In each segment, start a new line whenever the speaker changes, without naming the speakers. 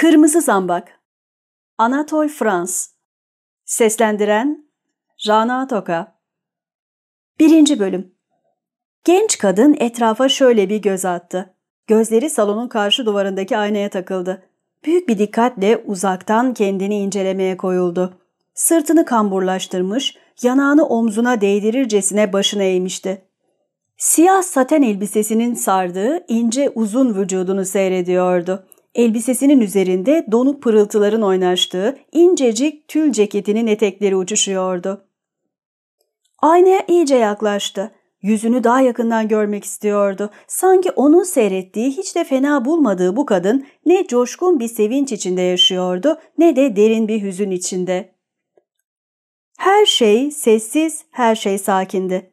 Kırmızı Zambak Anatol Frans Seslendiren Rana Toka Birinci Bölüm Genç kadın etrafa şöyle bir göz attı. Gözleri salonun karşı duvarındaki aynaya takıldı. Büyük bir dikkatle uzaktan kendini incelemeye koyuldu. Sırtını kamburlaştırmış, yanağını omzuna değdirircesine başını eğmişti. Siyah saten elbisesinin sardığı ince uzun vücudunu seyrediyordu. Elbisesinin üzerinde donuk pırıltıların oynaştığı incecik tül ceketinin etekleri uçuşuyordu. Aynaya iyice yaklaştı. Yüzünü daha yakından görmek istiyordu. Sanki onun seyrettiği hiç de fena bulmadığı bu kadın ne coşkun bir sevinç içinde yaşıyordu ne de derin bir hüzün içinde. Her şey sessiz, her şey sakindi.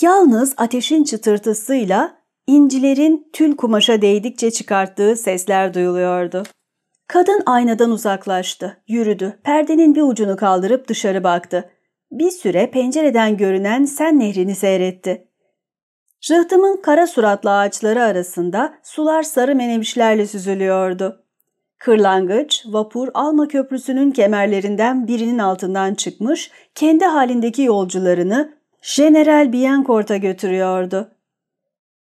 Yalnız ateşin çıtırtısıyla incilerin tül kumaşa değdikçe çıkarttığı sesler duyuluyordu. Kadın aynadan uzaklaştı, yürüdü, perdenin bir ucunu kaldırıp dışarı baktı. Bir süre pencereden görünen Sen Nehri'ni seyretti. Rıhtımın kara suratlı ağaçları arasında sular sarı menevişlerle süzülüyordu. Kırlangıç, vapur Alma Köprüsü'nün kemerlerinden birinin altından çıkmış, kendi halindeki yolcularını General Biencourt'a götürüyordu.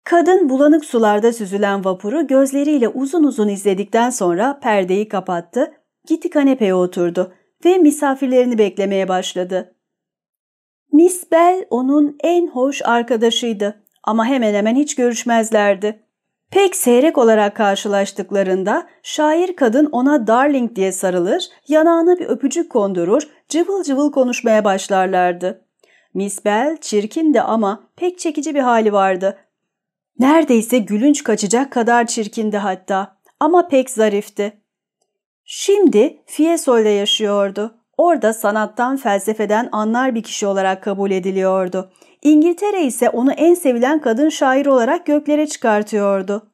Kadın bulanık sularda süzülen vapuru gözleriyle uzun uzun izledikten sonra perdeyi kapattı, gitti kanepeye oturdu ve misafirlerini beklemeye başladı. Miss Bell onun en hoş arkadaşıydı ama hemen hemen hiç görüşmezlerdi. Pek seyrek olarak karşılaştıklarında şair kadın ona darling diye sarılır, yanağına bir öpücük kondurur, cıvıl cıvıl konuşmaya başlarlardı. Miss Bell çirkindi ama pek çekici bir hali vardı. Neredeyse gülünç kaçacak kadar çirkindi hatta ama pek zarifti. Şimdi Fiesol'de yaşıyordu. Orada sanattan, felsefeden anlar bir kişi olarak kabul ediliyordu. İngiltere ise onu en sevilen kadın şair olarak göklere çıkartıyordu.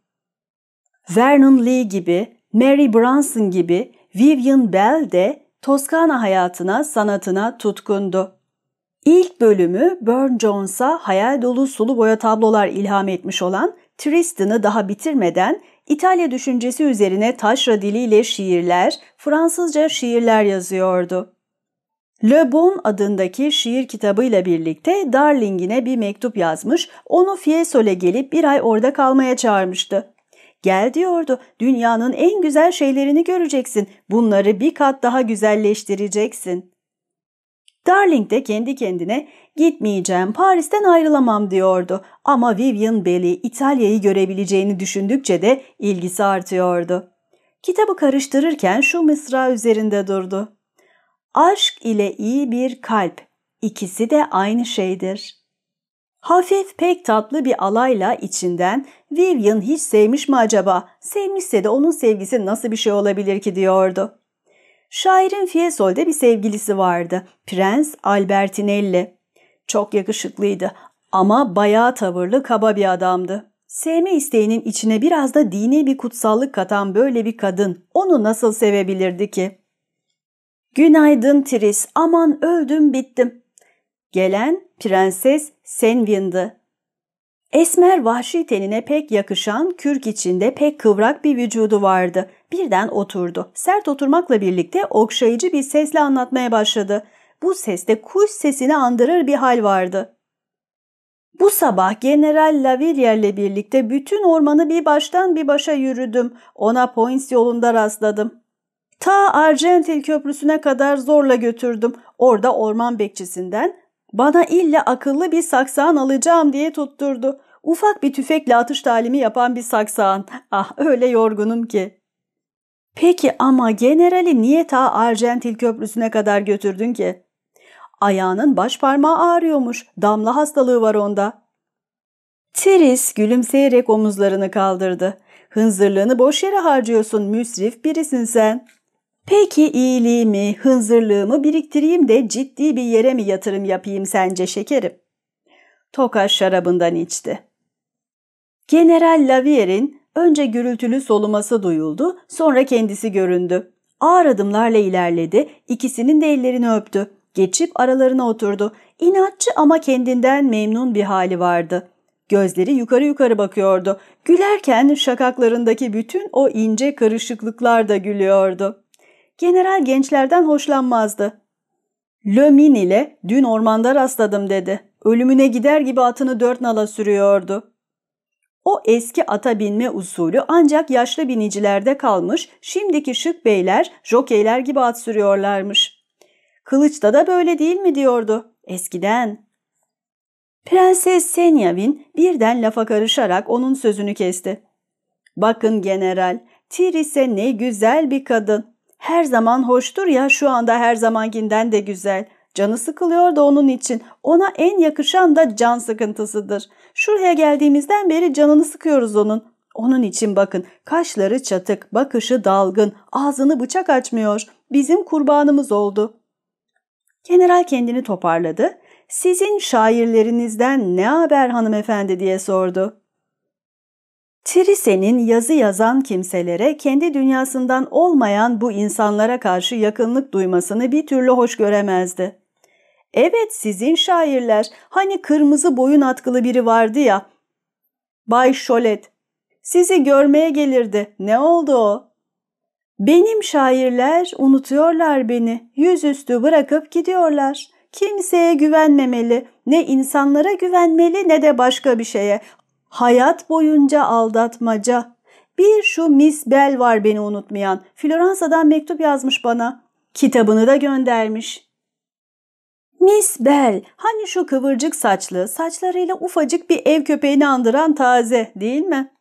Vernon Lee gibi, Mary Branson gibi Vivian Bell de Toskana hayatına, sanatına tutkundu. İlk bölümü Burne Jones'a hayal dolu sulu boya tablolar ilham etmiş olan Tristan'ı daha bitirmeden İtalya düşüncesi üzerine taşra diliyle şiirler, Fransızca şiirler yazıyordu. Le Bon adındaki şiir kitabıyla birlikte Darling'ine bir mektup yazmış, onu Fiesol'e gelip bir ay orada kalmaya çağırmıştı. Gel diyordu, dünyanın en güzel şeylerini göreceksin, bunları bir kat daha güzelleştireceksin. Darling de kendi kendine gitmeyeceğim, Paris'ten ayrılamam diyordu. Ama Vivian Belly İtalya'yı görebileceğini düşündükçe de ilgisi artıyordu. Kitabı karıştırırken şu mısra üzerinde durdu. Aşk ile iyi bir kalp, ikisi de aynı şeydir. Hafif pek tatlı bir alayla içinden Vivian hiç sevmiş mi acaba? Sevmişse de onun sevgisi nasıl bir şey olabilir ki diyordu. Şairin Fiesol'de bir sevgilisi vardı. Prens Albertinelli. Çok yakışıklıydı ama bayağı tavırlı kaba bir adamdı. Sevme isteğinin içine biraz da dini bir kutsallık katan böyle bir kadın onu nasıl sevebilirdi ki? Günaydın Tris, aman öldüm bittim. Gelen Prenses Senvin'di. Esmer vahşi tenine pek yakışan, kürk içinde pek kıvrak bir vücudu vardı. Birden oturdu. Sert oturmakla birlikte okşayıcı bir sesle anlatmaya başladı. Bu seste kuş sesini andırır bir hal vardı. Bu sabah General Lavillier'le birlikte bütün ormanı bir baştan bir başa yürüdüm. Ona Poins yolunda rastladım. Ta Argentil Köprüsü'ne kadar zorla götürdüm. Orada orman bekçisinden bana ille akıllı bir saksağın alacağım diye tutturdu. Ufak bir tüfekle atış talimi yapan bir saksağın. Ah öyle yorgunum ki. Peki ama generali niye ta Argentil Köprüsü'ne kadar götürdün ki? Ayağının baş parmağı ağrıyormuş. Damla hastalığı var onda. Teris gülümseyerek omuzlarını kaldırdı. Hınzırlığını boş yere harcıyorsun müsrif birisin sen. Peki iyiliğimi, hınzırlığımı biriktireyim de ciddi bir yere mi yatırım yapayım sence şekerim? Tokaş şarabından içti. General Lavier'in önce gürültülü soluması duyuldu, sonra kendisi göründü. Ağır adımlarla ilerledi, ikisinin de ellerini öptü. Geçip aralarına oturdu. İnatçı ama kendinden memnun bir hali vardı. Gözleri yukarı yukarı bakıyordu. Gülerken şakaklarındaki bütün o ince karışıklıklar da gülüyordu. General gençlerden hoşlanmazdı. Lömin ile dün ormanda rastladım dedi. Ölümüne gider gibi atını dört nala sürüyordu. O eski ata binme usulü ancak yaşlı binicilerde kalmış, şimdiki şık beyler jokeyler gibi at sürüyorlarmış. Kılıçta da böyle değil mi diyordu. Eskiden. Prenses Senyavin birden lafa karışarak onun sözünü kesti. Bakın general, Tirise ne güzel bir kadın. Her zaman hoştur ya şu anda her zamankinden de güzel. Canı sıkılıyor da onun için. Ona en yakışan da can sıkıntısıdır. Şuraya geldiğimizden beri canını sıkıyoruz onun. Onun için bakın kaşları çatık, bakışı dalgın, ağzını bıçak açmıyor. Bizim kurbanımız oldu. General kendini toparladı. Sizin şairlerinizden ne haber hanımefendi diye sordu. Trise'nin yazı yazan kimselere kendi dünyasından olmayan bu insanlara karşı yakınlık duymasını bir türlü hoş göremezdi. Evet sizin şairler, hani kırmızı boyun atkılı biri vardı ya. Bay Şolet, sizi görmeye gelirdi. Ne oldu o? Benim şairler unutuyorlar beni, yüzüstü bırakıp gidiyorlar. Kimseye güvenmemeli, ne insanlara güvenmeli ne de başka bir şeye. Hayat boyunca aldatmaca. Bir şu Miss Bell var beni unutmayan. Floransa'dan mektup yazmış bana. Kitabını da göndermiş. Miss Bell, hani şu kıvırcık saçlı, saçlarıyla ufacık bir ev köpeğini andıran taze, değil mi?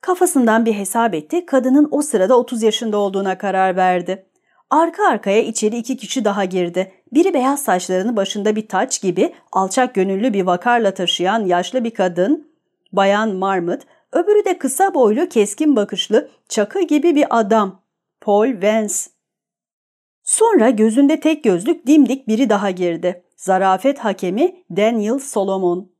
Kafasından bir hesap etti, kadının o sırada 30 yaşında olduğuna karar verdi. Arka arkaya içeri iki kişi daha girdi. Biri beyaz saçlarını başında bir taç gibi alçak gönüllü bir vakarla taşıyan yaşlı bir kadın, Bayan Marmot, öbürü de kısa boylu, keskin bakışlı, çakı gibi bir adam, Paul Vance. Sonra gözünde tek gözlük dimdik biri daha girdi. Zarafet hakemi Daniel Solomon.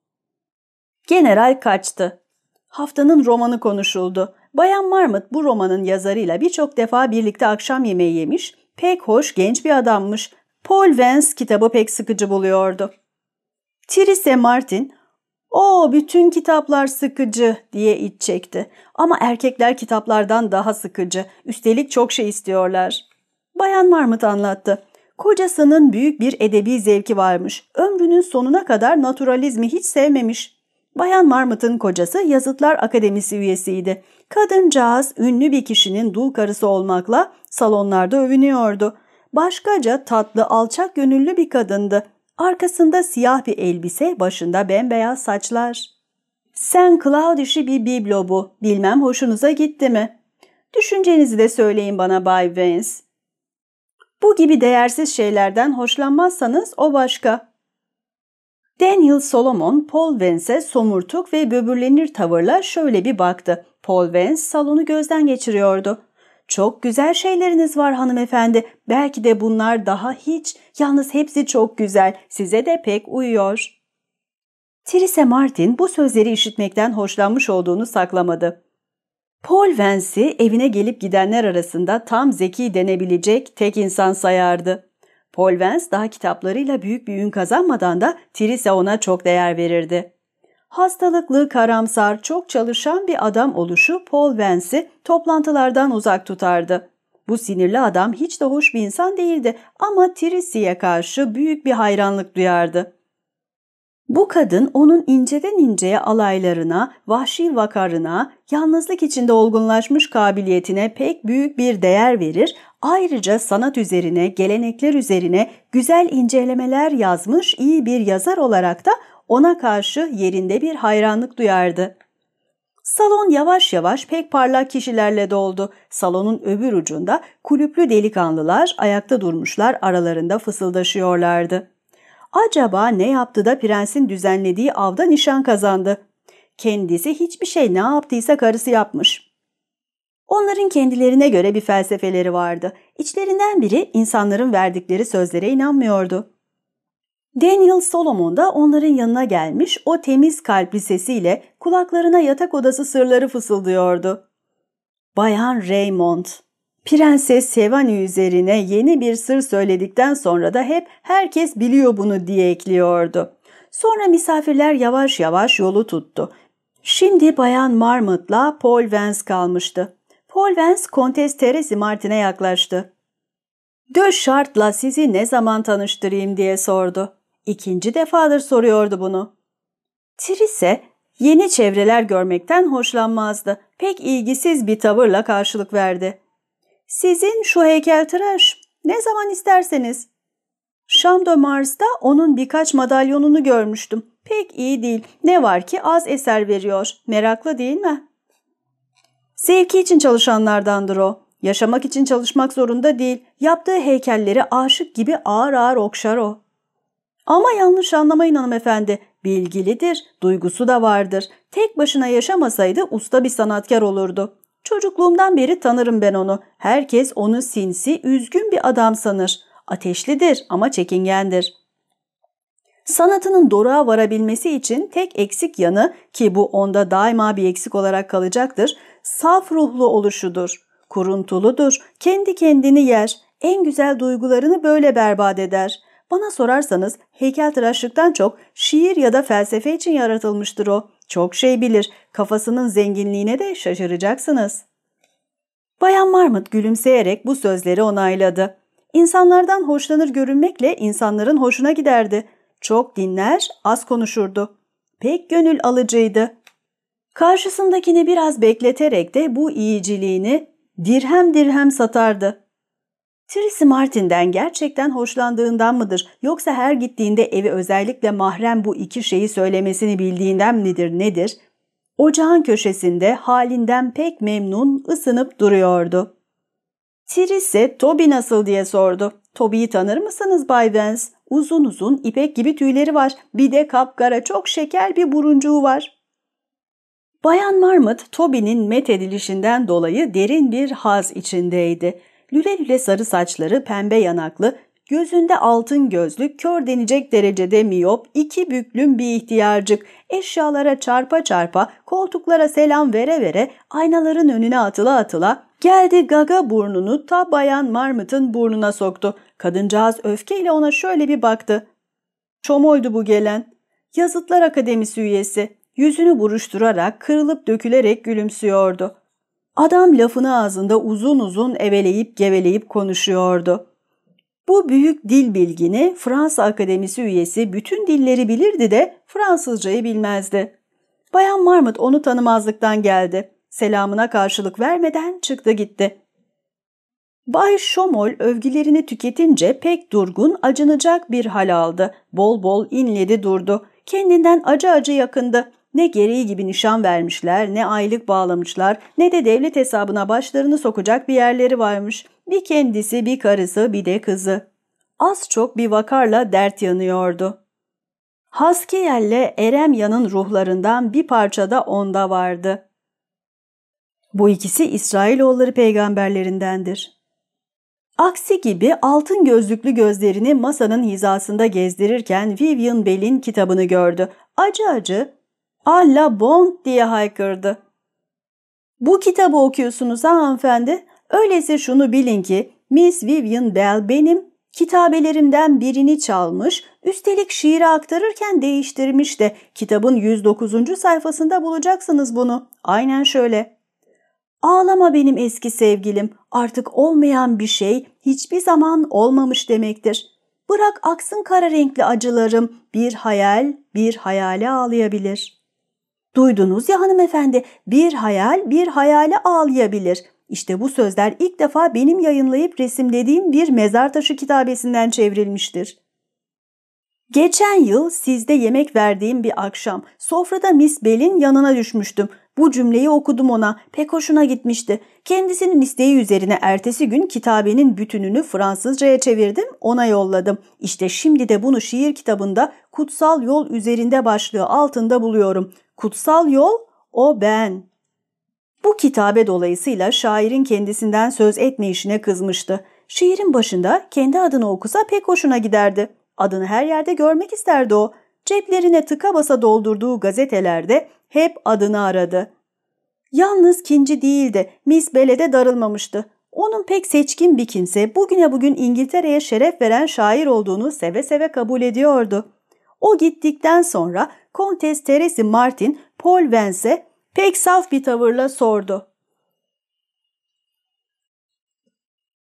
General kaçtı. Haftanın romanı konuşuldu. Bayan Marmot bu romanın yazarıyla birçok defa birlikte akşam yemeği yemiş, pek hoş genç bir adammış. Paul Vance kitabı pek sıkıcı buluyordu. Therese Martin, ''O bütün kitaplar sıkıcı'' diye iç çekti. Ama erkekler kitaplardan daha sıkıcı. Üstelik çok şey istiyorlar. Bayan Marmot anlattı. Kocasının büyük bir edebi zevki varmış. Ömrünün sonuna kadar naturalizmi hiç sevmemiş. Bayan Marmot'un kocası Yazıtlar Akademisi üyesiydi. Kadıncağız ünlü bir kişinin dul karısı olmakla salonlarda övünüyordu. Başkaca tatlı, alçak gönüllü bir kadındı. Arkasında siyah bir elbise, başında bembeyaz saçlar. Sen Cloud işi bir biblo bu. Bilmem hoşunuza gitti mi? Düşüncenizi de söyleyin bana Bay Vance. Bu gibi değersiz şeylerden hoşlanmazsanız o başka. Daniel Solomon, Paul Vance'e somurtuk ve böbürlenir tavırla şöyle bir baktı. Paul Vance salonu gözden geçiriyordu. Çok güzel şeyleriniz var hanımefendi. Belki de bunlar daha hiç. Yalnız hepsi çok güzel. Size de pek uyuyor. Theresa Martin bu sözleri işitmekten hoşlanmış olduğunu saklamadı. Paul Vance'i evine gelip gidenler arasında tam zeki denebilecek tek insan sayardı. Paul Vance daha kitaplarıyla büyük bir ün kazanmadan da Theresa ona çok değer verirdi. Hastalıklı, karamsar, çok çalışan bir adam oluşu Paul Vance'i toplantılardan uzak tutardı. Bu sinirli adam hiç de hoş bir insan değildi ama Teresa'ya karşı büyük bir hayranlık duyardı. Bu kadın onun inceden inceye alaylarına, vahşi vakarına, yalnızlık içinde olgunlaşmış kabiliyetine pek büyük bir değer verir, ayrıca sanat üzerine, gelenekler üzerine güzel incelemeler yazmış iyi bir yazar olarak da ona karşı yerinde bir hayranlık duyardı. Salon yavaş yavaş pek parlak kişilerle doldu. Salonun öbür ucunda kulüplü delikanlılar ayakta durmuşlar aralarında fısıldaşıyorlardı. Acaba ne yaptı da prensin düzenlediği avda nişan kazandı? Kendisi hiçbir şey ne yaptıysa karısı yapmış. Onların kendilerine göre bir felsefeleri vardı. İçlerinden biri insanların verdikleri sözlere inanmıyordu. Daniel Solomon da onların yanına gelmiş o temiz kalpli sesiyle kulaklarına yatak odası sırları fısıldıyordu. Bayan Raymond, Prenses Sevani üzerine yeni bir sır söyledikten sonra da hep herkes biliyor bunu diye ekliyordu. Sonra misafirler yavaş yavaş yolu tuttu. Şimdi Bayan Marmot'la Paul Vance kalmıştı. Paul Vance, Kontes Teresi Martin'e yaklaştı. Dö şartla sizi ne zaman tanıştırayım diye sordu. İkinci defadır soruyordu bunu. Trise yeni çevreler görmekten hoşlanmazdı. Pek ilgisiz bir tavırla karşılık verdi. Sizin şu heykeltıraş ne zaman isterseniz. De Mars'ta onun birkaç madalyonunu görmüştüm. Pek iyi değil. Ne var ki az eser veriyor. Meraklı değil mi? Sevki için çalışanlardandır o. Yaşamak için çalışmak zorunda değil. Yaptığı heykelleri aşık gibi ağır ağır okşar o. Ama yanlış anlamayın hanımefendi. Bilgilidir, duygusu da vardır. Tek başına yaşamasaydı usta bir sanatkar olurdu. Çocukluğumdan beri tanırım ben onu. Herkes onu sinsi, üzgün bir adam sanır. Ateşlidir ama çekingendir. Sanatının doruğa varabilmesi için tek eksik yanı ki bu onda daima bir eksik olarak kalacaktır, saf ruhlu oluşudur. Kuruntuludur, kendi kendini yer, en güzel duygularını böyle berbat eder. Bana sorarsanız heykeltıraşlıktan çok şiir ya da felsefe için yaratılmıştır o. Çok şey bilir, kafasının zenginliğine de şaşıracaksınız. Bayan Marmot gülümseyerek bu sözleri onayladı. İnsanlardan hoşlanır görünmekle insanların hoşuna giderdi. Çok dinler, az konuşurdu. Pek gönül alıcıydı. Karşısındakini biraz bekleterek de bu iyiciliğini dirhem dirhem satardı. Tracy Martin'den gerçekten hoşlandığından mıdır yoksa her gittiğinde evi özellikle mahrem bu iki şeyi söylemesini bildiğinden midir nedir? Ocağın köşesinde halinden pek memnun ısınıp duruyordu. Tracy, Toby nasıl diye sordu. Toby'yi tanır mısınız Bay Vance? Uzun uzun ipek gibi tüyleri var. Bir de kapkara çok şeker bir buruncuğu var. Bayan Marmot, Toby'nin met edilişinden dolayı derin bir haz içindeydi. Lüle lüle sarı saçları, pembe yanaklı, gözünde altın gözlük, kör denecek derecede miyop, iki büklüm bir ihtiyarcık, eşyalara çarpa çarpa, koltuklara selam vere vere, aynaların önüne atıla atıla, geldi gaga burnunu ta bayan Marmot'un burnuna soktu. Kadıncağız öfkeyle ona şöyle bir baktı. Çomoydu bu gelen. Yazıtlar Akademisi üyesi. Yüzünü buruşturarak, kırılıp dökülerek gülümsüyordu. Adam lafını ağzında uzun uzun eveleyip geveleyip konuşuyordu. Bu büyük dil bilgini Fransa Akademisi üyesi bütün dilleri bilirdi de Fransızcayı bilmezdi. Bayan Marmot onu tanımazlıktan geldi. Selamına karşılık vermeden çıktı gitti. Bay Şomol övgülerini tüketince pek durgun, acınacak bir hal aldı. Bol bol inledi durdu. Kendinden acı acı yakındı. Ne gereği gibi nişan vermişler, ne aylık bağlamışlar, ne de devlet hesabına başlarını sokacak bir yerleri varmış. Bir kendisi, bir karısı, bir de kızı. Az çok bir vakarla dert yanıyordu. Haskiyel'le Eremya'nın ruhlarından bir parça da onda vardı. Bu ikisi İsrailoğulları peygamberlerindendir. Aksi gibi altın gözlüklü gözlerini masanın hizasında gezdirirken Vivian Bell'in kitabını gördü. Acı acı Allah bon diye haykırdı. Bu kitabı okuyorsunuz ha hanımefendi? Öyleyse şunu bilin ki Miss Vivian Bell benim kitabelerimden birini çalmış, üstelik şiiri aktarırken değiştirmiş de kitabın 109. sayfasında bulacaksınız bunu. Aynen şöyle. Ağlama benim eski sevgilim, artık olmayan bir şey hiçbir zaman olmamış demektir. Bırak aksın kara renkli acılarım, bir hayal, bir hayale ağlayabilir.'' Duydunuz ya hanımefendi, bir hayal bir hayale ağlayabilir. İşte bu sözler ilk defa benim yayınlayıp resimlediğim bir mezar taşı kitabesinden çevrilmiştir. Geçen yıl sizde yemek verdiğim bir akşam sofrada Miss Bell'in yanına düşmüştüm. Bu cümleyi okudum ona. Pek hoşuna gitmişti. Kendisinin isteği üzerine ertesi gün kitabenin bütününü Fransızcaya çevirdim, ona yolladım. İşte şimdi de bunu şiir kitabında Kutsal Yol üzerinde başlığı altında buluyorum. Kutsal Yol, o ben. Bu kitabe dolayısıyla şairin kendisinden söz etme işine kızmıştı. Şiirin başında kendi adını okusa pek hoşuna giderdi. Adını her yerde görmek isterdi o. Ceplerine tıka basa doldurduğu gazetelerde hep adını aradı. Yalnız Kinci değildi, Miss Bell'e darılmamıştı. Onun pek seçkin bir kimse bugüne bugün İngiltere'ye şeref veren şair olduğunu seve seve kabul ediyordu. O gittikten sonra Kontes Teresi Martin Paul Vance'e pek saf bir tavırla sordu.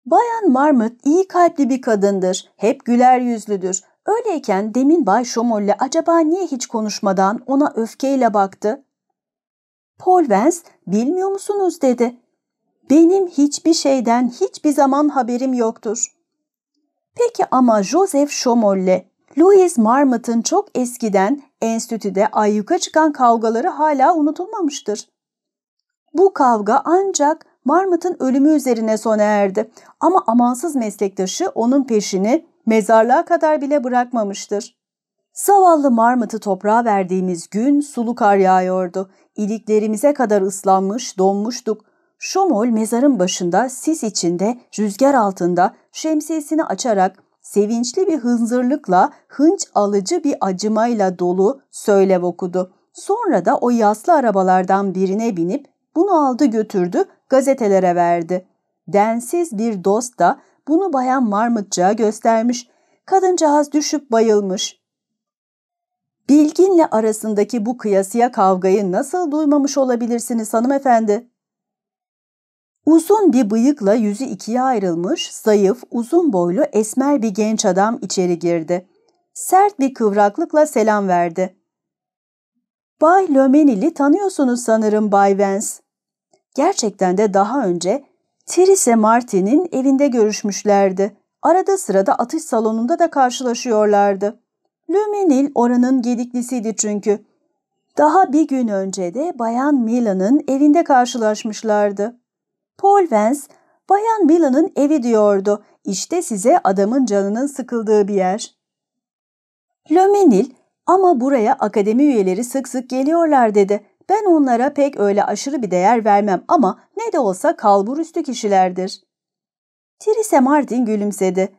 Bayan Marmot iyi kalpli bir kadındır, hep güler yüzlüdür. Öyleyken demin Bay Şomolle acaba niye hiç konuşmadan ona öfkeyle baktı? Paul Vance, bilmiyor musunuz dedi. Benim hiçbir şeyden hiçbir zaman haberim yoktur. Peki ama Joseph Şomolle, Louis Marmot'ın çok eskiden enstitüde ayyuka çıkan kavgaları hala unutulmamıştır. Bu kavga ancak Marmot'ın ölümü üzerine sona erdi ama amansız meslektaşı onun peşini mezarlığa kadar bile bırakmamıştır. Zavallı Marmot'ı toprağa verdiğimiz gün sulu kar yağıyordu. İliklerimize kadar ıslanmış, donmuştuk. Şomol mezarın başında, sis içinde, rüzgar altında şemsiyesini açarak sevinçli bir hınzırlıkla, hınç alıcı bir acımayla dolu söylev okudu. Sonra da o yaslı arabalardan birine binip bunu aldı götürdü, gazetelere verdi. Densiz bir dost da bunu bayan Marmıtçığa göstermiş. Kadıncağız düşüp bayılmış. Bilgin'le arasındaki bu kıyasıya kavgayı nasıl duymamış olabilirsiniz hanımefendi? Uzun bir bıyıkla yüzü ikiye ayrılmış, zayıf, uzun boylu, esmer bir genç adam içeri girdi. Sert bir kıvraklıkla selam verdi. Bay Lömenil'i tanıyorsunuz sanırım Bay Vance. Gerçekten de daha önce Therese Martin'in evinde görüşmüşlerdi. Arada sırada atış salonunda da karşılaşıyorlardı. Lömenil oranın gediklisiydi çünkü. Daha bir gün önce de Bayan Milan'ın evinde karşılaşmışlardı. Paul Vance, Bayan Milan'ın evi diyordu. İşte size adamın canının sıkıldığı bir yer. Lömenil, ama buraya akademi üyeleri sık sık geliyorlar dedi. Ben onlara pek öyle aşırı bir değer vermem ama ne de olsa kalbur üstü kişilerdir. Therese Martin gülümsedi.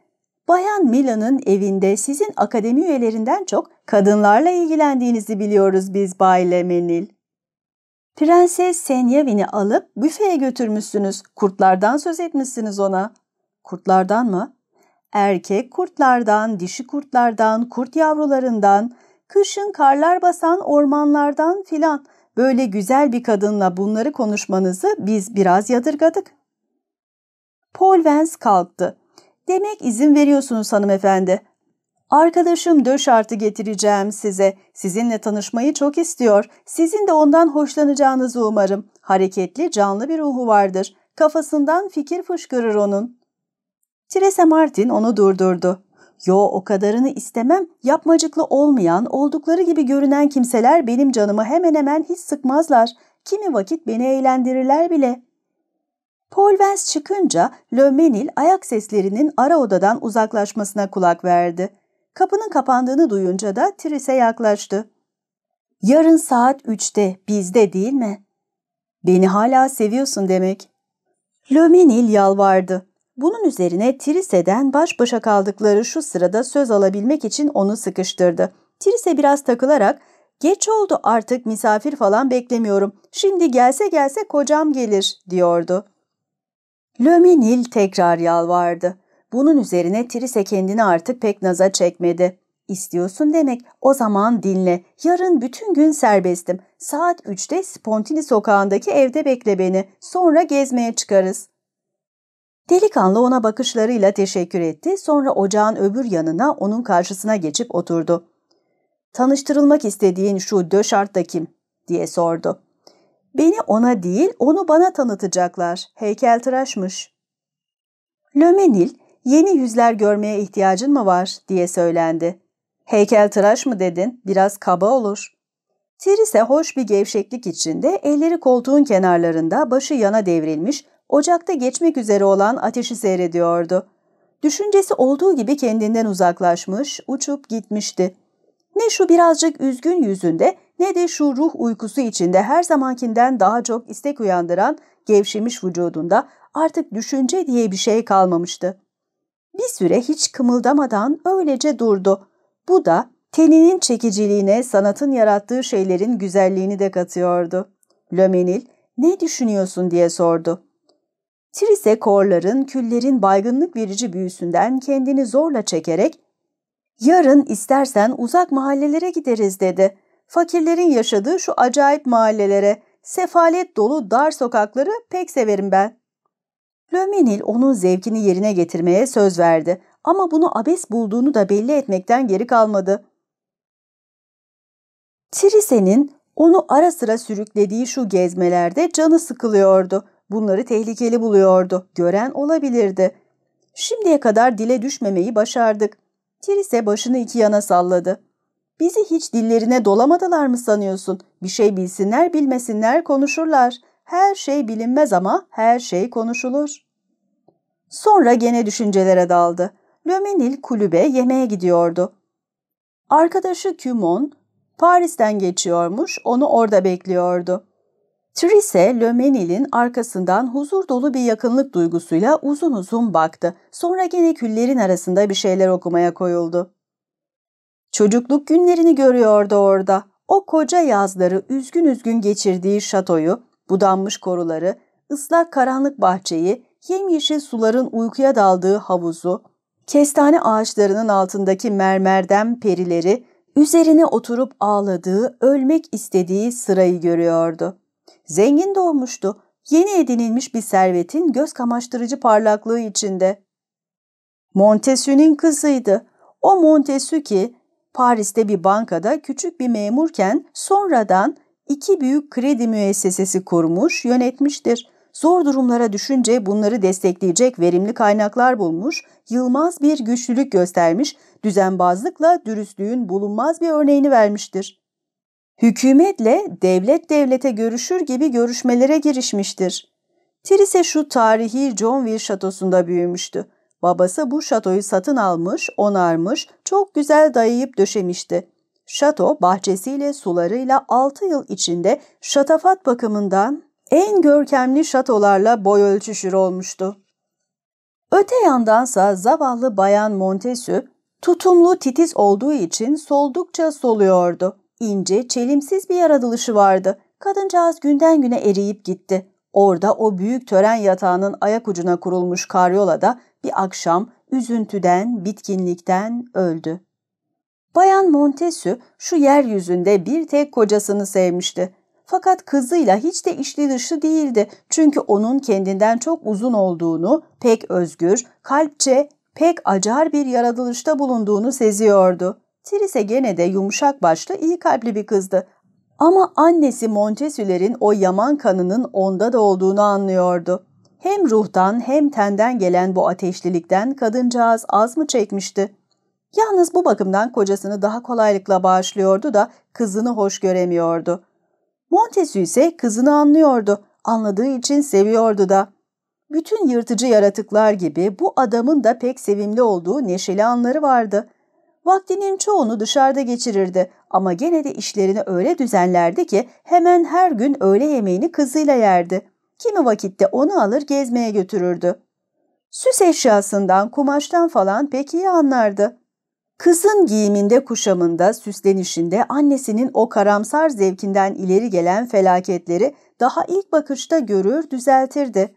Bayan Mila'nın evinde sizin akademi üyelerinden çok kadınlarla ilgilendiğinizi biliyoruz biz Bay Lemenil. Prenses Senyavin'i alıp büfeye götürmüşsünüz. Kurtlardan söz etmişsiniz ona. Kurtlardan mı? Erkek kurtlardan, dişi kurtlardan, kurt yavrularından, kışın karlar basan ormanlardan filan. Böyle güzel bir kadınla bunları konuşmanızı biz biraz yadırgadık. Paul Vance kalktı. Demek izin veriyorsunuz hanımefendi. Arkadaşım Döşart'ı getireceğim size. Sizinle tanışmayı çok istiyor. Sizin de ondan hoşlanacağınızı umarım. Hareketli, canlı bir ruhu vardır. Kafasından fikir fışkırır onun. Teresa Martin onu durdurdu. Yo o kadarını istemem. Yapmacıklı olmayan, oldukları gibi görünen kimseler benim canımı hemen hemen hiç sıkmazlar. Kimi vakit beni eğlendirirler bile. Paul Vance çıkınca Lömenil ayak seslerinin ara odadan uzaklaşmasına kulak verdi. Kapının kapandığını duyunca da Tris'e yaklaştı. Yarın saat üçte bizde değil mi? Beni hala seviyorsun demek. Lömenil yalvardı. Bunun üzerine Trise'den baş başa kaldıkları şu sırada söz alabilmek için onu sıkıştırdı. Trise biraz takılarak ''Geç oldu artık misafir falan beklemiyorum. Şimdi gelse gelse kocam gelir.'' diyordu. Lömenil tekrar yalvardı. Bunun üzerine Trise kendini artık pek naza çekmedi. İstiyorsun demek o zaman dinle. Yarın bütün gün serbestim. Saat üçte Spontini sokağındaki evde bekle beni. Sonra gezmeye çıkarız.'' Delikanlı ona bakışlarıyla teşekkür etti, sonra ocağın öbür yanına onun karşısına geçip oturdu. ''Tanıştırılmak istediğin şu Döşart da kim?'' diye sordu. ''Beni ona değil, onu bana tanıtacaklar. Heykeltıraşmış.'' Lömenil, ''Yeni yüzler görmeye ihtiyacın mı var?'' diye söylendi. ''Heykeltıraş mı dedin? Biraz kaba olur.'' Therese hoş bir gevşeklik içinde elleri koltuğun kenarlarında başı yana devrilmiş, ocakta geçmek üzere olan ateşi seyrediyordu. Düşüncesi olduğu gibi kendinden uzaklaşmış, uçup gitmişti. Ne şu birazcık üzgün yüzünde ne de şu ruh uykusu içinde her zamankinden daha çok istek uyandıran gevşemiş vücudunda artık düşünce diye bir şey kalmamıştı. Bir süre hiç kımıldamadan öylece durdu. Bu da teninin çekiciliğine sanatın yarattığı şeylerin güzelliğini de katıyordu. Lömenil, ne düşünüyorsun diye sordu. Trise korların, küllerin baygınlık verici büyüsünden kendini zorla çekerek Yarın istersen uzak mahallelere gideriz dedi. Fakirlerin yaşadığı şu acayip mahallelere, sefalet dolu dar sokakları pek severim ben. Lömenil onun zevkini yerine getirmeye söz verdi ama bunu abes bulduğunu da belli etmekten geri kalmadı. Trise'nin onu ara sıra sürüklediği şu gezmelerde canı sıkılıyordu. Bunları tehlikeli buluyordu. Gören olabilirdi. Şimdiye kadar dile düşmemeyi başardık. Trise başını iki yana salladı. Bizi hiç dillerine dolamadılar mı sanıyorsun? Bir şey bilsinler bilmesinler konuşurlar. Her şey bilinmez ama her şey konuşulur. Sonra gene düşüncelere daldı. Lömenil kulübe yemeğe gidiyordu. Arkadaşı Kümon Paris'ten geçiyormuş, onu orada bekliyordu. Trise, Lömenil'in arkasından huzur dolu bir yakınlık duygusuyla uzun uzun baktı. Sonra gene küllerin arasında bir şeyler okumaya koyuldu. Çocukluk günlerini görüyordu orada. O koca yazları üzgün üzgün geçirdiği şatoyu, budanmış koruları, ıslak karanlık bahçeyi, yemyeşil suların uykuya daldığı havuzu, kestane ağaçlarının altındaki mermerden perileri, üzerine oturup ağladığı, ölmek istediği sırayı görüyordu. Zengin doğmuştu, yeni edinilmiş bir servetin göz kamaştırıcı parlaklığı içinde. Montesquieu'nun kızıydı. O Montesquieu ki Paris'te bir bankada küçük bir memurken sonradan iki büyük kredi müessesesi kurmuş, yönetmiştir. Zor durumlara düşünce bunları destekleyecek verimli kaynaklar bulmuş, yılmaz bir güçlülük göstermiş, düzenbazlıkla dürüstlüğün bulunmaz bir örneğini vermiştir. Hükümetle devlet devlete görüşür gibi görüşmelere girişmiştir. Trise şu tarihi Johnville şatosunda büyümüştü. Babası bu şatoyu satın almış, onarmış, çok güzel dayayıp döşemişti. Şato bahçesiyle sularıyla 6 yıl içinde şatafat bakımından en görkemli şatolarla boy ölçüşür olmuştu. Öte yandansa zavallı bayan Montesü tutumlu titiz olduğu için soldukça soluyordu. İnce, çelimsiz bir yaratılışı vardı. Kadıncağız günden güne eriyip gitti. Orada o büyük tören yatağının ayak ucuna kurulmuş karyolada bir akşam üzüntüden, bitkinlikten öldü. Bayan Montesü şu yeryüzünde bir tek kocasını sevmişti. Fakat kızıyla hiç de içli dışı değildi. Çünkü onun kendinden çok uzun olduğunu, pek özgür, kalpçe, pek acar bir yaratılışta bulunduğunu seziyordu. Trise gene de yumuşak başlı, iyi kalpli bir kızdı. Ama annesi Montesülerin o yaman kanının onda da olduğunu anlıyordu. Hem ruhtan hem tenden gelen bu ateşlilikten kadıncağız az mı çekmişti? Yalnız bu bakımdan kocasını daha kolaylıkla bağışlıyordu da kızını hoş göremiyordu. Montesquieu ise kızını anlıyordu, anladığı için seviyordu da. Bütün yırtıcı yaratıklar gibi bu adamın da pek sevimli olduğu neşeli anları vardı. Vaktinin çoğunu dışarıda geçirirdi ama gene de işlerini öyle düzenlerdi ki hemen her gün öğle yemeğini kızıyla yerdi. Kimi vakitte onu alır gezmeye götürürdü. Süs eşyasından, kumaştan falan pek iyi anlardı. Kızın giyiminde, kuşamında, süslenişinde annesinin o karamsar zevkinden ileri gelen felaketleri daha ilk bakışta görür, düzeltirdi.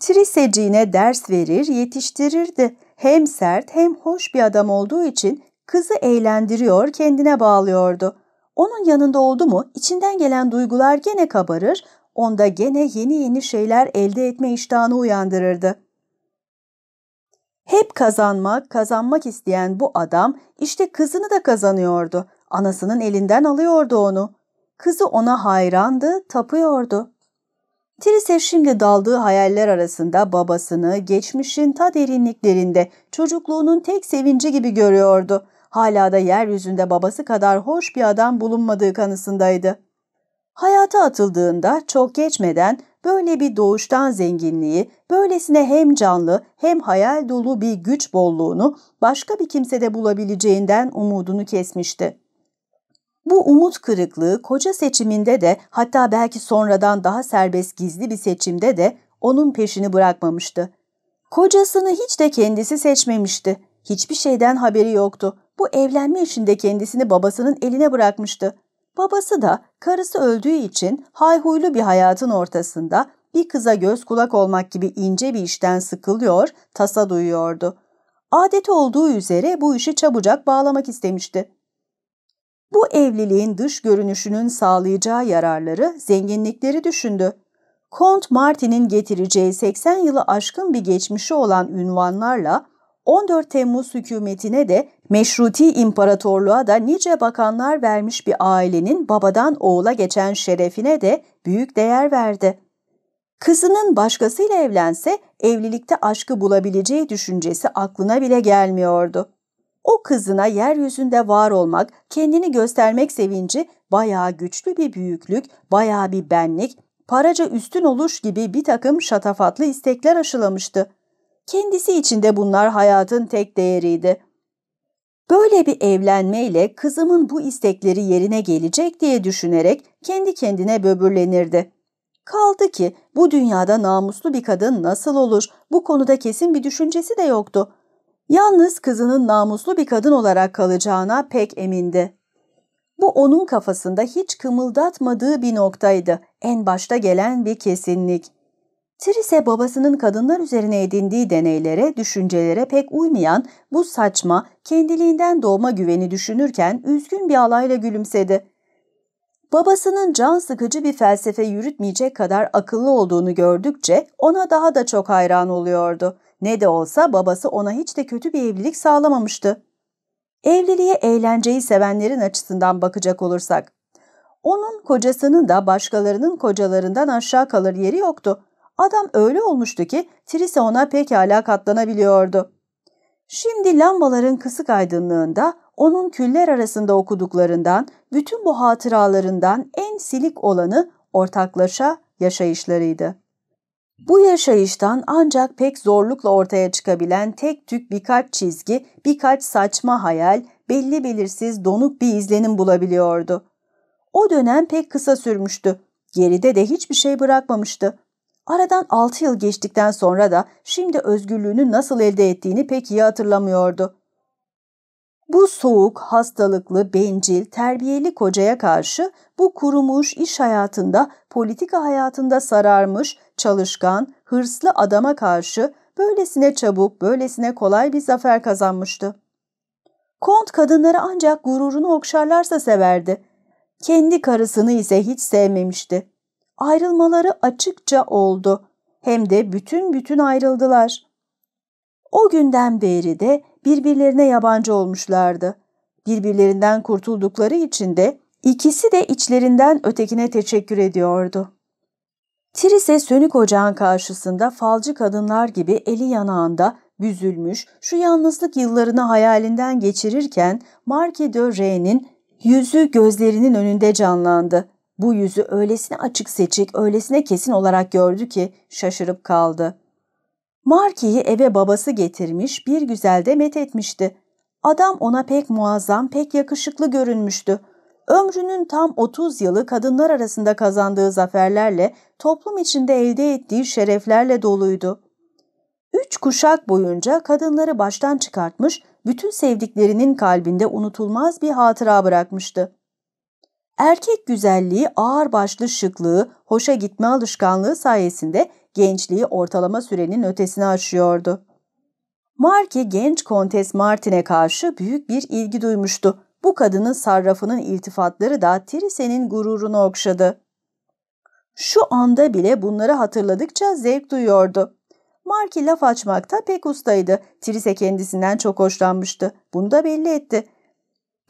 Triseciğine ders verir, yetiştirirdi. Hem sert hem hoş bir adam olduğu için kızı eğlendiriyor, kendine bağlıyordu. Onun yanında oldu mu içinden gelen duygular gene kabarır, onda gene yeni yeni şeyler elde etme iştahını uyandırırdı. Hep kazanmak, kazanmak isteyen bu adam işte kızını da kazanıyordu. Anasının elinden alıyordu onu. Kızı ona hayrandı, tapıyordu. Trise şimdi daldığı hayaller arasında babasını geçmişin ta derinliklerinde çocukluğunun tek sevinci gibi görüyordu. Hala da yeryüzünde babası kadar hoş bir adam bulunmadığı kanısındaydı. Hayata atıldığında çok geçmeden böyle bir doğuştan zenginliği, böylesine hem canlı hem hayal dolu bir güç bolluğunu başka bir kimsede bulabileceğinden umudunu kesmişti. Bu umut kırıklığı koca seçiminde de hatta belki sonradan daha serbest gizli bir seçimde de onun peşini bırakmamıştı. Kocasını hiç de kendisi seçmemişti. Hiçbir şeyden haberi yoktu. Bu evlenme işinde kendisini babasının eline bırakmıştı. Babası da karısı öldüğü için hayhuylu bir hayatın ortasında bir kıza göz kulak olmak gibi ince bir işten sıkılıyor, tasa duyuyordu. Adeti olduğu üzere bu işi çabucak bağlamak istemişti. Bu evliliğin dış görünüşünün sağlayacağı yararları, zenginlikleri düşündü. Kont Martin'in getireceği 80 yılı aşkın bir geçmişi olan ünvanlarla 14 Temmuz hükümetine de meşruti imparatorluğa da nice bakanlar vermiş bir ailenin babadan oğula geçen şerefine de büyük değer verdi. Kızının başkasıyla evlense evlilikte aşkı bulabileceği düşüncesi aklına bile gelmiyordu. O kızına yeryüzünde var olmak, kendini göstermek sevinci bayağı güçlü bir büyüklük, bayağı bir benlik, paraca üstün oluş gibi bir takım şatafatlı istekler aşılamıştı. Kendisi içinde bunlar hayatın tek değeriydi. Böyle bir evlenmeyle kızımın bu istekleri yerine gelecek diye düşünerek kendi kendine böbürlenirdi. Kaldı ki bu dünyada namuslu bir kadın nasıl olur bu konuda kesin bir düşüncesi de yoktu. Yalnız kızının namuslu bir kadın olarak kalacağına pek emindi. Bu onun kafasında hiç kımıldatmadığı bir noktaydı, en başta gelen bir kesinlik. Trise babasının kadınlar üzerine edindiği deneylere, düşüncelere pek uymayan bu saçma, kendiliğinden doğma güveni düşünürken üzgün bir alayla gülümsedi. Babasının can sıkıcı bir felsefe yürütmeyecek kadar akıllı olduğunu gördükçe ona daha da çok hayran oluyordu. Ne de olsa babası ona hiç de kötü bir evlilik sağlamamıştı. Evliliğe eğlenceyi sevenlerin açısından bakacak olursak, onun kocasının da başkalarının kocalarından aşağı kalır yeri yoktu. Adam öyle olmuştu ki Trise ona pekala katlanabiliyordu. Şimdi lambaların kısık aydınlığında onun küller arasında okuduklarından, bütün bu hatıralarından en silik olanı ortaklaşa yaşayışlarıydı. Bu yaşayıştan ancak pek zorlukla ortaya çıkabilen tek tük birkaç çizgi, birkaç saçma hayal, belli belirsiz donuk bir izlenim bulabiliyordu. O dönem pek kısa sürmüştü. Geride de hiçbir şey bırakmamıştı. Aradan altı yıl geçtikten sonra da şimdi özgürlüğünü nasıl elde ettiğini pek iyi hatırlamıyordu. Bu soğuk, hastalıklı, bencil, terbiyeli kocaya karşı bu kurumuş iş hayatında, politika hayatında sararmış, çalışkan, hırslı adama karşı böylesine çabuk, böylesine kolay bir zafer kazanmıştı. Kont kadınları ancak gururunu okşarlarsa severdi. Kendi karısını ise hiç sevmemişti. Ayrılmaları açıkça oldu. Hem de bütün bütün ayrıldılar. O günden beri de birbirlerine yabancı olmuşlardı. Birbirlerinden kurtuldukları için de ikisi de içlerinden ötekine teşekkür ediyordu. Trise sönük ocağın karşısında falcı kadınlar gibi eli yanağında büzülmüş şu yalnızlık yıllarını hayalinden geçirirken Marquis de R'nin yüzü gözlerinin önünde canlandı. Bu yüzü öylesine açık seçik, öylesine kesin olarak gördü ki şaşırıp kaldı. Marki'yi eve babası getirmiş, bir güzel de met etmişti. Adam ona pek muazzam, pek yakışıklı görünmüştü. Ömrünün tam 30 yılı kadınlar arasında kazandığı zaferlerle, toplum içinde elde ettiği şereflerle doluydu. Üç kuşak boyunca kadınları baştan çıkartmış, bütün sevdiklerinin kalbinde unutulmaz bir hatıra bırakmıştı. Erkek güzelliği, ağır başlı şıklığı, hoşa gitme alışkanlığı sayesinde gençliği ortalama sürenin ötesine aşıyordu. Marki genç Kontes Martin'e karşı büyük bir ilgi duymuştu. Bu kadının sarrafının iltifatları da Trise'nin gururunu okşadı. Şu anda bile bunları hatırladıkça zevk duyuyordu. Marki laf açmakta pek ustaydı. Trise kendisinden çok hoşlanmıştı. Bunu da belli etti.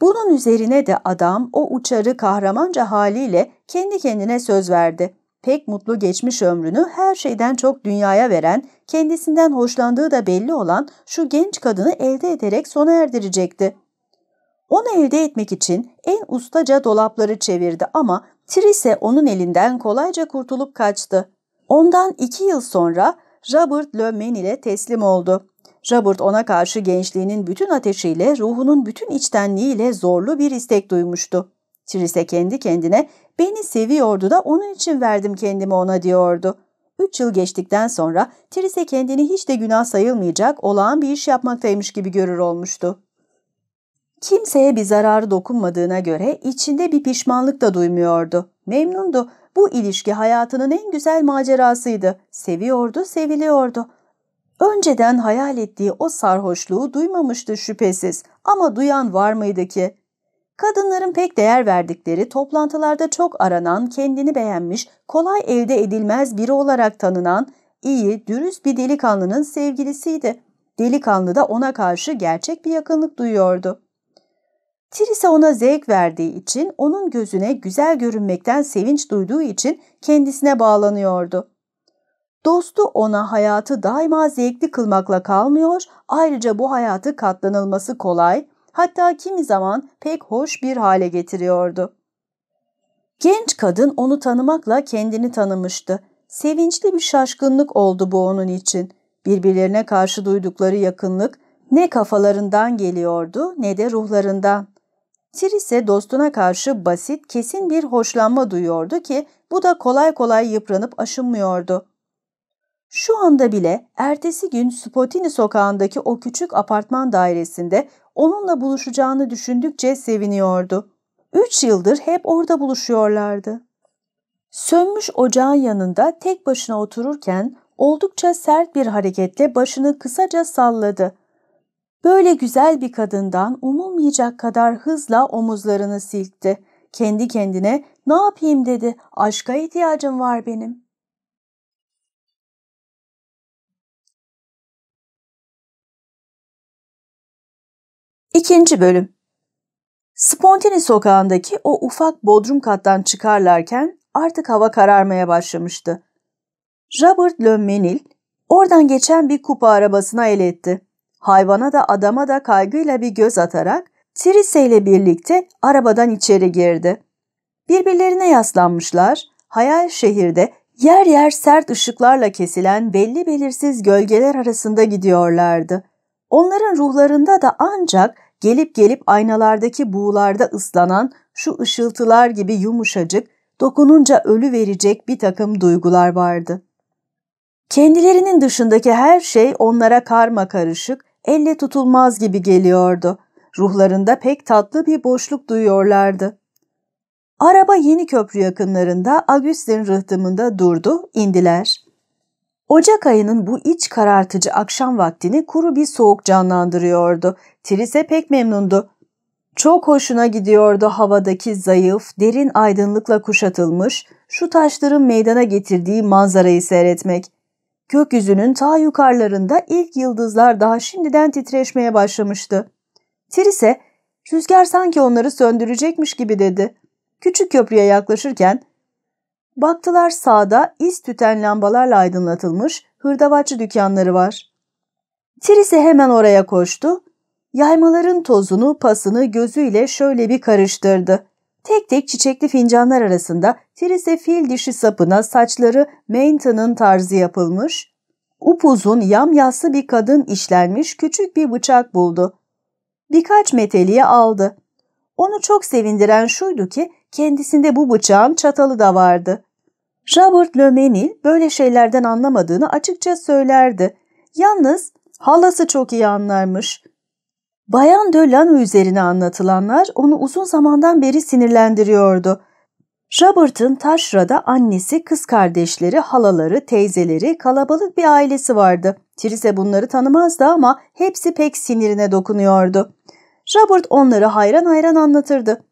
Bunun üzerine de adam o uçarı kahramanca haliyle kendi kendine söz verdi pek mutlu geçmiş ömrünü her şeyden çok dünyaya veren, kendisinden hoşlandığı da belli olan şu genç kadını elde ederek sona erdirecekti. Onu elde etmek için en ustaca dolapları çevirdi ama Trise onun elinden kolayca kurtulup kaçtı. Ondan iki yıl sonra Robert Le ile teslim oldu. Robert ona karşı gençliğinin bütün ateşiyle, ruhunun bütün içtenliğiyle zorlu bir istek duymuştu. Trise kendi kendine beni seviyordu da onun için verdim kendimi ona diyordu. Üç yıl geçtikten sonra Trise kendini hiç de günah sayılmayacak olağan bir iş yapmaktaymış gibi görür olmuştu. Kimseye bir zararı dokunmadığına göre içinde bir pişmanlık da duymuyordu. Memnundu. Bu ilişki hayatının en güzel macerasıydı. Seviyordu, seviliyordu. Önceden hayal ettiği o sarhoşluğu duymamıştı şüphesiz ama duyan var mıydı ki? Kadınların pek değer verdikleri, toplantılarda çok aranan, kendini beğenmiş, kolay elde edilmez biri olarak tanınan, iyi, dürüst bir delikanlının sevgilisiydi. Delikanlı da ona karşı gerçek bir yakınlık duyuyordu. Trise ona zevk verdiği için, onun gözüne güzel görünmekten sevinç duyduğu için kendisine bağlanıyordu. Dostu ona hayatı daima zevkli kılmakla kalmıyor, ayrıca bu hayatı katlanılması kolay, hatta kimi zaman pek hoş bir hale getiriyordu. Genç kadın onu tanımakla kendini tanımıştı. Sevinçli bir şaşkınlık oldu bu onun için. Birbirlerine karşı duydukları yakınlık ne kafalarından geliyordu ne de ruhlarından. Trise dostuna karşı basit, kesin bir hoşlanma duyuyordu ki bu da kolay kolay yıpranıp aşınmıyordu. Şu anda bile ertesi gün Spotini sokağındaki o küçük apartman dairesinde onunla buluşacağını düşündükçe seviniyordu. Üç yıldır hep orada buluşuyorlardı. Sönmüş ocağın yanında tek başına otururken oldukça sert bir hareketle başını kısaca salladı. Böyle güzel bir kadından umulmayacak kadar hızla omuzlarını silkti. Kendi kendine ne yapayım dedi, aşka ihtiyacım var benim. İkinci bölüm Spontini sokağındaki o ufak bodrum kattan çıkarlarken artık hava kararmaya başlamıştı. Robert Le Menil oradan geçen bir kupa arabasına el etti. Hayvana da adama da kaygıyla bir göz atarak Trise ile birlikte arabadan içeri girdi. Birbirlerine yaslanmışlar, hayal şehirde yer yer sert ışıklarla kesilen belli belirsiz gölgeler arasında gidiyorlardı. Onların ruhlarında da ancak gelip gelip aynalardaki buğularda ıslanan şu ışıltılar gibi yumuşacık, dokununca ölü verecek bir takım duygular vardı. Kendilerinin dışındaki her şey onlara karma karışık, elle tutulmaz gibi geliyordu. Ruhlarında pek tatlı bir boşluk duyuyorlardı. Araba yeni köprü yakınlarında Agustin rıhtımında durdu, indiler. Ocak ayının bu iç karartıcı akşam vaktini kuru bir soğuk canlandırıyordu. Trise pek memnundu. Çok hoşuna gidiyordu havadaki zayıf, derin aydınlıkla kuşatılmış, şu taşların meydana getirdiği manzarayı seyretmek. Gökyüzünün ta yukarılarında ilk yıldızlar daha şimdiden titreşmeye başlamıştı. Trise, rüzgar sanki onları söndürecekmiş gibi dedi. Küçük köprüye yaklaşırken, baktılar sağda iz tüten lambalarla aydınlatılmış hırdavatçı dükkanları var. Trise hemen oraya koştu, yaymaların tozunu, pasını gözüyle şöyle bir karıştırdı. Tek tek çiçekli fincanlar arasında Trise fil dişi sapına saçları Mainton'ın tarzı yapılmış, upuzun yamyassı bir kadın işlenmiş küçük bir bıçak buldu. Birkaç meteliği aldı. Onu çok sevindiren şuydu ki kendisinde bu bıçağın çatalı da vardı. Robert Le Menil böyle şeylerden anlamadığını açıkça söylerdi. Yalnız halası çok iyi anlarmış. Bayan de Lano üzerine anlatılanlar onu uzun zamandan beri sinirlendiriyordu. Robert'ın taşrada annesi, kız kardeşleri, halaları, teyzeleri, kalabalık bir ailesi vardı. Trise bunları tanımazdı ama hepsi pek sinirine dokunuyordu. Robert onları hayran hayran anlatırdı.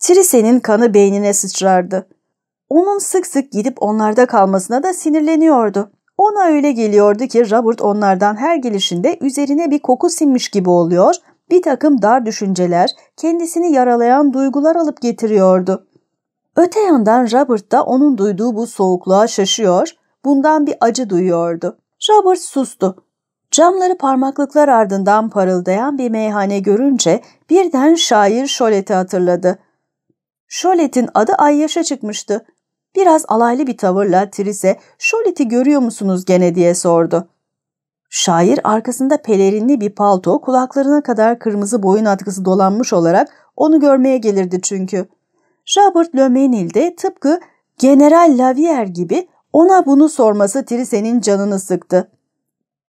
Trise'nin kanı beynine sıçrardı. Onun sık sık gidip onlarda kalmasına da sinirleniyordu. Ona öyle geliyordu ki Robert onlardan her gelişinde üzerine bir koku sinmiş gibi oluyor, bir takım dar düşünceler, kendisini yaralayan duygular alıp getiriyordu. Öte yandan Robert da onun duyduğu bu soğukluğa şaşıyor, bundan bir acı duyuyordu. Robert sustu. Camları parmaklıklar ardından parıldayan bir meyhane görünce birden şair Şolet'i hatırladı. Şolet'in adı Ayyaş'a çıkmıştı. Biraz alaylı bir tavırla Trise, Şolet'i görüyor musunuz gene diye sordu. Şair arkasında pelerinli bir palto, kulaklarına kadar kırmızı boyun atkısı dolanmış olarak onu görmeye gelirdi çünkü. Robert Le Menil de tıpkı General Lavier gibi ona bunu sorması Trise'nin canını sıktı.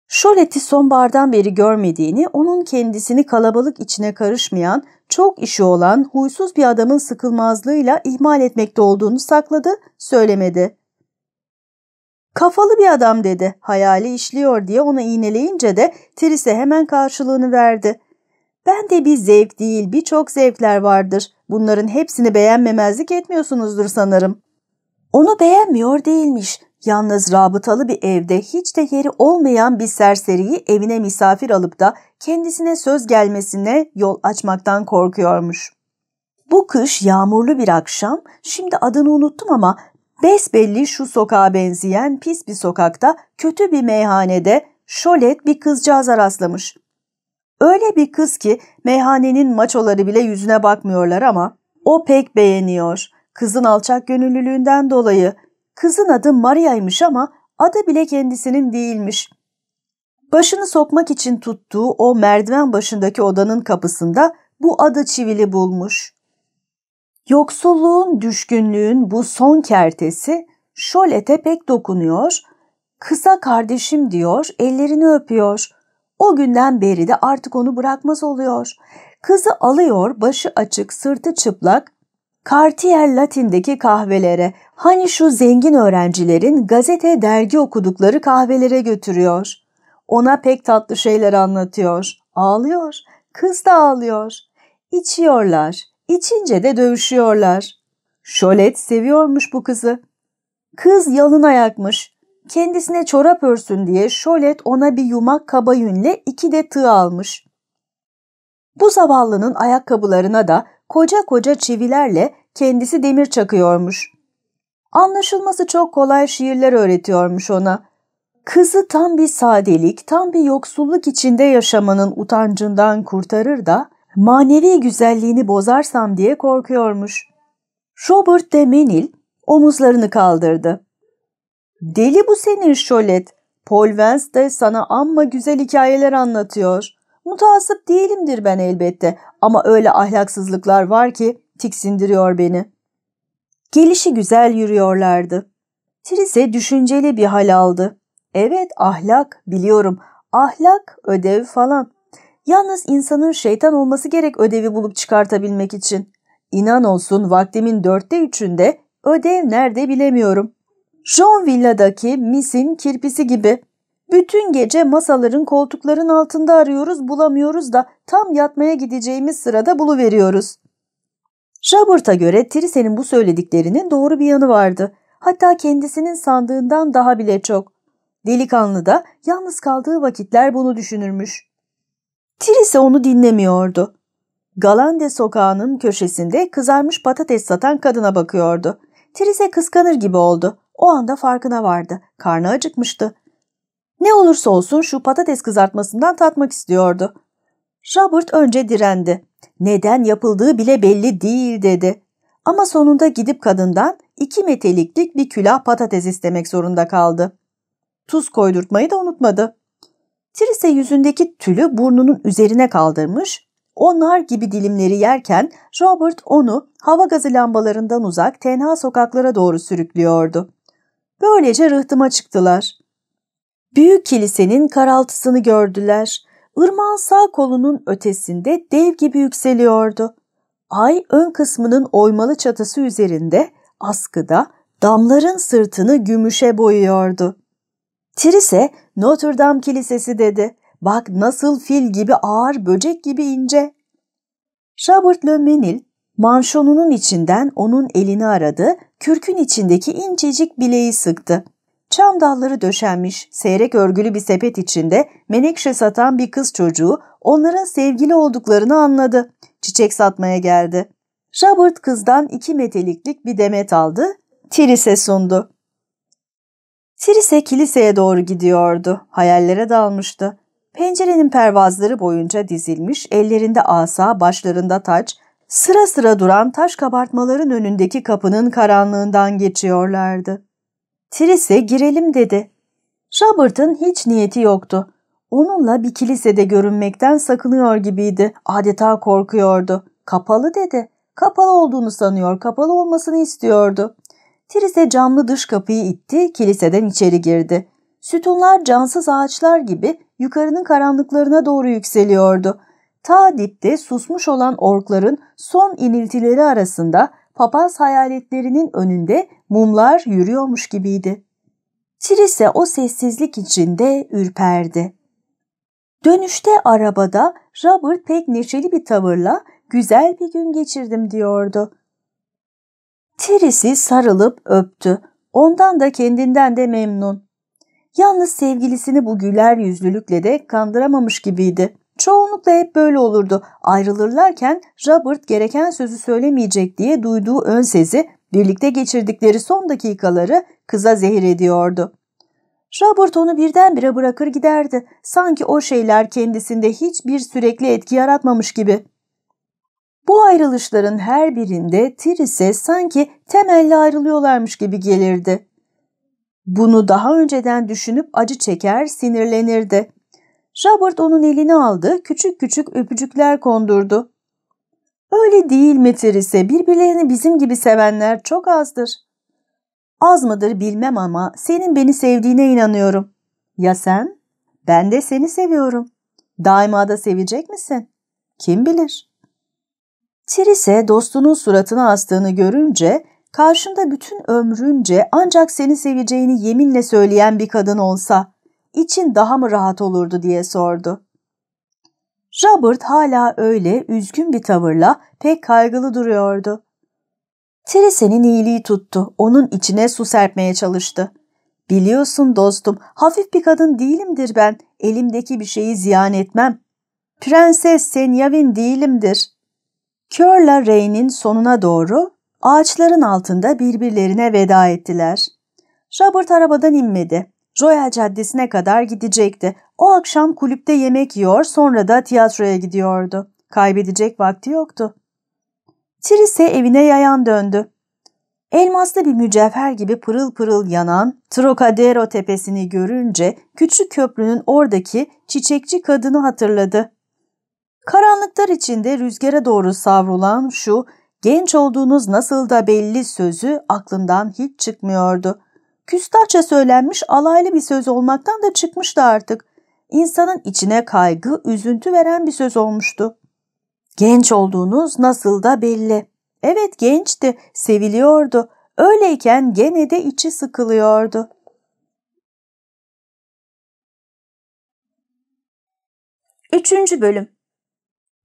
Şolet'i sonbahardan beri görmediğini, onun kendisini kalabalık içine karışmayan, çok işi olan, huysuz bir adamın sıkılmazlığıyla ihmal etmekte olduğunu sakladı, söylemedi. Kafalı bir adam dedi. Hayali işliyor diye onu iğneleyince de Trise hemen karşılığını verdi. Ben de bir zevk değil birçok zevkler vardır. Bunların hepsini beğenmemezlik etmiyorsunuzdur sanırım. Onu beğenmiyor değilmiş. Yalnız rabıtalı bir evde hiç de yeri olmayan bir serseriyi evine misafir alıp da kendisine söz gelmesine yol açmaktan korkuyormuş. Bu kış yağmurlu bir akşam, şimdi adını unuttum ama besbelli şu sokağa benzeyen pis bir sokakta kötü bir meyhanede şolet bir kızcağıza rastlamış. Öyle bir kız ki meyhanenin maçoları bile yüzüne bakmıyorlar ama o pek beğeniyor. Kızın alçak gönüllülüğünden dolayı. Kızın adı Maria'ymış ama adı bile kendisinin değilmiş. Başını sokmak için tuttuğu o merdiven başındaki odanın kapısında bu adı çivili bulmuş. Yoksulluğun, düşkünlüğün bu son kertesi Şolet'e pek dokunuyor, kısa kardeşim diyor, ellerini öpüyor. O günden beri de artık onu bırakmaz oluyor. Kızı alıyor, başı açık, sırtı çıplak, Cartier Latin'deki kahvelere, hani şu zengin öğrencilerin gazete dergi okudukları kahvelere götürüyor. Ona pek tatlı şeyler anlatıyor. Ağlıyor. Kız da ağlıyor. İçiyorlar. İçince de dövüşüyorlar. Şolet seviyormuş bu kızı. Kız yalın ayakmış. Kendisine çorap örsün diye Şolet ona bir yumak kaba yünle iki de tığ almış. Bu zavallının ayakkabılarına da koca koca çivilerle kendisi demir çakıyormuş. Anlaşılması çok kolay şiirler öğretiyormuş ona. Kızı tam bir sadelik, tam bir yoksulluk içinde yaşamanın utancından kurtarır da manevi güzelliğini bozarsam diye korkuyormuş. Robert de Menil omuzlarını kaldırdı. Deli bu senin Şolet. Paul Vance de sana amma güzel hikayeler anlatıyor. Mutasip değilimdir ben elbette ama öyle ahlaksızlıklar var ki tiksindiriyor beni. Gelişi güzel yürüyorlardı. Trise düşünceli bir hal aldı. Evet ahlak biliyorum. Ahlak ödev falan. Yalnız insanın şeytan olması gerek ödevi bulup çıkartabilmek için. İnan olsun vaktimin dörtte üçünde ödev nerede bilemiyorum. John Villa'daki misin kirpisi gibi. Bütün gece masaların koltukların altında arıyoruz bulamıyoruz da tam yatmaya gideceğimiz sırada buluveriyoruz. Robert'a göre Trise'nin bu söylediklerinin doğru bir yanı vardı. Hatta kendisinin sandığından daha bile çok. Delikanlı da yalnız kaldığı vakitler bunu düşünürmüş. Trise onu dinlemiyordu. Galande sokağının köşesinde kızarmış patates satan kadına bakıyordu. Trise kıskanır gibi oldu. O anda farkına vardı. Karnı acıkmıştı. Ne olursa olsun şu patates kızartmasından tatmak istiyordu. Robert önce direndi. Neden yapıldığı bile belli değil dedi. Ama sonunda gidip kadından iki meteliklik bir külah patates istemek zorunda kaldı. Tuz koydurtmayı da unutmadı. Trise yüzündeki tülü burnunun üzerine kaldırmış, onlar gibi dilimleri yerken Robert onu hava gazı lambalarından uzak tenha sokaklara doğru sürüklüyordu. Böylece rıhtıma çıktılar. Büyük kilisenin karaltısını gördüler. Irmağın sağ kolunun ötesinde dev gibi yükseliyordu. Ay ön kısmının oymalı çatısı üzerinde askıda damların sırtını gümüşe boyuyordu. Trise Notre Dame Kilisesi dedi. Bak nasıl fil gibi ağır, böcek gibi ince. Robert Le Menil manşonunun içinden onun elini aradı, kürkün içindeki incecik bileği sıktı. Çam dalları döşenmiş, seyrek örgülü bir sepet içinde menekşe satan bir kız çocuğu onların sevgili olduklarını anladı. Çiçek satmaya geldi. Robert kızdan iki meteliklik bir demet aldı, Tiris'e sundu. Tirise kiliseye doğru gidiyordu, hayallere dalmıştı. Pencerenin pervazları boyunca dizilmiş, ellerinde asa, başlarında taç, sıra sıra duran taş kabartmaların önündeki kapının karanlığından geçiyorlardı. Trise girelim dedi. Robert'ın hiç niyeti yoktu. Onunla bir kilisede görünmekten sakınıyor gibiydi. Adeta korkuyordu. Kapalı dedi. Kapalı olduğunu sanıyor, kapalı olmasını istiyordu. Trise camlı dış kapıyı itti, kiliseden içeri girdi. Sütunlar cansız ağaçlar gibi yukarının karanlıklarına doğru yükseliyordu. Ta dipte susmuş olan orkların son iniltileri arasında papaz hayaletlerinin önünde mumlar yürüyormuş gibiydi. Trise o sessizlik içinde ürperdi. Dönüşte arabada Robert pek neşeli bir tavırla güzel bir gün geçirdim diyordu. Tiris'i sarılıp öptü. Ondan da kendinden de memnun. Yalnız sevgilisini bu güler yüzlülükle de kandıramamış gibiydi. Çoğunlukla hep böyle olurdu. Ayrılırlarken Robert gereken sözü söylemeyecek diye duyduğu ön sezi birlikte geçirdikleri son dakikaları kıza zehir ediyordu. Robert onu birdenbire bırakır giderdi. Sanki o şeyler kendisinde hiçbir sürekli etki yaratmamış gibi. Bu ayrılışların her birinde Tiris'e sanki temelli ayrılıyorlarmış gibi gelirdi. Bunu daha önceden düşünüp acı çeker, sinirlenirdi. Robert onun elini aldı, küçük küçük öpücükler kondurdu. Öyle değil mi Tiris'e? Birbirlerini bizim gibi sevenler çok azdır. Az mıdır bilmem ama senin beni sevdiğine inanıyorum. Ya sen? Ben de seni seviyorum. Daima da sevecek misin? Kim bilir? Tirise dostunun suratına astığını görünce karşında bütün ömrünce ancak seni seveceğini yeminle söyleyen bir kadın olsa için daha mı rahat olurdu diye sordu. Robert hala öyle üzgün bir tavırla pek kaygılı duruyordu. Terese'nin iyiliği tuttu. Onun içine su serpmeye çalıştı. Biliyorsun dostum, hafif bir kadın değilimdir ben. Elimdeki bir şeyi ziyan etmem. Prenses Senyavin değilimdir. Kör'la Rey'nin sonuna doğru ağaçların altında birbirlerine veda ettiler. Robert arabadan inmedi. Royal Caddesi'ne kadar gidecekti. O akşam kulüpte yemek yiyor sonra da tiyatroya gidiyordu. Kaybedecek vakti yoktu. Trise evine yayan döndü. Elmaslı bir mücevher gibi pırıl pırıl yanan Trocadero tepesini görünce küçük köprünün oradaki çiçekçi kadını hatırladı. Karanlıklar içinde rüzgara doğru savrulan şu genç olduğunuz nasıl da belli sözü aklından hiç çıkmıyordu. Küstahça söylenmiş alaylı bir söz olmaktan da çıkmıştı artık. İnsanın içine kaygı, üzüntü veren bir söz olmuştu. Genç olduğunuz nasıl da belli. Evet gençti, seviliyordu. Öyleyken gene de içi sıkılıyordu. Üçüncü bölüm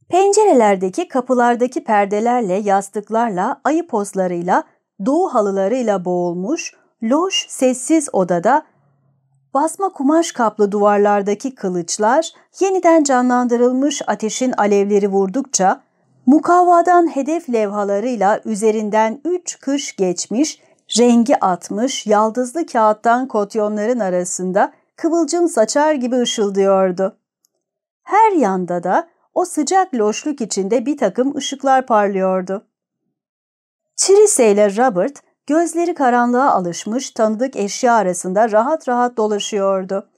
Pencerelerdeki kapılardaki perdelerle, yastıklarla, ayı pozlarıyla, doğu halılarıyla boğulmuş, loş, sessiz odada basma kumaş kaplı duvarlardaki kılıçlar yeniden canlandırılmış ateşin alevleri vurdukça mukavvadan hedef levhalarıyla üzerinden üç kış geçmiş, rengi atmış, yaldızlı kağıttan kotyonların arasında kıvılcım saçar gibi ışıldıyordu. Her yanda da o sıcak loşluk içinde bir takım ışıklar parlıyordu. Trise ile Robert gözleri karanlığa alışmış tanıdık eşya arasında rahat rahat dolaşıyordu.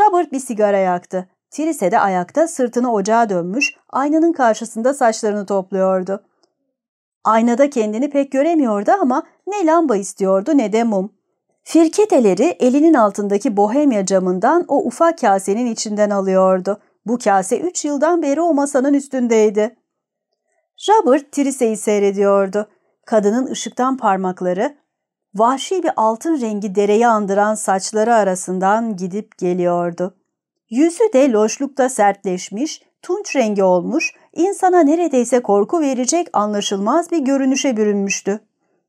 Robert bir sigara yaktı. Trise de ayakta sırtını ocağa dönmüş, aynanın karşısında saçlarını topluyordu. Aynada kendini pek göremiyordu ama ne lamba istiyordu ne de mum. Firketeleri elinin altındaki bohemya camından o ufak kasenin içinden alıyordu. Bu kase üç yıldan beri o masanın üstündeydi. Robert Trise'yi seyrediyordu. Kadının ışıktan parmakları, vahşi bir altın rengi dereyi andıran saçları arasından gidip geliyordu. Yüzü de loşlukta sertleşmiş, tunç rengi olmuş, insana neredeyse korku verecek anlaşılmaz bir görünüşe bürünmüştü.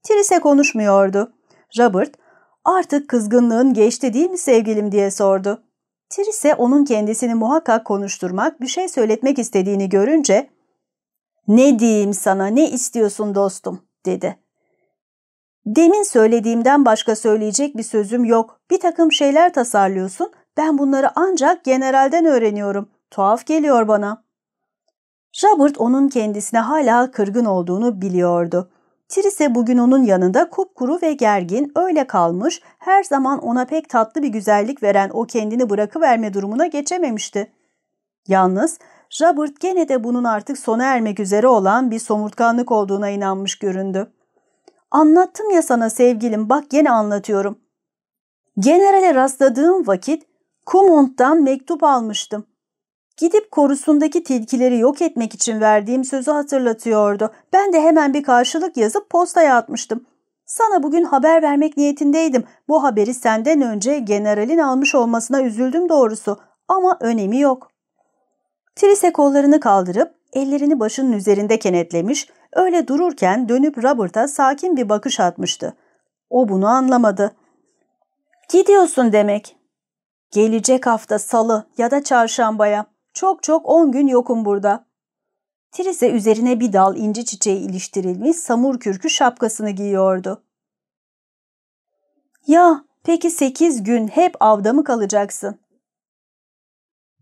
Trise konuşmuyordu. Robert, artık kızgınlığın geçti değil mi sevgilim diye sordu. Trise onun kendisini muhakkak konuşturmak, bir şey söyletmek istediğini görünce ''Ne diyeyim sana, ne istiyorsun dostum?'' Dedi. ''Demin söylediğimden başka söyleyecek bir sözüm yok. Bir takım şeyler tasarlıyorsun, ben bunları ancak generalden öğreniyorum. Tuhaf geliyor bana.'' Robert onun kendisine hala kırgın olduğunu biliyordu. Trise bugün onun yanında kupkuru ve gergin öyle kalmış, her zaman ona pek tatlı bir güzellik veren o kendini bırakıverme durumuna geçememişti. Yalnız Robert gene de bunun artık sona ermek üzere olan bir somurtkanlık olduğuna inanmış göründü. Anlattım ya sana sevgilim bak gene anlatıyorum. Generale rastladığım vakit Kumont'tan mektup almıştım. Gidip korusundaki tilkileri yok etmek için verdiğim sözü hatırlatıyordu. Ben de hemen bir karşılık yazıp postaya atmıştım. Sana bugün haber vermek niyetindeydim. Bu haberi senden önce generalin almış olmasına üzüldüm doğrusu ama önemi yok. Trise kollarını kaldırıp ellerini başının üzerinde kenetlemiş, öyle dururken dönüp Robert'a sakin bir bakış atmıştı. O bunu anlamadı. Gidiyorsun demek. Gelecek hafta salı ya da çarşambaya. Çok çok on gün yokum burada. Trise üzerine bir dal inci çiçeği iliştirilmiş samur kürkü şapkasını giyiyordu. Ya peki sekiz gün hep avda mı kalacaksın?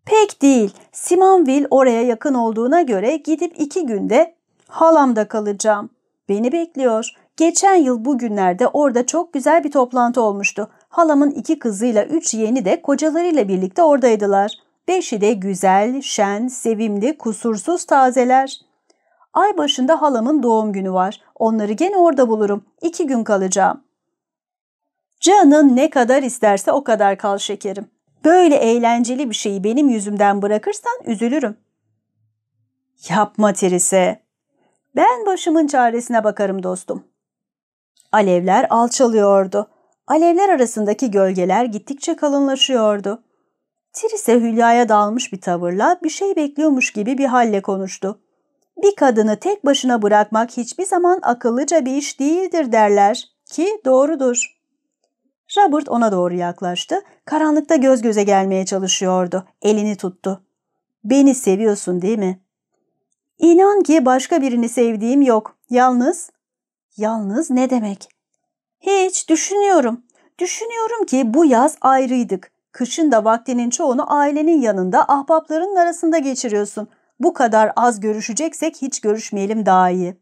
Pek değil. Simonville oraya yakın olduğuna göre gidip iki günde halamda kalacağım. Beni bekliyor. Geçen yıl bu günlerde orada çok güzel bir toplantı olmuştu. Halamın iki kızıyla üç yeğeni de kocalarıyla birlikte oradaydılar. Beşi de güzel, şen, sevimli, kusursuz tazeler. Ay başında halamın doğum günü var. Onları gene orada bulurum. İki gün kalacağım. Canın ne kadar isterse o kadar kal şekerim. Böyle eğlenceli bir şeyi benim yüzümden bırakırsan üzülürüm. Yapma Tirise. Ben başımın çaresine bakarım dostum. Alevler alçalıyordu. Alevler arasındaki gölgeler gittikçe kalınlaşıyordu. Tirise Hülya'ya dalmış bir tavırla bir şey bekliyormuş gibi bir halle konuştu. Bir kadını tek başına bırakmak hiçbir zaman akıllıca bir iş değildir derler ki doğrudur. Robert ona doğru yaklaştı. Karanlıkta göz göze gelmeye çalışıyordu. Elini tuttu. Beni seviyorsun değil mi? İnan ki başka birini sevdiğim yok. Yalnız... Yalnız ne demek? Hiç düşünüyorum. Düşünüyorum ki bu yaz ayrıydık. Kışın da vaktinin çoğunu ailenin yanında ahbapların arasında geçiriyorsun. Bu kadar az görüşeceksek hiç görüşmeyelim daha iyi.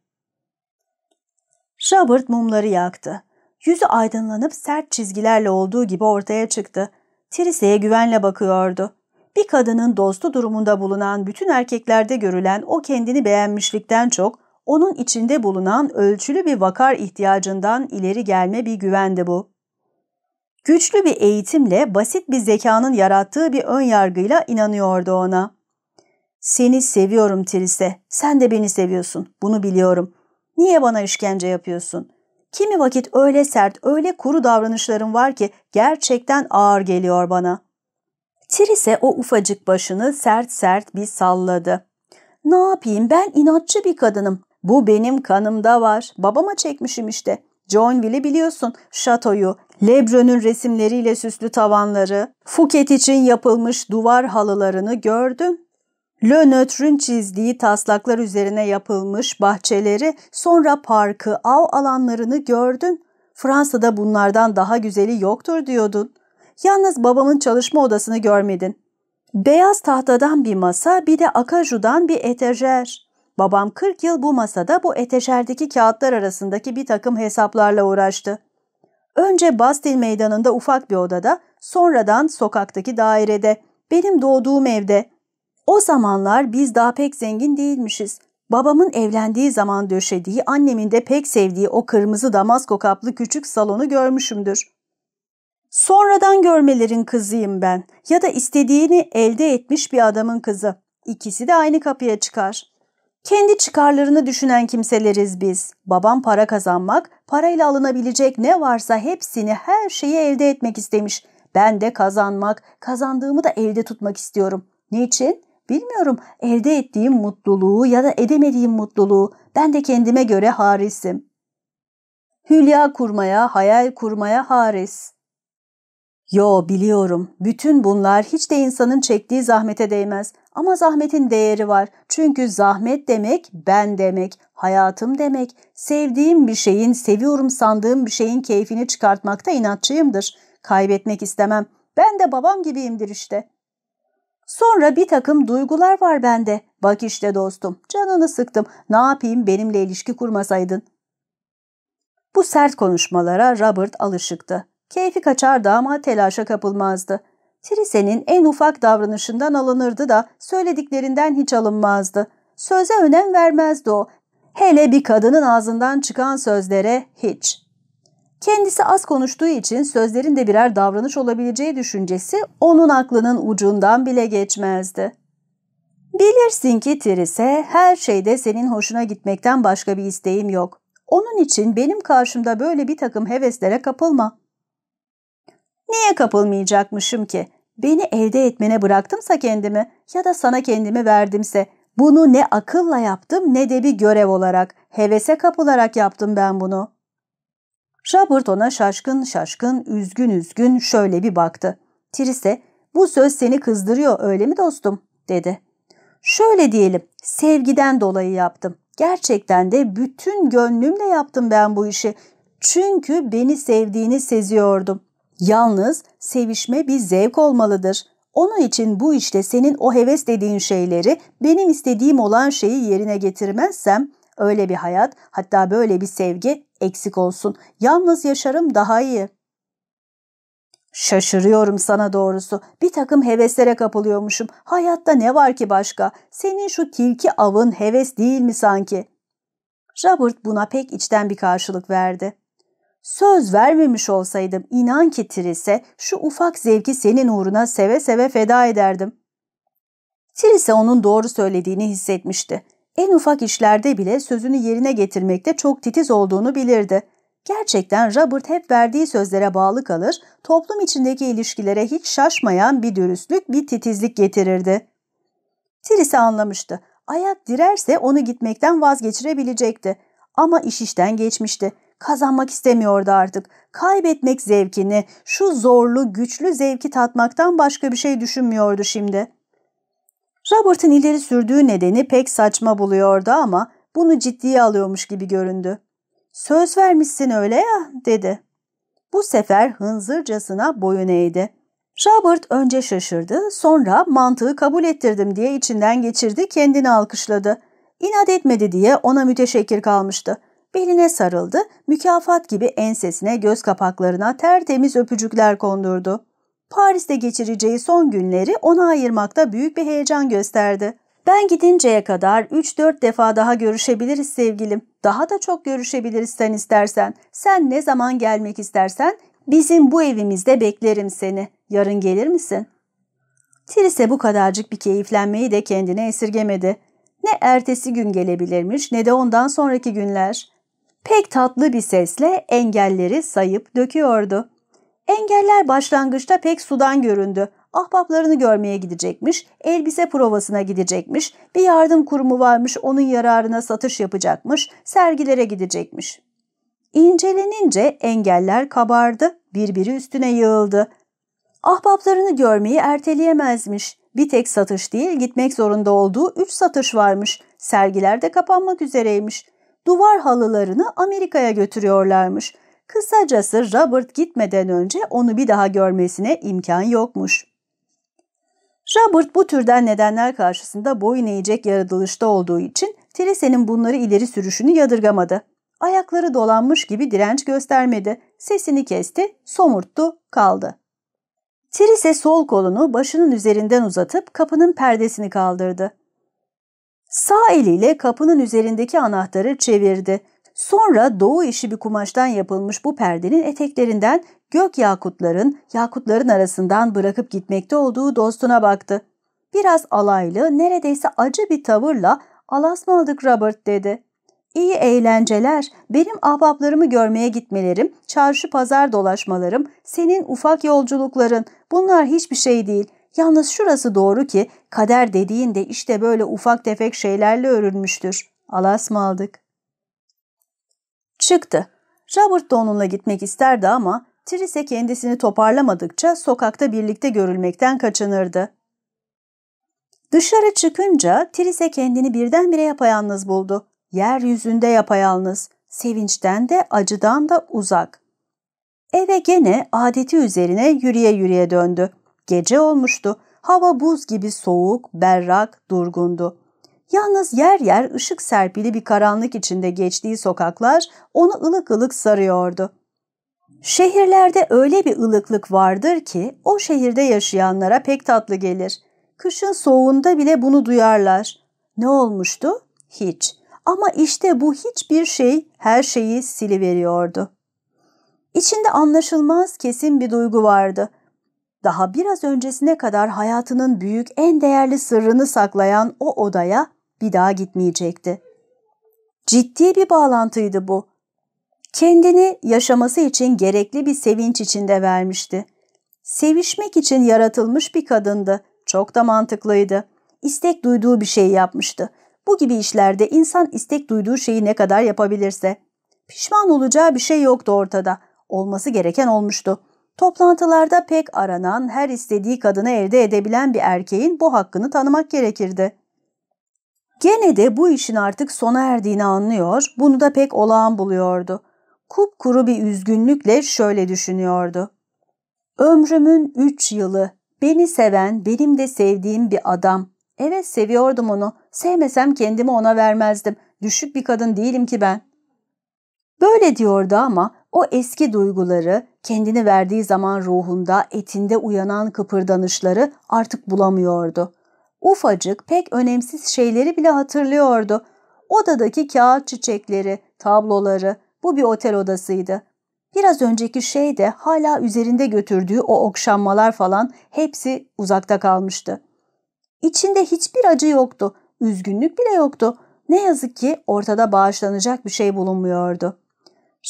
Robert mumları yaktı. Yüzü aydınlanıp sert çizgilerle olduğu gibi ortaya çıktı. Trise'ye güvenle bakıyordu. Bir kadının dostu durumunda bulunan bütün erkeklerde görülen o kendini beğenmişlikten çok onun içinde bulunan ölçülü bir vakar ihtiyacından ileri gelme bir güvendi bu. Güçlü bir eğitimle basit bir zekanın yarattığı bir ön yargıyla inanıyordu ona. Seni seviyorum Trise, sen de beni seviyorsun, bunu biliyorum. Niye bana işkence yapıyorsun? Kimi vakit öyle sert, öyle kuru davranışların var ki gerçekten ağır geliyor bana. Trise o ufacık başını sert sert bir salladı. Ne yapayım ben inatçı bir kadınım. Bu benim kanımda var. Babama çekmişim işte. Joinville'i biliyorsun, şatoyu, Lebrun'un resimleriyle süslü tavanları, Fouquet için yapılmış duvar halılarını gördüm. Le Neutr'ün çizdiği taslaklar üzerine yapılmış bahçeleri, sonra parkı, av alanlarını gördün. Fransa'da bunlardan daha güzeli yoktur diyordun. Yalnız babamın çalışma odasını görmedin. Beyaz tahtadan bir masa, bir de akajudan bir etejer. Babam 40 yıl bu masada bu etejerdeki kağıtlar arasındaki bir takım hesaplarla uğraştı. Önce Bastil meydanında ufak bir odada, sonradan sokaktaki dairede, benim doğduğum evde. O zamanlar biz daha pek zengin değilmişiz. Babamın evlendiği zaman döşediği, annemin de pek sevdiği o kırmızı damasko kaplı küçük salonu görmüşümdür. Sonradan görmelerin kızıyım ben ya da istediğini elde etmiş bir adamın kızı. İkisi de aynı kapıya çıkar. Kendi çıkarlarını düşünen kimseleriz biz. Babam para kazanmak, parayla alınabilecek ne varsa hepsini, her şeyi elde etmek istemiş. Ben de kazanmak, kazandığımı da elde tutmak istiyorum. Niçin? Bilmiyorum elde ettiğim mutluluğu ya da edemediğim mutluluğu ben de kendime göre harisim. Hülya kurmaya, hayal kurmaya haris. Yo biliyorum. Bütün bunlar hiç de insanın çektiği zahmete değmez. Ama zahmetin değeri var. Çünkü zahmet demek ben demek, hayatım demek. Sevdiğim bir şeyin, seviyorum sandığım bir şeyin keyfini çıkartmakta inatçıyımdır. Kaybetmek istemem. Ben de babam gibiyimdir işte. Sonra bir takım duygular var bende. Bak işte dostum, canını sıktım. Ne yapayım benimle ilişki kurmasaydın. Bu sert konuşmalara Robert alışıktı. Keyfi kaçardı ama telaşa kapılmazdı. Trise'nin en ufak davranışından alınırdı da söylediklerinden hiç alınmazdı. Söze önem vermezdi o. Hele bir kadının ağzından çıkan sözlere hiç. Kendisi az konuştuğu için sözlerin de birer davranış olabileceği düşüncesi onun aklının ucundan bile geçmezdi. Bilirsin ki Trise, her şeyde senin hoşuna gitmekten başka bir isteğim yok. Onun için benim karşımda böyle bir takım heveslere kapılma. Niye kapılmayacakmışım ki? Beni elde etmene bıraktımsa kendimi ya da sana kendimi verdimse bunu ne akılla yaptım ne de bir görev olarak, hevese kapılarak yaptım ben bunu. Robert ona şaşkın şaşkın, üzgün üzgün şöyle bir baktı. Trise, bu söz seni kızdırıyor öyle mi dostum? dedi. Şöyle diyelim, sevgiden dolayı yaptım. Gerçekten de bütün gönlümle yaptım ben bu işi. Çünkü beni sevdiğini seziyordum. Yalnız sevişme bir zevk olmalıdır. Onun için bu işte senin o heves dediğin şeyleri benim istediğim olan şeyi yerine getirmezsem öyle bir hayat hatta böyle bir sevgi eksik olsun. Yalnız yaşarım daha iyi. Şaşırıyorum sana doğrusu. Bir takım heveslere kapılıyormuşum. Hayatta ne var ki başka? Senin şu tilki avın heves değil mi sanki? Robert buna pek içten bir karşılık verdi. Söz vermemiş olsaydım inan ki Trise şu ufak zevki senin uğruna seve seve feda ederdim. Trise onun doğru söylediğini hissetmişti. En ufak işlerde bile sözünü yerine getirmekte çok titiz olduğunu bilirdi. Gerçekten Robert hep verdiği sözlere bağlı kalır, toplum içindeki ilişkilere hiç şaşmayan bir dürüstlük, bir titizlik getirirdi. Trise anlamıştı. Ayak direrse onu gitmekten vazgeçirebilecekti. Ama iş işten geçmişti. Kazanmak istemiyordu artık. Kaybetmek zevkini, şu zorlu, güçlü zevki tatmaktan başka bir şey düşünmüyordu şimdi. Robert'ın ileri sürdüğü nedeni pek saçma buluyordu ama bunu ciddiye alıyormuş gibi göründü. Söz vermişsin öyle ya dedi. Bu sefer hınzırcasına boyun eğdi. Robert önce şaşırdı, sonra mantığı kabul ettirdim diye içinden geçirdi, kendini alkışladı. İnat etmedi diye ona müteşekkir kalmıştı. Beline sarıldı, mükafat gibi ensesine, göz kapaklarına tertemiz öpücükler kondurdu. Paris'te geçireceği son günleri ona ayırmakta büyük bir heyecan gösterdi. Ben gidinceye kadar 3-4 defa daha görüşebiliriz sevgilim. Daha da çok görüşebiliriz sen istersen. Sen ne zaman gelmek istersen bizim bu evimizde beklerim seni. Yarın gelir misin? Trise bu kadarcık bir keyiflenmeyi de kendine esirgemedi. Ne ertesi gün gelebilirmiş ne de ondan sonraki günler. Pek tatlı bir sesle engelleri sayıp döküyordu. Engeller başlangıçta pek sudan göründü. Ahbaplarını görmeye gidecekmiş, elbise provasına gidecekmiş, bir yardım kurumu varmış onun yararına satış yapacakmış, sergilere gidecekmiş. İncelenince engeller kabardı, birbiri üstüne yığıldı. Ahbaplarını görmeyi erteleyemezmiş. Bir tek satış değil gitmek zorunda olduğu üç satış varmış. Sergiler de kapanmak üzereymiş. Duvar halılarını Amerika'ya götürüyorlarmış. Kısacası Robert gitmeden önce onu bir daha görmesine imkan yokmuş. Robert bu türden nedenler karşısında boyun eğecek yaratılışta olduğu için Terese'nin bunları ileri sürüşünü yadırgamadı. Ayakları dolanmış gibi direnç göstermedi. Sesini kesti, somurttu, kaldı. Trise sol kolunu başının üzerinden uzatıp kapının perdesini kaldırdı. Sağ eliyle kapının üzerindeki anahtarı çevirdi. Sonra doğu işi bir kumaştan yapılmış bu perdenin eteklerinden gök yakutların, yakutların arasından bırakıp gitmekte olduğu dostuna baktı. Biraz alaylı, neredeyse acı bir tavırla alas mı aldık Robert dedi. İyi eğlenceler, benim ahbaplarımı görmeye gitmelerim, çarşı pazar dolaşmalarım, senin ufak yolculukların, bunlar hiçbir şey değil. Yalnız şurası doğru ki kader dediğin de işte böyle ufak tefek şeylerle örülmüştür. Alas mı aldık? Çıktı. Robert da onunla gitmek isterdi ama Trise kendisini toparlamadıkça sokakta birlikte görülmekten kaçınırdı. Dışarı çıkınca Trise kendini birdenbire yapayalnız buldu. Yeryüzünde yapayalnız, sevinçten de acıdan da uzak. Eve gene adeti üzerine yürüye yürüye döndü. Gece olmuştu. Hava buz gibi soğuk, berrak, durgundu. Yalnız yer yer ışık serpili bir karanlık içinde geçtiği sokaklar onu ılık ılık sarıyordu. Şehirlerde öyle bir ılıklık vardır ki o şehirde yaşayanlara pek tatlı gelir. Kışın soğuğunda bile bunu duyarlar. Ne olmuştu? Hiç. Ama işte bu hiçbir şey her şeyi siliveriyordu. İçinde anlaşılmaz kesin bir duygu vardı. Daha biraz öncesine kadar hayatının büyük en değerli sırrını saklayan o odaya bir daha gitmeyecekti. Ciddi bir bağlantıydı bu. Kendini yaşaması için gerekli bir sevinç içinde vermişti. Sevişmek için yaratılmış bir kadındı. Çok da mantıklıydı. İstek duyduğu bir şey yapmıştı. Bu gibi işlerde insan istek duyduğu şeyi ne kadar yapabilirse. Pişman olacağı bir şey yoktu ortada. Olması gereken olmuştu. Toplantılarda pek aranan, her istediği kadını elde edebilen bir erkeğin bu hakkını tanımak gerekirdi. Gene de bu işin artık sona erdiğini anlıyor, bunu da pek olağan buluyordu. Kupkuru bir üzgünlükle şöyle düşünüyordu. Ömrümün üç yılı, beni seven, benim de sevdiğim bir adam. Evet seviyordum onu, sevmesem kendimi ona vermezdim. Düşük bir kadın değilim ki ben. Böyle diyordu ama o eski duyguları, kendini verdiği zaman ruhunda, etinde uyanan kıpırdanışları artık bulamıyordu. Ufacık, pek önemsiz şeyleri bile hatırlıyordu. Odadaki kağıt çiçekleri, tabloları, bu bir otel odasıydı. Biraz önceki şey de hala üzerinde götürdüğü o okşanmalar falan hepsi uzakta kalmıştı. İçinde hiçbir acı yoktu, üzgünlük bile yoktu. Ne yazık ki ortada bağışlanacak bir şey bulunmuyordu.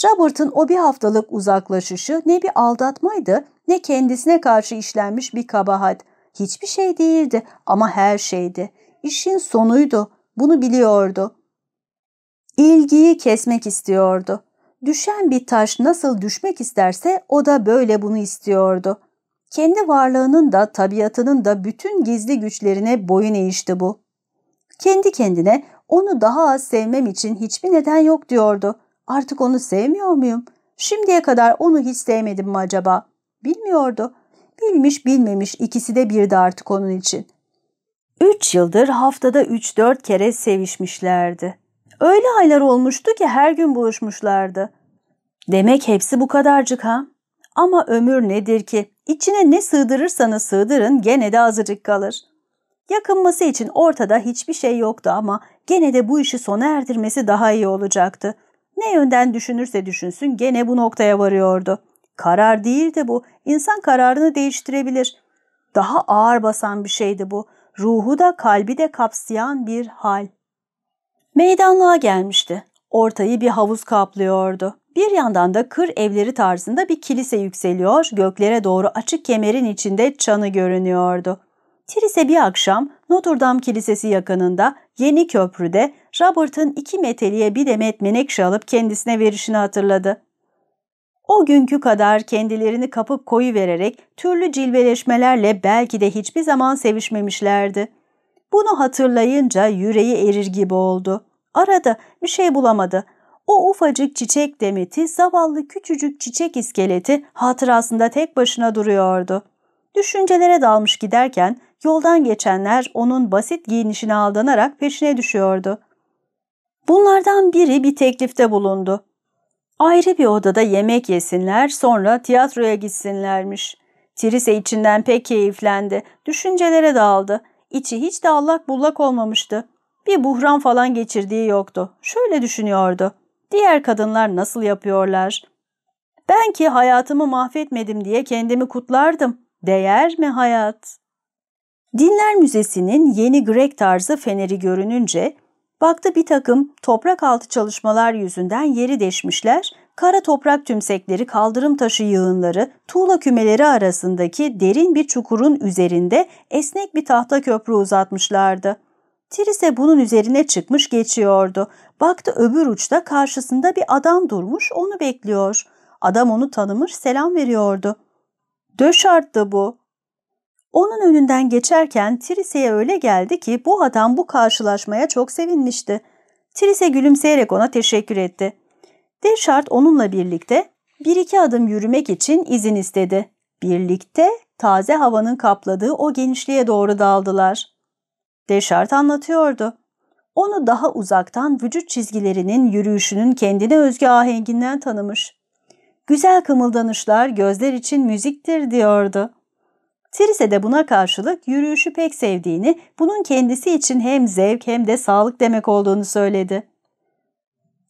Robert'ın o bir haftalık uzaklaşışı ne bir aldatmaydı ne kendisine karşı işlenmiş bir kabahat. Hiçbir şey değildi ama her şeydi. İşin sonuydu. Bunu biliyordu. İlgiyi kesmek istiyordu. Düşen bir taş nasıl düşmek isterse o da böyle bunu istiyordu. Kendi varlığının da tabiatının da bütün gizli güçlerine boyun eğişti bu. Kendi kendine onu daha az sevmem için hiçbir neden yok diyordu. Artık onu sevmiyor muyum? Şimdiye kadar onu hiç sevmedim mi acaba? Bilmiyordu. Bilmiş bilmemiş ikisi de birdi artık onun için. Üç yıldır haftada üç dört kere sevişmişlerdi. Öyle aylar olmuştu ki her gün buluşmuşlardı. Demek hepsi bu kadarcık ha? Ama ömür nedir ki? İçine ne sığdırırsanız sığdırın gene de azıcık kalır. Yakınması için ortada hiçbir şey yoktu ama gene de bu işi sona erdirmesi daha iyi olacaktı. Ne yönden düşünürse düşünsün gene bu noktaya varıyordu. Karar değildi bu. İnsan kararını değiştirebilir. Daha ağır basan bir şeydi bu. Ruhu da kalbi de kapsayan bir hal. Meydanlığa gelmişti. Ortayı bir havuz kaplıyordu. Bir yandan da kır evleri tarzında bir kilise yükseliyor, göklere doğru açık kemerin içinde çanı görünüyordu. Trise bir akşam Notre Dame Kilisesi yakınında Yeni Köprü'de Robert'ın iki meteliğe bir demet menekşe alıp kendisine verişini hatırladı. O günkü kadar kendilerini kapıp koyu vererek türlü cilveleşmelerle belki de hiçbir zaman sevişmemişlerdi. Bunu hatırlayınca yüreği erir gibi oldu. Arada bir şey bulamadı. O ufacık çiçek demeti, zavallı küçücük çiçek iskeleti hatırasında tek başına duruyordu. Düşüncelere dalmış giderken yoldan geçenler onun basit giyinişine aldanarak peşine düşüyordu. Bunlardan biri bir teklifte bulundu. Ayrı bir odada yemek yesinler, sonra tiyatroya gitsinlermiş. Trise içinden pek keyiflendi, düşüncelere daldı. İçi hiç de allak bullak olmamıştı. Bir buhran falan geçirdiği yoktu. Şöyle düşünüyordu. Diğer kadınlar nasıl yapıyorlar? Ben ki hayatımı mahvetmedim diye kendimi kutlardım. Değer mi hayat? Dinler Müzesi'nin yeni Grek tarzı feneri görününce baktı bir takım toprak altı çalışmalar yüzünden yeri deşmişler, kara toprak tümsekleri, kaldırım taşı yığınları, tuğla kümeleri arasındaki derin bir çukurun üzerinde esnek bir tahta köprü uzatmışlardı. Trise bunun üzerine çıkmış geçiyordu. Baktı öbür uçta karşısında bir adam durmuş onu bekliyor. Adam onu tanımış selam veriyordu. Döşarttı bu. Onun önünden geçerken Trise'ye öyle geldi ki bu adam bu karşılaşmaya çok sevinmişti. Trise gülümseyerek ona teşekkür etti. Deşart onunla birlikte bir iki adım yürümek için izin istedi. Birlikte taze havanın kapladığı o genişliğe doğru daldılar. Deşart anlatıyordu. Onu daha uzaktan vücut çizgilerinin yürüyüşünün kendine özgü ahenginden tanımış. Güzel kımıldanışlar gözler için müziktir diyordu. Trise de buna karşılık yürüyüşü pek sevdiğini, bunun kendisi için hem zevk hem de sağlık demek olduğunu söyledi.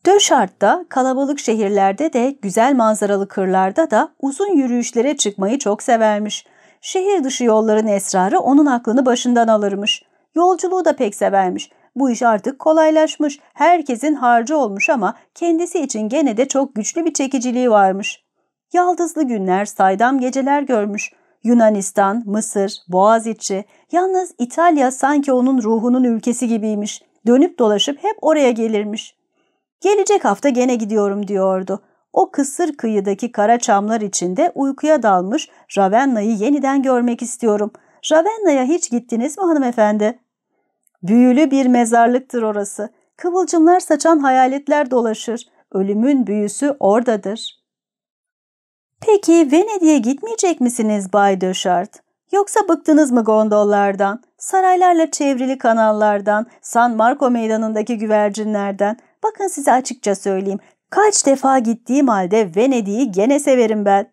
Döşart'ta, kalabalık şehirlerde de, güzel manzaralı kırlarda da uzun yürüyüşlere çıkmayı çok severmiş. Şehir dışı yolların esrarı onun aklını başından alırmış. Yolculuğu da pek severmiş. Bu iş artık kolaylaşmış. Herkesin harcı olmuş ama kendisi için gene de çok güçlü bir çekiciliği varmış. Yaldızlı günler, saydam geceler görmüş. Yunanistan, Mısır, Boğaziçi, yalnız İtalya sanki onun ruhunun ülkesi gibiymiş. Dönüp dolaşıp hep oraya gelirmiş. Gelecek hafta gene gidiyorum diyordu. O kısır kıyıdaki kara çamlar içinde uykuya dalmış Ravenna'yı yeniden görmek istiyorum. Ravenna'ya hiç gittiniz mi hanımefendi? Büyülü bir mezarlıktır orası. Kıvılcımlar saçan hayaletler dolaşır. Ölümün büyüsü oradadır. Peki Venedik'e gitmeyecek misiniz Bay Döşart? Yoksa bıktınız mı gondollardan, saraylarla çevrili kanallardan, San Marco meydanındaki güvercinlerden? Bakın size açıkça söyleyeyim, kaç defa gittiğim halde Venedik'i gene severim ben.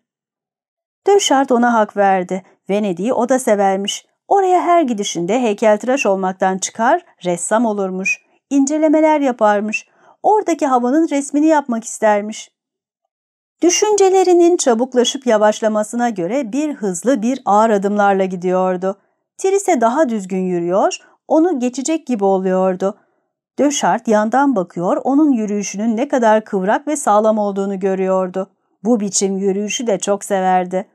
Döşart ona hak verdi. Venedik'i o da severmiş. Oraya her gidişinde heykeltıraş olmaktan çıkar, ressam olurmuş. İncelemeler yaparmış. Oradaki havanın resmini yapmak istermiş. Düşüncelerinin çabuklaşıp yavaşlamasına göre bir hızlı bir ağır adımlarla gidiyordu. Trise daha düzgün yürüyor, onu geçecek gibi oluyordu. Döşart yandan bakıyor, onun yürüyüşünün ne kadar kıvrak ve sağlam olduğunu görüyordu. Bu biçim yürüyüşü de çok severdi.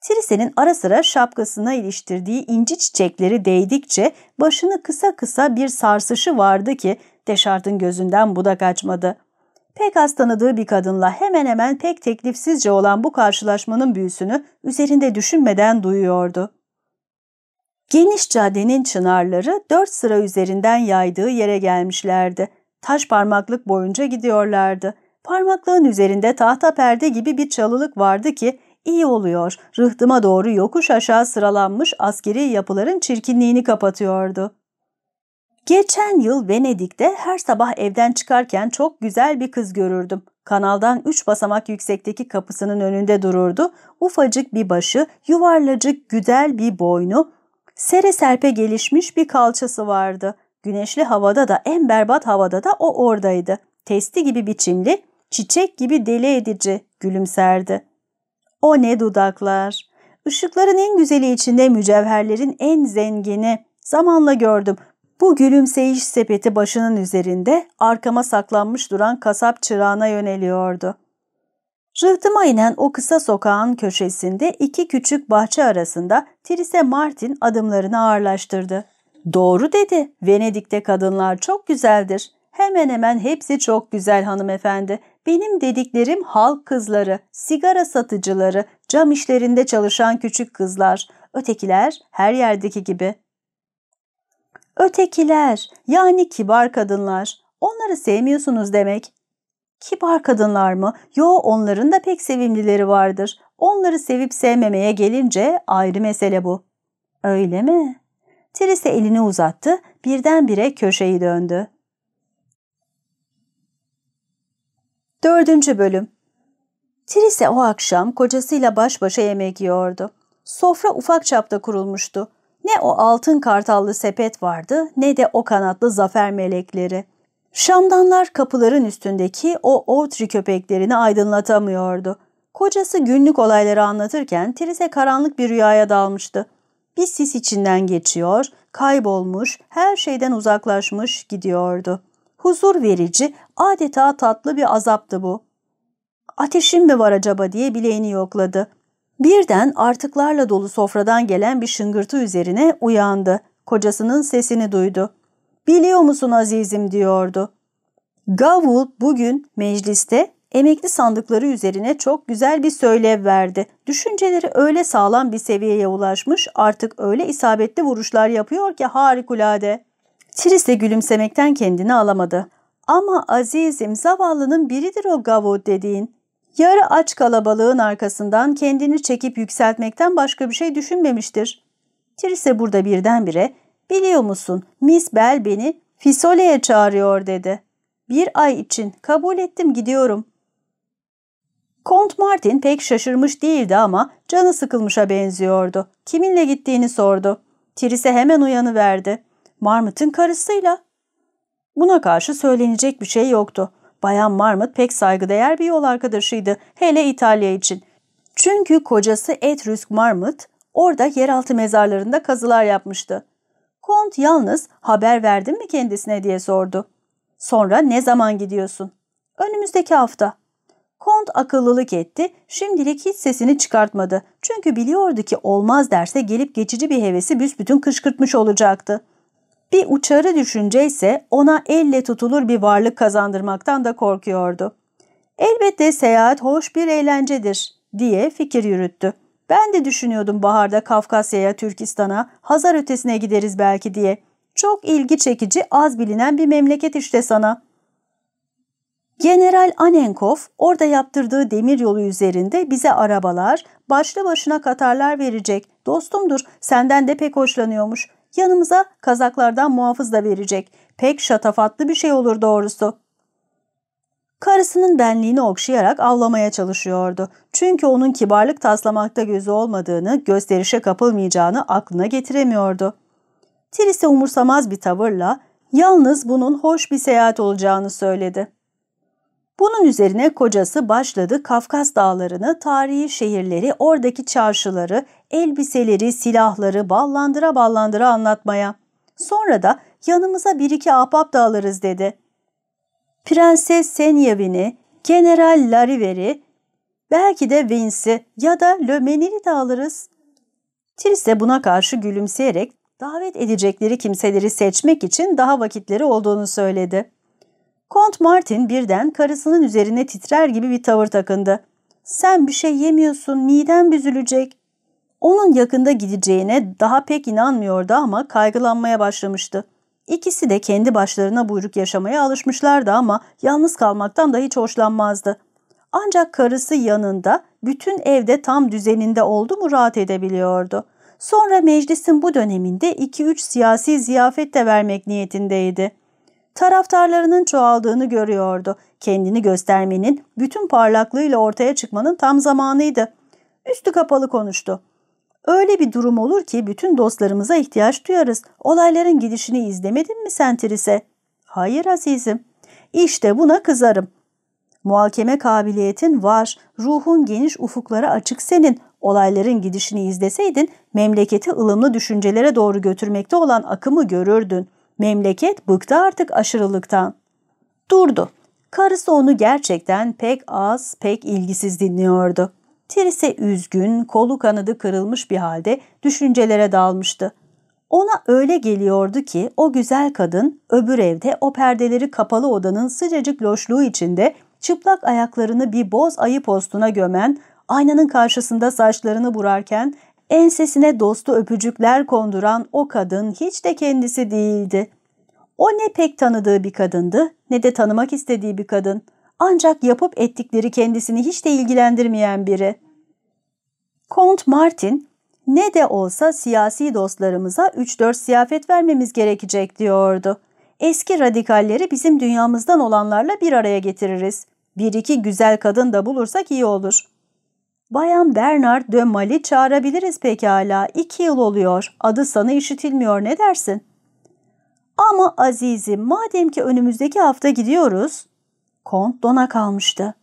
Trise'nin ara sıra şapkasına iliştirdiği inci çiçekleri değdikçe başını kısa kısa bir sarsışı vardı ki Deşart'ın gözünden bu da kaçmadı. Pek az tanıdığı bir kadınla hemen hemen pek teklifsizce olan bu karşılaşmanın büyüsünü üzerinde düşünmeden duyuyordu. Geniş caddenin çınarları dört sıra üzerinden yaydığı yere gelmişlerdi. Taş parmaklık boyunca gidiyorlardı. Parmaklığın üzerinde tahta perde gibi bir çalılık vardı ki iyi oluyor, rıhtıma doğru yokuş aşağı sıralanmış askeri yapıların çirkinliğini kapatıyordu. Geçen yıl Venedik'te her sabah evden çıkarken çok güzel bir kız görürdüm. Kanaldan üç basamak yüksekteki kapısının önünde dururdu. Ufacık bir başı, yuvarlacık güzel bir boynu, sere serpe gelişmiş bir kalçası vardı. Güneşli havada da en berbat havada da o oradaydı. Testi gibi biçimli, çiçek gibi deli edici gülümserdi. O ne dudaklar! Işıkların en güzeli içinde mücevherlerin en zengini. Zamanla gördüm. Bu gülümseyiş sepeti başının üzerinde arkama saklanmış duran kasap çırağına yöneliyordu. Rıhtıma inen o kısa sokağın köşesinde iki küçük bahçe arasında Trise Martin adımlarını ağırlaştırdı. Doğru dedi, Venedik'te kadınlar çok güzeldir. Hemen hemen hepsi çok güzel hanımefendi. Benim dediklerim halk kızları, sigara satıcıları, cam işlerinde çalışan küçük kızlar. Ötekiler her yerdeki gibi. Ötekiler, yani kibar kadınlar. Onları sevmiyorsunuz demek. Kibar kadınlar mı? Yo onların da pek sevimlileri vardır. Onları sevip sevmemeye gelince ayrı mesele bu. Öyle mi? Trise elini uzattı, birdenbire köşeyi döndü. Dördüncü bölüm Trise o akşam kocasıyla baş başa yemek yiyordu. Sofra ufak çapta kurulmuştu. Ne o altın kartallı sepet vardı ne de o kanatlı zafer melekleri. Şamdanlar kapıların üstündeki o Autry köpeklerini aydınlatamıyordu. Kocası günlük olayları anlatırken Trise karanlık bir rüyaya dalmıştı. Bir sis içinden geçiyor, kaybolmuş, her şeyden uzaklaşmış gidiyordu. Huzur verici, adeta tatlı bir azaptı bu. Ateşim mi var acaba diye bileğini yokladı. Birden artıklarla dolu sofradan gelen bir şıngırtı üzerine uyandı. Kocasının sesini duydu. Biliyor musun azizim diyordu. Gavul bugün mecliste emekli sandıkları üzerine çok güzel bir söylev verdi. Düşünceleri öyle sağlam bir seviyeye ulaşmış artık öyle isabetli vuruşlar yapıyor ki harikulade. Tris de gülümsemekten kendini alamadı. Ama azizim zavallının biridir o Gavul dediğin. Yarı aç kalabalığın arkasından kendini çekip yükseltmekten başka bir şey düşünmemiştir. Trise burada birdenbire biliyor musun Miss Bell beni Fisole'ye çağırıyor dedi. Bir ay için kabul ettim gidiyorum. Kont Martin pek şaşırmış değildi ama canı sıkılmışa benziyordu. Kiminle gittiğini sordu. Trise hemen uyanıverdi. Marmot'un karısıyla. Buna karşı söylenecek bir şey yoktu. Bayan Marmot pek saygıdeğer bir yol arkadaşıydı, hele İtalya için. Çünkü kocası Etrüsk Marmot orada yeraltı mezarlarında kazılar yapmıştı. Kont yalnız haber verdin mi kendisine diye sordu. Sonra ne zaman gidiyorsun? Önümüzdeki hafta. Kont akıllılık etti, şimdilik hiç sesini çıkartmadı. Çünkü biliyordu ki olmaz derse gelip geçici bir hevesi büsbütün kışkırtmış olacaktı. Bir uçarı düşünce ise ona elle tutulur bir varlık kazandırmaktan da korkuyordu. Elbette seyahat hoş bir eğlencedir diye fikir yürüttü. Ben de düşünüyordum baharda Kafkasya'ya, Türkistan'a, Hazar ötesine gideriz belki diye. Çok ilgi çekici, az bilinen bir memleket işte sana. General Anenkov orada yaptırdığı demir yolu üzerinde bize arabalar, başlı başına katarlar verecek. Dostumdur, senden de pek hoşlanıyormuş. Yanımıza kazaklardan muhafız da verecek. Pek şatafatlı bir şey olur doğrusu. Karısının benliğini okşayarak avlamaya çalışıyordu. Çünkü onun kibarlık taslamakta gözü olmadığını, gösterişe kapılmayacağını aklına getiremiyordu. Tris'e umursamaz bir tavırla yalnız bunun hoş bir seyahat olacağını söyledi. Bunun üzerine kocası başladı Kafkas dağlarını, tarihi şehirleri, oradaki çarşıları, elbiseleri, silahları ballandıra ballandıra anlatmaya. Sonra da yanımıza bir iki ahbap da dedi. Prenses Senyevin'i, General Lariver'i, belki de Vince'i ya da Lömenil'i de alırız. Trise buna karşı gülümseyerek davet edecekleri kimseleri seçmek için daha vakitleri olduğunu söyledi. Kont Martin birden karısının üzerine titrer gibi bir tavır takındı. Sen bir şey yemiyorsun, miden büzülecek. Onun yakında gideceğine daha pek inanmıyordu ama kaygılanmaya başlamıştı. İkisi de kendi başlarına buyruk yaşamaya alışmışlardı ama yalnız kalmaktan da hiç hoşlanmazdı. Ancak karısı yanında bütün evde tam düzeninde oldu mu rahat edebiliyordu. Sonra meclisin bu döneminde 2-3 siyasi ziyafet de vermek niyetindeydi. Taraftarlarının çoğaldığını görüyordu. Kendini göstermenin, bütün parlaklığıyla ortaya çıkmanın tam zamanıydı. Üstü kapalı konuştu. Öyle bir durum olur ki bütün dostlarımıza ihtiyaç duyarız. Olayların gidişini izlemedin mi sen Tris'e? Hayır azizim. İşte buna kızarım. Muhakeme kabiliyetin var, ruhun geniş ufuklara açık senin. Olayların gidişini izleseydin memleketi ılımlı düşüncelere doğru götürmekte olan akımı görürdün. Memleket bıktı artık aşırılıktan. Durdu. Karısı onu gerçekten pek az, pek ilgisiz dinliyordu. Trise üzgün, kolu kanadı kırılmış bir halde düşüncelere dalmıştı. Ona öyle geliyordu ki o güzel kadın öbür evde o perdeleri kapalı odanın sıcacık loşluğu içinde çıplak ayaklarını bir boz ayı postuna gömen, aynanın karşısında saçlarını burarken ensesine dostu öpücükler konduran o kadın hiç de kendisi değildi. O ne pek tanıdığı bir kadındı ne de tanımak istediği bir kadın. Ancak yapıp ettikleri kendisini hiç de ilgilendirmeyen biri. Kont Martin, ne de olsa siyasi dostlarımıza 3-4 siyafet vermemiz gerekecek diyordu. Eski radikalleri bizim dünyamızdan olanlarla bir araya getiririz. Bir iki güzel kadın da bulursak iyi olur. Bayan Bernard de Mali çağırabiliriz pekala. İki yıl oluyor. Adı sana işitilmiyor ne dersin? Ama azizim madem ki önümüzdeki hafta gidiyoruz. Kont dona kalmıştı.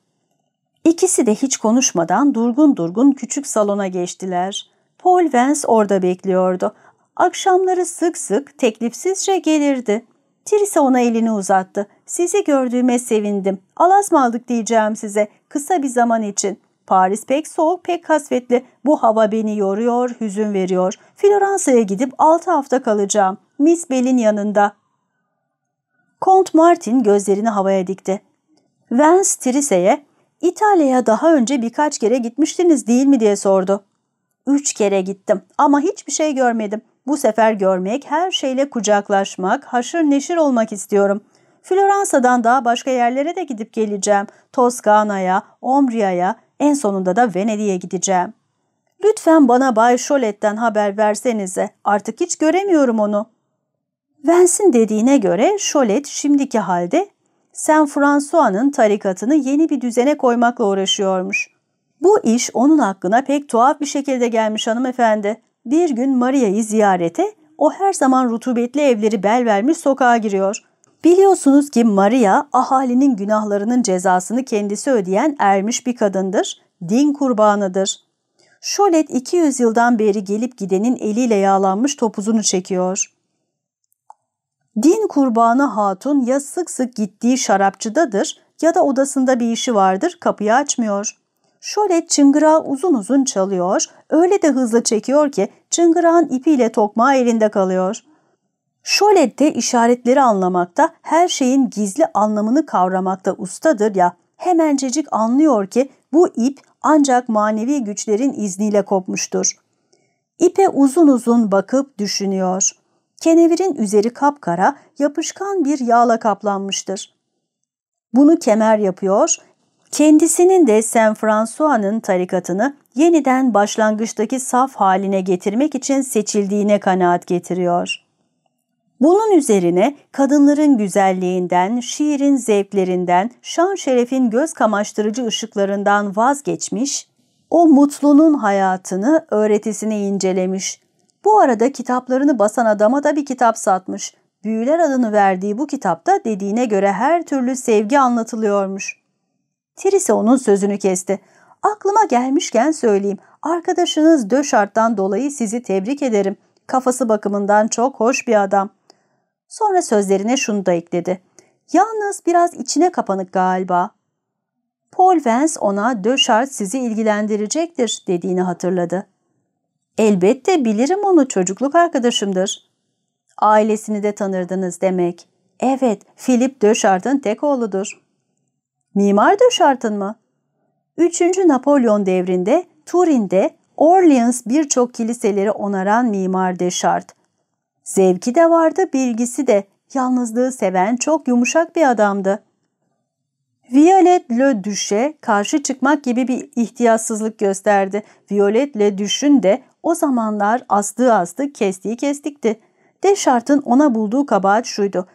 İkisi de hiç konuşmadan durgun durgun küçük salona geçtiler. Paul Vance orada bekliyordu. Akşamları sık sık teklifsizce gelirdi. Trisa ona elini uzattı. Sizi gördüğüme sevindim. Alasmaldık diyeceğim size kısa bir zaman için. Paris pek soğuk, pek kasvetli. Bu hava beni yoruyor, hüzün veriyor. Floransa'ya gidip altı hafta kalacağım. Miss Bell'in yanında. Kont Martin gözlerini havaya dikti. Vance Trise'ye İtalya'ya daha önce birkaç kere gitmiştiniz değil mi diye sordu. Üç kere gittim ama hiçbir şey görmedim. Bu sefer görmek, her şeyle kucaklaşmak, haşır neşir olmak istiyorum. Floransa'dan daha başka yerlere de gidip geleceğim. Toskana'ya, Ombria'ya, en sonunda da Venedik'e gideceğim. Lütfen bana Bay Cholet'ten haber versenize. Artık hiç göremiyorum onu. Vance'in dediğine göre Cholet şimdiki halde Saint François'nın tarikatını yeni bir düzene koymakla uğraşıyormuş. Bu iş onun hakkına pek tuhaf bir şekilde gelmiş hanımefendi. Bir gün Maria'yı ziyarete, o her zaman rutubetli evleri bel vermiş sokağa giriyor. Biliyorsunuz ki Maria, ahalinin günahlarının cezasını kendisi ödeyen ermiş bir kadındır, din kurbanıdır. Şolet 200 yıldan beri gelip gidenin eliyle yağlanmış topuzunu çekiyor. Din kurbanı hatun ya sık sık gittiği şarapçıdadır ya da odasında bir işi vardır kapıyı açmıyor. Şöyle çıngırağı uzun uzun çalıyor, öyle de hızlı çekiyor ki çıngırağın ipiyle tokmağı elinde kalıyor. De işaretleri anlamakta, her şeyin gizli anlamını kavramakta ustadır ya, hemencecik anlıyor ki bu ip ancak manevi güçlerin izniyle kopmuştur. İpe uzun uzun bakıp düşünüyor. Kenevirin üzeri kapkara, yapışkan bir yağla kaplanmıştır. Bunu kemer yapıyor, kendisinin de Saint François'nın tarikatını yeniden başlangıçtaki saf haline getirmek için seçildiğine kanaat getiriyor. Bunun üzerine kadınların güzelliğinden, şiirin zevklerinden, şan şerefin göz kamaştırıcı ışıklarından vazgeçmiş, o mutlunun hayatını, öğretisini incelemiş. Bu arada kitaplarını basan adama da bir kitap satmış. Büyüler adını verdiği bu kitapta dediğine göre her türlü sevgi anlatılıyormuş. Trise onun sözünü kesti. Aklıma gelmişken söyleyeyim. Arkadaşınız Döşart'tan dolayı sizi tebrik ederim. Kafası bakımından çok hoş bir adam. Sonra sözlerine şunu da ekledi. Yalnız biraz içine kapanık galiba. Paul Vance ona Döşart sizi ilgilendirecektir dediğini hatırladı. Elbette bilirim onu çocukluk arkadaşımdır. Ailesini de tanırdınız demek. Evet, Philip Döşart'ın tek oğludur. Mimar Döşart'ın mı? Üçüncü Napolyon devrinde Turin'de Orleans birçok kiliseleri onaran Mimar Deschartes. Zevki de vardı, bilgisi de. Yalnızlığı seven çok yumuşak bir adamdı. Violet Le Duche'e karşı çıkmak gibi bir ihtiyatsızlık gösterdi. Violet Le Duche'ün de o zamanlar astığı astı, kestiği kestikti. Deschartes'ın ona bulduğu kabahat şuydu.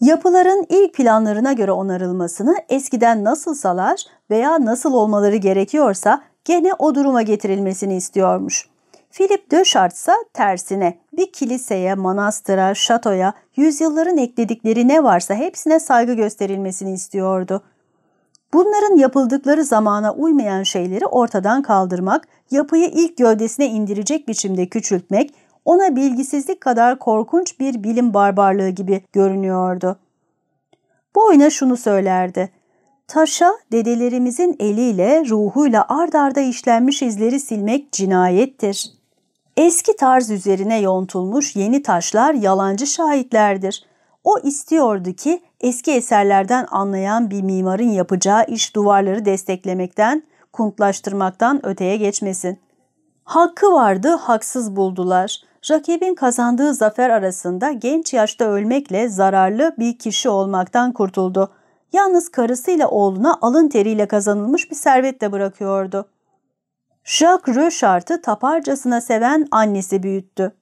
Yapıların ilk planlarına göre onarılmasını eskiden nasılsalar veya nasıl olmaları gerekiyorsa gene o duruma getirilmesini istiyormuş. Philip Döşart ise tersine bir kiliseye, manastıra, şatoya, yüzyılların ekledikleri ne varsa hepsine saygı gösterilmesini istiyordu. Bunların yapıldıkları zamana uymayan şeyleri ortadan kaldırmak, yapıyı ilk gövdesine indirecek biçimde küçültmek, ona bilgisizlik kadar korkunç bir bilim barbarlığı gibi görünüyordu. Bu oyuna şunu söylerdi. Taşa dedelerimizin eliyle, ruhuyla ard arda işlenmiş izleri silmek cinayettir. Eski tarz üzerine yontulmuş yeni taşlar yalancı şahitlerdir. O istiyordu ki eski eserlerden anlayan bir mimarın yapacağı iş duvarları desteklemekten, kuntlaştırmaktan öteye geçmesin. Hakkı vardı, haksız buldular. Rakibin kazandığı zafer arasında genç yaşta ölmekle zararlı bir kişi olmaktan kurtuldu. Yalnız karısıyla oğluna alın teriyle kazanılmış bir servet de bırakıyordu. Jacques Röchart'ı taparcasına seven annesi büyüttü.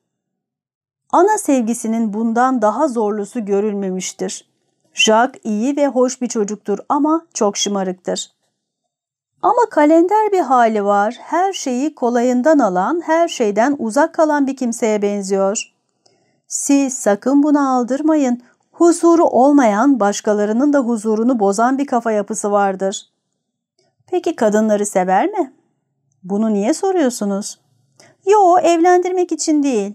Ana sevgisinin bundan daha zorlusu görülmemiştir. Jacques iyi ve hoş bir çocuktur ama çok şımarıktır. Ama kalender bir hali var. Her şeyi kolayından alan, her şeyden uzak kalan bir kimseye benziyor. Siz sakın bunu aldırmayın. Huzuru olmayan, başkalarının da huzurunu bozan bir kafa yapısı vardır. Peki kadınları sever mi? Bunu niye soruyorsunuz? Yo, evlendirmek için değil.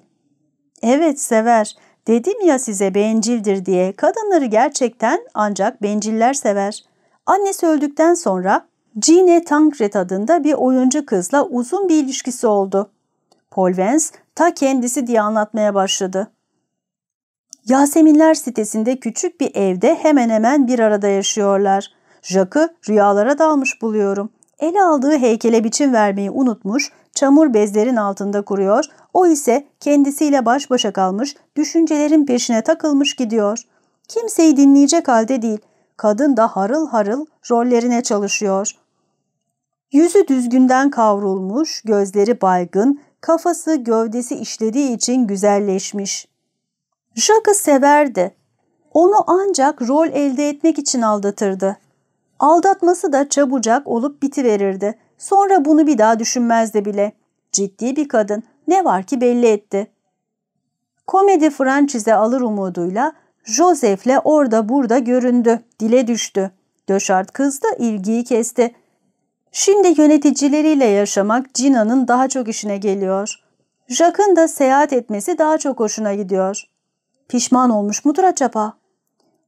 Evet, sever. Dedim ya size bencildir diye. Kadınları gerçekten ancak benciller sever. Annesi öldükten sonra Gine Tancred adında bir oyuncu kızla uzun bir ilişkisi oldu. Paul Vance ta kendisi diye anlatmaya başladı. Yaseminler sitesinde küçük bir evde hemen hemen bir arada yaşıyorlar. Jacques'ı rüyalara dalmış buluyorum. Ele aldığı heykele biçim vermeyi unutmuş, çamur bezlerin altında kuruyor, o ise kendisiyle baş başa kalmış, düşüncelerin peşine takılmış gidiyor. Kimseyi dinleyecek halde değil, kadın da harıl harıl rollerine çalışıyor. Yüzü düzgünden kavrulmuş, gözleri baygın, kafası gövdesi işlediği için güzelleşmiş. Jacques'ı severdi. Onu ancak rol elde etmek için aldatırdı. Aldatması da çabucak olup bitiverirdi. Sonra bunu bir daha düşünmezdi bile. Ciddi bir kadın. Ne var ki belli etti. Komedi franchise alır umuduyla Joseph'le orada burada göründü. Dile düştü. Döşart kız da ilgiyi kesti. Şimdi yöneticileriyle yaşamak Cina'nın daha çok işine geliyor. Jacques'ın da seyahat etmesi daha çok hoşuna gidiyor. Pişman olmuş mudur acaba?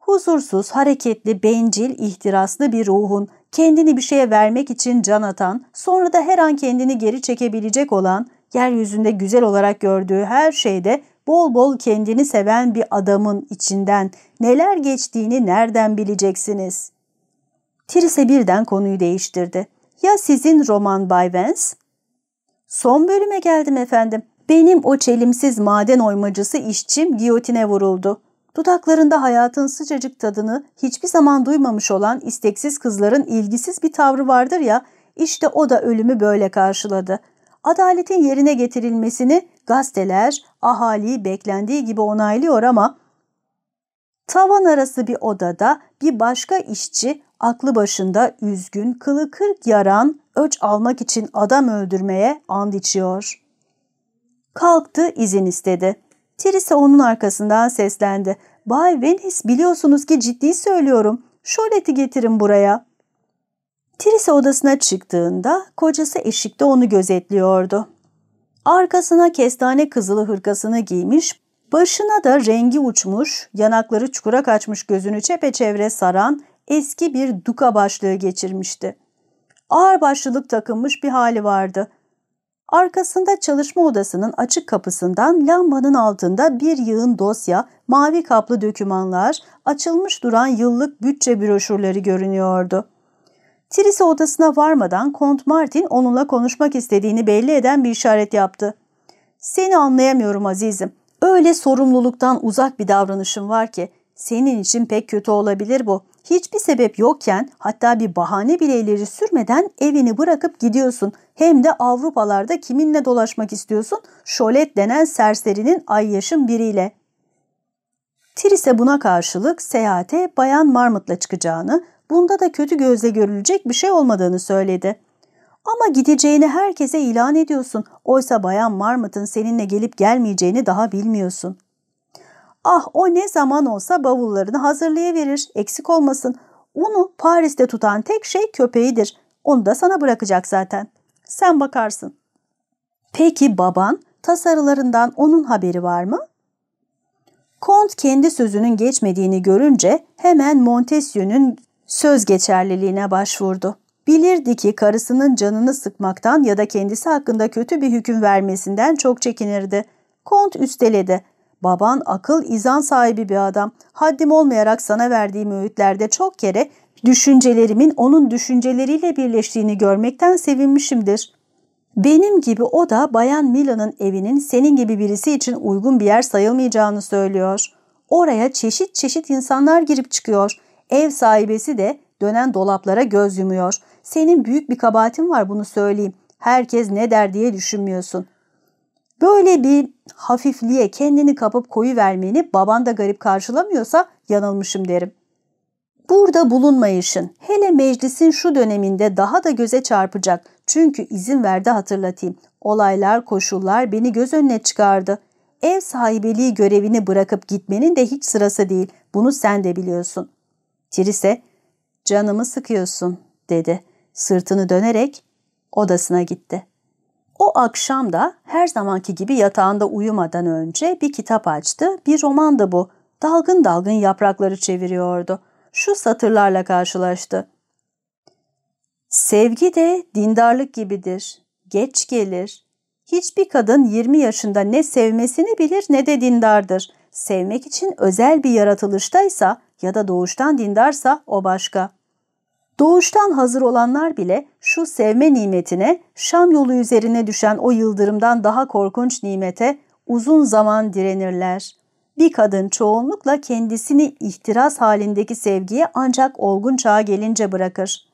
Huzursuz, hareketli, bencil, ihtiraslı bir ruhun kendini bir şeye vermek için can atan, sonra da her an kendini geri çekebilecek olan, yeryüzünde güzel olarak gördüğü her şeyde bol bol kendini seven bir adamın içinden neler geçtiğini nereden bileceksiniz? Trise birden konuyu değiştirdi. Ya sizin roman Bay Vance? Son bölüme geldim efendim. Benim o çelimsiz maden oymacısı işçim giyotine vuruldu. Dudaklarında hayatın sıcacık tadını hiçbir zaman duymamış olan isteksiz kızların ilgisiz bir tavrı vardır ya, işte o da ölümü böyle karşıladı. Adaletin yerine getirilmesini gazeteler, ahali beklendiği gibi onaylıyor ama tavan arası bir odada bir başka işçi aklı başında üzgün, kılı kırk yaran, öç almak için adam öldürmeye and içiyor. Kalktı, izin istedi. Theresa onun arkasından seslendi. Bay Venice biliyorsunuz ki ciddi söylüyorum. Şoleti getirin buraya. Theresa odasına çıktığında kocası eşikte onu gözetliyordu. Arkasına kestane kızılı hırkasını giymiş, başına da rengi uçmuş, yanakları çukura kaçmış gözünü çepeçevre saran eski bir duka başlığı geçirmişti. Ağır başlılık takılmış bir hali vardı. Arkasında çalışma odasının açık kapısından lambanın altında bir yığın dosya, mavi kaplı dökümanlar, açılmış duran yıllık bütçe broşürleri görünüyordu. Trise odasına varmadan Kont Martin onunla konuşmak istediğini belli eden bir işaret yaptı. ''Seni anlayamıyorum azizim. Öyle sorumluluktan uzak bir davranışın var ki senin için pek kötü olabilir bu. Hiçbir sebep yokken hatta bir bahane bile ileri sürmeden evini bırakıp gidiyorsun. Hem de Avrupalarda kiminle dolaşmak istiyorsun? Şolet denen serserinin ay yaşın biriyle. Trise buna karşılık seyahate Bayan Marmot'la çıkacağını, bunda da kötü gözle görülecek bir şey olmadığını söyledi. Ama gideceğini herkese ilan ediyorsun. Oysa Bayan Marmot'un seninle gelip gelmeyeceğini daha bilmiyorsun. Ah o ne zaman olsa bavullarını hazırlayıverir, eksik olmasın. Onu Paris'te tutan tek şey köpeğidir. Onu da sana bırakacak zaten. Sen bakarsın. Peki baban tasarılarından onun haberi var mı? Kont kendi sözünün geçmediğini görünce hemen Montesquieu'nun söz geçerliliğine başvurdu. Bilirdi ki karısının canını sıkmaktan ya da kendisi hakkında kötü bir hüküm vermesinden çok çekinirdi. Kont üsteledi. Baban akıl izan sahibi bir adam. Haddim olmayarak sana verdiğim öğütlerde çok kere düşüncelerimin onun düşünceleriyle birleştiğini görmekten sevinmişimdir. Benim gibi o da Bayan Mila'nın evinin senin gibi birisi için uygun bir yer sayılmayacağını söylüyor. Oraya çeşit çeşit insanlar girip çıkıyor. Ev sahibesi de dönen dolaplara göz yumuyor. Senin büyük bir kabahatin var bunu söyleyeyim. Herkes ne der diye düşünmüyorsun. Böyle bir hafifliğe kendini kapıp koyu vermeni baban da garip karşılamıyorsa yanılmışım derim. Burada bulunmayışın hele meclisin şu döneminde daha da göze çarpacak. Çünkü izin verdi hatırlatayım. Olaylar, koşullar beni göz önüne çıkardı. Ev sahibeliği görevini bırakıp gitmenin de hiç sırası değil. Bunu sen de biliyorsun. Tirise, canımı sıkıyorsun dedi. Sırtını dönerek odasına gitti. O akşam da her zamanki gibi yatağında uyumadan önce bir kitap açtı. Bir romandı bu. Dalgın dalgın yaprakları çeviriyordu. Şu satırlarla karşılaştı. Sevgi de dindarlık gibidir. Geç gelir. Hiçbir kadın 20 yaşında ne sevmesini bilir ne de dindardır. Sevmek için özel bir yaratılıştaysa ya da doğuştan dindarsa o başka. Doğuştan hazır olanlar bile şu sevme nimetine, Şam yolu üzerine düşen o yıldırımdan daha korkunç nimete uzun zaman direnirler. Bir kadın çoğunlukla kendisini ihtiras halindeki sevgiye ancak olgun çağa gelince bırakır.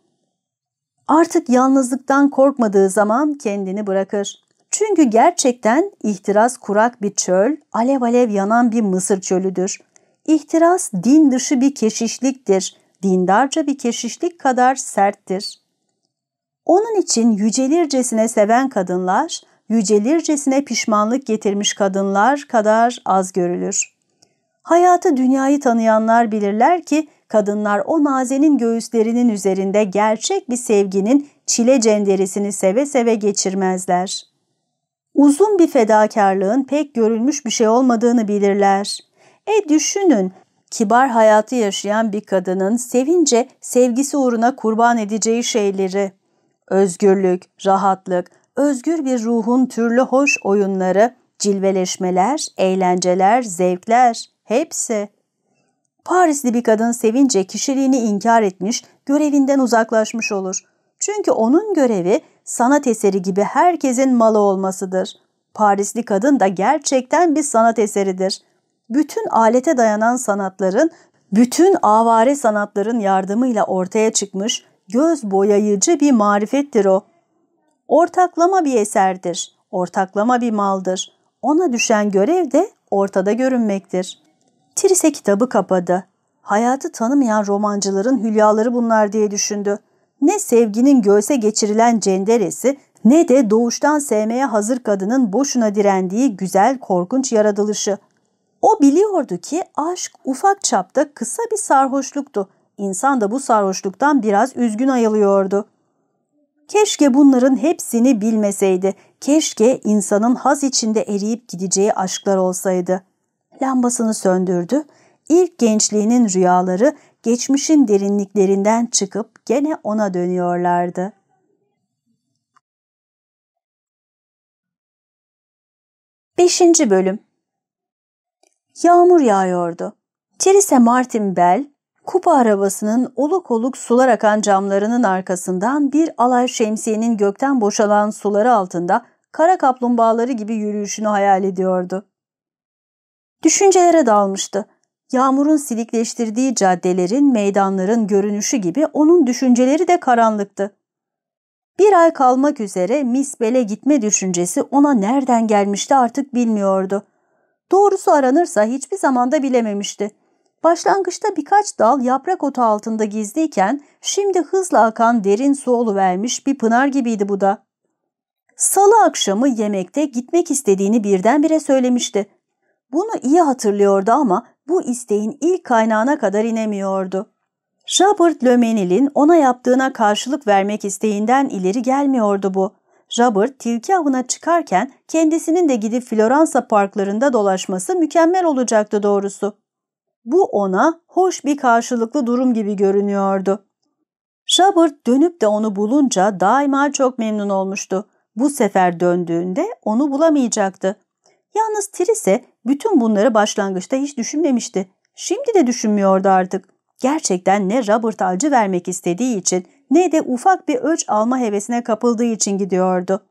Artık yalnızlıktan korkmadığı zaman kendini bırakır. Çünkü gerçekten ihtiras kurak bir çöl, alev alev yanan bir mısır çölüdür. İhtiras din dışı bir keşişliktir, dindarca bir keşişlik kadar serttir. Onun için yücelircesine seven kadınlar, yücelircesine pişmanlık getirmiş kadınlar kadar az görülür. Hayatı dünyayı tanıyanlar bilirler ki kadınlar o nazenin göğüslerinin üzerinde gerçek bir sevginin çile cenderisini seve seve geçirmezler. Uzun bir fedakarlığın pek görülmüş bir şey olmadığını bilirler. E düşünün, kibar hayatı yaşayan bir kadının sevince sevgisi uğruna kurban edeceği şeyleri. Özgürlük, rahatlık, özgür bir ruhun türlü hoş oyunları, cilveleşmeler, eğlenceler, zevkler, hepsi. Parisli bir kadın sevince kişiliğini inkar etmiş, görevinden uzaklaşmış olur. Çünkü onun görevi sanat eseri gibi herkesin malı olmasıdır. Parisli kadın da gerçekten bir sanat eseridir. Bütün alete dayanan sanatların, bütün avare sanatların yardımıyla ortaya çıkmış göz boyayıcı bir marifettir o. Ortaklama bir eserdir, ortaklama bir maldır. Ona düşen görev de ortada görünmektir. Trise kitabı kapadı. Hayatı tanımayan romancıların hülyaları bunlar diye düşündü. Ne sevginin göğse geçirilen cenderesi ne de doğuştan sevmeye hazır kadının boşuna direndiği güzel korkunç yaratılışı. O biliyordu ki aşk ufak çapta kısa bir sarhoşluktu. İnsan da bu sarhoşluktan biraz üzgün ayılıyordu. Keşke bunların hepsini bilmeseydi. Keşke insanın haz içinde eriyip gideceği aşklar olsaydı. Lambasını söndürdü. İlk gençliğinin rüyaları geçmişin derinliklerinden çıkıp gene ona dönüyorlardı. Beşinci Bölüm Yağmur yağıyordu. Theresa Martin Bell, kupa arabasının oluk oluk sular akan camlarının arkasından bir alay şemsiyenin gökten boşalan suları altında kara kaplumbağaları gibi yürüyüşünü hayal ediyordu. Düşüncelere dalmıştı. Yağmurun silikleştirdiği caddelerin, meydanların görünüşü gibi onun düşünceleri de karanlıktı. Bir ay kalmak üzere Miss Bell'e gitme düşüncesi ona nereden gelmişti artık bilmiyordu. Doğrusu aranırsa hiçbir zamanda bilememişti. Başlangıçta birkaç dal yaprak otu altında gizliyken şimdi hızla akan derin su vermiş bir pınar gibiydi bu da. Salı akşamı yemekte gitmek istediğini birdenbire söylemişti. Bunu iyi hatırlıyordu ama bu isteğin ilk kaynağına kadar inemiyordu. Robert Lömenil'in ona yaptığına karşılık vermek isteğinden ileri gelmiyordu bu. Robert tilki avına çıkarken kendisinin de gidip Floransa parklarında dolaşması mükemmel olacaktı doğrusu. Bu ona hoş bir karşılıklı durum gibi görünüyordu. Robert dönüp de onu bulunca daima çok memnun olmuştu. Bu sefer döndüğünde onu bulamayacaktı. Yalnız Trise bütün bunları başlangıçta hiç düşünmemişti. Şimdi de düşünmüyordu artık. Gerçekten ne Robert acı vermek istediği için ne de ufak bir ölç alma hevesine kapıldığı için gidiyordu.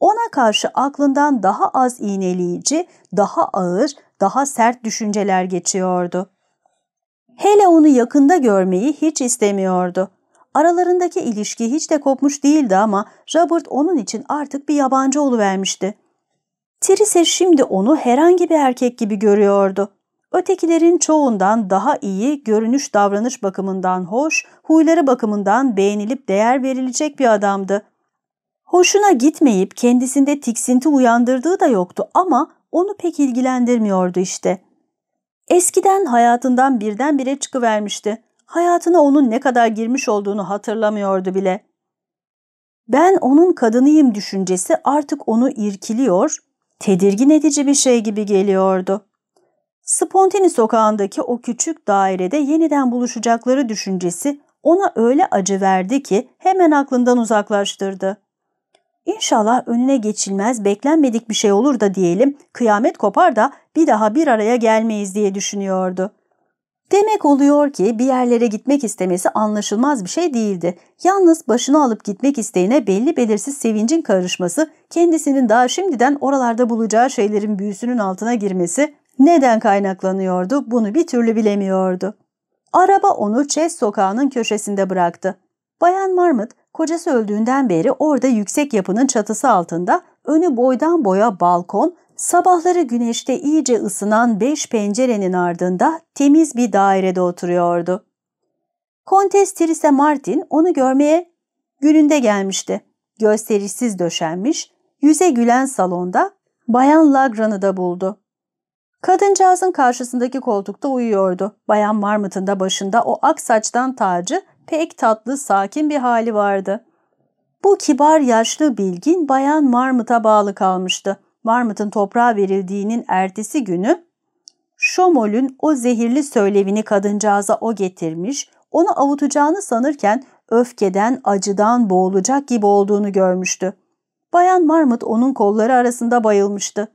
Ona karşı aklından daha az iğneleyici, daha ağır, daha sert düşünceler geçiyordu. Hele onu yakında görmeyi hiç istemiyordu. Aralarındaki ilişki hiç de kopmuş değildi ama Robert onun için artık bir yabancı oluvermişti. Trise şimdi onu herhangi bir erkek gibi görüyordu. Ötekilerin çoğundan daha iyi, görünüş davranış bakımından hoş, huyları bakımından beğenilip değer verilecek bir adamdı. Hoşuna gitmeyip kendisinde tiksinti uyandırdığı da yoktu ama onu pek ilgilendirmiyordu işte. Eskiden hayatından birdenbire çıkıvermişti. Hayatına onun ne kadar girmiş olduğunu hatırlamıyordu bile. Ben onun kadınıyım düşüncesi artık onu irkiliyor, tedirgin edici bir şey gibi geliyordu. Spontini sokağındaki o küçük dairede yeniden buluşacakları düşüncesi ona öyle acı verdi ki hemen aklından uzaklaştırdı. İnşallah önüne geçilmez, beklenmedik bir şey olur da diyelim, kıyamet kopar da bir daha bir araya gelmeyiz diye düşünüyordu. Demek oluyor ki bir yerlere gitmek istemesi anlaşılmaz bir şey değildi. Yalnız başını alıp gitmek isteğine belli belirsiz sevincin karışması, kendisinin daha şimdiden oralarda bulacağı şeylerin büyüsünün altına girmesi neden kaynaklanıyordu bunu bir türlü bilemiyordu. Araba onu Chess sokağının köşesinde bıraktı. Bayan Marmot kocası öldüğünden beri orada yüksek yapının çatısı altında önü boydan boya balkon, sabahları güneşte iyice ısınan beş pencerenin ardında temiz bir dairede oturuyordu. Kontes Theresa Martin onu görmeye gününde gelmişti. Gösterişsiz döşenmiş, yüze gülen salonda Bayan Lagran'ı da buldu. Kadıncağızın karşısındaki koltukta uyuyordu. Bayan Marmot'un da başında o ak saçtan tacı pek tatlı, sakin bir hali vardı. Bu kibar yaşlı bilgin Bayan Marmot'a bağlı kalmıştı. Marmot'un toprağa verildiğinin ertesi günü Şomol'ün o zehirli söylevini kadıncağıza o getirmiş, onu avutacağını sanırken öfkeden, acıdan boğulacak gibi olduğunu görmüştü. Bayan Marmot onun kolları arasında bayılmıştı.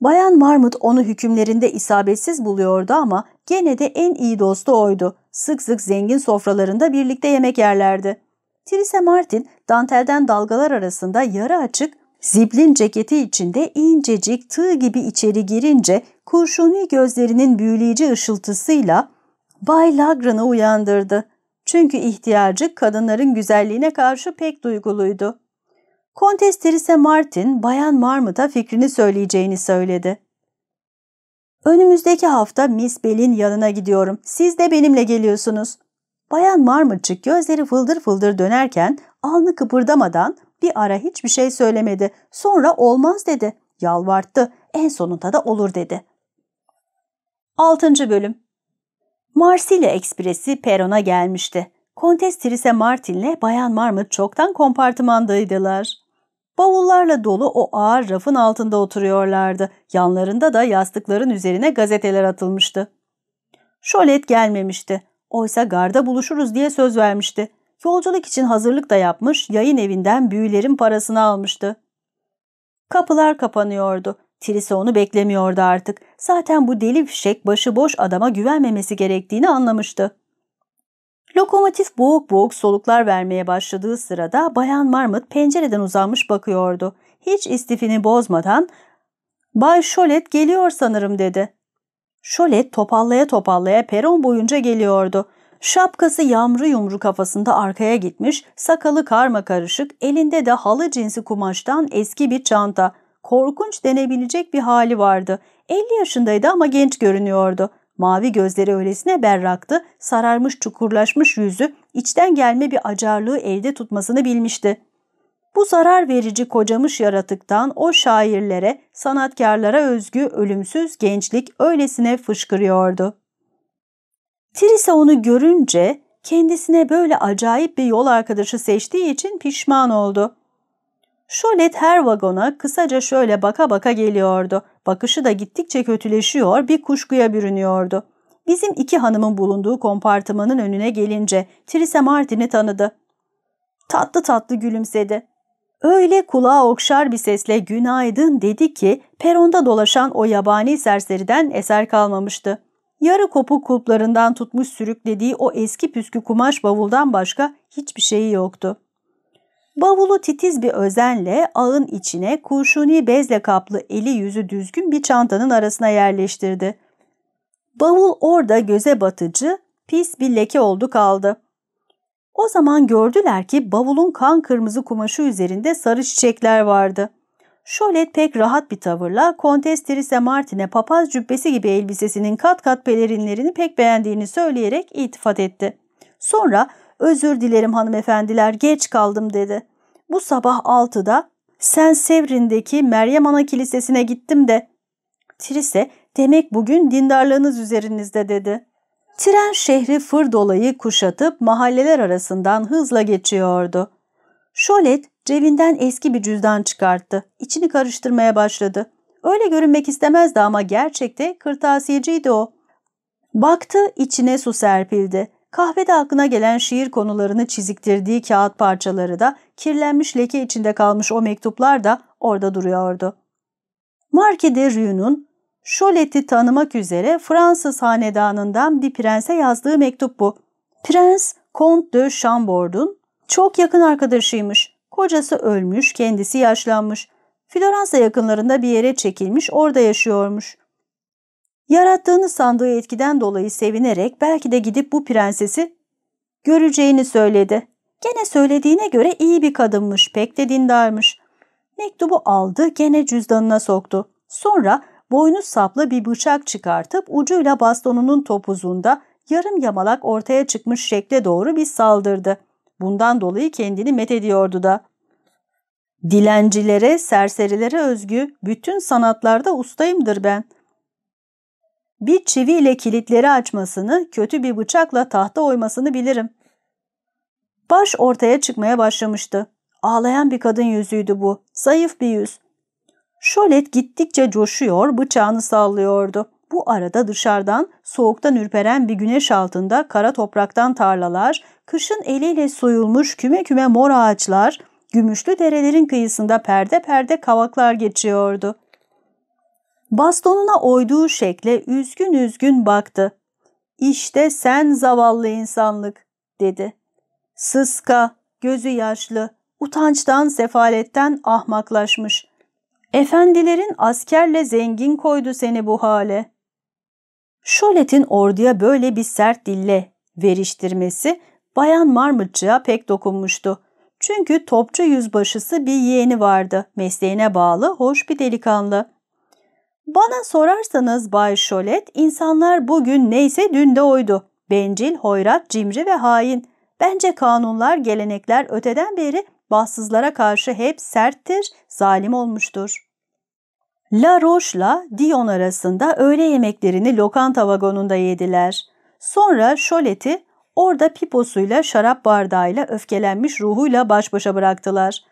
Bayan Marmot onu hükümlerinde isabetsiz buluyordu ama gene de en iyi dostu oydu. Sık sık zengin sofralarında birlikte yemek yerlerdi. Theresa Martin dantelden dalgalar arasında yarı açık ziblin ceketi içinde incecik tığ gibi içeri girince kurşuni gözlerinin büyüleyici ışıltısıyla Bay Lagran'ı uyandırdı. Çünkü ihtiyarcık kadınların güzelliğine karşı pek duyguluydu. Kontes Theresa Martin, Bayan Marmot'a fikrini söyleyeceğini söyledi. Önümüzdeki hafta Miss Bell'in yanına gidiyorum. Siz de benimle geliyorsunuz. Bayan Marmotçık gözleri fıldır fıldır dönerken alnı kıpırdamadan bir ara hiçbir şey söylemedi. Sonra olmaz dedi. Yalvarttı. En sonunda da olur dedi. 6. Bölüm Marsilya Ekspresi perona gelmişti. Kontes Theresa Martin'le Bayan Marmot çoktan kompartımandaydılar. Bavullarla dolu o ağır rafın altında oturuyorlardı. Yanlarında da yastıkların üzerine gazeteler atılmıştı. Şolet gelmemişti. Oysa garda buluşuruz diye söz vermişti. Yolculuk için hazırlık da yapmış, yayın evinden büyülerin parasını almıştı. Kapılar kapanıyordu. Trise onu beklemiyordu artık. Zaten bu deli fişek başıboş adama güvenmemesi gerektiğini anlamıştı. Lokomotif boğuk boğuk soluklar vermeye başladığı sırada Bayan Marmot pencereden uzanmış bakıyordu. Hiç istifini bozmadan ''Bay Şolet geliyor sanırım'' dedi. Şolet topallaya topallaya peron boyunca geliyordu. Şapkası yamru yumru kafasında arkaya gitmiş, sakalı karma karışık, elinde de halı cinsi kumaştan eski bir çanta. Korkunç denebilecek bir hali vardı. 50 yaşındaydı ama genç görünüyordu. Mavi gözleri öylesine berraktı, sararmış çukurlaşmış yüzü içten gelme bir acarlığı elde tutmasını bilmişti. Bu zarar verici kocamış yaratıktan o şairlere, sanatkarlara özgü ölümsüz gençlik öylesine fışkırıyordu. Trisa onu görünce kendisine böyle acayip bir yol arkadaşı seçtiği için pişman oldu. Şolet her vagona kısaca şöyle baka baka geliyordu. Bakışı da gittikçe kötüleşiyor, bir kuşkuya bürünüyordu. Bizim iki hanımın bulunduğu kompartımanın önüne gelince Trisa Martin'i tanıdı. Tatlı tatlı gülümsedi. Öyle kulağa okşar bir sesle günaydın dedi ki peronda dolaşan o yabani serseriden eser kalmamıştı. Yarı kopuk kulplarından tutmuş sürüklediği o eski püskü kumaş bavuldan başka hiçbir şeyi yoktu. Bavulu titiz bir özenle ağın içine kurşuni bezle kaplı eli yüzü düzgün bir çantanın arasına yerleştirdi. Bavul orada göze batıcı, pis bir leke oldu kaldı. O zaman gördüler ki bavulun kan kırmızı kumaşı üzerinde sarı çiçekler vardı. Şolet pek rahat bir tavırla Kontes Theresa Martin'e papaz cübbesi gibi elbisesinin kat kat pelerinlerini pek beğendiğini söyleyerek itifat etti. Sonra özür dilerim hanımefendiler geç kaldım dedi. Bu sabah altıda Sen Sevrin'deki Meryem Ana Kilisesi'ne gittim de. Trise demek bugün dindarlığınız üzerinizde dedi. Tren şehri fır dolayı kuşatıp mahalleler arasından hızla geçiyordu. Şolet cebinden eski bir cüzdan çıkarttı. İçini karıştırmaya başladı. Öyle görünmek istemezdi ama gerçekte kırtasiyeciydi o. Baktı içine su serpildi. Kahvede aklına gelen şiir konularını çiziktirdiği kağıt parçaları da, kirlenmiş leke içinde kalmış o mektuplar da orada duruyordu. Marquis de Rieu'nun Cholet'i tanımak üzere Fransız hanedanından bir prense yazdığı mektup bu. Prens, Comte de Chambord'un çok yakın arkadaşıymış. Kocası ölmüş, kendisi yaşlanmış. Floransa yakınlarında bir yere çekilmiş, orada yaşıyormuş. Yarattığını sandığı etkiden dolayı sevinerek belki de gidip bu prensesi göreceğini söyledi. Gene söylediğine göre iyi bir kadınmış, pek de dindarmış. Mektubu aldı, gene cüzdanına soktu. Sonra boynuz saplı bir bıçak çıkartıp ucuyla bastonunun topuzunda yarım yamalak ortaya çıkmış şekle doğru bir saldırdı. Bundan dolayı kendini met ediyordu da. Dilencilere, serserilere özgü bütün sanatlarda ustayımdır ben. Bir çiviyle kilitleri açmasını, kötü bir bıçakla tahta oymasını bilirim. Baş ortaya çıkmaya başlamıştı. Ağlayan bir kadın yüzüydü bu. Zayıf bir yüz. Şolet gittikçe coşuyor, bıçağını sallıyordu. Bu arada dışarıdan soğuktan ürperen bir güneş altında kara topraktan tarlalar, kışın eliyle soyulmuş küme küme mor ağaçlar, gümüşlü derelerin kıyısında perde perde kavaklar geçiyordu. Bastonuna oyduğu şekle üzgün üzgün baktı. İşte sen zavallı insanlık, dedi. Sıska, gözü yaşlı, utançtan, sefaletten ahmaklaşmış. Efendilerin askerle zengin koydu seni bu hale. Şolet'in orduya böyle bir sert dille veriştirmesi Bayan Marmıtçı'ya pek dokunmuştu. Çünkü topçu yüzbaşısı bir yeğeni vardı, mesleğine bağlı, hoş bir delikanlı. Bana sorarsanız Bay Şolet, insanlar bugün neyse dün de oydu. Bencil, hoyrat, cimri ve hain. Bence kanunlar, gelenekler öteden beri bahtsızlara karşı hep serttir, zalim olmuştur. La Roche'la Dion arasında öğle yemeklerini lokanta vagonunda yediler. Sonra Şolet'i orada piposuyla şarap bardağıyla öfkelenmiş ruhuyla baş başa bıraktılar.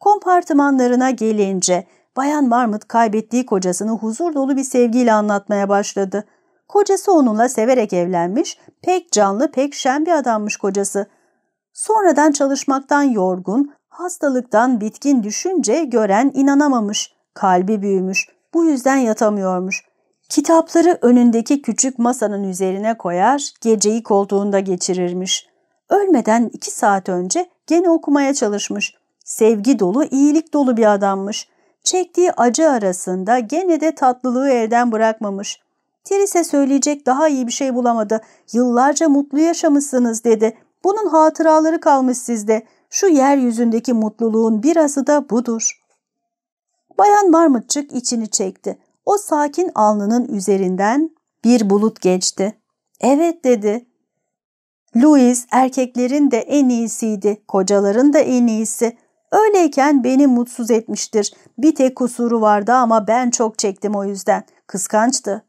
Kompartımanlarına gelince Bayan Marmot kaybettiği kocasını huzur dolu bir sevgiyle anlatmaya başladı. Kocası onunla severek evlenmiş, pek canlı, pek şen bir adammış kocası. Sonradan çalışmaktan yorgun, hastalıktan bitkin düşünce gören inanamamış. Kalbi büyümüş, bu yüzden yatamıyormuş. Kitapları önündeki küçük masanın üzerine koyar, geceyi koltuğunda geçirirmiş. Ölmeden iki saat önce gene okumaya çalışmış. Sevgi dolu, iyilik dolu bir adammış. Çektiği acı arasında gene de tatlılığı elden bırakmamış. Terise söyleyecek daha iyi bir şey bulamadı. Yıllarca mutlu yaşamışsınız dedi. Bunun hatıraları kalmış sizde. Şu yeryüzündeki mutluluğun birazı da budur. Bayan Marmıtçık içini çekti. O sakin alnının üzerinden bir bulut geçti. Evet dedi. Louis erkeklerin de en iyisiydi, kocaların da en iyisi. Öyleyken beni mutsuz etmiştir. Bir tek kusuru vardı ama ben çok çektim o yüzden. Kıskançtı.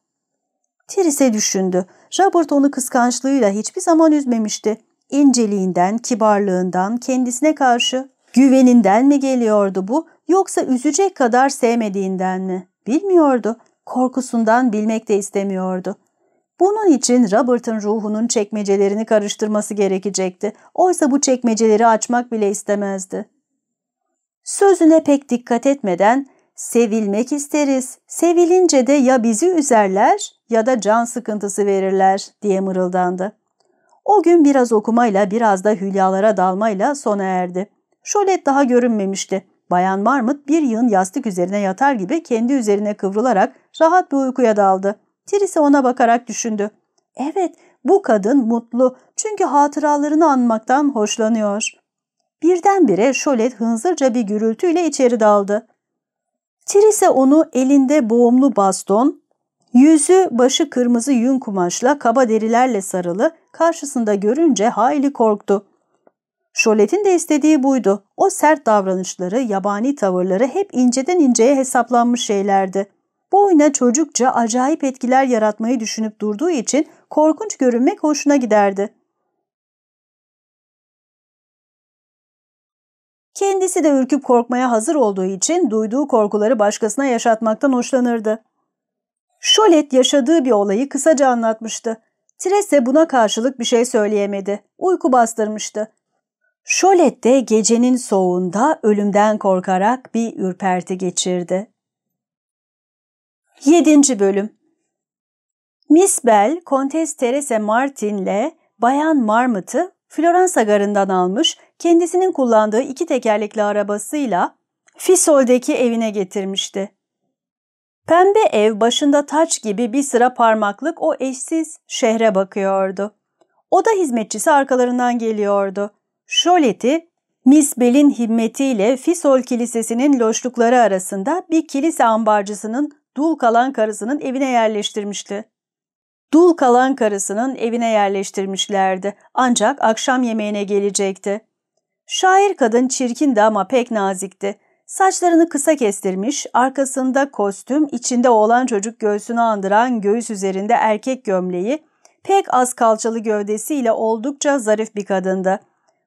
Trise düşündü. Robert onu kıskançlığıyla hiçbir zaman üzmemişti. İnceliğinden, kibarlığından, kendisine karşı güveninden mi geliyordu bu yoksa üzecek kadar sevmediğinden mi? Bilmiyordu. Korkusundan bilmek de istemiyordu. Bunun için Robert'ın ruhunun çekmecelerini karıştırması gerekecekti. Oysa bu çekmeceleri açmak bile istemezdi. Sözüne pek dikkat etmeden sevilmek isteriz, sevilince de ya bizi üzerler ya da can sıkıntısı verirler diye mırıldandı. O gün biraz okumayla biraz da hülyalara dalmayla sona erdi. Şolet daha görünmemişti. Bayan Marmot bir yığın yastık üzerine yatar gibi kendi üzerine kıvrılarak rahat bir uykuya daldı. Trise ona bakarak düşündü. Evet, bu kadın mutlu çünkü hatıralarını anmaktan hoşlanıyor. Birdenbire Şolet hınzırca bir gürültüyle içeri daldı. Trise onu elinde boğumlu baston, yüzü başı kırmızı yün kumaşla kaba derilerle sarılı karşısında görünce hayli korktu. Şolet'in de istediği buydu. O sert davranışları, yabani tavırları hep inceden inceye hesaplanmış şeylerdi. Bu oyuna çocukça acayip etkiler yaratmayı düşünüp durduğu için korkunç görünmek hoşuna giderdi. Kendisi de ürküp korkmaya hazır olduğu için duyduğu korkuları başkasına yaşatmaktan hoşlanırdı. Şolet yaşadığı bir olayı kısaca anlatmıştı. Trese buna karşılık bir şey söyleyemedi. Uyku bastırmıştı. Şolet de gecenin soğuğunda ölümden korkarak bir ürperti geçirdi. 7. Bölüm Miss Bell, Kontes Teresa Martin'le Bayan Marmot'ı Floransa garından almış, kendisinin kullandığı iki tekerlekli arabasıyla Fisol'deki evine getirmişti. Pembe ev başında taç gibi bir sıra parmaklık o eşsiz şehre bakıyordu. Oda hizmetçisi arkalarından geliyordu. Şoleti, Miss Bell'in himmetiyle Fisol Kilisesi'nin loşlukları arasında bir kilise ambarcısının dul kalan karısının evine yerleştirmişti. Dul kalan karısının evine yerleştirmişlerdi ancak akşam yemeğine gelecekti. Şair kadın çirkindi ama pek nazikti. Saçlarını kısa kestirmiş, arkasında kostüm, içinde oğlan çocuk göğsünü andıran göğüs üzerinde erkek gömleği, pek az kalçalı gövdesiyle oldukça zarif bir kadındı.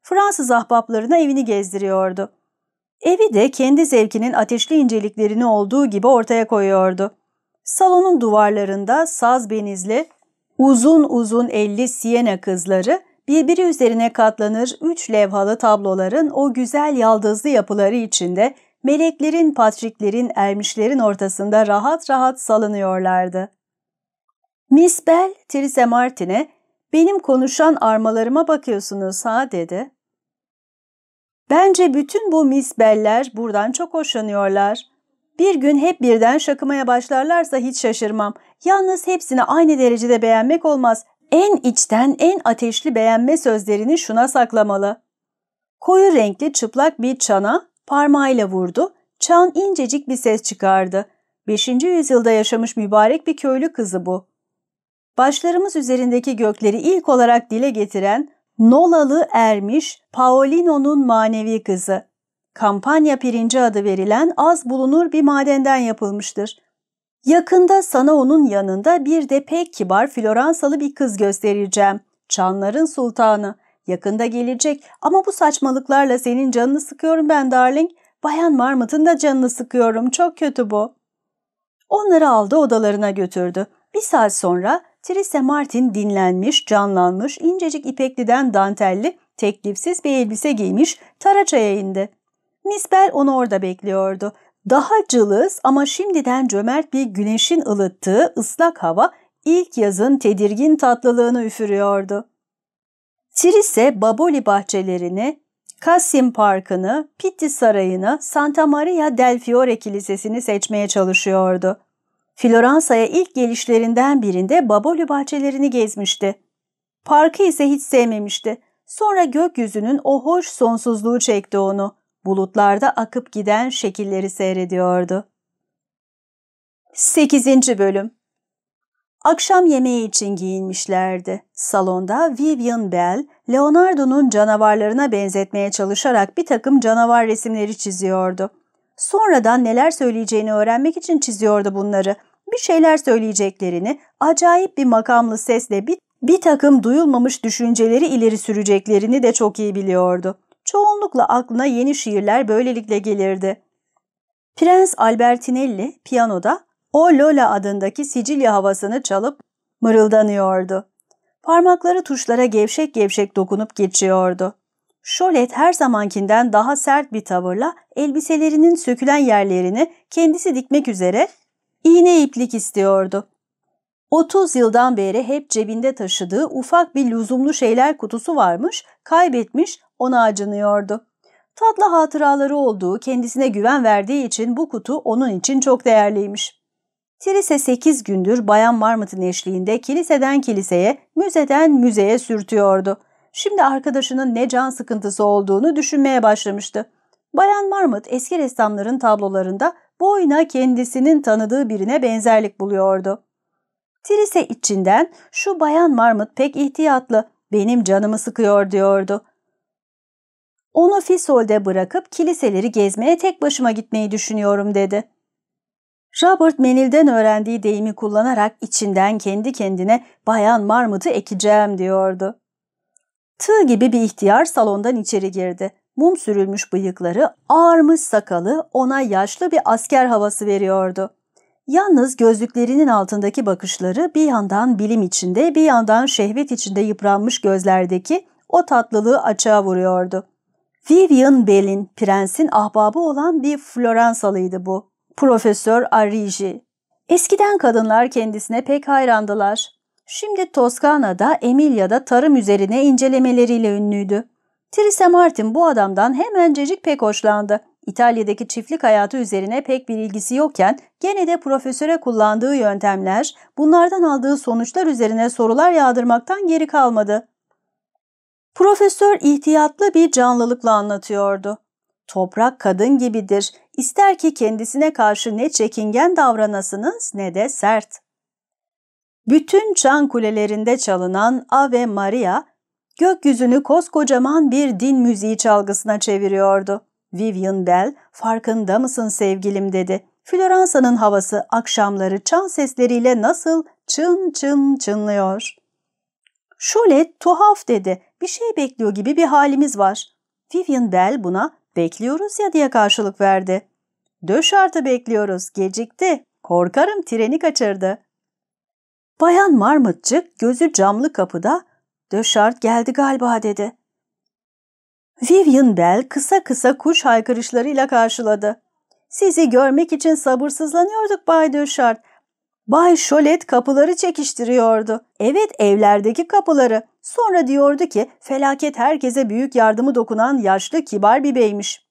Fransız ahbaplarına evini gezdiriyordu. Evi de kendi zevkinin ateşli inceliklerini olduğu gibi ortaya koyuyordu. Salonun duvarlarında saz benizli, uzun uzun elli Siena kızları birbiri üzerine katlanır üç levhalı tabloların o güzel yaldızlı yapıları içinde meleklerin, patriklerin, ermişlerin ortasında rahat rahat salınıyorlardı. Miss Bell, Theresa Martin'e benim konuşan armalarıma bakıyorsunuz ha dedi. Bence bütün bu Miss Bell'ler buradan çok hoşlanıyorlar. Bir gün hep birden şakımaya başlarlarsa hiç şaşırmam. Yalnız hepsini aynı derecede beğenmek olmaz. En içten, en ateşli beğenme sözlerini şuna saklamalı. Koyu renkli çıplak bir çana parmağıyla vurdu. Çan incecik bir ses çıkardı. Beşinci yüzyılda yaşamış mübarek bir köylü kızı bu. Başlarımız üzerindeki gökleri ilk olarak dile getiren Nolalı ermiş Paolino'nun manevi kızı. Kampanya pirinci adı verilen az bulunur bir madenden yapılmıştır. Yakında sana onun yanında bir de pek kibar Floransalı bir kız göstereceğim. Çanların sultanı. Yakında gelecek ama bu saçmalıklarla senin canını sıkıyorum ben darling. Bayan Marmot'un da canını sıkıyorum. Çok kötü bu. Onları aldı odalarına götürdü. Bir saat sonra Theresa Martin dinlenmiş, canlanmış, incecik ipekliden dantelli, teklifsiz bir elbise giymiş, Taraça'ya indi. Miss Bell onu orada bekliyordu. Daha cılız ama şimdiden cömert bir güneşin ılıttığı ıslak hava ilk yazın tedirgin tatlılığını üfürüyordu. Trise Baboli bahçelerini, Kassim Parkı'nı, Pitti Sarayı'nı, Santa Maria del Fiore Kilisesi'ni seçmeye çalışıyordu. Floransa'ya ilk gelişlerinden birinde Baboli bahçelerini gezmişti. Parkı ise hiç sevmemişti. Sonra gökyüzünün o hoş sonsuzluğu çekti onu. Bulutlarda akıp giden şekilleri seyrediyordu. 8. Bölüm Akşam yemeği için giyinmişlerdi. Salonda Vivian Bell, Leonardo'nun canavarlarına benzetmeye çalışarak bir takım canavar resimleri çiziyordu. Sonradan neler söyleyeceğini öğrenmek için çiziyordu bunları. Bir şeyler söyleyeceklerini, acayip bir makamlı sesle bir, bir takım duyulmamış düşünceleri ileri süreceklerini de çok iyi biliyordu. Çoğunlukla aklına yeni şiirler böylelikle gelirdi. Prens Albertinelli piyanoda o Lola adındaki Sicilya havasını çalıp mırıldanıyordu. Parmakları tuşlara gevşek gevşek dokunup geçiyordu. Şolet her zamankinden daha sert bir tavırla elbiselerinin sökülen yerlerini kendisi dikmek üzere iğne iplik istiyordu. 30 yıldan beri hep cebinde taşıdığı ufak bir lüzumlu şeyler kutusu varmış, kaybetmiş, ona acınıyordu. Tatlı hatıraları olduğu, kendisine güven verdiği için bu kutu onun için çok değerliymiş. Trise 8 gündür Bayan Marmot'un eşliğinde kiliseden kiliseye, müzeden müzeye sürtüyordu. Şimdi arkadaşının ne can sıkıntısı olduğunu düşünmeye başlamıştı. Bayan Marmot eski ressamların tablolarında boyuna kendisinin tanıdığı birine benzerlik buluyordu. Trise içinden şu Bayan Marmot pek ihtiyatlı, benim canımı sıkıyor diyordu. Onu Fisol'de bırakıp kiliseleri gezmeye tek başıma gitmeyi düşünüyorum dedi. Robert Menil'den öğrendiği deyimi kullanarak içinden kendi kendine Bayan Marmot'u ekeceğim diyordu. Tığ gibi bir ihtiyar salondan içeri girdi. Mum sürülmüş bıyıkları, ağarmış sakalı ona yaşlı bir asker havası veriyordu. Yalnız gözlüklerinin altındaki bakışları bir yandan bilim içinde bir yandan şehvet içinde yıpranmış gözlerdeki o tatlılığı açığa vuruyordu. Vivian Bell'in prensin ahbabı olan bir Floransalıydı bu. Profesör Arrigi. Eskiden kadınlar kendisine pek hayrandılar. Şimdi Toskana'da, Emilia'da tarım üzerine incelemeleriyle ünlüydü. Theresa Martin bu adamdan hemencecik pek hoşlandı. İtalya'daki çiftlik hayatı üzerine pek bir ilgisi yokken gene de profesöre kullandığı yöntemler, bunlardan aldığı sonuçlar üzerine sorular yağdırmaktan geri kalmadı. Profesör ihtiyatlı bir canlılıkla anlatıyordu. Toprak kadın gibidir. İster ki kendisine karşı ne çekingen davranasınız ne de sert. Bütün çan kulelerinde çalınan Ave Maria, gökyüzünü koskocaman bir din müziği çalgısına çeviriyordu. Vivian Bell, farkında mısın sevgilim dedi. Floransa'nın havası akşamları çan sesleriyle nasıl çın çın çınlıyor. Şolet tuhaf dedi. Bir şey bekliyor gibi bir halimiz var. Vivian Bell buna bekliyoruz ya diye karşılık verdi. Döş artı bekliyoruz, gecikti. Korkarım treni kaçırdı. Bayan Marmıtçık gözü camlı kapıda Döşart geldi galiba dedi. Vivian Bell kısa kısa kuş haykırışlarıyla karşıladı. Sizi görmek için sabırsızlanıyorduk Bay Döşart. Bay Şolet kapıları çekiştiriyordu. Evet evlerdeki kapıları. Sonra diyordu ki felaket herkese büyük yardımı dokunan yaşlı kibar bir beymiş.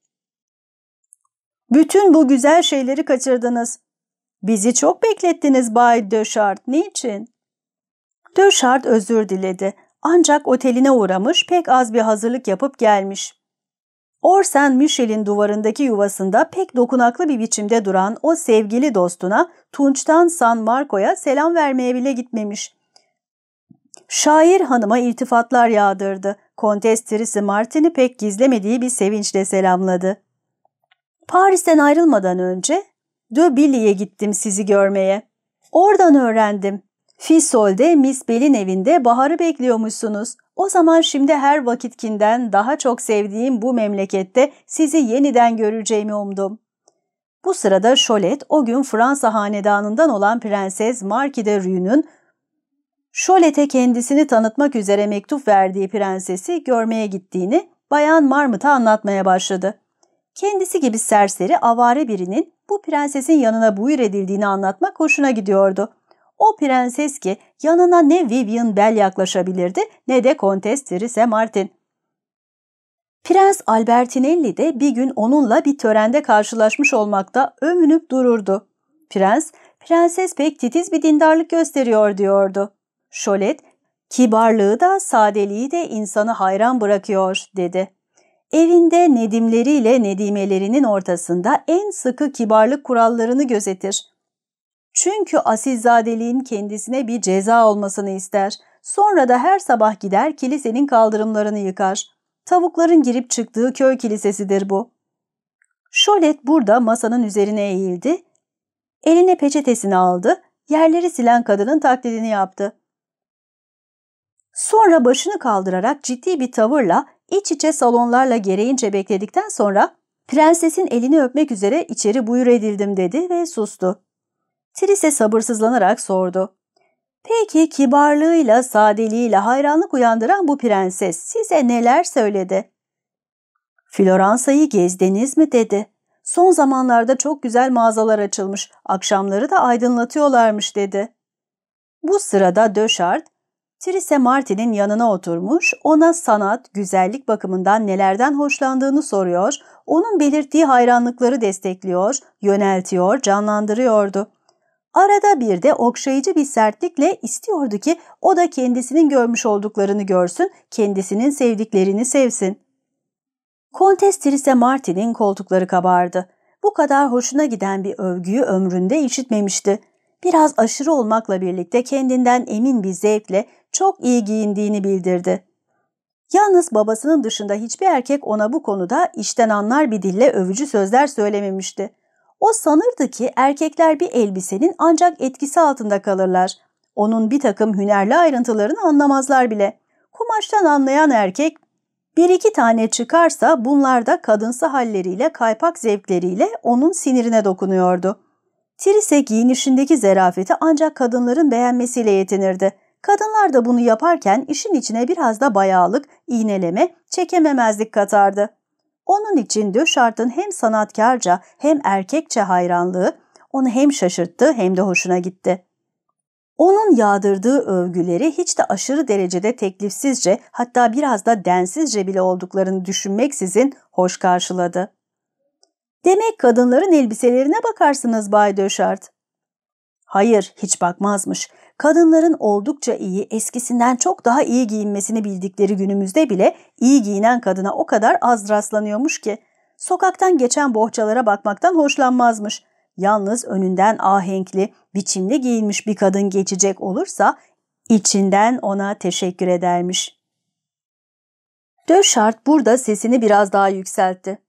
Bütün bu güzel şeyleri kaçırdınız. Bizi çok beklettiniz Bay Döşart. Niçin? Döşart özür diledi. Ancak oteline uğramış pek az bir hazırlık yapıp gelmiş. Orsen Michel'in duvarındaki yuvasında pek dokunaklı bir biçimde duran o sevgili dostuna Tunç'tan San Marco'ya selam vermeye bile gitmemiş. Şair hanıma iltifatlar yağdırdı. Kontes Therese Martin'i pek gizlemediği bir sevinçle selamladı. Paris'ten ayrılmadan önce De Billy'ye gittim sizi görmeye. Oradan öğrendim. Fisol'de Miss Bell'in evinde Bahar'ı bekliyormuşsunuz. O zaman şimdi her vakitkinden daha çok sevdiğim bu memlekette sizi yeniden göreceğimi umdum. Bu sırada Cholet o gün Fransa hanedanından olan Prenses Marquis de Rue'nun Cholet'e kendisini tanıtmak üzere mektup verdiği prensesi görmeye gittiğini Bayan Marmot'a anlatmaya başladı. Kendisi gibi serseri, avare birinin bu prensesin yanına buyur edildiğini anlatmak hoşuna gidiyordu. O prenses ki yanına ne Vivian Bell yaklaşabilirdi ne de Kontes Therese Martin. Prens Albertinelli de bir gün onunla bir törende karşılaşmış olmakta övünüp dururdu. Prens, prenses pek titiz bir dindarlık gösteriyor diyordu. Şolet, kibarlığı da sadeliği de insanı hayran bırakıyor dedi. Evinde nedimleriyle nedimelerinin ortasında en sıkı kibarlık kurallarını gözetir. Çünkü asilzadeliğin kendisine bir ceza olmasını ister. Sonra da her sabah gider kilisenin kaldırımlarını yıkar. Tavukların girip çıktığı köy kilisesidir bu. Şolet burada masanın üzerine eğildi. Eline peçetesini aldı. Yerleri silen kadının taklidini yaptı. Sonra başını kaldırarak ciddi bir tavırla iç içe salonlarla gereğince bekledikten sonra prensesin elini öpmek üzere içeri buyur edildim dedi ve sustu. Trise sabırsızlanarak sordu. Peki kibarlığıyla, sadeliğiyle hayranlık uyandıran bu prenses size neler söyledi? Floransa'yı gezdiniz mi dedi. Son zamanlarda çok güzel mağazalar açılmış, akşamları da aydınlatıyorlarmış dedi. Bu sırada Döşart, Trise Martin'in yanına oturmuş, ona sanat, güzellik bakımından nelerden hoşlandığını soruyor, onun belirttiği hayranlıkları destekliyor, yöneltiyor, canlandırıyordu. Arada bir de okşayıcı bir sertlikle istiyordu ki o da kendisinin görmüş olduklarını görsün, kendisinin sevdiklerini sevsin. Kontes Trise Martin'in koltukları kabardı. Bu kadar hoşuna giden bir övgüyü ömründe işitmemişti. Biraz aşırı olmakla birlikte kendinden emin bir zevkle çok iyi giyindiğini bildirdi. Yalnız babasının dışında hiçbir erkek ona bu konuda işten anlar bir dille övücü sözler söylememişti. O sanırdı ki erkekler bir elbisenin ancak etkisi altında kalırlar. Onun bir takım hünerli ayrıntılarını anlamazlar bile. Kumaştan anlayan erkek bir iki tane çıkarsa bunlar da kadınsı halleriyle, kaypak zevkleriyle onun sinirine dokunuyordu. Trise giyinişindeki zerafeti ancak kadınların beğenmesiyle yetinirdi. Kadınlar da bunu yaparken işin içine biraz da bayağılık, iğneleme, çekememezlik katardı. Onun için Döşart'ın hem sanatkarca hem erkekçe hayranlığı onu hem şaşırttı hem de hoşuna gitti. Onun yağdırdığı övgüleri hiç de aşırı derecede teklifsizce hatta biraz da densizce bile olduklarını düşünmeksizin hoş karşıladı. Demek kadınların elbiselerine bakarsınız Bay Döşart. Hayır, hiç bakmazmış. Kadınların oldukça iyi, eskisinden çok daha iyi giyinmesini bildikleri günümüzde bile iyi giyinen kadına o kadar az rastlanıyormuş ki. Sokaktan geçen bohçalara bakmaktan hoşlanmazmış. Yalnız önünden ahenkli, biçimli giyinmiş bir kadın geçecek olursa içinden ona teşekkür edermiş. Döşart burada sesini biraz daha yükseltti.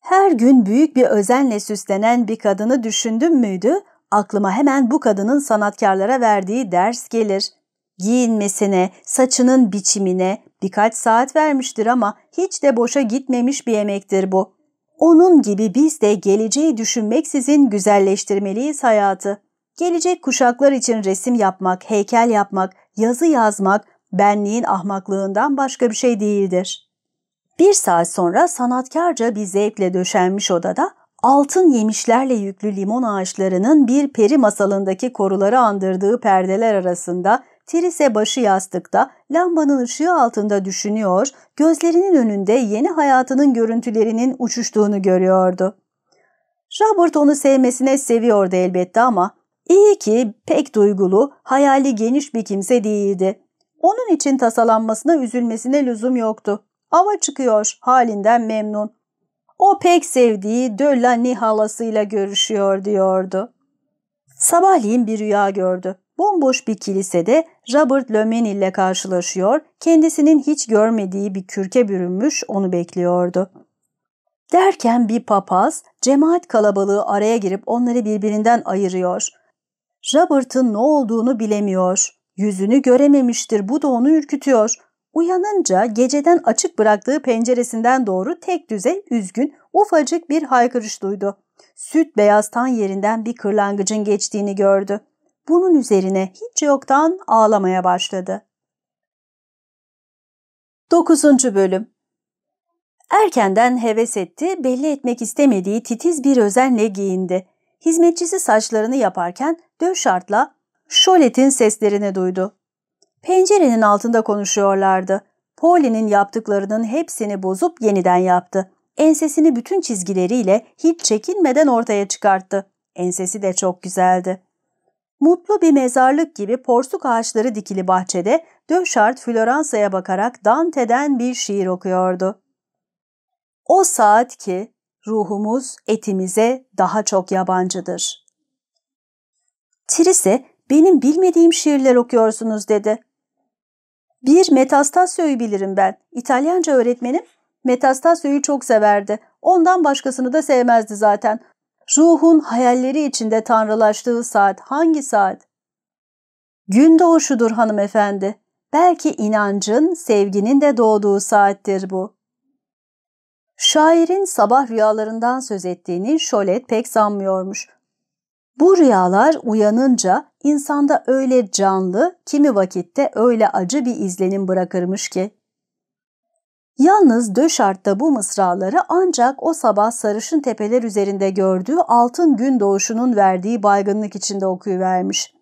Her gün büyük bir özenle süslenen bir kadını düşündün müydü? Aklıma hemen bu kadının sanatkarlara verdiği ders gelir. Giyinmesine, saçının biçimine birkaç saat vermiştir ama hiç de boşa gitmemiş bir emektir bu. Onun gibi biz de geleceği düşünmeksizin güzelleştirmeliyiz hayatı. Gelecek kuşaklar için resim yapmak, heykel yapmak, yazı yazmak benliğin ahmaklığından başka bir şey değildir. Bir saat sonra sanatkarca bir zevkle döşenmiş odada altın yemişlerle yüklü limon ağaçlarının bir peri masalındaki koruları andırdığı perdeler arasında Trise başı yastıkta, lambanın ışığı altında düşünüyor, gözlerinin önünde yeni hayatının görüntülerinin uçuştuğunu görüyordu. Robert onu sevmesine seviyordu elbette ama iyi ki pek duygulu, hayali geniş bir kimse değildi. Onun için tasalanmasına, üzülmesine lüzum yoktu. Ava çıkıyor, halinden memnun. O pek sevdiği Döllani halasıyla görüşüyor diyordu. Sabahleyin bir rüya gördü. Bomboş bir kilisede Robert Lömen ile karşılaşıyor, kendisinin hiç görmediği bir kürke bürünmüş onu bekliyordu. Derken bir papaz, cemaat kalabalığı araya girip onları birbirinden ayırıyor. Robert'ın ne olduğunu bilemiyor. Yüzünü görememiştir, bu da onu ürkütüyor. Uyanınca geceden açık bıraktığı penceresinden doğru tek düze, üzgün, ufacık bir haykırış duydu. Süt beyaz tan yerinden bir kırlangıcın geçtiğini gördü. Bunun üzerine hiç yoktan ağlamaya başladı. 9. Bölüm Erkenden heves etti, belli etmek istemediği titiz bir özenle giyindi. Hizmetçisi saçlarını yaparken Döşart'la Şolet'in seslerini duydu. Pencerenin altında konuşuyorlardı. Pauline'in yaptıklarının hepsini bozup yeniden yaptı. Ensesini bütün çizgileriyle hiç çekinmeden ortaya çıkarttı. Ensesi de çok güzeldi. Mutlu bir mezarlık gibi porsuk ağaçları dikili bahçede Döşart Floransa'ya bakarak Dante'den bir şiir okuyordu. O saat ki ruhumuz etimize daha çok yabancıdır. Trise benim bilmediğim şiirler okuyorsunuz dedi. Bir Metastasio'yu bilirim ben. İtalyanca öğretmenim Metastasio'yu çok severdi. Ondan başkasını da sevmezdi zaten. Ruhun hayalleri içinde tanrılaştığı saat hangi saat? Gün doğuşudur hanımefendi. Belki inancın, sevginin de doğduğu saattir bu. Şairin sabah rüyalarından söz ettiğini Şolet pek sanmıyormuş. Bu rüyalar uyanınca insanda öyle canlı, kimi vakitte öyle acı bir izlenim bırakırmış ki. Yalnız Döşart'ta bu mısraları ancak o sabah sarışın tepeler üzerinde gördüğü altın gün doğuşunun verdiği baygınlık içinde okuyuvermiş.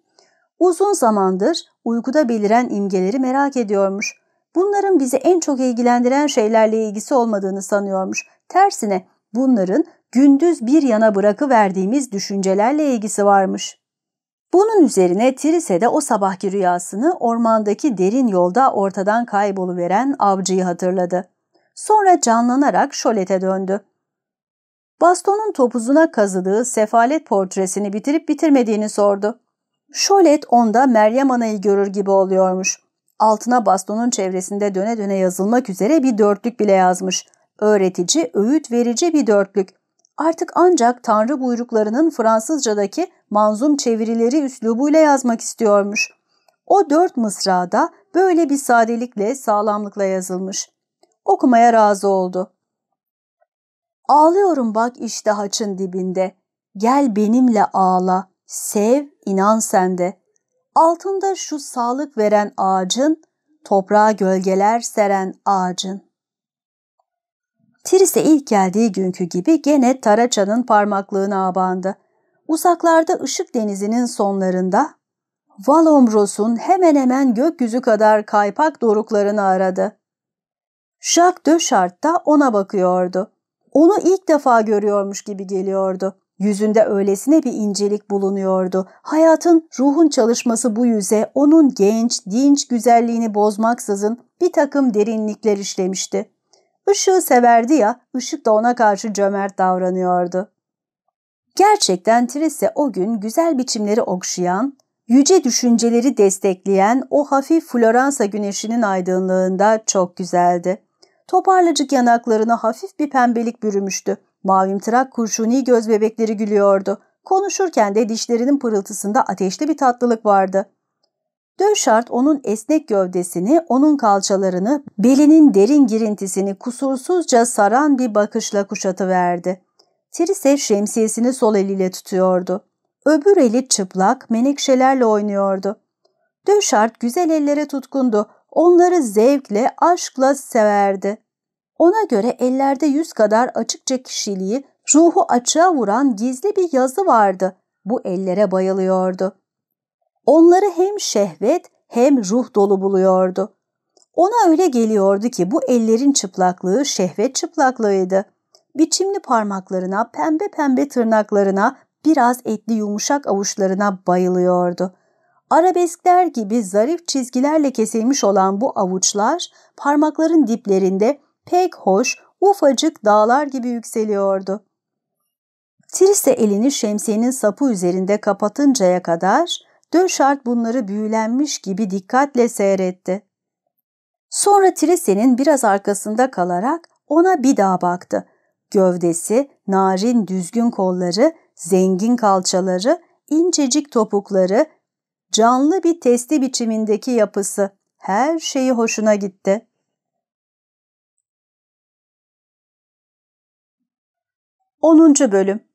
Uzun zamandır uykuda beliren imgeleri merak ediyormuş. Bunların bizi en çok ilgilendiren şeylerle ilgisi olmadığını sanıyormuş. Tersine bunların gündüz bir yana bırakıverdiğimiz düşüncelerle ilgisi varmış. Bunun üzerine Trise de o sabahki rüyasını ormandaki derin yolda ortadan kayboluveren avcıyı hatırladı. Sonra canlanarak şolete döndü. Bastonun topuzuna kazıdığı sefalet portresini bitirip bitirmediğini sordu. Şolet onda Meryem Ana'yı görür gibi oluyormuş. Altına bastonun çevresinde döne döne yazılmak üzere bir dörtlük bile yazmış. Öğretici, öğüt verici bir dörtlük. Artık ancak Tanrı buyruklarının Fransızcadaki manzum çevirileri üslubuyla yazmak istiyormuş. O dört mısrada böyle bir sadelikle, sağlamlıkla yazılmış. Okumaya razı oldu. Ağlıyorum bak işte haçın dibinde. Gel benimle ağla, sev, inan sende. Altında şu sağlık veren ağacın, toprağa gölgeler seren ağacın. Trise ilk geldiği günkü gibi gene Taraça'nın parmaklığına abandı. Uzaklarda ışık denizinin sonlarında Valombros'un hemen hemen gökyüzü kadar kaypak doruklarını aradı. Jacques Döşart da ona bakıyordu. Onu ilk defa görüyormuş gibi geliyordu. Yüzünde öylesine bir incelik bulunuyordu. Hayatın, ruhun çalışması bu yüze onun genç, dinç güzelliğini bozmaksızın bir takım derinlikler işlemişti. Işığı severdi ya, ışık da ona karşı cömert davranıyordu. Gerçekten Trise o gün güzel biçimleri okşayan, yüce düşünceleri destekleyen o hafif Floransa güneşinin aydınlığında çok güzeldi. Toparlacık yanaklarına hafif bir pembelik bürümüştü. Mavimtırak kurşuni göz bebekleri gülüyordu. Konuşurken de dişlerinin pırıltısında ateşli bir tatlılık vardı. Döşart onun esnek gövdesini, onun kalçalarını, belinin derin girintisini kusursuzca saran bir bakışla kuşatıverdi. Trise şemsiyesini sol eliyle tutuyordu. Öbür eli çıplak, menekşelerle oynuyordu. Döşart güzel ellere tutkundu. Onları zevkle, aşkla severdi. Ona göre ellerde yüz kadar açıkça kişiliği, ruhu açığa vuran gizli bir yazı vardı. Bu ellere bayılıyordu. Onları hem şehvet hem ruh dolu buluyordu. Ona öyle geliyordu ki bu ellerin çıplaklığı şehvet çıplaklığıydı. Biçimli parmaklarına, pembe pembe tırnaklarına, biraz etli yumuşak avuçlarına bayılıyordu. Arabeskler gibi zarif çizgilerle kesilmiş olan bu avuçlar parmakların diplerinde pek hoş, ufacık dağlar gibi yükseliyordu. Trise elini şemsiyenin sapı üzerinde kapatıncaya kadar Döşart bunları büyülenmiş gibi dikkatle seyretti. Sonra Trise'nin biraz arkasında kalarak ona bir daha baktı. Gövdesi, narin düzgün kolları, zengin kalçaları, incecik topukları, canlı bir testi biçimindeki yapısı her şeyi hoşuna gitti. 10. Bölüm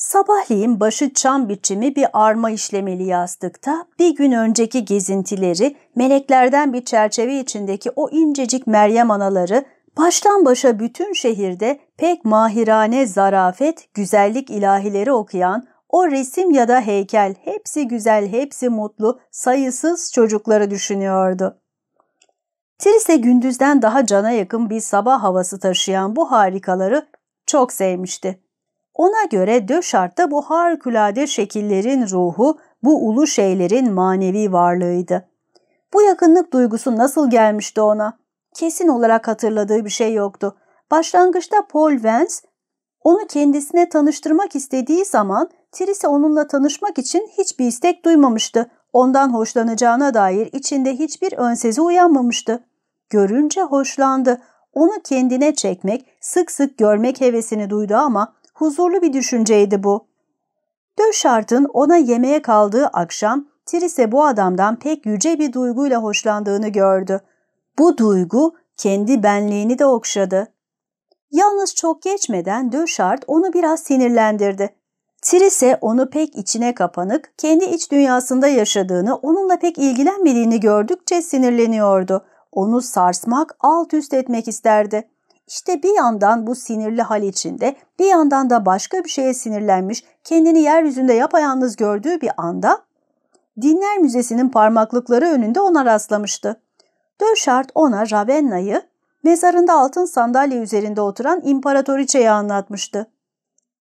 Sabahleyin başı çam biçimi bir arma işlemeli yastıkta bir gün önceki gezintileri, meleklerden bir çerçeve içindeki o incecik Meryem anaları, baştan başa bütün şehirde pek mahirane zarafet, güzellik ilahileri okuyan o resim ya da heykel hepsi güzel, hepsi mutlu, sayısız çocukları düşünüyordu. Trise gündüzden daha cana yakın bir sabah havası taşıyan bu harikaları çok sevmişti. Ona göre Döşart'ta bu harikulade şekillerin ruhu, bu ulu şeylerin manevi varlığıydı. Bu yakınlık duygusu nasıl gelmişti ona? Kesin olarak hatırladığı bir şey yoktu. Başlangıçta Paul Vance onu kendisine tanıştırmak istediği zaman Trise onunla tanışmak için hiçbir istek duymamıştı. Ondan hoşlanacağına dair içinde hiçbir önsezi uyanmamıştı. Görünce hoşlandı. Onu kendine çekmek, sık sık görmek hevesini duydu ama huzurlu bir düşünceydi bu. Döşart'ın ona yemeğe kaldığı akşam Trise bu adamdan pek yüce bir duyguyla hoşlandığını gördü. Bu duygu kendi benliğini de okşadı. Yalnız çok geçmeden Döşart onu biraz sinirlendirdi. Trise onu pek içine kapanık, kendi iç dünyasında yaşadığını, onunla pek ilgilenmediğini gördükçe sinirleniyordu. Onu sarsmak, alt üst etmek isterdi. İşte bir yandan bu sinirli hal içinde, bir yandan da başka bir şeye sinirlenmiş, kendini yeryüzünde yapayalnız gördüğü bir anda Dinler Müzesi'nin parmaklıkları önünde ona rastlamıştı. Döşart ona Ravenna'yı mezarında altın sandalye üzerinde oturan imparatoriçeyi anlatmıştı.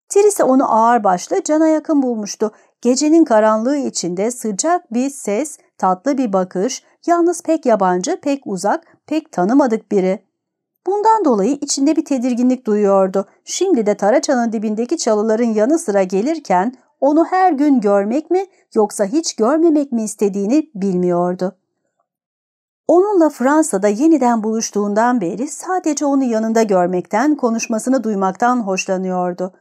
Trise onu ağır başlı cana yakın bulmuştu. Gecenin karanlığı içinde sıcak bir ses, tatlı bir bakış, yalnız pek yabancı, pek uzak, pek tanımadık biri. Bundan dolayı içinde bir tedirginlik duyuyordu. Şimdi de Taraçan'ın dibindeki çalıların yanı sıra gelirken onu her gün görmek mi yoksa hiç görmemek mi istediğini bilmiyordu. Onunla Fransa'da yeniden buluştuğundan beri sadece onu yanında görmekten, konuşmasını duymaktan hoşlanıyordu.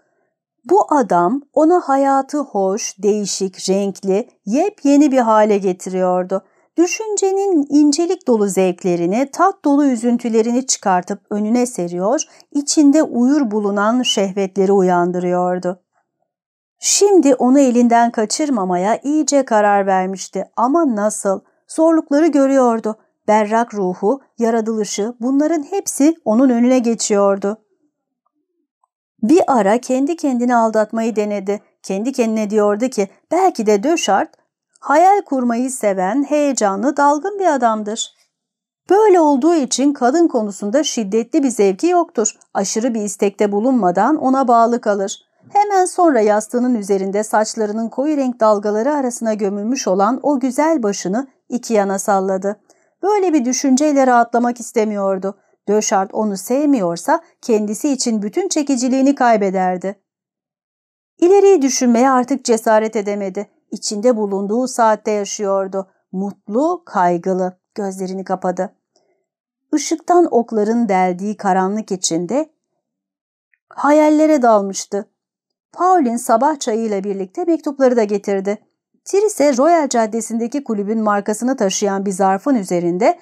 Bu adam ona hayatı hoş, değişik, renkli, yepyeni bir hale getiriyordu. Düşüncenin incelik dolu zevklerini, tat dolu üzüntülerini çıkartıp önüne seriyor, içinde uyur bulunan şehvetleri uyandırıyordu. Şimdi onu elinden kaçırmamaya iyice karar vermişti ama nasıl? Zorlukları görüyordu. Berrak ruhu, yaratılışı bunların hepsi onun önüne geçiyordu. Bir ara kendi kendini aldatmayı denedi. Kendi kendine diyordu ki belki de Döşart hayal kurmayı seven, heyecanlı, dalgın bir adamdır. Böyle olduğu için kadın konusunda şiddetli bir zevki yoktur. Aşırı bir istekte bulunmadan ona bağlı kalır. Hemen sonra yastığının üzerinde saçlarının koyu renk dalgaları arasına gömülmüş olan o güzel başını iki yana salladı. Böyle bir düşünceyle rahatlamak istemiyordu. Döşart onu sevmiyorsa kendisi için bütün çekiciliğini kaybederdi. İleriyi düşünmeye artık cesaret edemedi. İçinde bulunduğu saatte yaşıyordu. Mutlu, kaygılı. Gözlerini kapadı. Işıktan okların deldiği karanlık içinde hayallere dalmıştı. Paul'in sabah çayıyla birlikte mektupları da getirdi. Trise Royal Caddesi'ndeki kulübün markasını taşıyan bir zarfın üzerinde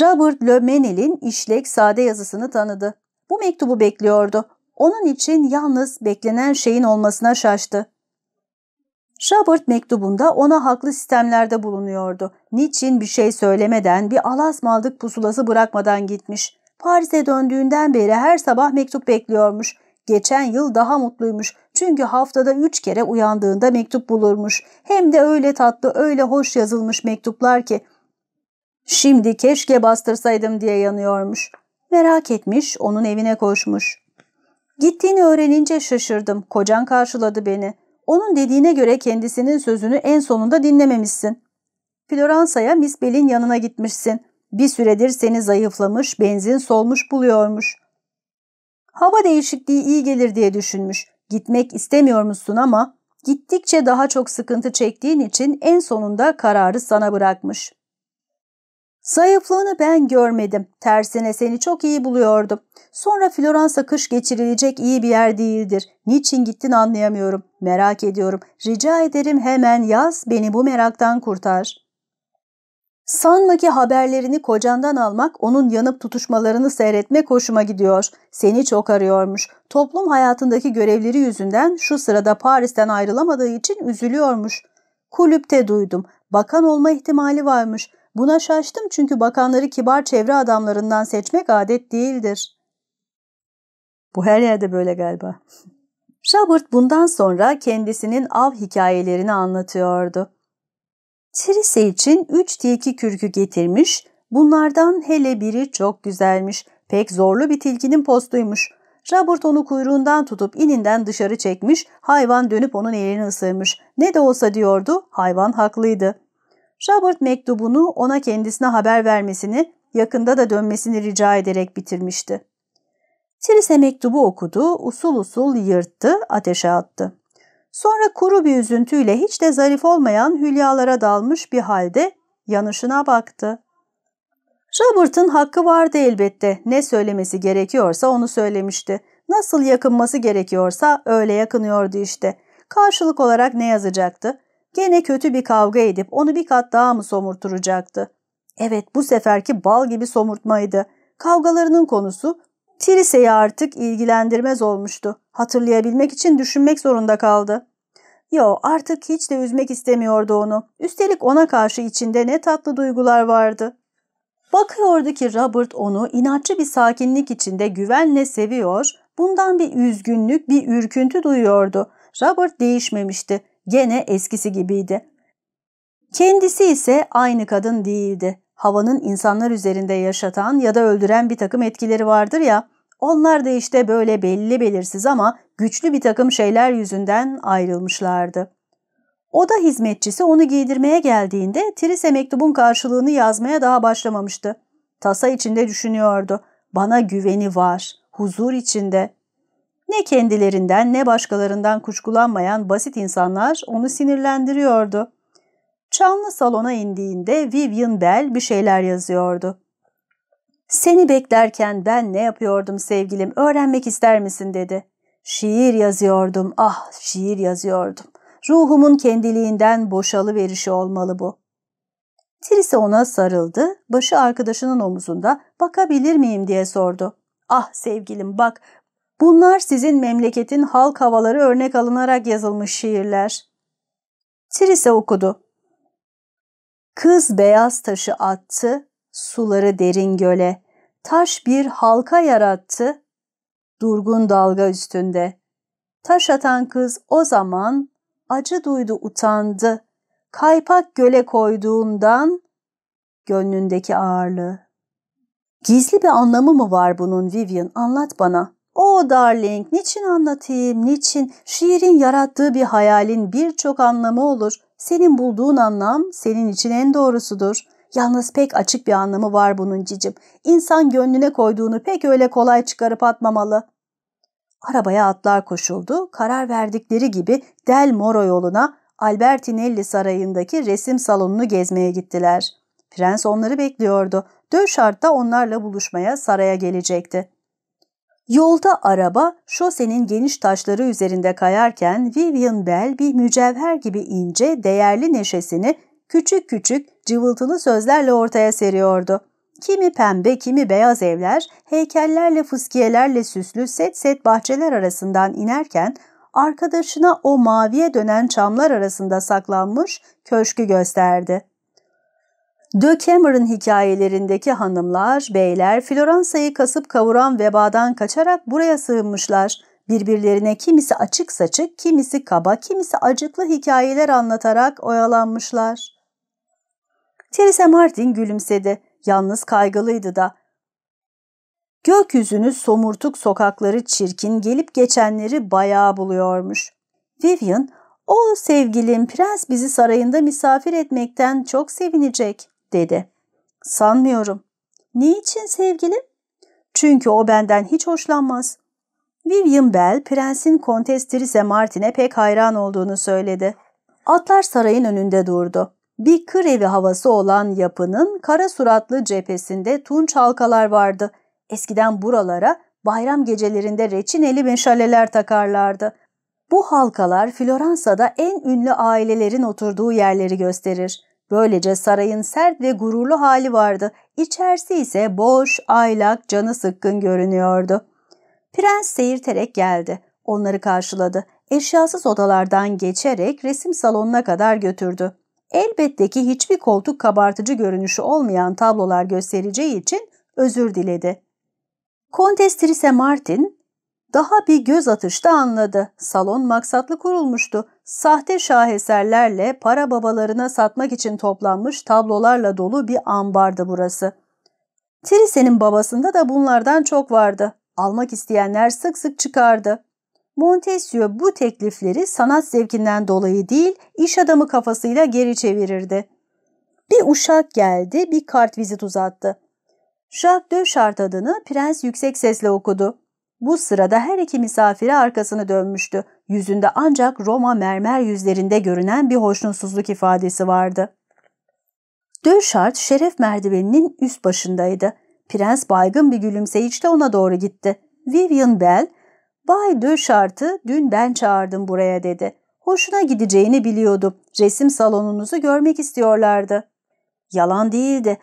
Robert Le işlek sade yazısını tanıdı. Bu mektubu bekliyordu. Onun için yalnız beklenen şeyin olmasına şaştı. Robert mektubunda ona haklı sistemlerde bulunuyordu. Niçin bir şey söylemeden, bir alasmaldık pusulası bırakmadan gitmiş. Paris'e döndüğünden beri her sabah mektup bekliyormuş. Geçen yıl daha mutluymuş. Çünkü haftada üç kere uyandığında mektup bulurmuş. Hem de öyle tatlı, öyle hoş yazılmış mektuplar ki. Şimdi keşke bastırsaydım diye yanıyormuş. Merak etmiş, onun evine koşmuş. Gittiğini öğrenince şaşırdım. Kocan karşıladı beni. Onun dediğine göre kendisinin sözünü en sonunda dinlememişsin. Floransa'ya Miss Bell'in yanına gitmişsin. Bir süredir seni zayıflamış, benzin solmuş buluyormuş. Hava değişikliği iyi gelir diye düşünmüş. Gitmek istemiyor musun ama gittikçe daha çok sıkıntı çektiğin için en sonunda kararı sana bırakmış. Zayıflığını ben görmedim. Tersine seni çok iyi buluyordum. Sonra Floransa kış geçirilecek iyi bir yer değildir. Niçin gittin anlayamıyorum. Merak ediyorum. Rica ederim hemen yaz, beni bu meraktan kurtar. Sanma ki haberlerini kocandan almak, onun yanıp tutuşmalarını seyretmek hoşuma gidiyor. Seni çok arıyormuş. Toplum hayatındaki görevleri yüzünden şu sırada Paris'ten ayrılamadığı için üzülüyormuş. Kulüpte duydum. Bakan olma ihtimali varmış. Buna şaştım çünkü bakanları kibar çevre adamlarından seçmek adet değildir. Bu her yerde böyle galiba. Robert bundan sonra kendisinin av hikayelerini anlatıyordu. Trise için üç tilki kürkü getirmiş, bunlardan hele biri çok güzelmiş, pek zorlu bir tilkinin postuymuş. Robert onu kuyruğundan tutup ininden dışarı çekmiş, hayvan dönüp onun elini ısırmış. Ne de olsa diyordu, hayvan haklıydı. Robert mektubunu ona kendisine haber vermesini, yakında da dönmesini rica ederek bitirmişti. Trise mektubu okudu, usul usul yırttı, ateşe attı. Sonra kuru bir üzüntüyle hiç de zarif olmayan hülyalara dalmış bir halde yanışına baktı. Robert'ın hakkı vardı elbette. Ne söylemesi gerekiyorsa onu söylemişti. Nasıl yakınması gerekiyorsa öyle yakınıyordu işte. Karşılık olarak ne yazacaktı? Gene kötü bir kavga edip onu bir kat daha mı somurturacaktı? Evet bu seferki bal gibi somurtmaydı. Kavgalarının konusu Tirise'yi artık ilgilendirmez olmuştu. Hatırlayabilmek için düşünmek zorunda kaldı. Yo artık hiç de üzmek istemiyordu onu. Üstelik ona karşı içinde ne tatlı duygular vardı. Bakıyordu ki Robert onu inatçı bir sakinlik içinde güvenle seviyor, bundan bir üzgünlük, bir ürküntü duyuyordu. Robert değişmemişti. Gene eskisi gibiydi. Kendisi ise aynı kadın değildi. Havanın insanlar üzerinde yaşatan ya da öldüren bir takım etkileri vardır ya, onlar da işte böyle belli belirsiz ama güçlü bir takım şeyler yüzünden ayrılmışlardı. Oda hizmetçisi onu giydirmeye geldiğinde Trise mektubun karşılığını yazmaya daha başlamamıştı. Tasa içinde düşünüyordu. Bana güveni var, huzur içinde. Ne kendilerinden ne başkalarından kuşkulanmayan basit insanlar onu sinirlendiriyordu. Çanlı salona indiğinde Vivian Bell bir şeyler yazıyordu. Seni beklerken ben ne yapıyordum sevgilim öğrenmek ister misin dedi. Şiir yazıyordum ah şiir yazıyordum. Ruhumun kendiliğinden boşalı verişi olmalı bu. Trise ona sarıldı, başı arkadaşının omuzunda bakabilir miyim diye sordu. Ah sevgilim bak bunlar sizin memleketin halk havaları örnek alınarak yazılmış şiirler. Trise okudu. Kız beyaz taşı attı, suları derin göle. Taş bir halka yarattı, durgun dalga üstünde. Taş atan kız o zaman acı duydu utandı. Kaypak göle koyduğundan gönlündeki ağırlığı. Gizli bir anlamı mı var bunun Vivian? Anlat bana. Oh, darling, niçin anlatayım, niçin? Şiirin yarattığı bir hayalin birçok anlamı olur. Senin bulduğun anlam senin için en doğrusudur. Yalnız pek açık bir anlamı var bunun cicim. İnsan gönlüne koyduğunu pek öyle kolay çıkarıp atmamalı. Arabaya atlar koşuldu. Karar verdikleri gibi Del Moro yoluna Albertinelli Sarayı'ndaki resim salonunu gezmeye gittiler. Prens onları bekliyordu. Döşart da onlarla buluşmaya saraya gelecekti. Yolda araba şosenin geniş taşları üzerinde kayarken Vivian Bell bir mücevher gibi ince, değerli neşesini küçük küçük cıvıltılı sözlerle ortaya seriyordu. Kimi pembe, kimi beyaz evler, heykellerle, fıskiyelerle süslü set set bahçeler arasından inerken arkadaşına o maviye dönen çamlar arasında saklanmış köşkü gösterdi. De Cameron hikayelerindeki hanımlar, beyler Floransa'yı kasıp kavuran vebadan kaçarak buraya sığınmışlar. Birbirlerine kimisi açık saçık, kimisi kaba, kimisi acıklı hikayeler anlatarak oyalanmışlar. Theresa Martin gülümsedi. Yalnız kaygılıydı da. Gökyüzünü somurtuk sokakları çirkin gelip geçenleri bayağı buluyormuş. Vivian, o sevgilim prens bizi sarayında misafir etmekten çok sevinecek dedi. Sanmıyorum. Niçin sevgilim? Çünkü o benden hiç hoşlanmaz. Vivian Bell, prensin Kontes Therese Martin'e pek hayran olduğunu söyledi. Atlar sarayın önünde durdu. Bir kır evi havası olan yapının kara suratlı cephesinde tunç halkalar vardı. Eskiden buralara bayram gecelerinde reçineli meşaleler takarlardı. Bu halkalar Floransa'da en ünlü ailelerin oturduğu yerleri gösterir. Böylece sarayın sert ve gururlu hali vardı. İçerisi ise boş, aylak, canı sıkkın görünüyordu. Prens seyirterek geldi. Onları karşıladı. Eşyasız odalardan geçerek resim salonuna kadar götürdü. Elbette ki hiçbir koltuk kabartıcı görünüşü olmayan tablolar göstereceği için özür diledi. Kontes Trise Martin daha bir göz atışta anladı. Salon maksatlı kurulmuştu. Sahte şaheserlerle para babalarına satmak için toplanmış tablolarla dolu bir ambardı burası. Trise'nin babasında da bunlardan çok vardı. Almak isteyenler sık sık çıkardı. Montesquieu bu teklifleri sanat zevkinden dolayı değil, iş adamı kafasıyla geri çevirirdi. Bir uşak geldi, bir kart vizit uzattı. Jacques de Chart adını prens yüksek sesle okudu. Bu sırada her iki misafire arkasını dönmüştü. Yüzünde ancak Roma mermer yüzlerinde görünen bir hoşnutsuzluk ifadesi vardı. De Chart şeref merdiveninin üst başındaydı. Prens baygın bir gülümseyişle ona doğru gitti. Vivian Bell, Bay de Chart'ı dün ben çağırdım buraya dedi. Hoşuna gideceğini biliyordu. Resim salonunuzu görmek istiyorlardı. Yalan değildi.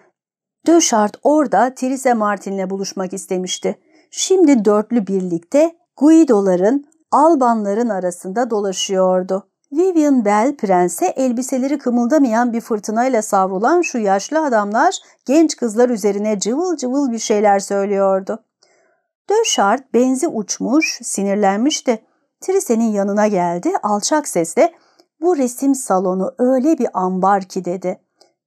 De Chart orada Therese Martin'le buluşmak istemişti. Şimdi dörtlü birlikte Guido'ların, Albanların arasında dolaşıyordu. Vivian Bell prense elbiseleri kımıldamayan bir fırtınayla savrulan şu yaşlı adamlar genç kızlar üzerine cıvıl cıvıl bir şeyler söylüyordu. Döşart benzi uçmuş, sinirlenmişti. Trise'nin yanına geldi, alçak sesle ''Bu resim salonu öyle bir ambar ki'' dedi.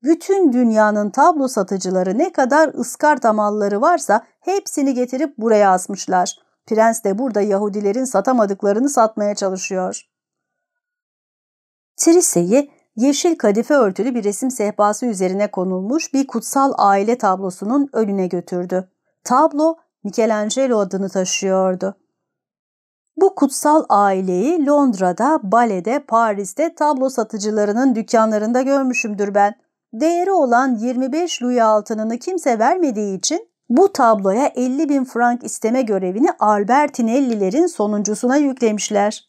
Bütün dünyanın tablo satıcıları ne kadar ıskarta malları varsa hepsini getirip buraya asmışlar. Prens de burada Yahudilerin satamadıklarını satmaya çalışıyor. Trise'yi yeşil kadife örtülü bir resim sehpası üzerine konulmuş bir kutsal aile tablosunun önüne götürdü. Tablo Michelangelo adını taşıyordu. Bu kutsal aileyi Londra'da, Bale'de, Paris'te tablo satıcılarının dükkanlarında görmüşümdür ben. Değeri olan 25 louis altınını kimse vermediği için bu tabloya 50 bin frank isteme görevini Albertinellilerin sonuncusuna yüklemişler.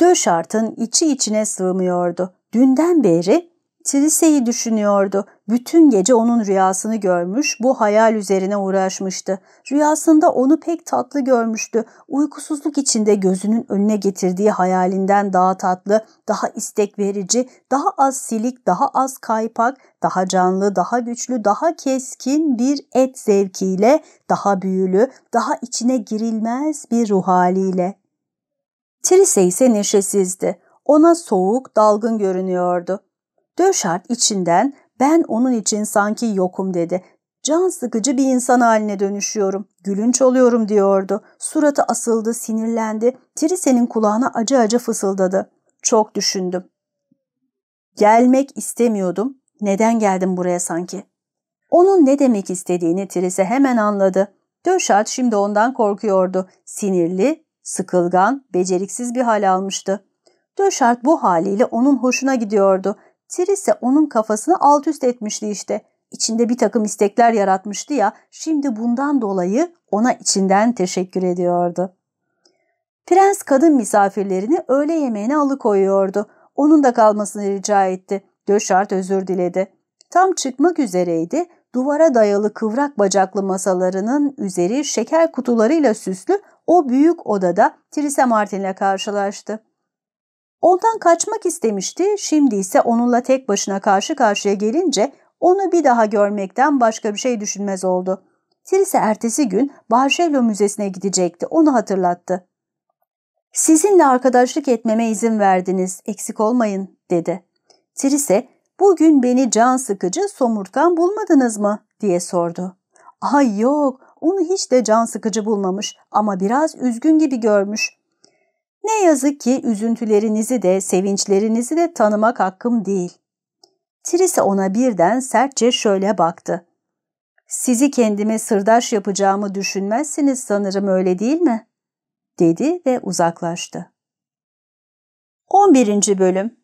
Döşart'ın içi içine sığmıyordu. Dünden beri Trise'yi düşünüyordu. Bütün gece onun rüyasını görmüş, bu hayal üzerine uğraşmıştı. Rüyasında onu pek tatlı görmüştü. Uykusuzluk içinde gözünün önüne getirdiği hayalinden daha tatlı, daha istek verici, daha az silik, daha az kaypak, daha canlı, daha güçlü, daha keskin bir et zevkiyle, daha büyülü, daha içine girilmez bir ruh haliyle. Trise ise neşesizdi. Ona soğuk, dalgın görünüyordu. Döşart içinden ben onun için sanki yokum dedi. Can sıkıcı bir insan haline dönüşüyorum. Gülünç oluyorum diyordu. Suratı asıldı, sinirlendi. Trise'nin kulağına acı acı fısıldadı. Çok düşündüm. Gelmek istemiyordum. Neden geldim buraya sanki? Onun ne demek istediğini Trise hemen anladı. Döşart şimdi ondan korkuyordu. Sinirli, sıkılgan, beceriksiz bir hal almıştı. Döşart bu haliyle onun hoşuna gidiyordu. Trise onun kafasını alt üst etmişti işte. İçinde bir takım istekler yaratmıştı ya, şimdi bundan dolayı ona içinden teşekkür ediyordu. Prens kadın misafirlerini öğle yemeğine alıkoyuyordu. Onun da kalmasını rica etti. Döşart özür diledi. Tam çıkmak üzereydi. Duvara dayalı kıvrak bacaklı masalarının üzeri şeker kutularıyla süslü o büyük odada Trise Martin'le karşılaştı. Ondan kaçmak istemişti, şimdi ise onunla tek başına karşı karşıya gelince onu bir daha görmekten başka bir şey düşünmez oldu. Trise ertesi gün Bargello Müzesi'ne gidecekti, onu hatırlattı. Sizinle arkadaşlık etmeme izin verdiniz, eksik olmayın, dedi. Trise, bugün beni can sıkıcı, somurtkan bulmadınız mı, diye sordu. Ay yok, onu hiç de can sıkıcı bulmamış ama biraz üzgün gibi görmüş. Ne yazık ki üzüntülerinizi de, sevinçlerinizi de tanımak hakkım değil. Trise ona birden sertçe şöyle baktı. Sizi kendime sırdaş yapacağımı düşünmezsiniz sanırım öyle değil mi? dedi ve uzaklaştı. 11. Bölüm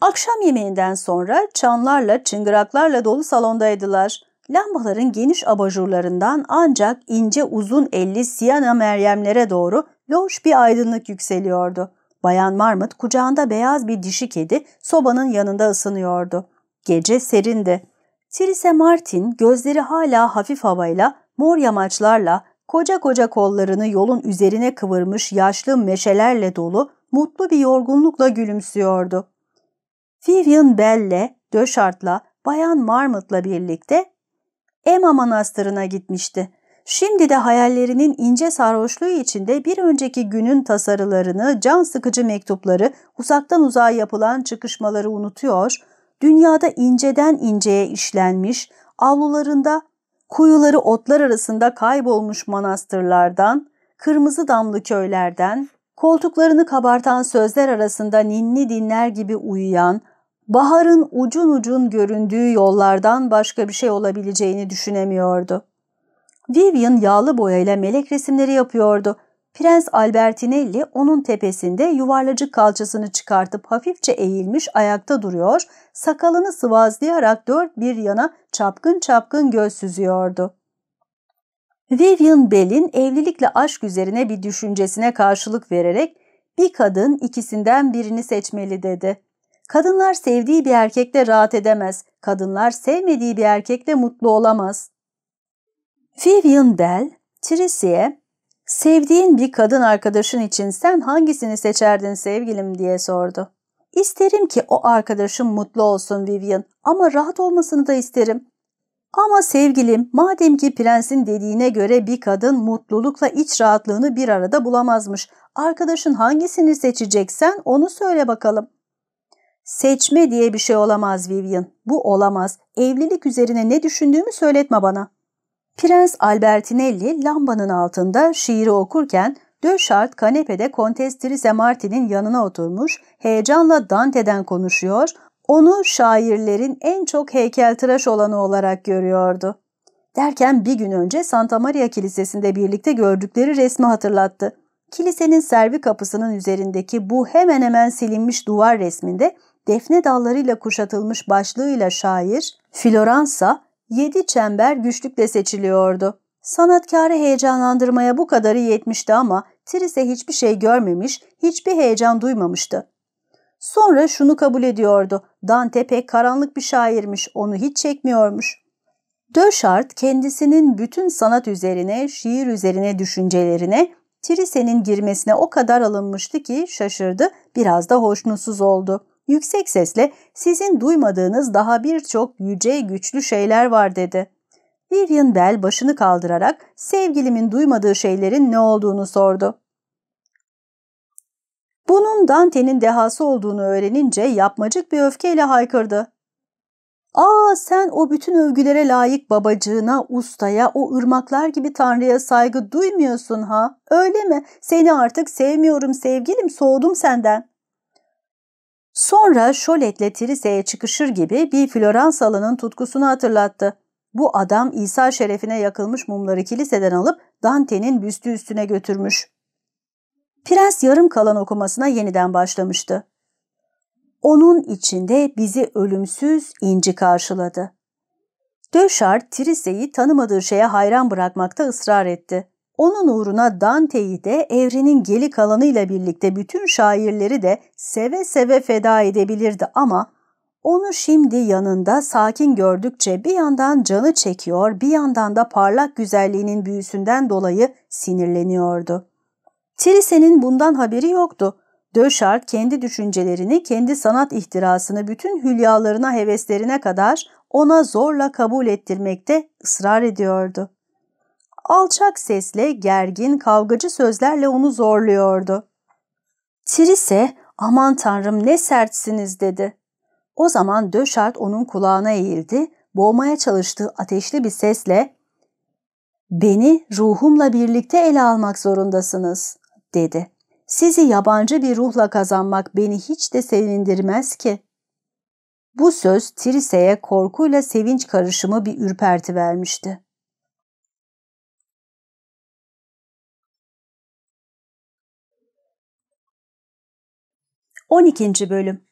Akşam yemeğinden sonra çanlarla, çıngıraklarla dolu salondaydılar. Lambaların geniş abajurlarından ancak ince uzun elli Siyana Meryemlere doğru loş bir aydınlık yükseliyordu. Bayan Marmot kucağında beyaz bir dişi kedi sobanın yanında ısınıyordu. Gece serindi. Trise Martin gözleri hala hafif havayla, mor yamaçlarla, koca koca kollarını yolun üzerine kıvırmış yaşlı meşelerle dolu, mutlu bir yorgunlukla gülümsüyordu. Vivian Bell'le, Döşart'la, Bayan Marmot'la birlikte Emma Manastırı'na gitmişti. Şimdi de hayallerinin ince sarhoşluğu içinde bir önceki günün tasarılarını, can sıkıcı mektupları, uzaktan uzağa yapılan çıkışmaları unutuyor, dünyada inceden inceye işlenmiş, avlularında kuyuları otlar arasında kaybolmuş manastırlardan, kırmızı damlı köylerden, koltuklarını kabartan sözler arasında ninni dinler gibi uyuyan, baharın ucun ucun göründüğü yollardan başka bir şey olabileceğini düşünemiyordu. Vivian yağlı boyayla melek resimleri yapıyordu. Prens Albertinelli onun tepesinde yuvarlacık kalçasını çıkartıp hafifçe eğilmiş ayakta duruyor, sakalını sıvazlayarak dört bir yana çapkın çapkın göz süzüyordu. Vivian Bell'in evlilikle aşk üzerine bir düşüncesine karşılık vererek bir kadın ikisinden birini seçmeli dedi. Kadınlar sevdiği bir erkekle rahat edemez, kadınlar sevmediği bir erkekle mutlu olamaz. Vivian Bell, Trici'ye sevdiğin bir kadın arkadaşın için sen hangisini seçerdin sevgilim diye sordu. İsterim ki o arkadaşım mutlu olsun Vivian ama rahat olmasını da isterim. Ama sevgilim madem ki prensin dediğine göre bir kadın mutlulukla iç rahatlığını bir arada bulamazmış. Arkadaşın hangisini seçeceksen onu söyle bakalım. Seçme diye bir şey olamaz Vivian. Bu olamaz. Evlilik üzerine ne düşündüğümü söyletme bana. Prens Albertinelli lambanın altında şiiri okurken Döşart kanepede Kontes Trise Martin'in yanına oturmuş, heyecanla Dante'den konuşuyor, onu şairlerin en çok heykeltıraş olanı olarak görüyordu. Derken bir gün önce Santa Maria Kilisesi'nde birlikte gördükleri resmi hatırlattı. Kilisenin servi kapısının üzerindeki bu hemen hemen silinmiş duvar resminde defne dallarıyla kuşatılmış başlığıyla şair, Floransa, yedi çember güçlükle seçiliyordu. Sanatkarı heyecanlandırmaya bu kadarı yetmişti ama Trise hiçbir şey görmemiş, hiçbir heyecan duymamıştı. Sonra şunu kabul ediyordu. Dante pek karanlık bir şairmiş, onu hiç çekmiyormuş. Döşart kendisinin bütün sanat üzerine, şiir üzerine düşüncelerine, Trise'nin girmesine o kadar alınmıştı ki şaşırdı, biraz da hoşnutsuz oldu. Yüksek sesle sizin duymadığınız daha birçok yüce güçlü şeyler var dedi. Vivian Bell başını kaldırarak sevgilimin duymadığı şeylerin ne olduğunu sordu. Bunun Dante'nin dehası olduğunu öğrenince yapmacık bir öfkeyle haykırdı. Aa sen o bütün övgülere layık babacığına, ustaya, o ırmaklar gibi tanrıya saygı duymuyorsun ha? Öyle mi? Seni artık sevmiyorum sevgilim, soğudum senden. Sonra Şolet'le Trise'ye çıkışır gibi bir Floransalı'nın tutkusunu hatırlattı. Bu adam İsa şerefine yakılmış mumları kiliseden alıp Dante'nin büstü üstüne götürmüş. Prens yarım kalan okumasına yeniden başlamıştı. Onun içinde bizi ölümsüz inci karşıladı. Döşart, Trise'yi tanımadığı şeye hayran bırakmakta ısrar etti. Onun uğruna Dante'yi de evrenin geli kalanıyla birlikte bütün şairleri de seve seve feda edebilirdi ama onu şimdi yanında sakin gördükçe bir yandan canı çekiyor, bir yandan da parlak güzelliğinin büyüsünden dolayı sinirleniyordu. Trise'nin bundan haberi yoktu. Döşart kendi düşüncelerini, kendi sanat ihtirasını bütün hülyalarına, heveslerine kadar ona zorla kabul ettirmekte ısrar ediyordu. Alçak sesle, gergin, kavgacı sözlerle onu zorluyordu. Trise, aman tanrım ne sertsiniz dedi. O zaman Döşart onun kulağına eğildi, boğmaya çalıştığı ateşli bir sesle ''Beni ruhumla birlikte ele almak zorundasınız.'' dedi. ''Sizi yabancı bir ruhla kazanmak beni hiç de sevindirmez ki.'' Bu söz Trise'ye korkuyla sevinç karışımı bir ürperti vermişti. On ikinci Bölüm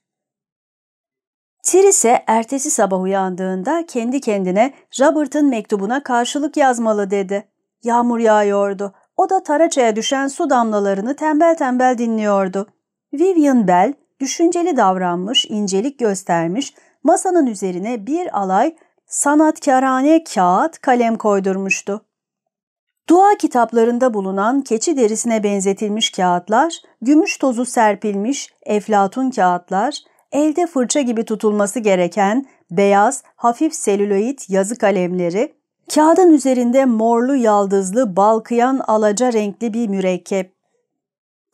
Trise ertesi sabah uyandığında kendi kendine Robert'ın mektubuna karşılık yazmalı dedi. Yağmur yağıyordu. O da taraçaya düşen su damlalarını tembel tembel dinliyordu. Vivian Bell düşünceli davranmış, incelik göstermiş, masanın üzerine bir alay sanatkarane kağıt kalem koydurmuştu. Dua kitaplarında bulunan keçi derisine benzetilmiş kağıtlar, gümüş tozu serpilmiş eflatun kağıtlar, elde fırça gibi tutulması gereken beyaz, hafif selüloid yazı kalemleri, kağıdın üzerinde morlu yaldızlı balkıyan alaca renkli bir mürekkep.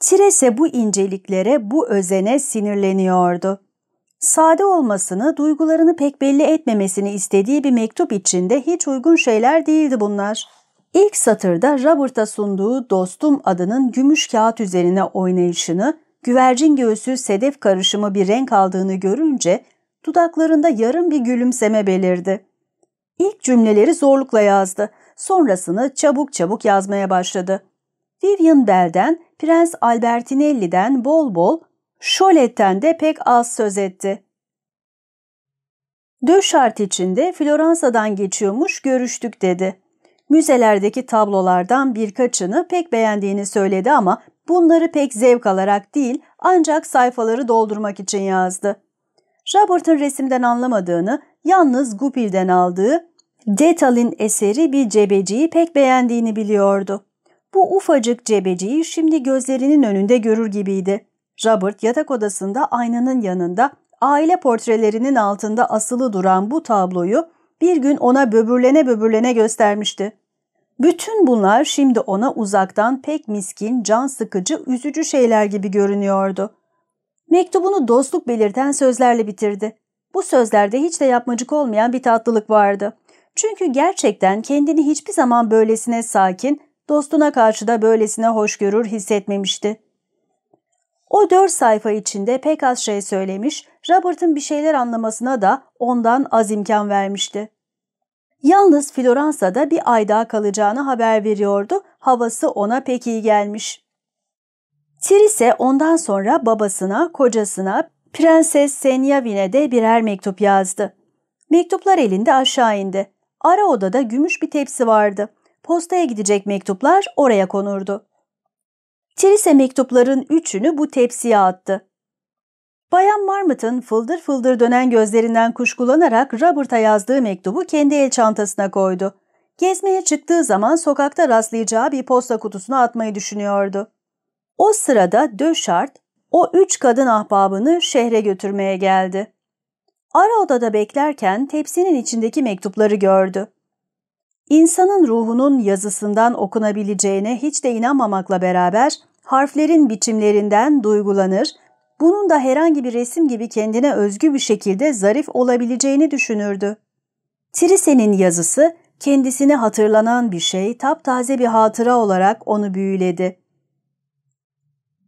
Tirese bu inceliklere, bu özene sinirleniyordu. Sade olmasını, duygularını pek belli etmemesini istediği bir mektup içinde hiç uygun şeyler değildi bunlar. İlk satırda Robert'a sunduğu dostum adının gümüş kağıt üzerine oynayışını, güvercin göğsü sedef karışımı bir renk aldığını görünce dudaklarında yarım bir gülümseme belirdi. İlk cümleleri zorlukla yazdı. Sonrasını çabuk çabuk yazmaya başladı. Vivian Bell'den, Prens Albertinelli'den bol bol, Cholet'ten de pek az söz etti. Döşart içinde Floransa'dan geçiyormuş görüştük dedi. Müzelerdeki tablolardan birkaçını pek beğendiğini söyledi ama bunları pek zevk alarak değil ancak sayfaları doldurmak için yazdı. Robert'ın resimden anlamadığını, yalnız Goupil'den aldığı Detal'in eseri bir cebeciyi pek beğendiğini biliyordu. Bu ufacık cebeciyi şimdi gözlerinin önünde görür gibiydi. Robert yatak odasında aynanın yanında aile portrelerinin altında asılı duran bu tabloyu bir gün ona böbürlene böbürlene göstermişti. Bütün bunlar şimdi ona uzaktan pek miskin, can sıkıcı, üzücü şeyler gibi görünüyordu. Mektubunu dostluk belirten sözlerle bitirdi. Bu sözlerde hiç de yapmacık olmayan bir tatlılık vardı. Çünkü gerçekten kendini hiçbir zaman böylesine sakin, dostuna karşı da böylesine hoşgörür hissetmemişti. O dört sayfa içinde pek az şey söylemiş, Robert'ın bir şeyler anlamasına da ondan az imkan vermişti. Yalnız Floransa'da bir ay daha kalacağını haber veriyordu, havası ona pek iyi gelmiş. Trise ondan sonra babasına, kocasına, Prenses Senyavin'e de birer mektup yazdı. Mektuplar elinde aşağı indi. Ara odada gümüş bir tepsi vardı. Postaya gidecek mektuplar oraya konurdu. Trise mektupların üçünü bu tepsiye attı. Bayan Marmot'ın fıldır fıldır dönen gözlerinden kuşkulanarak Robert'a yazdığı mektubu kendi el çantasına koydu. Gezmeye çıktığı zaman sokakta rastlayacağı bir posta kutusuna atmayı düşünüyordu. O sırada Döşart, o üç kadın ahbabını şehre götürmeye geldi. Ara odada beklerken tepsinin içindeki mektupları gördü. İnsanın ruhunun yazısından okunabileceğine hiç de inanmamakla beraber harflerin biçimlerinden duygulanır, bunun da herhangi bir resim gibi kendine özgü bir şekilde zarif olabileceğini düşünürdü. Trise'nin yazısı kendisine hatırlanan bir şey, taptaze bir hatıra olarak onu büyüledi.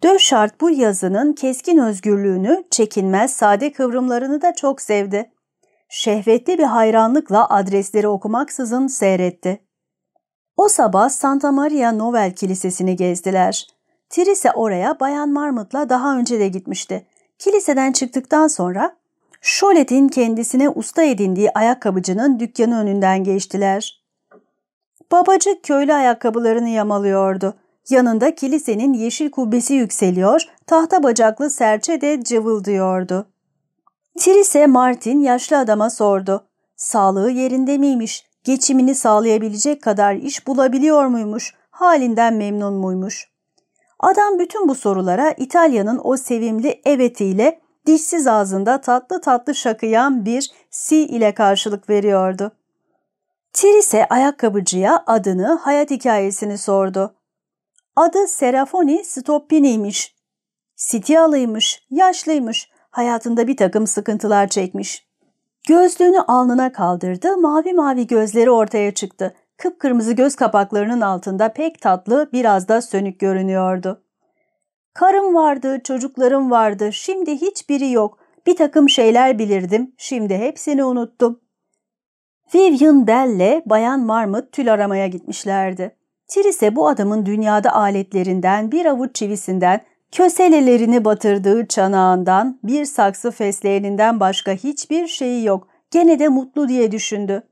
Döşart bu yazının keskin özgürlüğünü, çekinmez sade kıvrımlarını da çok sevdi. Şehvetli bir hayranlıkla adresleri okumaksızın seyretti. O sabah Santa Maria Novel Kilisesi'ni gezdiler. Trise oraya Bayan Marmot'la daha önce de gitmişti. Kiliseden çıktıktan sonra Şolet'in kendisine usta edindiği ayakkabıcının dükkanı önünden geçtiler. Babacık köylü ayakkabılarını yamalıyordu. Yanında kilisenin yeşil kubbesi yükseliyor, tahta bacaklı serçe de cıvıldıyordu. Trise Martin yaşlı adama sordu. Sağlığı yerinde miymiş? Geçimini sağlayabilecek kadar iş bulabiliyor muymuş? Halinden memnun muymuş? Adam bütün bu sorulara İtalya'nın o sevimli evetiyle dişsiz ağzında tatlı tatlı şakıyan bir si ile karşılık veriyordu. Trise ayakkabıcıya adını, hayat hikayesini sordu. Adı Serafoni Stoppini'ymiş. Sitialıymış, yaşlıymış, hayatında bir takım sıkıntılar çekmiş. Gözlüğünü alnına kaldırdı, mavi mavi gözleri ortaya çıktı. Kıpkırmızı göz kapaklarının altında pek tatlı, biraz da sönük görünüyordu. Karım vardı, çocuklarım vardı, şimdi hiçbiri yok. Bir takım şeyler bilirdim, şimdi hepsini unuttum. Vivian Bell'le Bayan Marmot tül aramaya gitmişlerdi. Trise bu adamın dünyada aletlerinden, bir avuç çivisinden, köselelerini batırdığı çanağından, bir saksı fesleğeninden başka hiçbir şeyi yok. Gene de mutlu diye düşündü.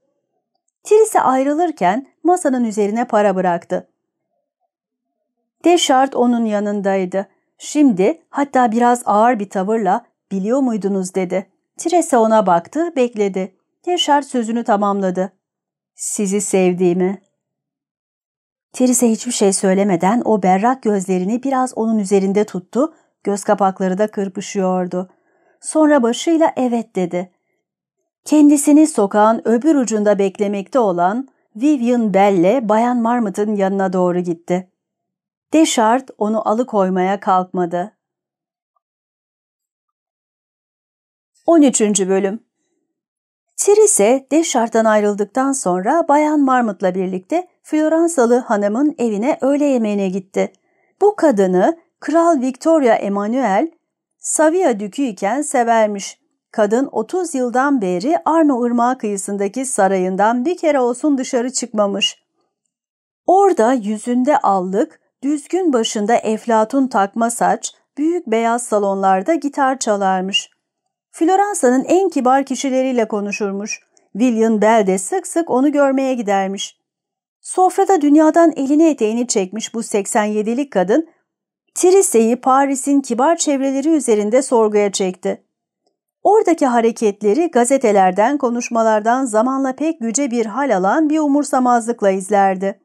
Trise ayrılırken masanın üzerine para bıraktı. Deşart onun yanındaydı. Şimdi hatta biraz ağır bir tavırla biliyor muydunuz dedi. Trise ona baktı, bekledi. Deşart sözünü tamamladı. Sizi sevdiğimi. Trise hiçbir şey söylemeden o berrak gözlerini biraz onun üzerinde tuttu, göz kapakları da kırpışıyordu. Sonra başıyla evet dedi. Kendisini sokağın öbür ucunda beklemekte olan Vivian Bell'le Bayan Marmot'ın yanına doğru gitti. Deşart onu alıkoymaya kalkmadı. 13. Bölüm Trise, Deşart'tan ayrıldıktan sonra Bayan Marmot'la birlikte Floransalı hanımın evine öğle yemeğine gitti. Bu kadını Kral Victoria Emanuel, Savia Dükü iken severmiş. Kadın 30 yıldan beri Arno Irmağı kıyısındaki sarayından bir kere olsun dışarı çıkmamış. Orada yüzünde allık, düzgün başında eflatun takma saç, büyük beyaz salonlarda gitar çalarmış. Floransa'nın en kibar kişileriyle konuşurmuş. William Bell de sık sık onu görmeye gidermiş. Sofrada dünyadan elini eteğini çekmiş bu 87'lik kadın, Trise'yi Paris'in kibar çevreleri üzerinde sorguya çekti. Oradaki hareketleri gazetelerden, konuşmalardan zamanla pek güce bir hal alan bir umursamazlıkla izlerdi.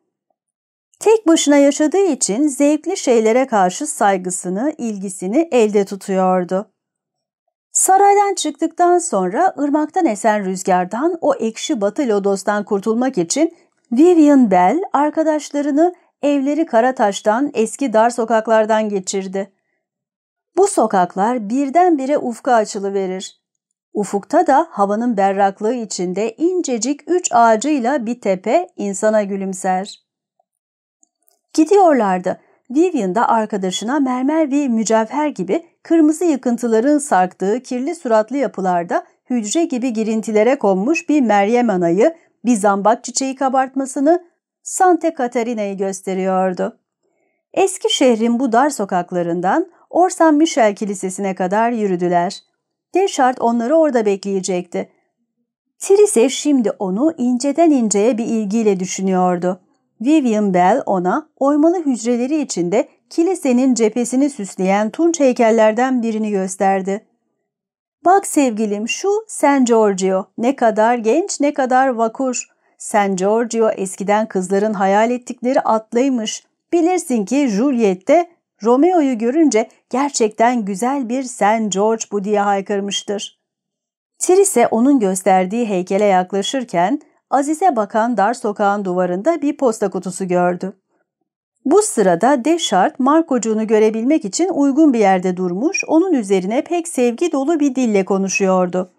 Tek başına yaşadığı için zevkli şeylere karşı saygısını, ilgisini elde tutuyordu. Saraydan çıktıktan sonra ırmaktan esen rüzgardan o ekşi batı lodostan kurtulmak için Vivian Bell arkadaşlarını evleri Karataş'tan eski dar sokaklardan geçirdi. Bu sokaklar birdenbire ufka açılıverir. Ufukta da havanın berraklığı içinde incecik üç ağacıyla bir tepe insana gülümser. Gidiyorlardı. Vivian da arkadaşına mermer ve mücevher gibi kırmızı yıkıntıların sarktığı kirli suratlı yapılarda hücre gibi girintilere konmuş bir Meryem Ana'yı, bir zambak çiçeği kabartmasını, Santa Catarina'yı gösteriyordu. Eski şehrin bu dar sokaklarından Orsan Michel Kilisesi'ne kadar yürüdüler. Deşart onları orada bekleyecekti. Trise şimdi onu inceden inceye bir ilgiyle düşünüyordu. Vivian Bell ona oymalı hücreleri içinde kilisenin cephesini süsleyen tunç heykellerden birini gösterdi. Bak sevgilim şu San Giorgio ne kadar genç ne kadar vakur. San Giorgio eskiden kızların hayal ettikleri atlıymış. Bilirsin ki Juliet de Romeo'yu görünce gerçekten güzel bir San George bu diye haykırmıştır. Trise onun gösterdiği heykele yaklaşırken Azize bakan dar sokağın duvarında bir posta kutusu gördü. Bu sırada Deşart Markocuğunu görebilmek için uygun bir yerde durmuş, onun üzerine pek sevgi dolu bir dille konuşuyordu.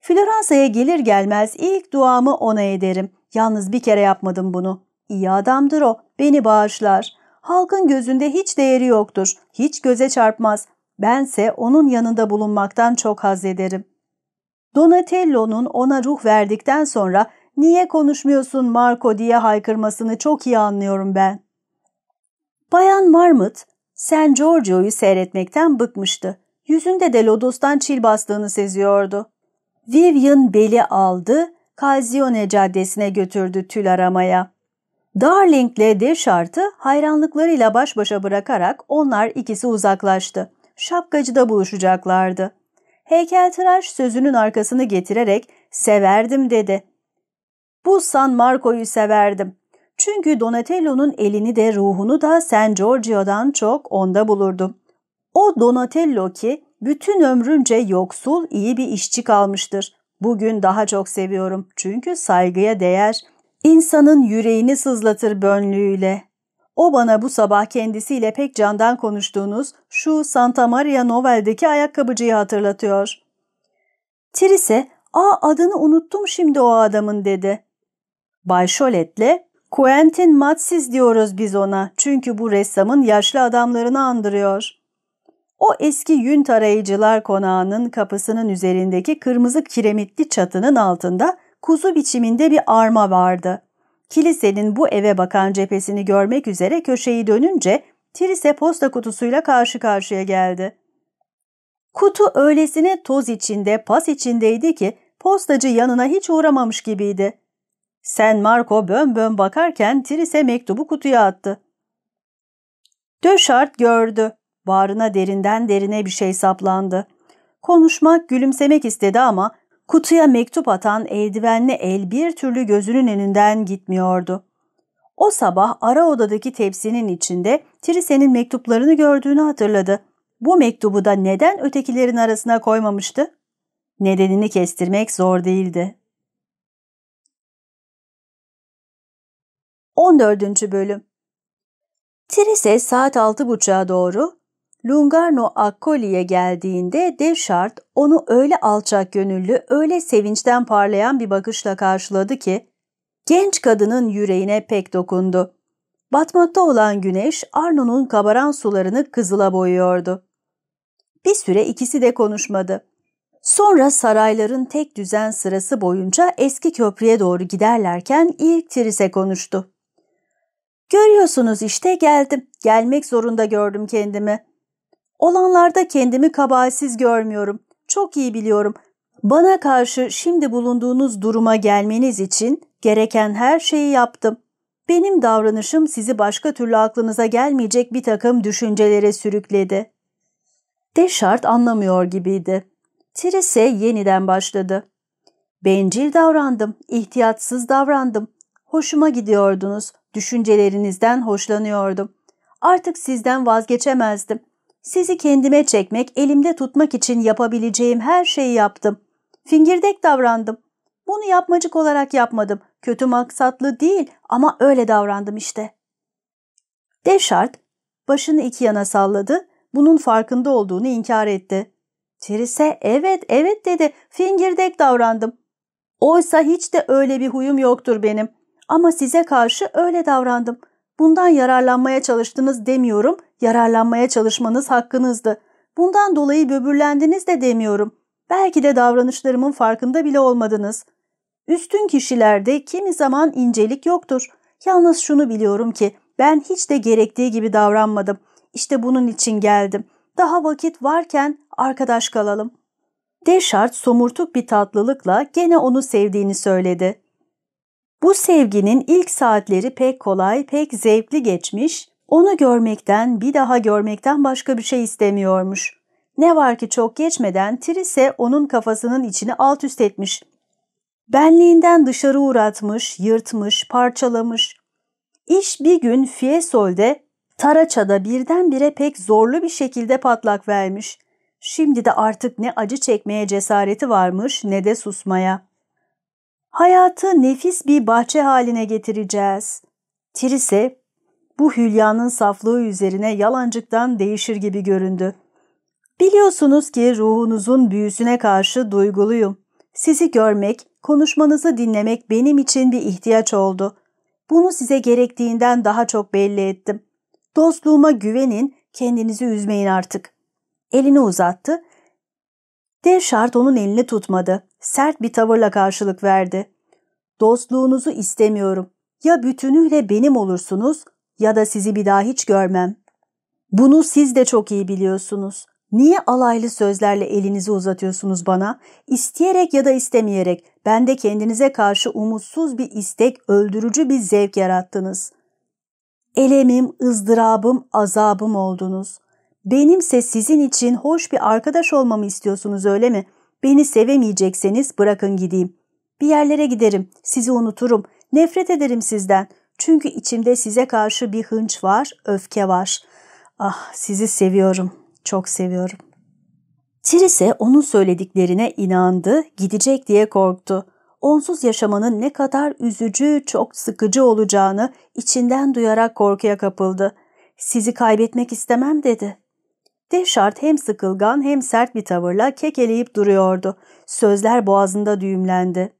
Floransa'ya gelir gelmez ilk duamı ona ederim. Yalnız bir kere yapmadım bunu. İyi adamdır o, beni bağışlar. Halkın gözünde hiç değeri yoktur, hiç göze çarpmaz. Bense onun yanında bulunmaktan çok haz ederim. Donatello'nun ona ruh verdikten sonra niye konuşmuyorsun Marco diye haykırmasını çok iyi anlıyorum ben. Bayan Marmot, San Giorgio'yu seyretmekten bıkmıştı. Yüzünde de lodostan çil bastığını seziyordu. Vivian beli aldı, Calzione Caddesi'ne götürdü tül aramaya. Darling'le Deschart'ı hayranlıklarıyla baş başa bırakarak onlar ikisi uzaklaştı. Şapkacıda buluşacaklardı. Heykeltıraş sözünün arkasını getirerek severdim dedi. Bu San Marco'yu severdim. Çünkü Donatello'nun elini de ruhunu da San Giorgio'dan çok onda bulurdum. O Donatello ki bütün ömrünce yoksul iyi bir işçi kalmıştır. Bugün daha çok seviyorum çünkü saygıya değer. İnsanın yüreğini sızlatır bönlüğüyle. O bana bu sabah kendisiyle pek candan konuştuğunuz şu Santa Maria Novel'deki ayakkabıcıyı hatırlatıyor. Trise, ''Aa adını unuttum şimdi o adamın'' dedi. Bay Cholet'le Quentin Matsis diyoruz biz ona çünkü bu ressamın yaşlı adamlarını andırıyor. O eski yün tarayıcılar konağının kapısının üzerindeki kırmızı kiremitli çatının altında kuzu biçiminde bir arma vardı. Kilisenin bu eve bakan cephesini görmek üzere köşeyi dönünce Trise posta kutusuyla karşı karşıya geldi. Kutu öylesine toz içinde, pas içindeydi ki postacı yanına hiç uğramamış gibiydi. Sen Marco bön bön bakarken Trise mektubu kutuya attı. Döşart gördü. Bağrına derinden derine bir şey saplandı. Konuşmak, gülümsemek istedi ama kutuya mektup atan eldivenli el bir türlü gözünün önünden gitmiyordu. O sabah ara odadaki tepsinin içinde Trise'nin mektuplarını gördüğünü hatırladı. Bu mektubu da neden ötekilerin arasına koymamıştı? Nedenini kestirmek zor değildi. 14. Bölüm Trise saat altı buçuğa doğru Lungarno Accoli'ye geldiğinde Deschart onu öyle alçak gönüllü, öyle sevinçten parlayan bir bakışla karşıladı ki genç kadının yüreğine pek dokundu. Batmakta olan güneş Arno'nun kabaran sularını kızıla boyuyordu. Bir süre ikisi de konuşmadı. Sonra sarayların tek düzen sırası boyunca eski köprüye doğru giderlerken ilk Trise konuştu. Görüyorsunuz işte geldim. Gelmek zorunda gördüm kendimi. Olanlarda kendimi kabahatsiz görmüyorum. Çok iyi biliyorum. Bana karşı şimdi bulunduğunuz duruma gelmeniz için gereken her şeyi yaptım. Benim davranışım sizi başka türlü aklınıza gelmeyecek bir takım düşüncelere sürükledi. Deşart anlamıyor gibiydi. Trise yeniden başladı. Bencil davrandım, ihtiyatsız davrandım. Hoşuma gidiyordunuz, düşüncelerinizden hoşlanıyordum. Artık sizden vazgeçemezdim. Sizi kendime çekmek, elimde tutmak için yapabileceğim her şeyi yaptım. Fingirdek davrandım. Bunu yapmacık olarak yapmadım. Kötü maksatlı değil ama öyle davrandım işte. Deşart başını iki yana salladı. Bunun farkında olduğunu inkar etti. Trise evet evet dedi. Fingirdek davrandım. Oysa hiç de öyle bir huyum yoktur benim. Ama size karşı öyle davrandım. Bundan yararlanmaya çalıştınız demiyorum, yararlanmaya çalışmanız hakkınızdı. Bundan dolayı böbürlendiniz de demiyorum. Belki de davranışlarımın farkında bile olmadınız. Üstün kişilerde kimi zaman incelik yoktur. Yalnız şunu biliyorum ki ben hiç de gerektiği gibi davranmadım. İşte bunun için geldim. Daha vakit varken arkadaş kalalım. Deşart somurtuk bir tatlılıkla gene onu sevdiğini söyledi. Bu sevginin ilk saatleri pek kolay, pek zevkli geçmiş, onu görmekten, bir daha görmekten başka bir şey istemiyormuş. Ne var ki çok geçmeden Trise onun kafasının içini alt üst etmiş. Benliğinden dışarı uğratmış, yırtmış, parçalamış. İş bir gün Fiesol'de, Taraça'da birdenbire pek zorlu bir şekilde patlak vermiş. Şimdi de artık ne acı çekmeye cesareti varmış ne de susmaya. Hayatı nefis bir bahçe haline getireceğiz. Trise bu hülyanın saflığı üzerine yalancıktan değişir gibi göründü. Biliyorsunuz ki ruhunuzun büyüsüne karşı duyguluyum. Sizi görmek, konuşmanızı dinlemek benim için bir ihtiyaç oldu. Bunu size gerektiğinden daha çok belli ettim. Dostluğuma güvenin, kendinizi üzmeyin artık. Elini uzattı. Devşart onun elini tutmadı. Sert bir tavırla karşılık verdi. Dostluğunuzu istemiyorum. Ya bütünüyle benim olursunuz ya da sizi bir daha hiç görmem. Bunu siz de çok iyi biliyorsunuz. Niye alaylı sözlerle elinizi uzatıyorsunuz bana? İsteyerek ya da istemeyerek bende kendinize karşı umutsuz bir istek, öldürücü bir zevk yarattınız. Elemim, ızdırabım, azabım oldunuz. Benimse sizin için hoş bir arkadaş olmamı istiyorsunuz öyle mi? Beni sevemeyecekseniz bırakın gideyim. Bir yerlere giderim, sizi unuturum, nefret ederim sizden. Çünkü içimde size karşı bir hınç var, öfke var. Ah sizi seviyorum, çok seviyorum. Trise onun söylediklerine inandı, gidecek diye korktu. Onsuz yaşamanın ne kadar üzücü, çok sıkıcı olacağını içinden duyarak korkuya kapıldı. Sizi kaybetmek istemem dedi. Deşart hem sıkılgan hem sert bir tavırla kekeleyip duruyordu. Sözler boğazında düğümlendi.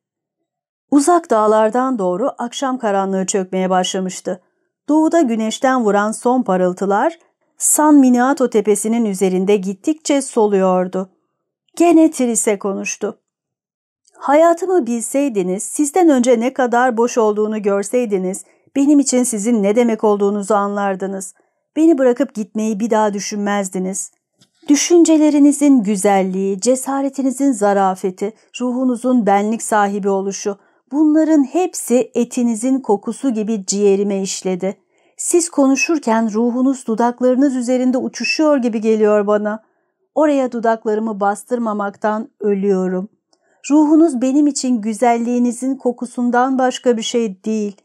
Uzak dağlardan doğru akşam karanlığı çökmeye başlamıştı. Doğuda güneşten vuran son parıltılar San Miniato tepesinin üzerinde gittikçe soluyordu. Gene Trise konuştu. Hayatımı bilseydiniz, sizden önce ne kadar boş olduğunu görseydiniz, benim için sizin ne demek olduğunuzu anlardınız. Beni bırakıp gitmeyi bir daha düşünmezdiniz. Düşüncelerinizin güzelliği, cesaretinizin zarafeti, ruhunuzun benlik sahibi oluşu, bunların hepsi etinizin kokusu gibi ciğerime işledi. Siz konuşurken ruhunuz dudaklarınız üzerinde uçuşuyor gibi geliyor bana. Oraya dudaklarımı bastırmamaktan ölüyorum. Ruhunuz benim için güzelliğinizin kokusundan başka bir şey değil.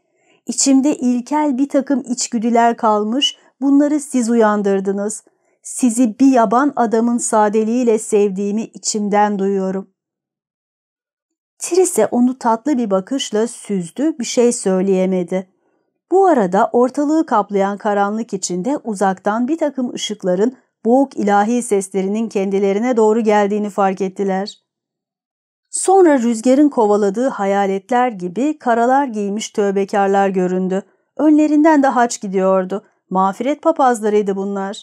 İçimde ilkel bir takım içgüdüler kalmış, bunları siz uyandırdınız. Sizi bir yaban adamın sadeliğiyle sevdiğimi içimden duyuyorum. Trise onu tatlı bir bakışla süzdü, bir şey söyleyemedi. Bu arada ortalığı kaplayan karanlık içinde uzaktan bir takım ışıkların boğuk ilahi seslerinin kendilerine doğru geldiğini fark ettiler. Sonra rüzgarın kovaladığı hayaletler gibi karalar giymiş tövbekarlar göründü. Önlerinden de haç gidiyordu. Mağfiret papazlarıydı bunlar.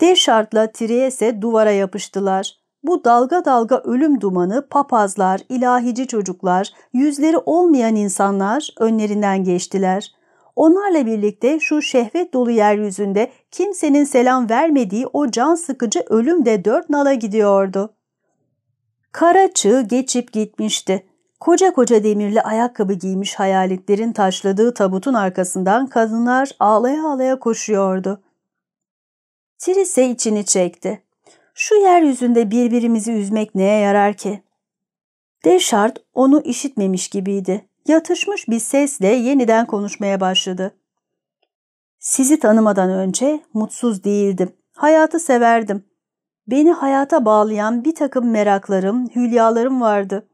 Deşart'la Triese duvara yapıştılar. Bu dalga dalga ölüm dumanı papazlar, ilahici çocuklar, yüzleri olmayan insanlar önlerinden geçtiler. Onlarla birlikte şu şehvet dolu yeryüzünde kimsenin selam vermediği o can sıkıcı ölüm de dört nala gidiyordu. Kara çığ geçip gitmişti. Koca koca demirli ayakkabı giymiş hayaletlerin taşladığı tabutun arkasından kadınlar ağlaya ağlaya koşuyordu. Trise içini çekti. Şu yeryüzünde birbirimizi üzmek neye yarar ki? Deşart onu işitmemiş gibiydi. Yatışmış bir sesle yeniden konuşmaya başladı. Sizi tanımadan önce mutsuz değildim. Hayatı severdim. Beni hayata bağlayan bir takım meraklarım, hülyalarım vardı.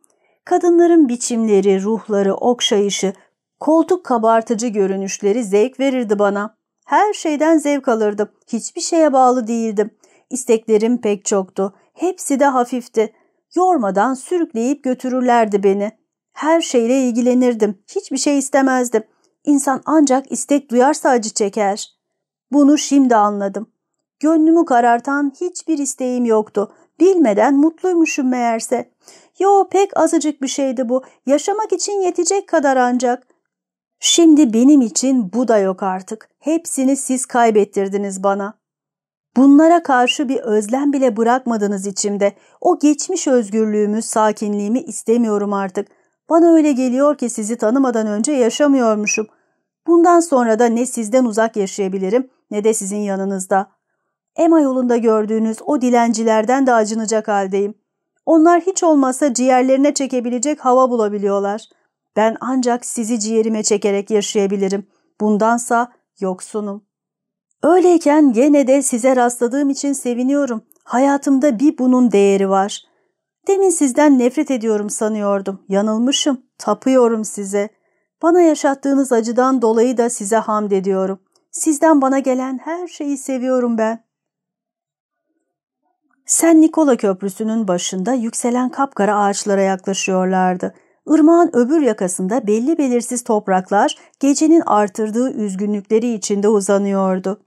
Kadınların biçimleri, ruhları, okşayışı, koltuk kabartıcı görünüşleri zevk verirdi bana. Her şeyden zevk alırdım. Hiçbir şeye bağlı değildim. İsteklerim pek çoktu. Hepsi de hafifti. Yormadan sürükleyip götürürlerdi beni. Her şeyle ilgilenirdim. Hiçbir şey istemezdim. İnsan ancak istek duyarsa acı çeker. Bunu şimdi anladım. Gönlümü karartan hiçbir isteğim yoktu. Bilmeden mutluymuşum meğerse. Yo pek azıcık bir şeydi bu. Yaşamak için yetecek kadar ancak. Şimdi benim için bu da yok artık. Hepsini siz kaybettirdiniz bana. Bunlara karşı bir özlem bile bırakmadınız içimde. O geçmiş özgürlüğümü, sakinliğimi istemiyorum artık. Bana öyle geliyor ki sizi tanımadan önce yaşamıyormuşum. Bundan sonra da ne sizden uzak yaşayabilirim ne de sizin yanınızda. Ema yolunda gördüğünüz o dilencilerden de acınacak haldeyim. Onlar hiç olmazsa ciğerlerine çekebilecek hava bulabiliyorlar. Ben ancak sizi ciğerime çekerek yaşayabilirim. Bundansa yoksunum. Öyleyken gene de size rastladığım için seviniyorum. Hayatımda bir bunun değeri var. Demin sizden nefret ediyorum sanıyordum. Yanılmışım. Tapıyorum size. Bana yaşattığınız acıdan dolayı da size hamd ediyorum. Sizden bana gelen her şeyi seviyorum ben. Sen Nikola Köprüsü'nün başında yükselen kapkara ağaçlara yaklaşıyorlardı. Irmağın öbür yakasında belli belirsiz topraklar gecenin artırdığı üzgünlükleri içinde uzanıyordu.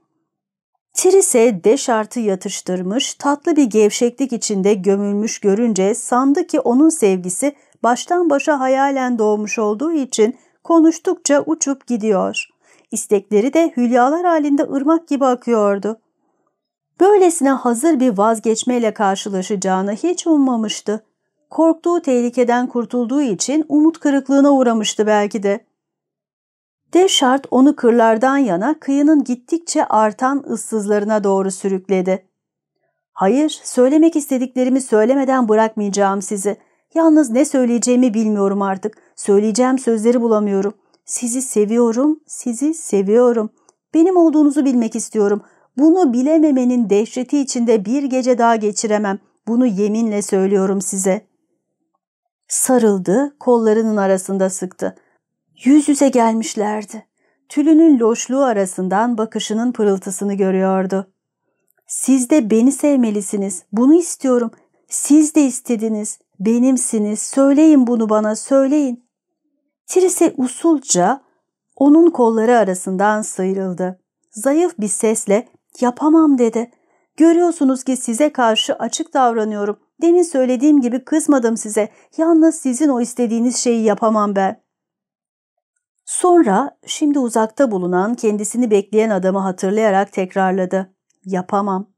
Trise deşartı yatıştırmış, tatlı bir gevşeklik içinde gömülmüş görünce sandı ki onun sevgisi baştan başa hayalen doğmuş olduğu için konuştukça uçup gidiyor. İstekleri de hülyalar halinde ırmak gibi akıyordu. Böylesine hazır bir vazgeçmeyle karşılaşacağını hiç ummamıştı. Korktuğu tehlikeden kurtulduğu için umut kırıklığına uğramıştı belki de. Deşart onu kırlardan yana kıyının gittikçe artan ıssızlarına doğru sürükledi. Hayır, söylemek istediklerimi söylemeden bırakmayacağım sizi. Yalnız ne söyleyeceğimi bilmiyorum artık. Söyleyeceğim sözleri bulamıyorum. Sizi seviyorum, sizi seviyorum. Benim olduğunuzu bilmek istiyorum. Bunu bilememenin dehşeti içinde bir gece daha geçiremem. Bunu yeminle söylüyorum size. Sarıldı, kollarının arasında sıktı. Yüz yüze gelmişlerdi. Tülünün loşluğu arasından bakışının pırıltısını görüyordu. Siz de beni sevmelisiniz. Bunu istiyorum. Siz de istediniz. Benimsiniz. Söyleyin bunu bana, söyleyin. Trise usulca onun kolları arasından sıyrıldı. Zayıf bir sesle yapamam dedi. Görüyorsunuz ki size karşı açık davranıyorum. Demin söylediğim gibi kızmadım size. Yalnız sizin o istediğiniz şeyi yapamam ben. Sonra şimdi uzakta bulunan kendisini bekleyen adamı hatırlayarak tekrarladı. Yapamam.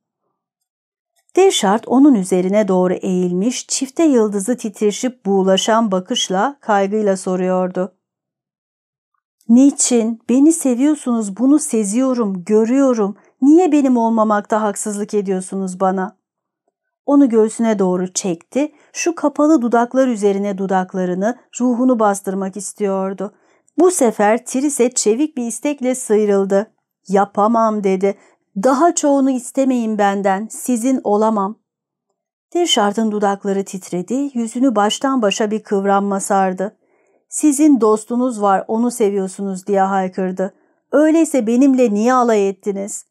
Deşart onun üzerine doğru eğilmiş, çifte yıldızı titreşip buğulaşan bakışla, kaygıyla soruyordu. Niçin? Beni seviyorsunuz, bunu seziyorum, görüyorum. Niye benim olmamakta haksızlık ediyorsunuz bana? Onu göğsüne doğru çekti, şu kapalı dudaklar üzerine dudaklarını, ruhunu bastırmak istiyordu. Bu sefer Trise çevik bir istekle sıyrıldı. Yapamam dedi. Daha çoğunu istemeyin benden, sizin olamam. Dirşart'ın dudakları titredi, yüzünü baştan başa bir kıvranma sardı. Sizin dostunuz var, onu seviyorsunuz diye haykırdı. Öyleyse benimle niye alay ettiniz?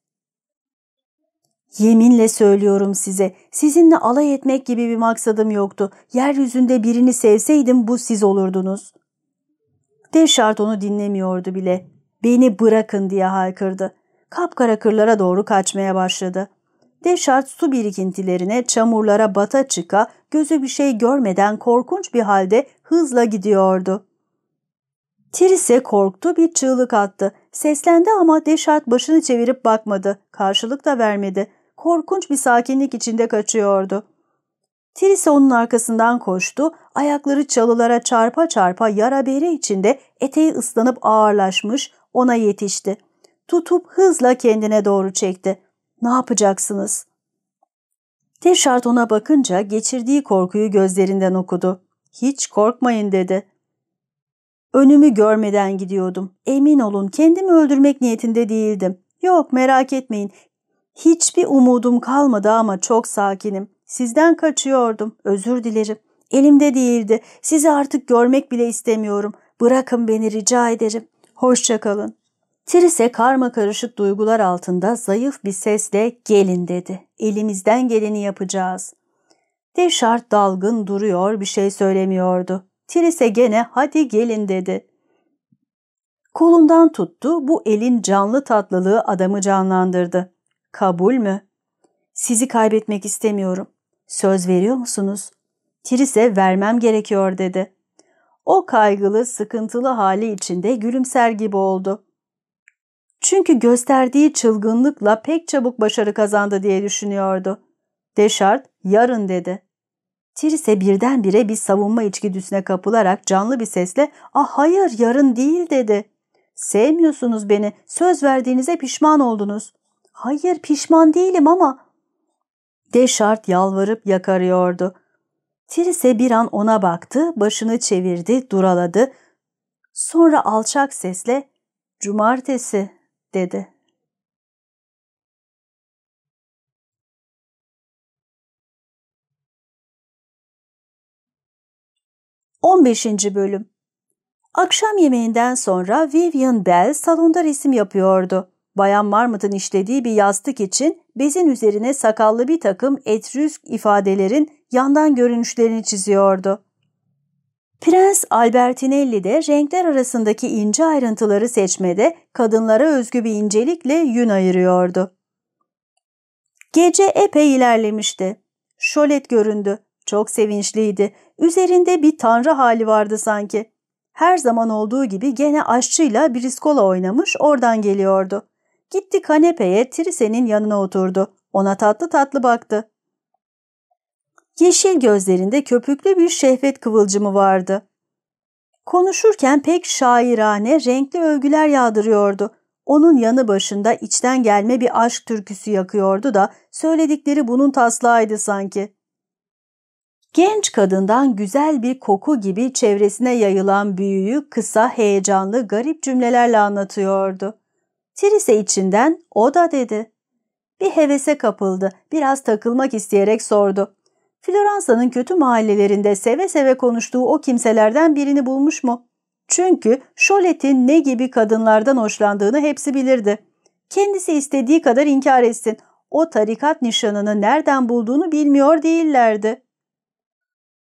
Yeminle söylüyorum size, sizinle alay etmek gibi bir maksadım yoktu. Yeryüzünde birini sevseydim bu siz olurdunuz. Deşart onu dinlemiyordu bile. Beni bırakın diye haykırdı. Kapkara kırlara doğru kaçmaya başladı. Deşart su birikintilerine, çamurlara bata çıka, gözü bir şey görmeden korkunç bir halde hızla gidiyordu. Trise korktu, bir çığlık attı. Seslendi ama Deşart başını çevirip bakmadı. Karşılık da vermedi. Korkunç bir sakinlik içinde kaçıyordu. Trise onun arkasından koştu, ayakları çalılara çarpa çarpa yara beri içinde eteği ıslanıp ağırlaşmış, ona yetişti. Tutup hızla kendine doğru çekti. Ne yapacaksınız? Deşart ona bakınca geçirdiği korkuyu gözlerinden okudu. Hiç korkmayın dedi. Önümü görmeden gidiyordum. Emin olun kendimi öldürmek niyetinde değildim. Yok merak etmeyin. Hiçbir umudum kalmadı ama çok sakinim. Sizden kaçıyordum. Özür dilerim. Elimde değildi. Sizi artık görmek bile istemiyorum. Bırakın beni rica ederim. Hoşçakalın. Trise karma karışık duygular altında zayıf bir sesle gelin dedi. Elimizden geleni yapacağız. Deşart dalgın duruyor bir şey söylemiyordu. Trise gene hadi gelin dedi. Kolundan tuttu bu elin canlı tatlılığı adamı canlandırdı. Kabul mü? Sizi kaybetmek istemiyorum. Söz veriyor musunuz? Trise vermem gerekiyor dedi. O kaygılı, sıkıntılı hali içinde gülümser gibi oldu. Çünkü gösterdiği çılgınlıkla pek çabuk başarı kazandı diye düşünüyordu. Deşart yarın dedi. Trise birdenbire bir savunma içgüdüsüne kapılarak canlı bir sesle ''Ah hayır yarın değil'' dedi. ''Sevmiyorsunuz beni, söz verdiğinize pişman oldunuz.'' ''Hayır pişman değilim ama...'' Deşart yalvarıp yakarıyordu. Trise bir an ona baktı, başını çevirdi, duraladı. Sonra alçak sesle ''Cumartesi'' dedi. On beşinci Bölüm Akşam yemeğinden sonra Vivian Bell salonda resim yapıyordu. Bayan Marmot'un işlediği bir yastık için bezin üzerine sakallı bir takım etrüsk ifadelerin yandan görünüşlerini çiziyordu. Prens Albertinelli de renkler arasındaki ince ayrıntıları seçmede kadınlara özgü bir incelikle yün ayırıyordu. Gece epey ilerlemişti. Şolet göründü. Çok sevinçliydi. Üzerinde bir tanrı hali vardı sanki. Her zaman olduğu gibi gene aşçıyla briskola oynamış oradan geliyordu. Gitti kanepeye Trise'nin yanına oturdu. Ona tatlı tatlı baktı. Yeşil gözlerinde köpüklü bir şehvet kıvılcımı vardı. Konuşurken pek şairane, renkli övgüler yağdırıyordu. Onun yanı başında içten gelme bir aşk türküsü yakıyordu da söyledikleri bunun taslağıydı sanki. Genç kadından güzel bir koku gibi çevresine yayılan büyüyü kısa, heyecanlı, garip cümlelerle anlatıyordu. Trise içinden o da dedi. Bir hevese kapıldı, biraz takılmak isteyerek sordu. Floransa'nın kötü mahallelerinde seve seve konuştuğu o kimselerden birini bulmuş mu? Çünkü Şolet'in ne gibi kadınlardan hoşlandığını hepsi bilirdi. Kendisi istediği kadar inkar etsin. O tarikat nişanını nereden bulduğunu bilmiyor değillerdi.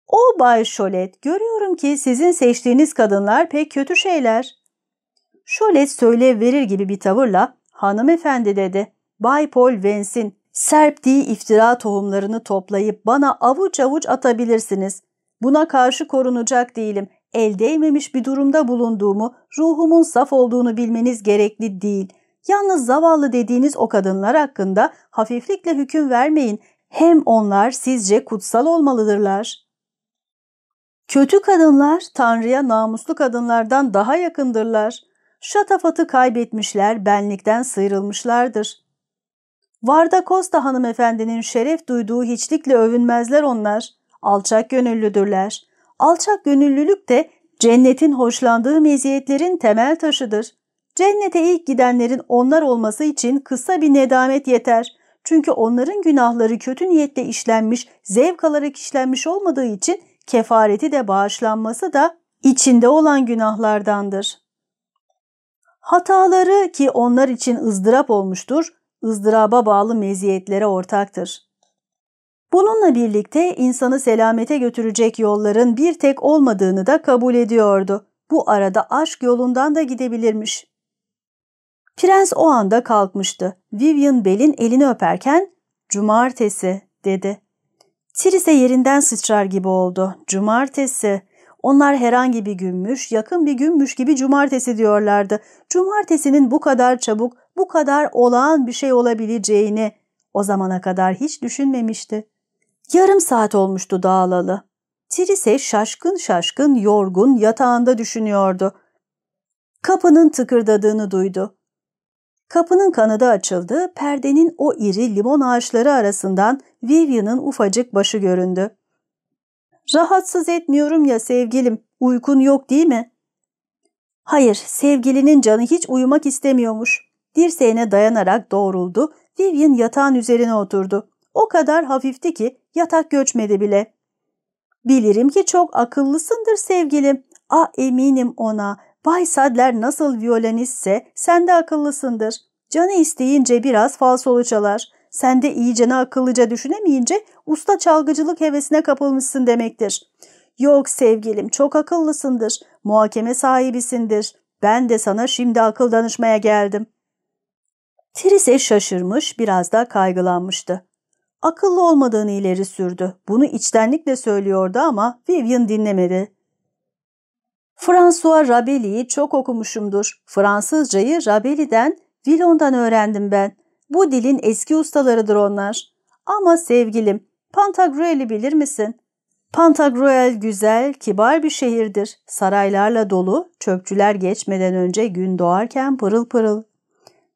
O Bay Şolet, görüyorum ki sizin seçtiğiniz kadınlar pek kötü şeyler. Şolet söyle verir gibi bir tavırla, hanımefendi dedi. Bay Paul Vance'in serptiği iftira tohumlarını toplayıp bana avuç avuç atabilirsiniz. Buna karşı korunacak değilim. El değmemiş bir durumda bulunduğumu, ruhumun saf olduğunu bilmeniz gerekli değil. Yalnız zavallı dediğiniz o kadınlar hakkında hafiflikle hüküm vermeyin. Hem onlar sizce kutsal olmalıdırlar. Kötü kadınlar Tanrı'ya namuslu kadınlardan daha yakındırlar. Şatafatı kaybetmişler, benlikten sıyrılmışlardır. Varda Costa hanımefendinin şeref duyduğu hiçlikle övünmezler onlar. Alçak gönüllüdürler. Alçak gönüllülük de cennetin hoşlandığı meziyetlerin temel taşıdır. Cennete ilk gidenlerin onlar olması için kısa bir nedamet yeter. Çünkü onların günahları kötü niyetle işlenmiş, zevk alarak işlenmiş olmadığı için kefareti de bağışlanması da içinde olan günahlardandır. Hataları ki onlar için ızdırap olmuştur, ızdıraba bağlı meziyetlere ortaktır. Bununla birlikte insanı selamete götürecek yolların bir tek olmadığını da kabul ediyordu. Bu arada aşk yolundan da gidebilirmiş. Prens o anda kalkmıştı. Vivian Bell'in elini öperken ''Cumartesi'' dedi. Trise yerinden sıçrar gibi oldu. Cumartesi. Onlar herhangi bir günmüş, yakın bir günmüş gibi cumartesi diyorlardı. Cumartesinin bu kadar çabuk, bu kadar olağan bir şey olabileceğini o zamana kadar hiç düşünmemişti. Yarım saat olmuştu dağılalı. Trise şaşkın şaşkın, yorgun, yatağında düşünüyordu. Kapının tıkırdadığını duydu. Kapının kanadı açıldı, perdenin o iri limon ağaçları arasından Vivian'ın ufacık başı göründü. ''Rahatsız etmiyorum ya sevgilim, uykun yok değil mi?'' Hayır, sevgilinin canı hiç uyumak istemiyormuş. Dirseğine dayanarak doğruldu, Vivian yatağın üzerine oturdu. O kadar hafifti ki yatak göçmedi bile. ''Bilirim ki çok akıllısındır sevgilim. Ah eminim ona. Bay Sadler nasıl violonistse sen de akıllısındır. Canı isteyince biraz falsolu çalar. Sen de iyicene akıllıca düşünemeyince usta çalgıcılık hevesine kapılmışsın demektir. Yok sevgilim çok akıllısındır. Muhakeme sahibisindir. Ben de sana şimdi akıl danışmaya geldim. Trise şaşırmış biraz da kaygılanmıştı. Akıllı olmadığını ileri sürdü. Bunu içtenlikle söylüyordu ama Vivian dinlemedi. François Rabelaise'i çok okumuşumdur. Fransızcayı Rabelaise'den, Villon'dan öğrendim ben. Bu dilin eski ustalarıdır onlar. Ama sevgilim, Pantagruel'i bilir misin? Pantagruel güzel, kibar bir şehirdir. Saraylarla dolu, çöpçüler geçmeden önce gün doğarken pırıl pırıl.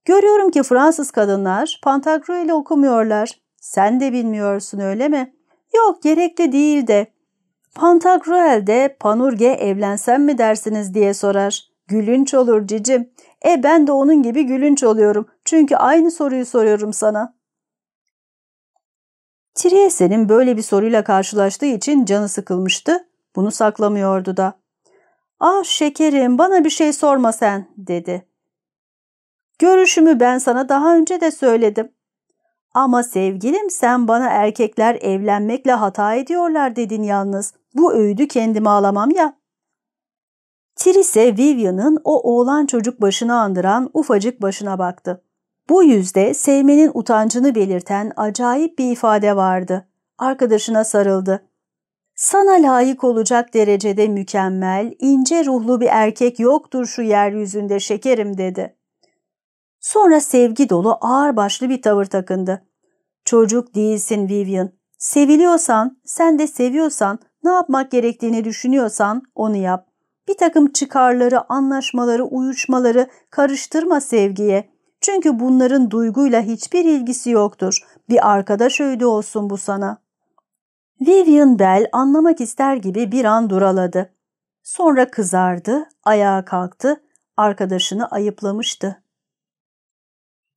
Görüyorum ki Fransız kadınlar Pantagruel'i okumuyorlar. Sen de bilmiyorsun öyle mi? Yok gerekli değil de Pantagruel de Panurge evlensem mi dersiniz diye sorar. Gülünç olur cicim. E ben de onun gibi gülünç oluyorum. Çünkü aynı soruyu soruyorum sana. Triese'nin böyle bir soruyla karşılaştığı için canı sıkılmıştı. Bunu saklamıyordu da. Ah şekerim bana bir şey sorma sen dedi. Görüşümü ben sana daha önce de söyledim. Ama sevgilim sen bana erkekler evlenmekle hata ediyorlar dedin yalnız. Bu öğüdü kendime alamam ya. Trise Vivian'ın o oğlan çocuk başını andıran ufacık başına baktı. Bu yüzde sevmenin utancını belirten acayip bir ifade vardı. Arkadaşına sarıldı. Sana layık olacak derecede mükemmel, ince ruhlu bir erkek yoktur şu yeryüzünde şekerim dedi. Sonra sevgi dolu ağırbaşlı bir tavır takındı. Çocuk değilsin Vivian. Seviliyorsan, sen de seviyorsan, ne yapmak gerektiğini düşünüyorsan onu yap. Bir takım çıkarları, anlaşmaları, uyuşmaları karıştırma sevgiye. Çünkü bunların duyguyla hiçbir ilgisi yoktur. Bir arkadaş öğüdü olsun bu sana. Vivian Bell anlamak ister gibi bir an duraladı. Sonra kızardı, ayağa kalktı, arkadaşını ayıplamıştı.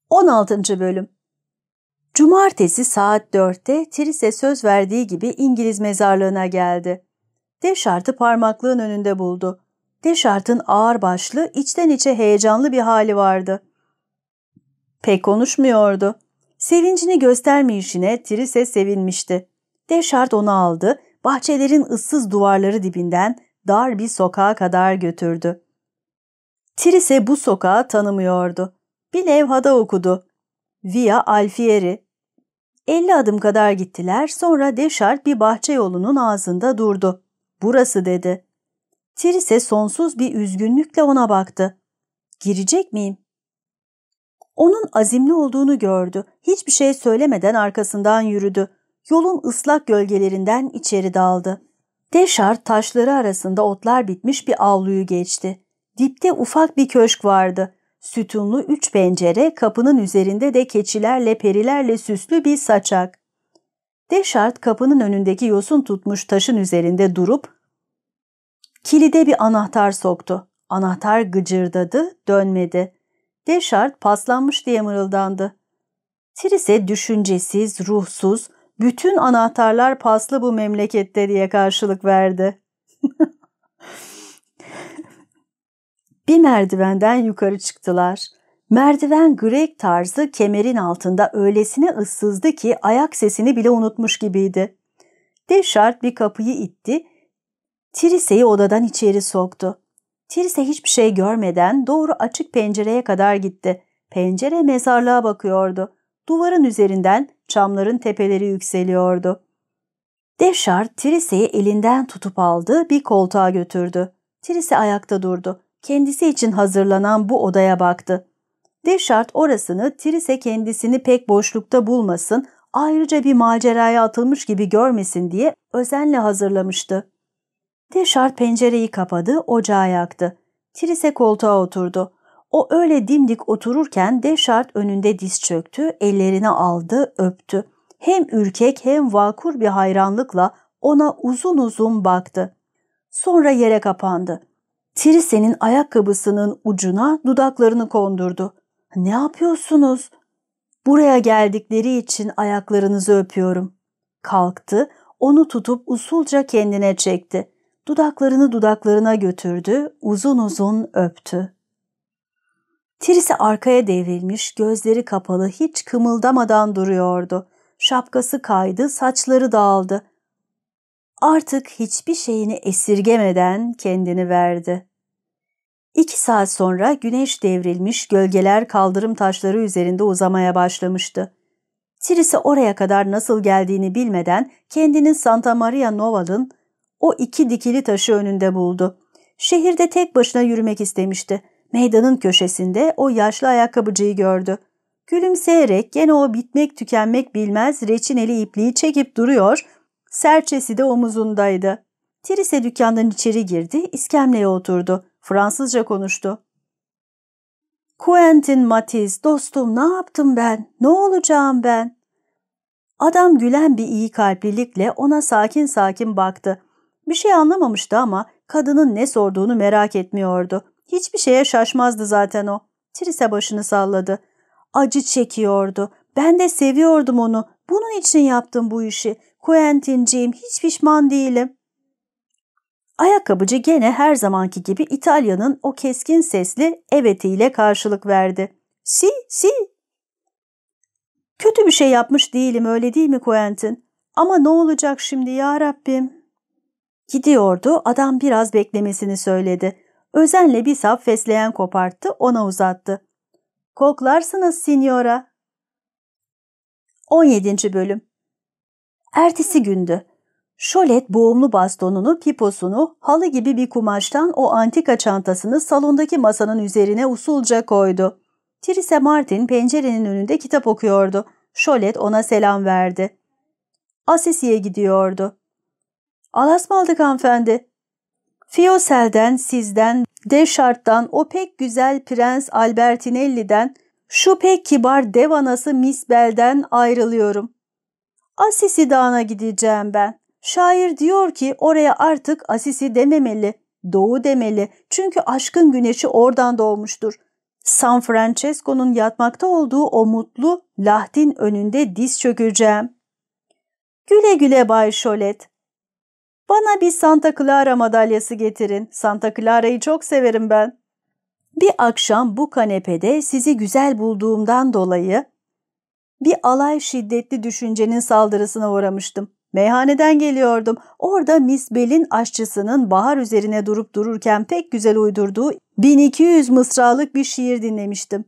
16. Bölüm Cumartesi saat 4'te Trise söz verdiği gibi İngiliz mezarlığına geldi. Deşart'ı parmaklığın önünde buldu. Deşart'ın ağır başlı, içten içe heyecanlı bir hali vardı. Pek konuşmuyordu. Sevincini göstermeyişine Trise sevinmişti. Deşart onu aldı, bahçelerin ıssız duvarları dibinden dar bir sokağa kadar götürdü. Trise bu sokağı tanımıyordu. Bir levhada okudu. Via Alfieri. Elli adım kadar gittiler, sonra Deşart bir bahçe yolunun ağzında durdu. Burası dedi. Trise sonsuz bir üzgünlükle ona baktı. Girecek miyim? Onun azimli olduğunu gördü. Hiçbir şey söylemeden arkasından yürüdü. Yolun ıslak gölgelerinden içeri daldı. Deşart taşları arasında otlar bitmiş bir avluyu geçti. Dipte ufak bir köşk vardı. Sütunlu üç pencere, kapının üzerinde de keçilerle perilerle süslü bir saçak. Deşart kapının önündeki yosun tutmuş taşın üzerinde durup kilide bir anahtar soktu. Anahtar gıcırdadı, dönmedi. Deşart paslanmış diye mırıldandı. Trise düşüncesiz, ruhsuz, bütün anahtarlar paslı bu memlekette diye karşılık verdi. bir merdivenden yukarı çıktılar. Merdiven Grek tarzı kemerin altında öylesine ıssızdı ki ayak sesini bile unutmuş gibiydi. Deşart bir kapıyı itti, Trise'yi odadan içeri soktu. Trise hiçbir şey görmeden doğru açık pencereye kadar gitti. Pencere mezarlığa bakıyordu. Duvarın üzerinden çamların tepeleri yükseliyordu. Deşart Trise'yi elinden tutup aldı, bir koltuğa götürdü. Trise ayakta durdu. Kendisi için hazırlanan bu odaya baktı. Deşart orasını Trise kendisini pek boşlukta bulmasın, ayrıca bir maceraya atılmış gibi görmesin diye özenle hazırlamıştı. Deşart pencereyi kapadı, ocağı yaktı. Trise koltuğa oturdu. O öyle dimdik otururken Deşart önünde diz çöktü, ellerini aldı, öptü. Hem ürkek hem vakur bir hayranlıkla ona uzun uzun baktı. Sonra yere kapandı. Trise'nin ayakkabısının ucuna dudaklarını kondurdu. ''Ne yapıyorsunuz?'' ''Buraya geldikleri için ayaklarınızı öpüyorum.'' Kalktı, onu tutup usulca kendine çekti. Dudaklarını dudaklarına götürdü, uzun uzun öptü. Tirisi arkaya devrilmiş, gözleri kapalı, hiç kımıldamadan duruyordu. Şapkası kaydı, saçları dağıldı. Artık hiçbir şeyini esirgemeden kendini verdi. İki saat sonra güneş devrilmiş, gölgeler kaldırım taşları üzerinde uzamaya başlamıştı. Tirisi oraya kadar nasıl geldiğini bilmeden kendini Santa Maria Nova'nın o iki dikili taşı önünde buldu. Şehirde tek başına yürümek istemişti. Meydanın köşesinde o yaşlı ayakkabıcıyı gördü. Gülümseyerek gene o bitmek tükenmek bilmez reçineli ipliği çekip duruyor, serçesi de omuzundaydı. Trise dükkandan içeri girdi, iskemleye oturdu. Fransızca konuştu. Quentin Matiz, dostum ne yaptım ben? Ne olacağım ben? Adam gülen bir iyi kalplilikle ona sakin sakin baktı. Bir şey anlamamıştı ama kadının ne sorduğunu merak etmiyordu. Hiçbir şeye şaşmazdı zaten o. Trise başını salladı. Acı çekiyordu. Ben de seviyordum onu. Bunun için yaptım bu işi. Quentin'ciğim hiç pişman değilim. Ayakkabıcı gene her zamanki gibi İtalya'nın o keskin sesli evetiyle karşılık verdi. Si, si. Kötü bir şey yapmış değilim öyle değil mi Quentin? Ama ne olacak şimdi ya Rabbim? Gidiyordu, adam biraz beklemesini söyledi. Özenle bir sap fesleğen koparttı, ona uzattı. Koklarsınız signora. 17. Bölüm Ertesi gündü. Şolet boğumlu bastonunu, piposunu, halı gibi bir kumaştan o antika çantasını salondaki masanın üzerine usulca koydu. Trise Martin pencerenin önünde kitap okuyordu. Şolet ona selam verdi. Asisi'ye gidiyordu. Alas mı aldık hanımefendi? Fiosel'den, sizden, Deşart'tan, o pek güzel Prens Albertinelli'den, şu pek kibar dev anası Miss Bell'den ayrılıyorum. Asisi Dağı'na gideceğim ben. Şair diyor ki oraya artık Asisi dememeli, doğu demeli. Çünkü aşkın güneşi oradan doğmuştur. San Francesco'nun yatmakta olduğu o mutlu Lahdin önünde diz çökeceğim. Güle güle Bay Şolet. Bana bir Santa Clara madalyası getirin. Santa Clara'yı çok severim ben. Bir akşam bu kanepede sizi güzel bulduğumdan dolayı bir alay şiddetli düşüncenin saldırısına uğramıştım. Meyhaneden geliyordum. Orada Miss Bell'in aşçısının bahar üzerine durup dururken pek güzel uydurduğu 1200 mısralık bir şiir dinlemiştim.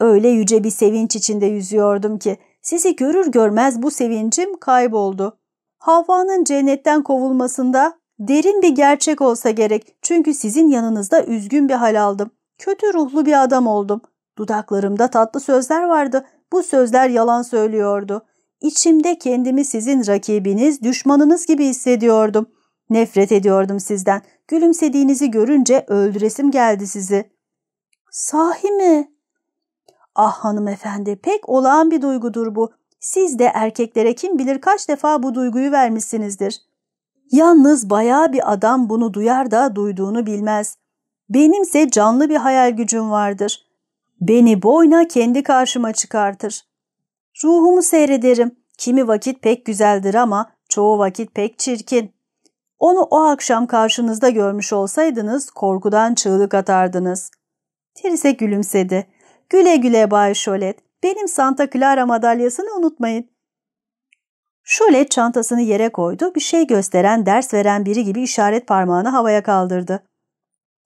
Öyle yüce bir sevinç içinde yüzüyordum ki sizi görür görmez bu sevincim kayboldu. Havva'nın cennetten kovulmasında derin bir gerçek olsa gerek çünkü sizin yanınızda üzgün bir hal aldım. Kötü ruhlu bir adam oldum. Dudaklarımda tatlı sözler vardı. Bu sözler yalan söylüyordu. İçimde kendimi sizin rakibiniz, düşmanınız gibi hissediyordum. Nefret ediyordum sizden. Gülümsediğinizi görünce öldüresim geldi sizi. Sahi mi? Ah hanımefendi pek olağan bir duygudur bu. Siz de erkeklere kim bilir kaç defa bu duyguyu vermişsinizdir. Yalnız bayağı bir adam bunu duyar da duyduğunu bilmez. Benimse canlı bir hayal gücüm vardır. Beni boyna kendi karşıma çıkartır. Ruhumu seyrederim. Kimi vakit pek güzeldir ama çoğu vakit pek çirkin. Onu o akşam karşınızda görmüş olsaydınız korkudan çığlık atardınız. Trise gülümsedi. Güle güle Bay Şolet. Benim Santa Clara madalyasını unutmayın. Şolet çantasını yere koydu. Bir şey gösteren, ders veren biri gibi işaret parmağını havaya kaldırdı.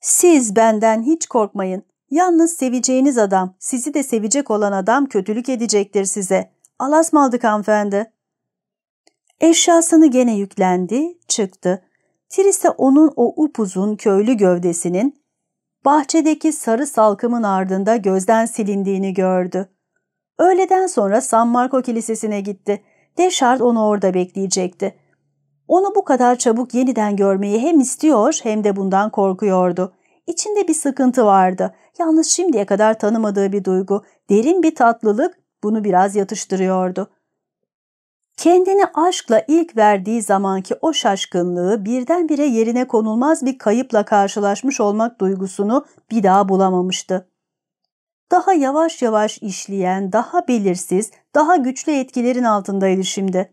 Siz benden hiç korkmayın. Yalnız seveceğiniz adam, sizi de sevecek olan adam kötülük edecektir size. Alas mı aldık hanımefendi? Eşyasını gene yüklendi, çıktı. Tris onun o upuzun köylü gövdesinin bahçedeki sarı salkımın ardında gözden silindiğini gördü. Öğleden sonra San Marco Kilisesi'ne gitti. Deşard onu orada bekleyecekti. Onu bu kadar çabuk yeniden görmeyi hem istiyor hem de bundan korkuyordu. İçinde bir sıkıntı vardı. Yalnız şimdiye kadar tanımadığı bir duygu, derin bir tatlılık bunu biraz yatıştırıyordu. Kendini aşkla ilk verdiği zamanki o şaşkınlığı birdenbire yerine konulmaz bir kayıpla karşılaşmış olmak duygusunu bir daha bulamamıştı. Daha yavaş yavaş işleyen, daha belirsiz, daha güçlü etkilerin altındaydı şimdi.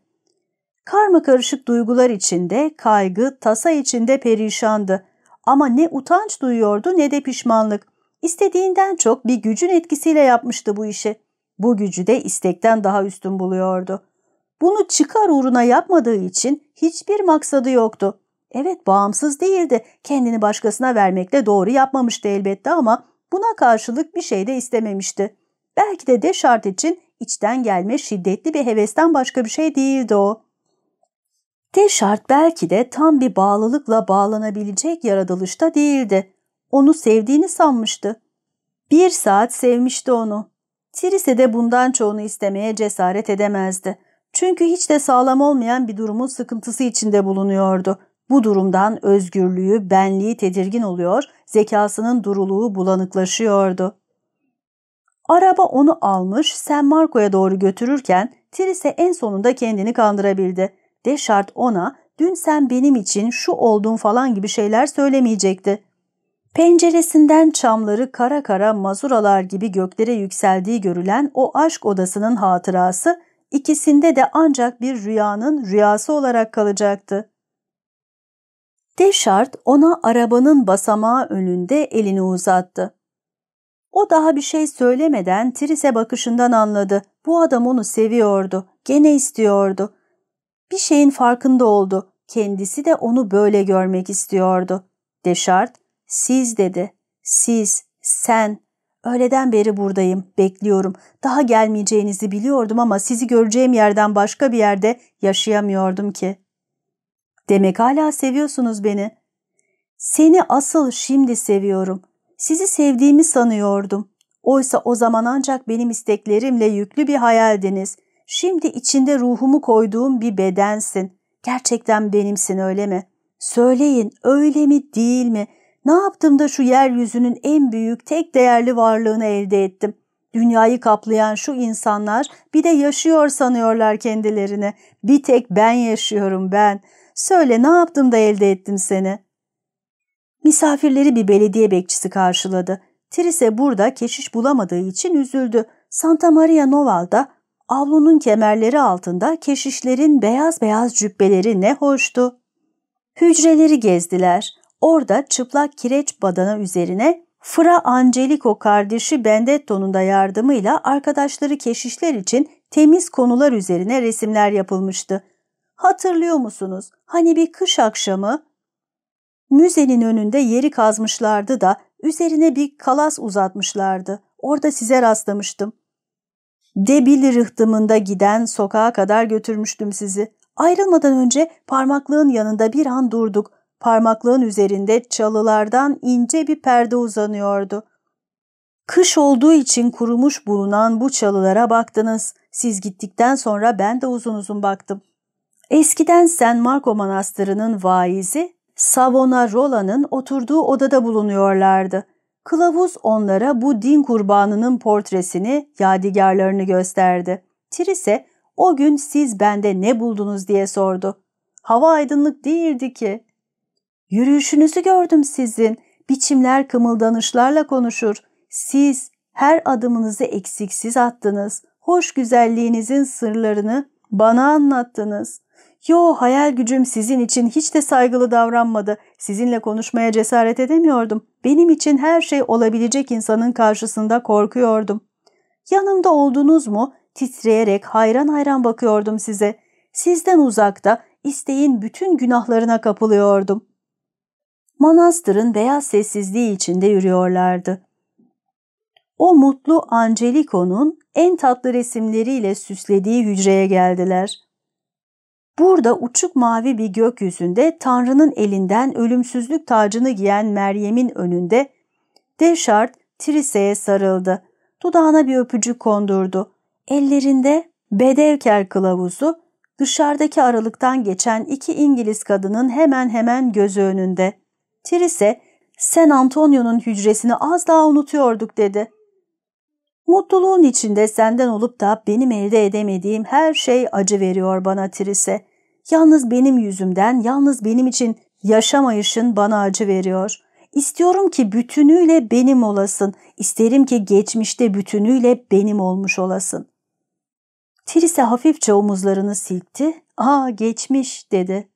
Karma karışık duygular içinde, kaygı, tasa içinde perişandı. Ama ne utanç duyuyordu ne de pişmanlık. İstediğinden çok bir gücün etkisiyle yapmıştı bu işi. Bu gücü de istekten daha üstün buluyordu. Bunu çıkar uğruna yapmadığı için hiçbir maksadı yoktu. Evet bağımsız değildi. Kendini başkasına vermekle doğru yapmamıştı elbette ama buna karşılık bir şey de istememişti. Belki de Deşart için içten gelme şiddetli bir hevesten başka bir şey değildi o. Deşart belki de tam bir bağlılıkla bağlanabilecek yaratılışta değildi. Onu sevdiğini sanmıştı. Bir saat sevmişti onu. Trise de bundan çoğunu istemeye cesaret edemezdi. Çünkü hiç de sağlam olmayan bir durumun sıkıntısı içinde bulunuyordu. Bu durumdan özgürlüğü, benliği tedirgin oluyor, zekasının duruluğu bulanıklaşıyordu. Araba onu almış San Marco'ya doğru götürürken Trise en sonunda kendini kandırabildi. Deşart ona dün sen benim için şu oldun falan gibi şeyler söylemeyecekti. Penceresinden çamları kara kara mazuralar gibi göklere yükseldiği görülen o aşk odasının hatırası ikisinde de ancak bir rüyanın rüyası olarak kalacaktı. Deşart ona arabanın basamağı önünde elini uzattı. O daha bir şey söylemeden Tris'e bakışından anladı. Bu adam onu seviyordu, gene istiyordu. Bir şeyin farkında oldu. Kendisi de onu böyle görmek istiyordu. Deşart, siz dedi. Siz, sen. Öğleden beri buradayım, bekliyorum. Daha gelmeyeceğinizi biliyordum ama sizi göreceğim yerden başka bir yerde yaşayamıyordum ki. Demek hala seviyorsunuz beni. Seni asıl şimdi seviyorum. Sizi sevdiğimi sanıyordum. Oysa o zaman ancak benim isteklerimle yüklü bir hayaldiniz. Şimdi içinde ruhumu koyduğum bir bedensin. Gerçekten benimsin öyle mi? Söyleyin öyle mi değil mi? Ne yaptım da şu yeryüzünün en büyük, tek değerli varlığını elde ettim? Dünyayı kaplayan şu insanlar bir de yaşıyor sanıyorlar kendilerini. Bir tek ben yaşıyorum ben. Söyle ne yaptım da elde ettim seni? Misafirleri bir belediye bekçisi karşıladı. Trise burada keşiş bulamadığı için üzüldü. Santa Maria Noval'da avlunun kemerleri altında keşişlerin beyaz beyaz cübbeleri ne hoştu. Hücreleri gezdiler. Orada çıplak kireç badana üzerine Fra Angelico kardeşi Bendetto'nun da yardımıyla arkadaşları keşişler için temiz konular üzerine resimler yapılmıştı. Hatırlıyor musunuz? Hani bir kış akşamı müzenin önünde yeri kazmışlardı da üzerine bir kalas uzatmışlardı. Orada size rastlamıştım. Debil rıhtımında giden sokağa kadar götürmüştüm sizi. Ayrılmadan önce parmaklığın yanında bir an durduk. Parmaklığın üzerinde çalılardan ince bir perde uzanıyordu. Kış olduğu için kurumuş bulunan bu çalılara baktınız. Siz gittikten sonra ben de uzun uzun baktım. Eskiden San Marco Manastırı'nın vaizi Savonarola'nın oturduğu odada bulunuyorlardı. Kılavuz onlara bu din kurbanının portresini, yadigarlarını gösterdi. Trise o gün siz bende ne buldunuz diye sordu. Hava aydınlık değildi ki. Yürüyüşünüzü gördüm sizin. Biçimler kımıldanışlarla konuşur. Siz her adımınızı eksiksiz attınız. Hoş güzelliğinizin sırlarını bana anlattınız. Yo hayal gücüm sizin için hiç de saygılı davranmadı. Sizinle konuşmaya cesaret edemiyordum. Benim için her şey olabilecek insanın karşısında korkuyordum. Yanımda oldunuz mu titreyerek hayran hayran bakıyordum size. Sizden uzakta isteğin bütün günahlarına kapılıyordum. Manastırın beyaz sessizliği içinde yürüyorlardı. O mutlu Angelico'nun en tatlı resimleriyle süslediği hücreye geldiler. Burada uçuk mavi bir gökyüzünde Tanrı'nın elinden ölümsüzlük tacını giyen Meryem'in önünde Deşart Trise'ye sarıldı. Dudağına bir öpücük kondurdu. Ellerinde Bedevker kılavuzu dışarıdaki aralıktan geçen iki İngiliz kadının hemen hemen gözü önünde. Trise, San Antonio'nun hücresini az daha unutuyorduk dedi. Mutluluğun içinde senden olup da benim elde edemediğim her şey acı veriyor bana Trise. Yalnız benim yüzümden, yalnız benim için yaşamayışın bana acı veriyor. İstiyorum ki bütünüyle benim olasın. İsterim ki geçmişte bütünüyle benim olmuş olasın. Trise hafifçe omuzlarını silkti. Aa geçmiş dedi.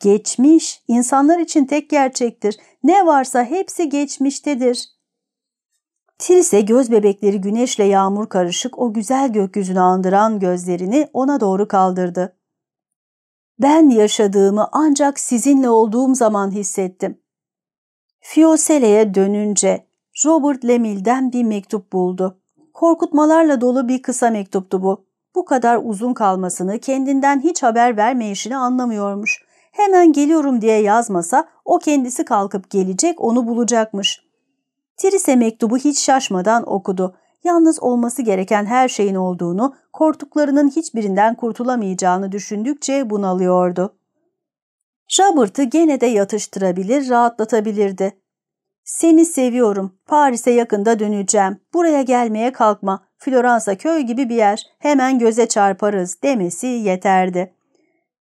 Geçmiş insanlar için tek gerçektir. Ne varsa hepsi geçmiştedir. Trise göz bebekleri güneşle yağmur karışık o güzel gökyüzünü andıran gözlerini ona doğru kaldırdı. Ben yaşadığımı ancak sizinle olduğum zaman hissettim. Fiosele'ye dönünce Robert Lemil'den bir mektup buldu. Korkutmalarla dolu bir kısa mektuptu bu. Bu kadar uzun kalmasını, kendinden hiç haber vermeyişini anlamıyormuş. Hemen geliyorum diye yazmasa o kendisi kalkıp gelecek onu bulacakmış. Trise mektubu hiç şaşmadan okudu. Yalnız olması gereken her şeyin olduğunu, korktuklarının hiçbirinden kurtulamayacağını düşündükçe bunalıyordu. Robert'ı gene de yatıştırabilir, rahatlatabilirdi. Seni seviyorum. Paris'e yakında döneceğim. Buraya gelmeye kalkma. Floransa köy gibi bir yer. Hemen göze çarparız demesi yeterdi.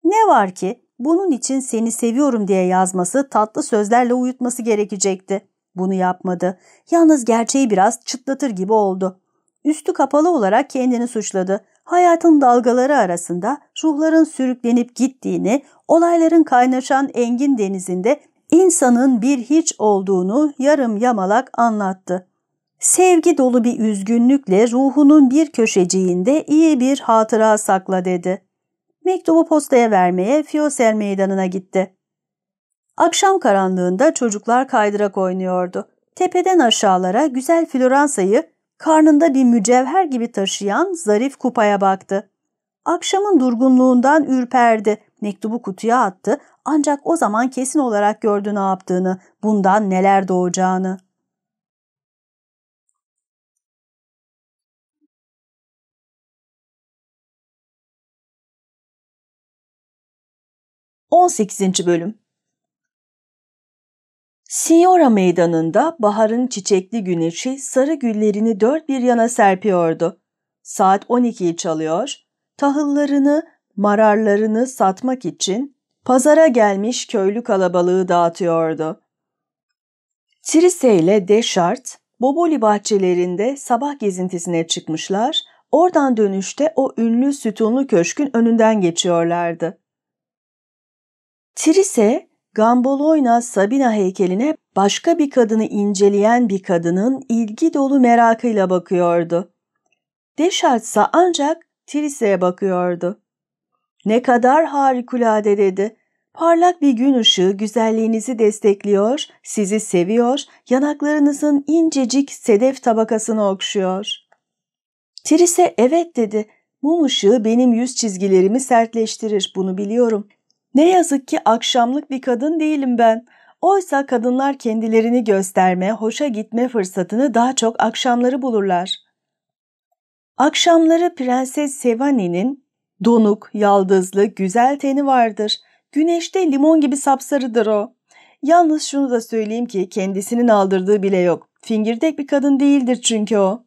Ne var ki bunun için seni seviyorum diye yazması tatlı sözlerle uyutması gerekecekti. Bunu yapmadı. Yalnız gerçeği biraz çıtlatır gibi oldu. Üstü kapalı olarak kendini suçladı. Hayatın dalgaları arasında ruhların sürüklenip gittiğini, olayların kaynaşan engin denizinde insanın bir hiç olduğunu yarım yamalak anlattı. Sevgi dolu bir üzgünlükle ruhunun bir köşeciğinde iyi bir hatıra sakla dedi. Mektubu postaya vermeye Fiosel meydanına gitti. Akşam karanlığında çocuklar kaydırak oynuyordu. Tepeden aşağılara güzel Floransa'yı karnında bir mücevher gibi taşıyan zarif kupaya baktı. Akşamın durgunluğundan ürperdi. Mektubu kutuya attı ancak o zaman kesin olarak gördü ne yaptığını, bundan neler doğacağını. On sekizinci bölüm Signora meydanında baharın çiçekli güneşi sarı güllerini dört bir yana serpiyordu. Saat 12'yi çalıyor, tahıllarını, mararlarını satmak için pazara gelmiş köylü kalabalığı dağıtıyordu. Trise ile Deschart, Boboli bahçelerinde sabah gezintisine çıkmışlar, oradan dönüşte o ünlü sütunlu köşkün önünden geçiyorlardı. Trise, Gamboloyna Sabina heykeline başka bir kadını inceleyen bir kadının ilgi dolu merakıyla bakıyordu. İse ancak Trise'ye bakıyordu. Ne kadar harikulade dedi. Parlak bir gün ışığı güzelliğinizi destekliyor, sizi seviyor, yanaklarınızın incecik sedef tabakasını okşuyor. Trise evet dedi. Mum ışığı benim yüz çizgilerimi sertleştirir, bunu biliyorum. Ne yazık ki akşamlık bir kadın değilim ben. Oysa kadınlar kendilerini gösterme, hoşa gitme fırsatını daha çok akşamları bulurlar. Akşamları Prenses Sevani'nin donuk, yaldızlı, güzel teni vardır. Güneşte limon gibi sapsarıdır o. Yalnız şunu da söyleyeyim ki kendisinin aldırdığı bile yok. Fingirdek bir kadın değildir çünkü o.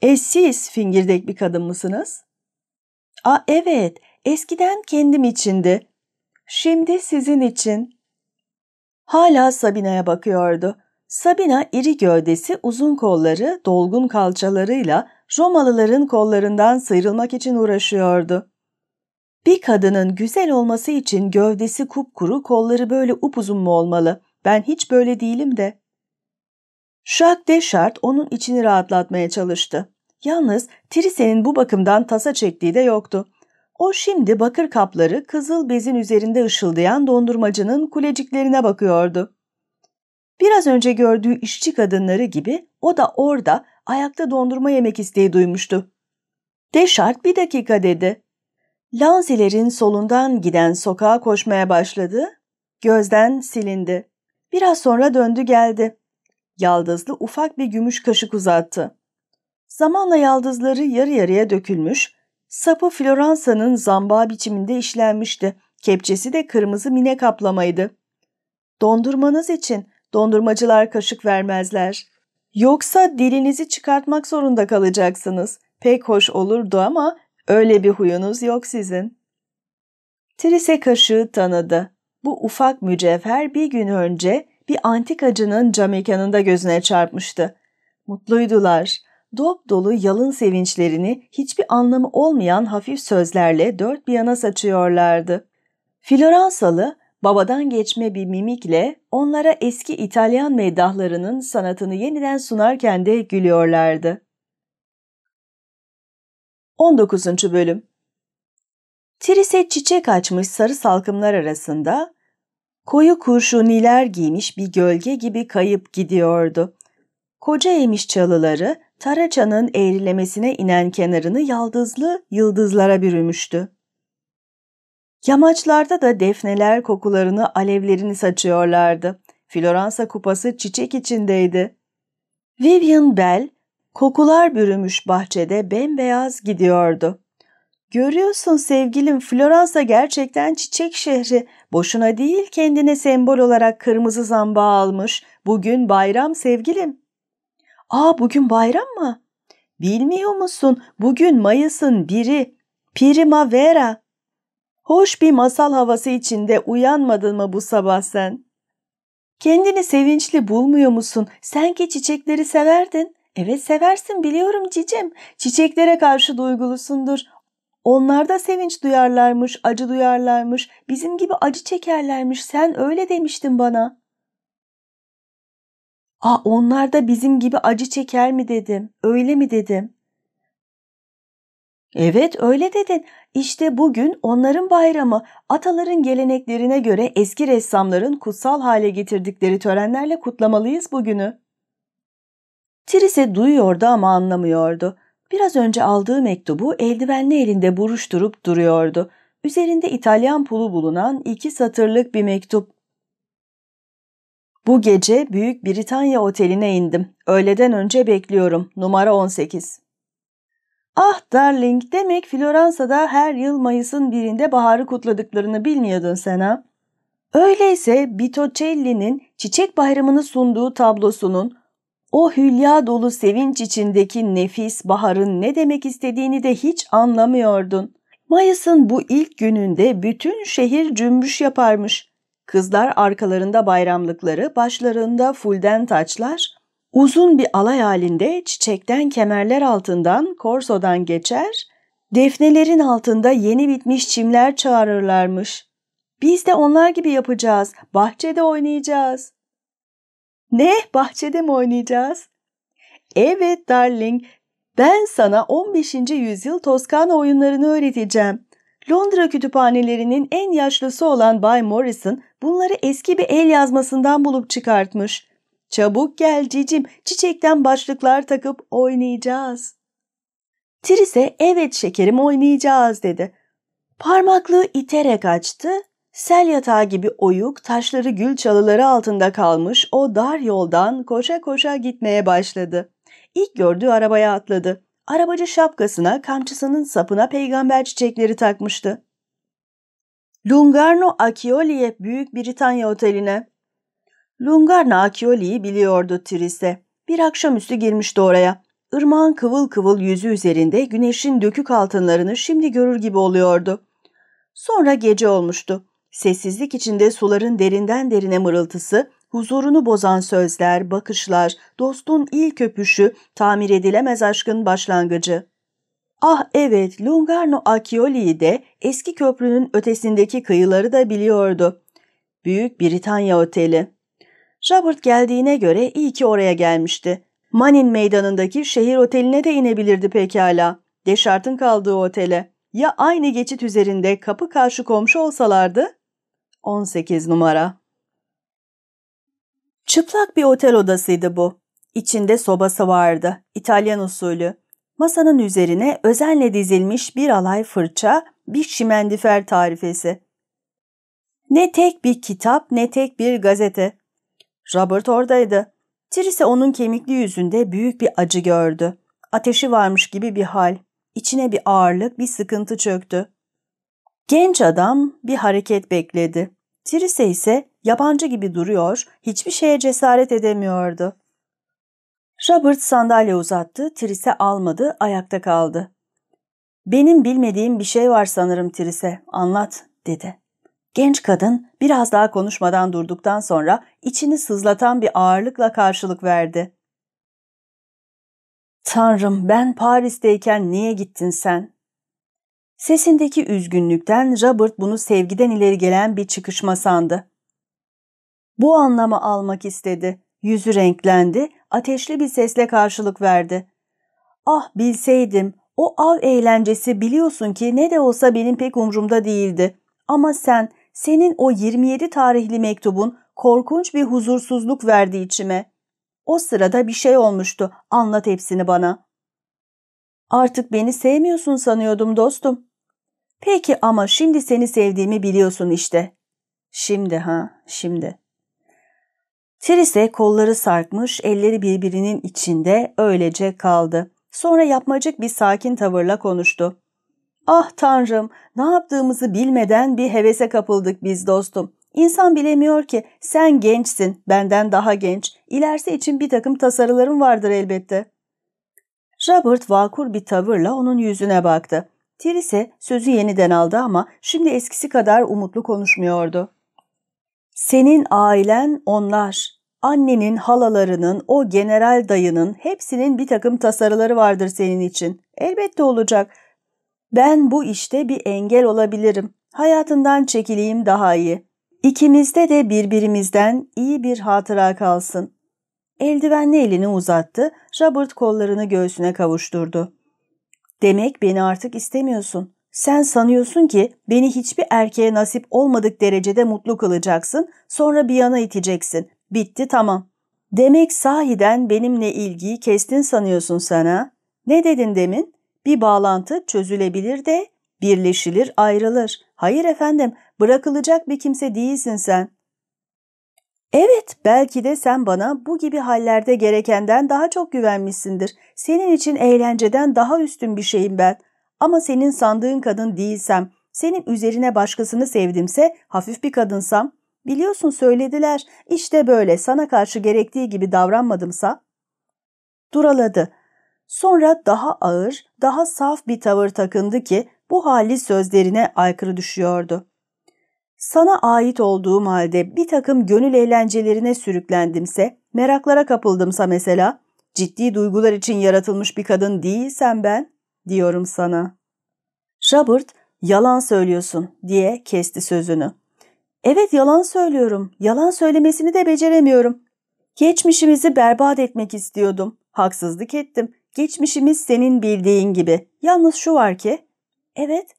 E siz fingirdek bir kadın mısınız? Aa evet, eskiden kendim içindi. Şimdi sizin için. Hala Sabina'ya bakıyordu. Sabina iri gövdesi, uzun kolları, dolgun kalçalarıyla Romalıların kollarından sıyrılmak için uğraşıyordu. Bir kadının güzel olması için gövdesi kupkuru, kolları böyle upuzun mu olmalı? Ben hiç böyle değilim de. Jacques Deschart onun içini rahatlatmaya çalıştı. Yalnız Trise'nin bu bakımdan tasa çektiği de yoktu. O şimdi bakır kapları kızıl bezin üzerinde ışıldayan dondurmacının kuleciklerine bakıyordu. Biraz önce gördüğü işçi kadınları gibi o da orada ayakta dondurma yemek isteği duymuştu. Deşart bir dakika dedi. Lanzilerin solundan giden sokağa koşmaya başladı. Gözden silindi. Biraz sonra döndü geldi. Yaldızlı ufak bir gümüş kaşık uzattı. Zamanla yaldızları yarı yarıya dökülmüş, sapı Floransa'nın zamba biçiminde işlenmişti. Kepçesi de kırmızı mine kaplamaydı. Dondurmanız için dondurmacılar kaşık vermezler. Yoksa dilinizi çıkartmak zorunda kalacaksınız. Pek hoş olurdu ama öyle bir huyunuz yok sizin. Trise kaşığı tanıdı. Bu ufak mücevher bir gün önce bir antikacının cam mekanında gözüne çarpmıştı. Mutluydular. Dop dolu yalın sevinçlerini hiçbir anlamı olmayan hafif sözlerle dört bir yana saçıyorlardı. Floransalı babadan geçme bir mimikle onlara eski İtalyan meddahlarının sanatını yeniden sunarken de gülüyorlardı. 19. Bölüm Trise çiçek açmış sarı salkımlar arasında koyu kurşuniler giymiş bir gölge gibi kayıp gidiyordu. Koca emiş çalıları Taraça'nın eğrilemesine inen kenarını yaldızlı yıldızlara bürümüştü. Yamaçlarda da defneler kokularını alevlerini saçıyorlardı. Floransa kupası çiçek içindeydi. Vivian Bell kokular bürümüş bahçede bembeyaz gidiyordu. Görüyorsun sevgilim Floransa gerçekten çiçek şehri. Boşuna değil kendine sembol olarak kırmızı zamba almış. Bugün bayram sevgilim. Aa bugün bayram mı? Bilmiyor musun? Bugün Mayıs'ın biri. Primavera. Hoş bir masal havası içinde uyanmadın mı bu sabah sen? Kendini sevinçli bulmuyor musun? Sen ki çiçekleri severdin. Evet seversin biliyorum cicim. Çiçeklere karşı duygulusundur. Onlar da sevinç duyarlarmış, acı duyarlarmış, bizim gibi acı çekerlermiş. Sen öyle demiştin bana. Aa onlar da bizim gibi acı çeker mi dedim. Öyle mi dedim? Evet öyle dedin. İşte bugün onların bayramı. Ataların geleneklerine göre eski ressamların kutsal hale getirdikleri törenlerle kutlamalıyız bugünü. Trise duyuyordu ama anlamıyordu. Biraz önce aldığı mektubu eldivenli elinde buruşturup duruyordu. Üzerinde İtalyan pulu bulunan iki satırlık bir mektup. Bu gece Büyük Britanya Oteli'ne indim. Öğleden önce bekliyorum. Numara 18. Ah darling, demek Floransa'da her yıl Mayıs'ın birinde baharı kutladıklarını bilmiyordun sen ha? Öyleyse Botticelli'nin Çiçek Bayramı'nı sunduğu tablosunun o hülya dolu sevinç içindeki nefis baharın ne demek istediğini de hiç anlamıyordun. Mayıs'ın bu ilk gününde bütün şehir cümbüş yaparmış. Kızlar arkalarında bayramlıkları, başlarında fulden taçlar, uzun bir alay halinde çiçekten kemerler altından, korsodan geçer, defnelerin altında yeni bitmiş çimler çağırırlarmış. Biz de onlar gibi yapacağız, bahçede oynayacağız. Ne, bahçede mi oynayacağız? Evet darling, ben sana 15. yüzyıl Toskana oyunlarını öğreteceğim. Londra kütüphanelerinin en yaşlısı olan Bay Morrison bunları eski bir el yazmasından bulup çıkartmış. Çabuk gel cicim, çiçekten başlıklar takıp oynayacağız. Trise evet şekerim oynayacağız dedi. Parmaklığı iterek açtı. Sel yatağı gibi oyuk, taşları gül çalıları altında kalmış o dar yoldan koşa koşa gitmeye başladı. İlk gördüğü arabaya atladı. Arabacı şapkasına, kamçısının sapına peygamber çiçekleri takmıştı. Lungarno Accioli'ye Büyük Britanya Oteli'ne. Lungarno Accioli'yi biliyordu Trise. Bir akşamüstü girmişti oraya. Irmağın kıvıl kıvıl yüzü üzerinde güneşin dökük altınlarını şimdi görür gibi oluyordu. Sonra gece olmuştu. Sessizlik içinde suların derinden derine mırıltısı, huzurunu bozan sözler, bakışlar, dostun ilk öpüşü, tamir edilemez aşkın başlangıcı. Ah evet, Lungarno Accioli'yi de eski köprünün ötesindeki kıyıları da biliyordu. Büyük Britanya Oteli. Robert geldiğine göre iyi ki oraya gelmişti. Manin meydanındaki şehir oteline de inebilirdi pekala. Deşart'ın kaldığı otele. Ya aynı geçit üzerinde kapı karşı komşu olsalardı? 18 numara. Çıplak bir otel odasıydı bu. İçinde sobası vardı, İtalyan usulü. Masanın üzerine özenle dizilmiş bir alay fırça, bir şimendifer tarifesi. Ne tek bir kitap ne tek bir gazete. Robert oradaydı. Trise onun kemikli yüzünde büyük bir acı gördü. Ateşi varmış gibi bir hal. İçine bir ağırlık, bir sıkıntı çöktü. Genç adam bir hareket bekledi. Trise ise yabancı gibi duruyor, hiçbir şeye cesaret edemiyordu. Robert sandalye uzattı, Trise almadı, ayakta kaldı. ''Benim bilmediğim bir şey var sanırım Trise, anlat.'' dedi. Genç kadın biraz daha konuşmadan durduktan sonra içini sızlatan bir ağırlıkla karşılık verdi. ''Tanrım ben Paris'teyken niye gittin sen?'' Sesindeki üzgünlükten Robert bunu sevgiden ileri gelen bir çıkışma sandı. Bu anlamı almak istedi. Yüzü renklendi, ateşli bir sesle karşılık verdi. Ah bilseydim, o av eğlencesi biliyorsun ki ne de olsa benim pek umrumda değildi. Ama sen, senin o 27 tarihli mektubun korkunç bir huzursuzluk verdi içime. O sırada bir şey olmuştu, anlat hepsini bana. Artık beni sevmiyorsun sanıyordum dostum. Peki ama şimdi seni sevdiğimi biliyorsun işte. Şimdi ha, şimdi. Trise kolları sarkmış, elleri birbirinin içinde öylece kaldı. Sonra yapmacık bir sakin tavırla konuştu. Ah tanrım, ne yaptığımızı bilmeden bir hevese kapıldık biz dostum. İnsan bilemiyor ki sen gençsin, benden daha genç. İlerisi için bir takım tasarılarım vardır elbette. Robert vakur bir tavırla onun yüzüne baktı. Trise sözü yeniden aldı ama şimdi eskisi kadar umutlu konuşmuyordu. Senin ailen onlar. Annenin, halalarının, o general dayının hepsinin bir takım tasarıları vardır senin için. Elbette olacak. Ben bu işte bir engel olabilirim. Hayatından çekileyim daha iyi. İkimizde de birbirimizden iyi bir hatıra kalsın. Eldivenli elini uzattı, Robert kollarını göğsüne kavuşturdu. Demek beni artık istemiyorsun. Sen sanıyorsun ki beni hiçbir erkeğe nasip olmadık derecede mutlu kılacaksın, sonra bir yana iteceksin. Bitti tamam. Demek sahiden benimle ilgiyi kestin sanıyorsun sana. Ne dedin demin? Bir bağlantı çözülebilir de birleşilir ayrılır. Hayır efendim bırakılacak bir kimse değilsin sen. Evet, belki de sen bana bu gibi hallerde gerekenden daha çok güvenmişsindir. Senin için eğlenceden daha üstün bir şeyim ben. Ama senin sandığın kadın değilsem, senin üzerine başkasını sevdimse, hafif bir kadınsam, biliyorsun söylediler, işte böyle sana karşı gerektiği gibi davranmadımsa. Duraladı. Sonra daha ağır, daha saf bir tavır takındı ki bu hali sözlerine aykırı düşüyordu. Sana ait olduğum halde bir takım gönül eğlencelerine sürüklendimse, meraklara kapıldımsa mesela, ciddi duygular için yaratılmış bir kadın değilsem ben, diyorum sana. Robert, yalan söylüyorsun diye kesti sözünü. Evet yalan söylüyorum, yalan söylemesini de beceremiyorum. Geçmişimizi berbat etmek istiyordum, haksızlık ettim. Geçmişimiz senin bildiğin gibi. Yalnız şu var ki, evet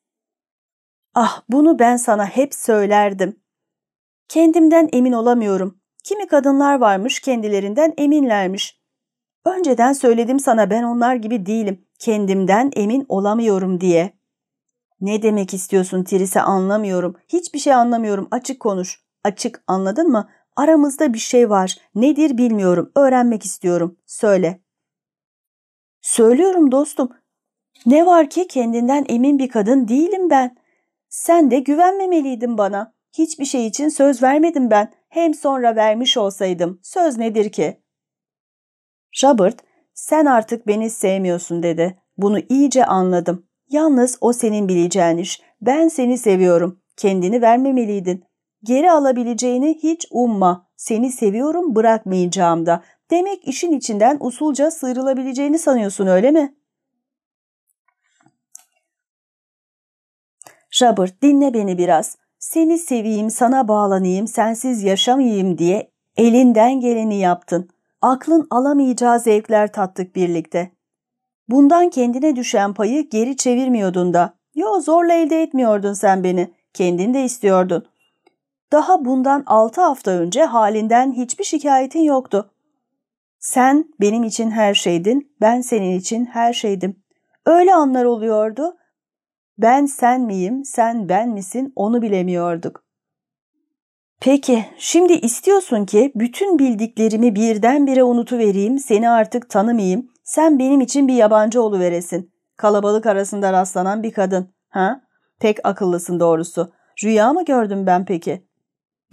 Ah bunu ben sana hep söylerdim. Kendimden emin olamıyorum. Kimi kadınlar varmış kendilerinden eminlermiş. Önceden söyledim sana ben onlar gibi değilim. Kendimden emin olamıyorum diye. Ne demek istiyorsun Tris'e anlamıyorum. Hiçbir şey anlamıyorum. Açık konuş. Açık anladın mı? Aramızda bir şey var. Nedir bilmiyorum. Öğrenmek istiyorum. Söyle. Söylüyorum dostum. Ne var ki kendinden emin bir kadın değilim ben. Sen de güvenmemeliydin bana. Hiçbir şey için söz vermedim ben. Hem sonra vermiş olsaydım. Söz nedir ki? Robert, sen artık beni sevmiyorsun dedi. Bunu iyice anladım. Yalnız o senin bileceğin iş. Ben seni seviyorum. Kendini vermemeliydin. Geri alabileceğini hiç umma. Seni seviyorum bırakmayacağım da. Demek işin içinden usulca sıyrılabileceğini sanıyorsun öyle mi?'' Robert dinle beni biraz. Seni seveyim, sana bağlanayım, sensiz yaşamayayım diye elinden geleni yaptın. Aklın alamayacağı zevkler tattık birlikte. Bundan kendine düşen payı geri çevirmiyordun da. Yo zorla elde etmiyordun sen beni. Kendin de istiyordun. Daha bundan altı hafta önce halinden hiçbir şikayetin yoktu. Sen benim için her şeydin, ben senin için her şeydim. Öyle anlar oluyordu ben sen miyim, sen ben misin onu bilemiyorduk. Peki, şimdi istiyorsun ki bütün bildiklerimi birdenbire unutuvereyim, seni artık tanımayayım, sen benim için bir yabancı oluveresin. Kalabalık arasında rastlanan bir kadın. Ha? Pek akıllısın doğrusu. Rüya mı gördüm ben peki?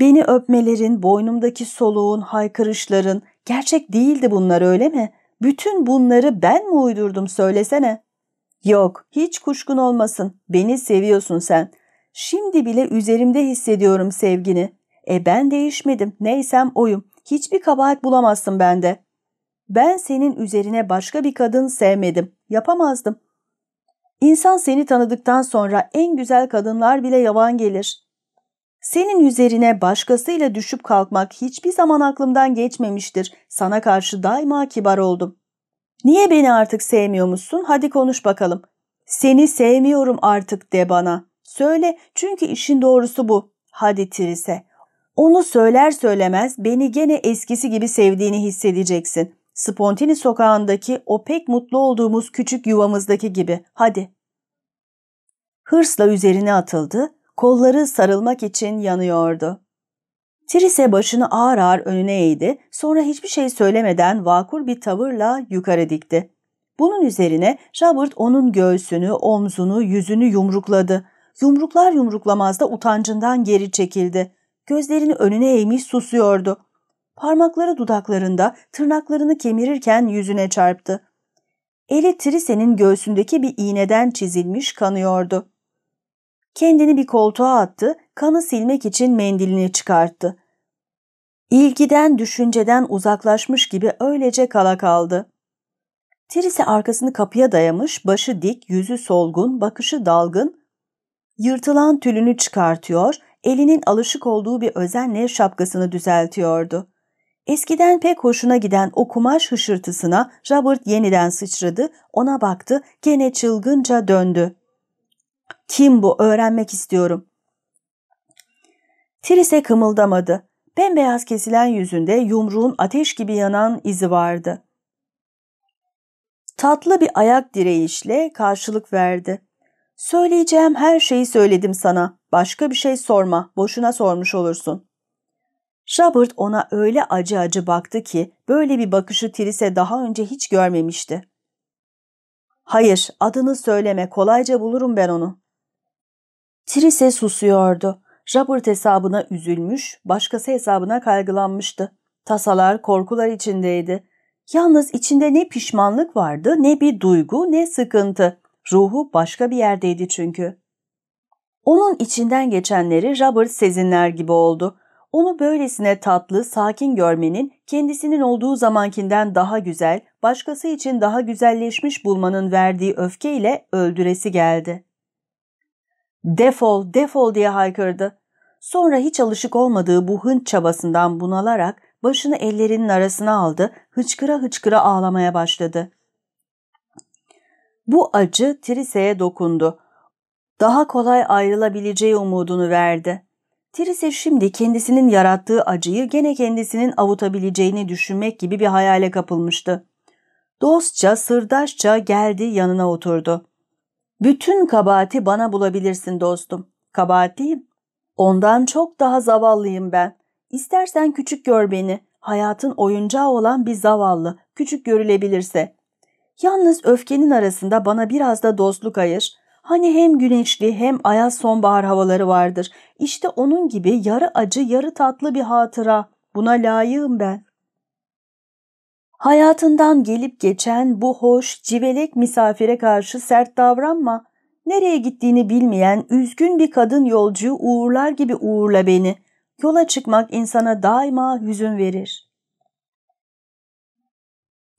Beni öpmelerin, boynumdaki soluğun, haykırışların gerçek değildi bunlar öyle mi? Bütün bunları ben mi uydurdum söylesene. Yok, hiç kuşkun olmasın. Beni seviyorsun sen. Şimdi bile üzerimde hissediyorum sevgini. E ben değişmedim. Neysem oyum. Hiçbir kabahat bulamazsın bende. Ben senin üzerine başka bir kadın sevmedim. Yapamazdım. İnsan seni tanıdıktan sonra en güzel kadınlar bile yavan gelir. Senin üzerine başkasıyla düşüp kalkmak hiçbir zaman aklımdan geçmemiştir. Sana karşı daima kibar oldum. Niye beni artık sevmiyormuşsun? Hadi konuş bakalım. Seni sevmiyorum artık de bana. Söyle çünkü işin doğrusu bu. Hadi Trise. Onu söyler söylemez beni gene eskisi gibi sevdiğini hissedeceksin. Spontini sokağındaki o pek mutlu olduğumuz küçük yuvamızdaki gibi. Hadi. Hırsla üzerine atıldı, kolları sarılmak için yanıyordu. Trise başını ağır ağır önüne eğdi, sonra hiçbir şey söylemeden vakur bir tavırla yukarı dikti. Bunun üzerine Robert onun göğsünü, omzunu, yüzünü yumrukladı. Yumruklar yumruklamaz da utancından geri çekildi. Gözlerini önüne eğmiş susuyordu. Parmakları dudaklarında, tırnaklarını kemirirken yüzüne çarptı. Eli Trise'nin göğsündeki bir iğneden çizilmiş kanıyordu. Kendini bir koltuğa attı, kanı silmek için mendilini çıkarttı. İlgiden, düşünceden uzaklaşmış gibi öylece kala kaldı. Trise arkasını kapıya dayamış, başı dik, yüzü solgun, bakışı dalgın, yırtılan tülünü çıkartıyor, elinin alışık olduğu bir özenle şapkasını düzeltiyordu. Eskiden pek hoşuna giden o kumaş hışırtısına Robert yeniden sıçradı, ona baktı, gene çılgınca döndü. Kim bu öğrenmek istiyorum. Trise kımıldamadı. Bembeyaz kesilen yüzünde yumruğun ateş gibi yanan izi vardı. Tatlı bir ayak direyişle karşılık verdi. Söyleyeceğim her şeyi söyledim sana. Başka bir şey sorma. Boşuna sormuş olursun. Robert ona öyle acı acı baktı ki böyle bir bakışı Trise daha önce hiç görmemişti. Hayır, adını söyleme, kolayca bulurum ben onu. Trise susuyordu. Robert hesabına üzülmüş, başkası hesabına kaygılanmıştı. Tasalar, korkular içindeydi. Yalnız içinde ne pişmanlık vardı, ne bir duygu, ne sıkıntı. Ruhu başka bir yerdeydi çünkü. Onun içinden geçenleri Robert sezinler gibi oldu. Onu böylesine tatlı, sakin görmenin kendisinin olduğu zamankinden daha güzel, başkası için daha güzelleşmiş bulmanın verdiği öfkeyle öldüresi geldi. Defol, defol diye haykırdı. Sonra hiç alışık olmadığı bu hınç çabasından bunalarak başını ellerinin arasına aldı, hıçkıra hıçkıra ağlamaya başladı. Bu acı Trise'ye dokundu. Daha kolay ayrılabileceği umudunu verdi. Trise şimdi kendisinin yarattığı acıyı gene kendisinin avutabileceğini düşünmek gibi bir hayale kapılmıştı. Dostça, sırdaşça geldi yanına oturdu. Bütün kabahati bana bulabilirsin dostum. Kabahatiyim. Ondan çok daha zavallıyım ben. İstersen küçük gör beni. Hayatın oyuncağı olan bir zavallı, küçük görülebilirse. Yalnız öfkenin arasında bana biraz da dostluk ayır. Hani hem güneşli hem ayaz sonbahar havaları vardır. İşte onun gibi yarı acı yarı tatlı bir hatıra. Buna layığım ben. Hayatından gelip geçen bu hoş, civelek misafire karşı sert davranma. Nereye gittiğini bilmeyen üzgün bir kadın yolcuyu uğurlar gibi uğurla beni. Yola çıkmak insana daima hüzün verir.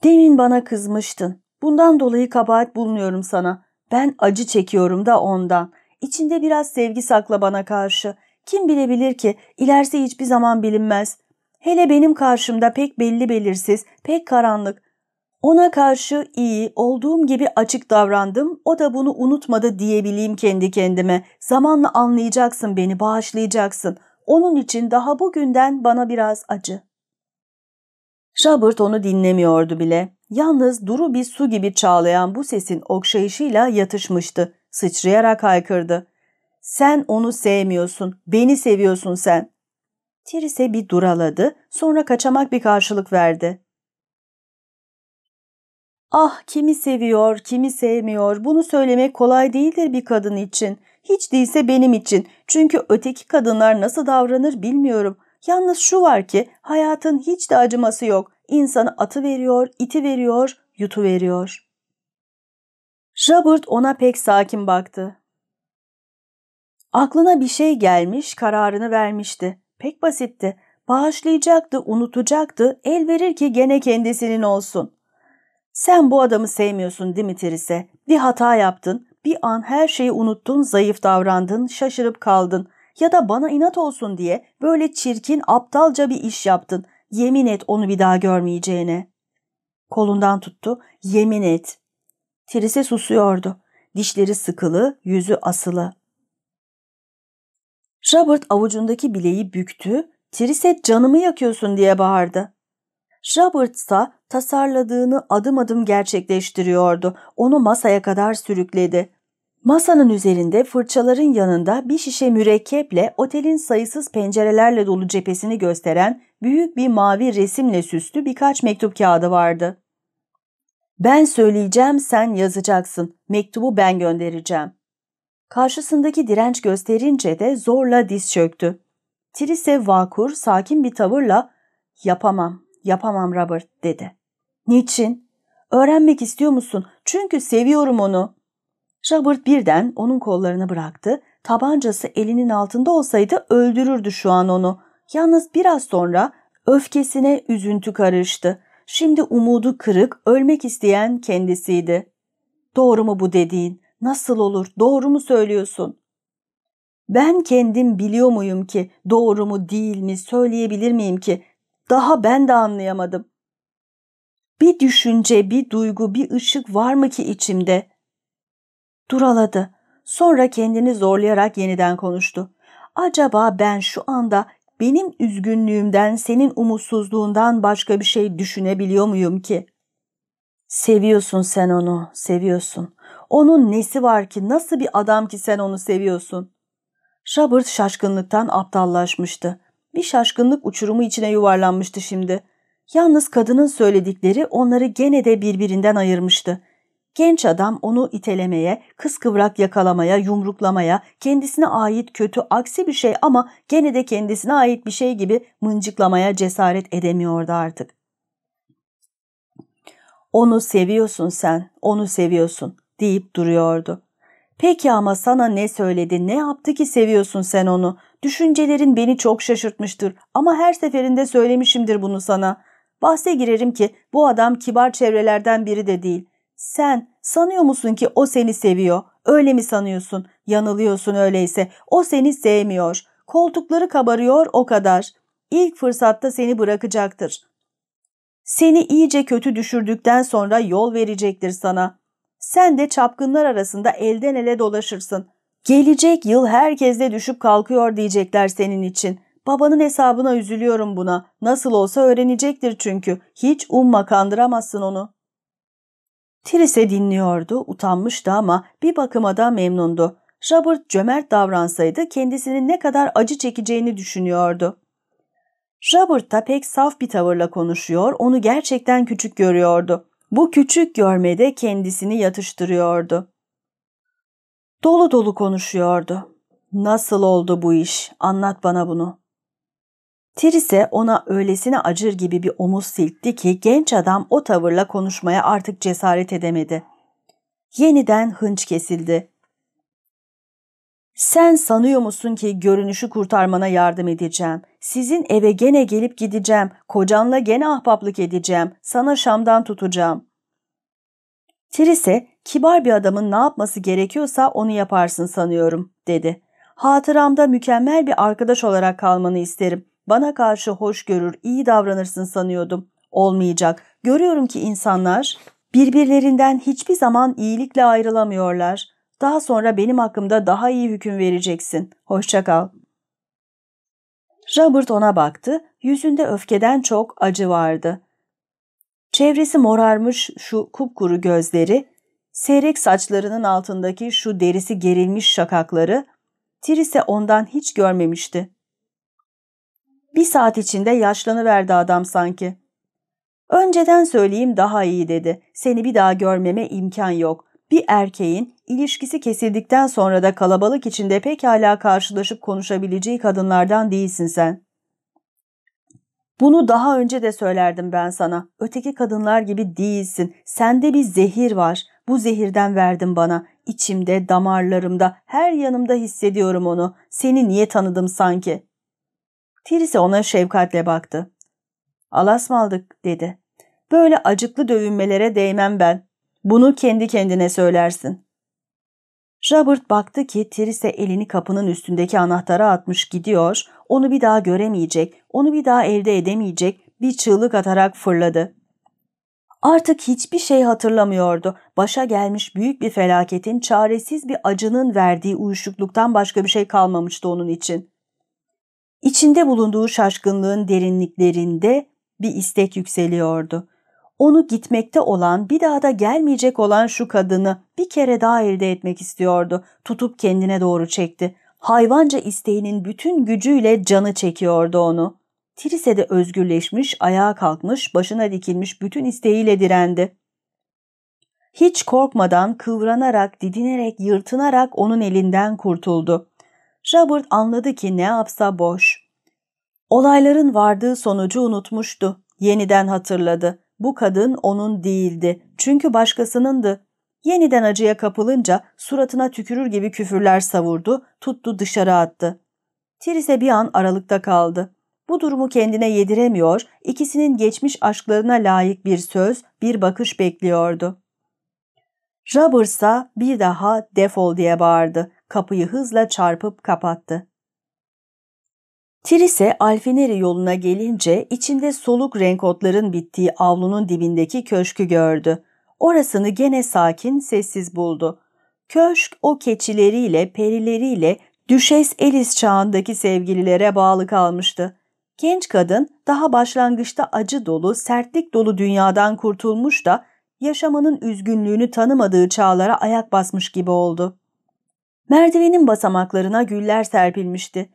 Demin bana kızmıştın. Bundan dolayı kabahat bulmuyorum sana. Ben acı çekiyorum da ondan. İçinde biraz sevgi sakla bana karşı. Kim bilebilir ki ilerisi hiçbir zaman bilinmez. Hele benim karşımda pek belli belirsiz, pek karanlık. Ona karşı iyi, olduğum gibi açık davrandım, o da bunu unutmadı diyebileyim kendi kendime. Zamanla anlayacaksın beni, bağışlayacaksın. Onun için daha bugünden bana biraz acı. Robert onu dinlemiyordu bile. Yalnız duru bir su gibi çağlayan bu sesin okşayışıyla yatışmıştı. Sıçrayarak haykırdı. Sen onu sevmiyorsun, beni seviyorsun sen. Tirise bir duraladı, sonra kaçamak bir karşılık verdi. Ah kimi seviyor, kimi sevmiyor bunu söylemek kolay değildir bir kadın için. Hiç değilse benim için. Çünkü öteki kadınlar nasıl davranır bilmiyorum. Yalnız şu var ki hayatın hiç de acıması yok. İnsanı atı veriyor, iti veriyor, yutu veriyor. Robert ona pek sakin baktı. Aklına bir şey gelmiş, kararını vermişti. Pek basitti. Bağışlayacaktı, unutacaktı, el verir ki gene kendisinin olsun. Sen bu adamı sevmiyorsun Dimitris'e. Bir hata yaptın, bir an her şeyi unuttun, zayıf davrandın, şaşırıp kaldın. Ya da bana inat olsun diye böyle çirkin, aptalca bir iş yaptın. Yemin et onu bir daha görmeyeceğine. Kolundan tuttu. Yemin et. Trise susuyordu. Dişleri sıkılı, yüzü asılı. Robert avucundaki bileği büktü. Trise canımı yakıyorsun diye bağırdı. Robert ise tasarladığını adım adım gerçekleştiriyordu. Onu masaya kadar sürükledi. Masanın üzerinde fırçaların yanında bir şişe mürekkeple otelin sayısız pencerelerle dolu cephesini gösteren büyük bir mavi resimle süslü birkaç mektup kağıdı vardı. Ben söyleyeceğim sen yazacaksın. Mektubu ben göndereceğim. Karşısındaki direnç gösterince de zorla diz çöktü. Trise vakur, sakin bir tavırla yapamam, yapamam Robert dedi. Niçin? Öğrenmek istiyor musun? Çünkü seviyorum onu. Robert birden onun kollarını bıraktı. Tabancası elinin altında olsaydı öldürürdü şu an onu. Yalnız biraz sonra öfkesine üzüntü karıştı. Şimdi umudu kırık, ölmek isteyen kendisiydi. Doğru mu bu dediğin? Nasıl olur? Doğru mu söylüyorsun? Ben kendim biliyor muyum ki doğru mu değil mi söyleyebilir miyim ki? Daha ben de anlayamadım. Bir düşünce, bir duygu, bir ışık var mı ki içimde? Duraladı. Sonra kendini zorlayarak yeniden konuştu. Acaba ben şu anda benim üzgünlüğümden, senin umutsuzluğundan başka bir şey düşünebiliyor muyum ki? Seviyorsun sen onu, seviyorsun. Onun nesi var ki, nasıl bir adam ki sen onu seviyorsun? Robert şaşkınlıktan aptallaşmıştı. Bir şaşkınlık uçurumu içine yuvarlanmıştı şimdi. Yalnız kadının söyledikleri onları gene de birbirinden ayırmıştı. Genç adam onu itelemeye, kıskıvrak yakalamaya, yumruklamaya, kendisine ait kötü aksi bir şey ama gene de kendisine ait bir şey gibi mıncıklamaya cesaret edemiyordu artık. Onu seviyorsun sen, onu seviyorsun deyip duruyordu. Peki ama sana ne söyledi, ne yaptı ki seviyorsun sen onu? Düşüncelerin beni çok şaşırtmıştır ama her seferinde söylemişimdir bunu sana. Bahse girerim ki bu adam kibar çevrelerden biri de değil. Sen sanıyor musun ki o seni seviyor? Öyle mi sanıyorsun? Yanılıyorsun öyleyse. O seni sevmiyor. Koltukları kabarıyor o kadar. İlk fırsatta seni bırakacaktır. Seni iyice kötü düşürdükten sonra yol verecektir sana. Sen de çapkınlar arasında elden ele dolaşırsın. Gelecek yıl herkesle düşüp kalkıyor diyecekler senin için. Babanın hesabına üzülüyorum buna. Nasıl olsa öğrenecektir çünkü. Hiç umma kandıramazsın onu. Trise dinliyordu, utanmıştı ama bir bakıma da memnundu. Robert cömert davransaydı kendisinin ne kadar acı çekeceğini düşünüyordu. Robert da pek saf bir tavırla konuşuyor, onu gerçekten küçük görüyordu. Bu küçük görmede kendisini yatıştırıyordu. Dolu dolu konuşuyordu. Nasıl oldu bu iş? Anlat bana bunu. Trise ona öylesine acır gibi bir omuz silkti ki genç adam o tavırla konuşmaya artık cesaret edemedi. Yeniden hınç kesildi. Sen sanıyor musun ki görünüşü kurtarmana yardım edeceğim. Sizin eve gene gelip gideceğim. Kocanla gene ahbaplık edeceğim. Sana Şam'dan tutacağım. Trise, kibar bir adamın ne yapması gerekiyorsa onu yaparsın sanıyorum, dedi. Hatıramda mükemmel bir arkadaş olarak kalmanı isterim. Bana karşı hoş görür, iyi davranırsın sanıyordum. Olmayacak. Görüyorum ki insanlar birbirlerinden hiçbir zaman iyilikle ayrılamıyorlar. Daha sonra benim hakkımda daha iyi hüküm vereceksin. Hoşça kal. Robert ona baktı. Yüzünde öfkeden çok acı vardı. Çevresi morarmış şu kupkuru gözleri, seyrek saçlarının altındaki şu derisi gerilmiş şakakları, Trise ondan hiç görmemişti. Bir saat içinde yaşlanıverdi adam sanki. Önceden söyleyeyim daha iyi dedi. Seni bir daha görmeme imkan yok. Bir erkeğin ilişkisi kesildikten sonra da kalabalık içinde pekala karşılaşıp konuşabileceği kadınlardan değilsin sen. Bunu daha önce de söylerdim ben sana. Öteki kadınlar gibi değilsin. Sende bir zehir var. Bu zehirden verdin bana. İçimde, damarlarımda, her yanımda hissediyorum onu. Seni niye tanıdım sanki? Tirisi ona şefkatle baktı. Alas mı aldık dedi. Böyle acıklı dövünmelere değmem ben. Bunu kendi kendine söylersin. Robert baktı ki Trise elini kapının üstündeki anahtara atmış gidiyor, onu bir daha göremeyecek, onu bir daha elde edemeyecek bir çığlık atarak fırladı. Artık hiçbir şey hatırlamıyordu. Başa gelmiş büyük bir felaketin, çaresiz bir acının verdiği uyuşukluktan başka bir şey kalmamıştı onun için. İçinde bulunduğu şaşkınlığın derinliklerinde bir istek yükseliyordu. Onu gitmekte olan, bir daha da gelmeyecek olan şu kadını bir kere daha elde etmek istiyordu. Tutup kendine doğru çekti. Hayvanca isteğinin bütün gücüyle canı çekiyordu onu. Trise de özgürleşmiş, ayağa kalkmış, başına dikilmiş bütün isteğiyle direndi. Hiç korkmadan, kıvranarak, didinerek, yırtınarak onun elinden kurtuldu. Robert anladı ki ne yapsa boş. Olayların vardığı sonucu unutmuştu. Yeniden hatırladı. Bu kadın onun değildi. Çünkü başkasınındı. Yeniden acıya kapılınca suratına tükürür gibi küfürler savurdu, tuttu dışarı attı. Trise bir an aralıkta kaldı. Bu durumu kendine yediremiyor, ikisinin geçmiş aşklarına layık bir söz, bir bakış bekliyordu. Roberts'a bir daha defol diye bağırdı. Kapıyı hızla çarpıp kapattı. Trise Alfineri yoluna gelince içinde soluk renk otların bittiği avlunun dibindeki köşkü gördü. Orasını gene sakin, sessiz buldu. Köşk o keçileriyle, perileriyle Düşes Elis çağındaki sevgililere bağlı kalmıştı. Genç kadın daha başlangıçta acı dolu, sertlik dolu dünyadan kurtulmuş da yaşamanın üzgünlüğünü tanımadığı çağlara ayak basmış gibi oldu. Merdivenin basamaklarına güller serpilmişti.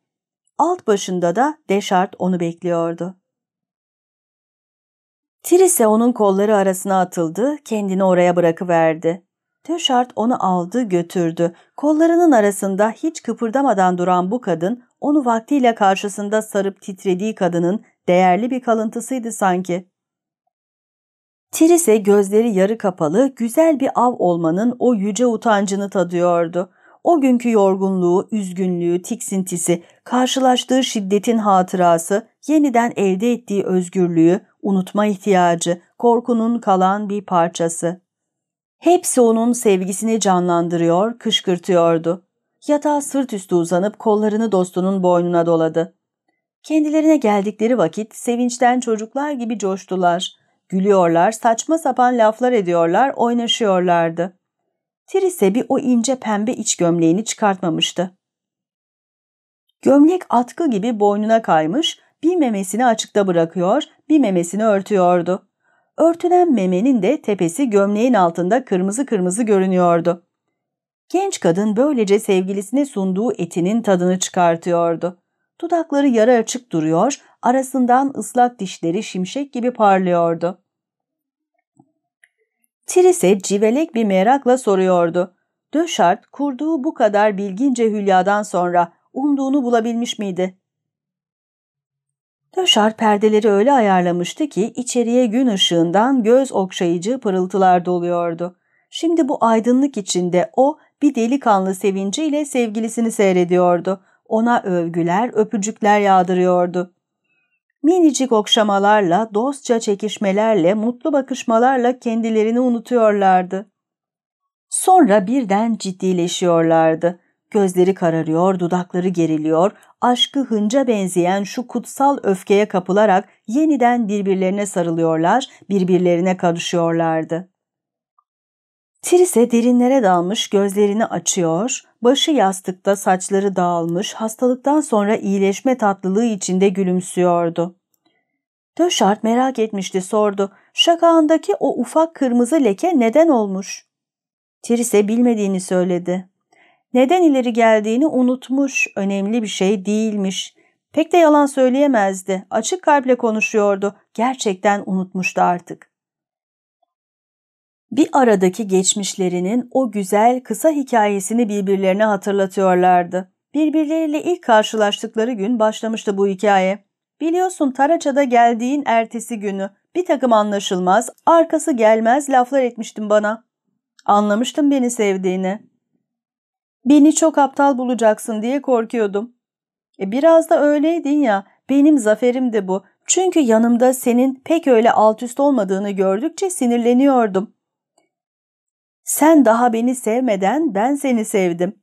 Alt başında da Deşart onu bekliyordu. Trise onun kolları arasına atıldı, kendini oraya bırakıverdi. Deşart onu aldı, götürdü. Kollarının arasında hiç kıpırdamadan duran bu kadın, onu vaktiyle karşısında sarıp titrediği kadının değerli bir kalıntısıydı sanki. Trise gözleri yarı kapalı, güzel bir av olmanın o yüce utancını tadıyordu. O günkü yorgunluğu, üzgünlüğü, tiksintisi, karşılaştığı şiddetin hatırası, yeniden elde ettiği özgürlüğü, unutma ihtiyacı, korkunun kalan bir parçası. Hepsi onun sevgisini canlandırıyor, kışkırtıyordu. Yatağa sırt üstü uzanıp kollarını dostunun boynuna doladı. Kendilerine geldikleri vakit sevinçten çocuklar gibi coştular. Gülüyorlar, saçma sapan laflar ediyorlar, oynaşıyorlardı. Trise bir o ince pembe iç gömleğini çıkartmamıştı. Gömlek atkı gibi boynuna kaymış, bir memesini açıkta bırakıyor, bir memesini örtüyordu. Örtülen memenin de tepesi gömleğin altında kırmızı kırmızı görünüyordu. Genç kadın böylece sevgilisine sunduğu etinin tadını çıkartıyordu. Dudakları yarı açık duruyor, arasından ıslak dişleri şimşek gibi parlıyordu. Trise civelek bir merakla soruyordu. Döşart kurduğu bu kadar bilgince hülyadan sonra umduğunu bulabilmiş miydi? Döşart perdeleri öyle ayarlamıştı ki içeriye gün ışığından göz okşayıcı pırıltılar doluyordu. Şimdi bu aydınlık içinde o bir delikanlı sevinciyle sevgilisini seyrediyordu. Ona övgüler, öpücükler yağdırıyordu. Minicik okşamalarla, dostça çekişmelerle, mutlu bakışmalarla kendilerini unutuyorlardı. Sonra birden ciddileşiyorlardı. Gözleri kararıyor, dudakları geriliyor, aşkı hınca benzeyen şu kutsal öfkeye kapılarak yeniden birbirlerine sarılıyorlar, birbirlerine karışıyorlardı. Trise derinlere dalmış gözlerini açıyor, başı yastıkta saçları dağılmış, hastalıktan sonra iyileşme tatlılığı içinde gülümsüyordu. Döşart merak etmişti sordu. Şakağındaki o ufak kırmızı leke neden olmuş? Trise bilmediğini söyledi. Neden ileri geldiğini unutmuş, önemli bir şey değilmiş. Pek de yalan söyleyemezdi, açık kalple konuşuyordu, gerçekten unutmuştu artık. Bir aradaki geçmişlerinin o güzel kısa hikayesini birbirlerine hatırlatıyorlardı. Birbirleriyle ilk karşılaştıkları gün başlamıştı bu hikaye. Biliyorsun Taraça'da geldiğin ertesi günü bir takım anlaşılmaz, arkası gelmez laflar etmiştin bana. Anlamıştım beni sevdiğini. Beni çok aptal bulacaksın diye korkuyordum. E biraz da öyleydin ya, benim zaferim de bu. Çünkü yanımda senin pek öyle alt üst olmadığını gördükçe sinirleniyordum. Sen daha beni sevmeden ben seni sevdim.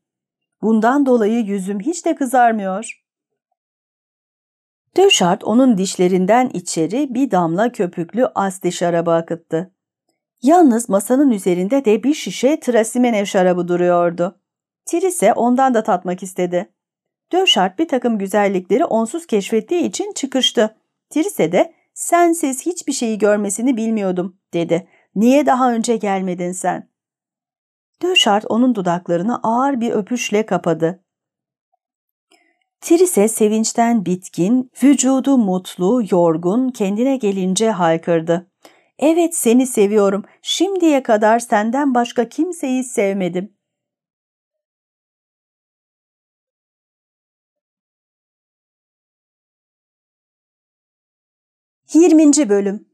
Bundan dolayı yüzüm hiç de kızarmıyor. Döşart onun dişlerinden içeri bir damla köpüklü asti şarabı akıttı. Yalnız masanın üzerinde de bir şişe Trasimene şarabı duruyordu. Trise ondan da tatmak istedi. Döşart bir takım güzellikleri onsuz keşfettiği için çıkıştı. Trise de sensiz hiçbir şeyi görmesini bilmiyordum dedi. Niye daha önce gelmedin sen? Döşart onun dudaklarını ağır bir öpüşle kapadı. Trise sevinçten bitkin, vücudu mutlu, yorgun, kendine gelince haykırdı. Evet seni seviyorum, şimdiye kadar senden başka kimseyi sevmedim. Yirminci Bölüm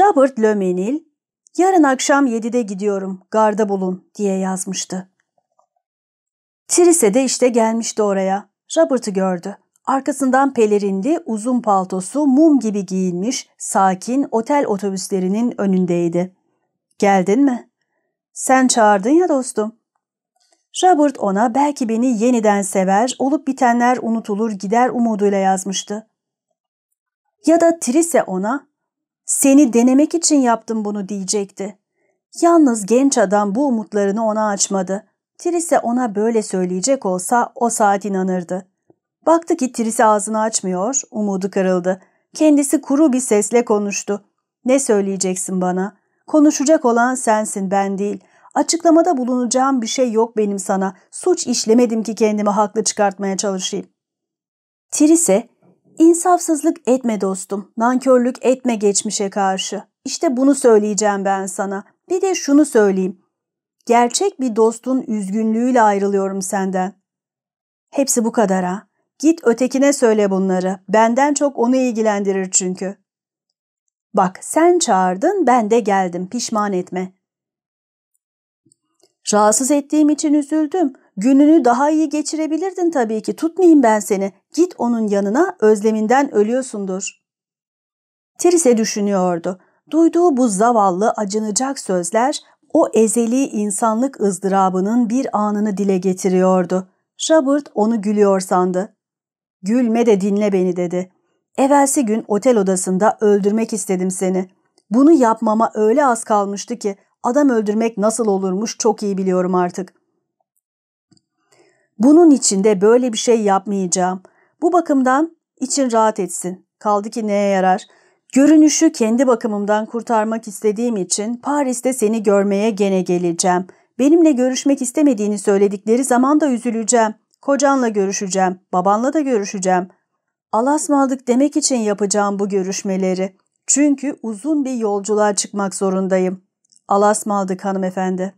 Robert Lömenil, yarın akşam yedide gidiyorum, garda bulun diye yazmıştı. Trise de işte gelmişti oraya. Robert'ı gördü. Arkasından pelerinli, uzun paltosu, mum gibi giyinmiş, sakin otel otobüslerinin önündeydi. Geldin mi? Sen çağırdın ya dostum. Robert ona belki beni yeniden sever, olup bitenler unutulur gider umuduyla yazmıştı. Ya da Trise ona, seni denemek için yaptım bunu diyecekti. Yalnız genç adam bu umutlarını ona açmadı. Trise ona böyle söyleyecek olsa o saat inanırdı. Baktı ki Trise ağzını açmıyor, umudu kırıldı. Kendisi kuru bir sesle konuştu. Ne söyleyeceksin bana? Konuşacak olan sensin ben değil. Açıklamada bulunacağım bir şey yok benim sana. Suç işlemedim ki kendimi haklı çıkartmaya çalışayım. Trise, insafsızlık etme dostum, nankörlük etme geçmişe karşı. İşte bunu söyleyeceğim ben sana. Bir de şunu söyleyeyim. Gerçek bir dostun üzgünlüğüyle ayrılıyorum senden. Hepsi bu kadar ha. Git ötekine söyle bunları. Benden çok onu ilgilendirir çünkü. Bak sen çağırdın ben de geldim pişman etme. Rahatsız ettiğim için üzüldüm. Gününü daha iyi geçirebilirdin tabii ki. Tutmayayım ben seni. Git onun yanına özleminden ölüyorsundur. Trise düşünüyordu. Duyduğu bu zavallı acınacak sözler o ezeli insanlık ızdırabının bir anını dile getiriyordu. Robert onu gülüyor sandı. Gülme de dinle beni dedi. Evvelsi gün otel odasında öldürmek istedim seni. Bunu yapmama öyle az kalmıştı ki adam öldürmek nasıl olurmuş çok iyi biliyorum artık. Bunun içinde böyle bir şey yapmayacağım. Bu bakımdan için rahat etsin. Kaldı ki neye yarar? Görünüşü kendi bakımımdan kurtarmak istediğim için Paris'te seni görmeye gene geleceğim. Benimle görüşmek istemediğini söyledikleri zaman da üzüleceğim. Kocanla görüşeceğim, babanla da görüşeceğim. Alasmaldık demek için yapacağım bu görüşmeleri. Çünkü uzun bir yolculuğa çıkmak zorundayım. Alasmaldık hanımefendi.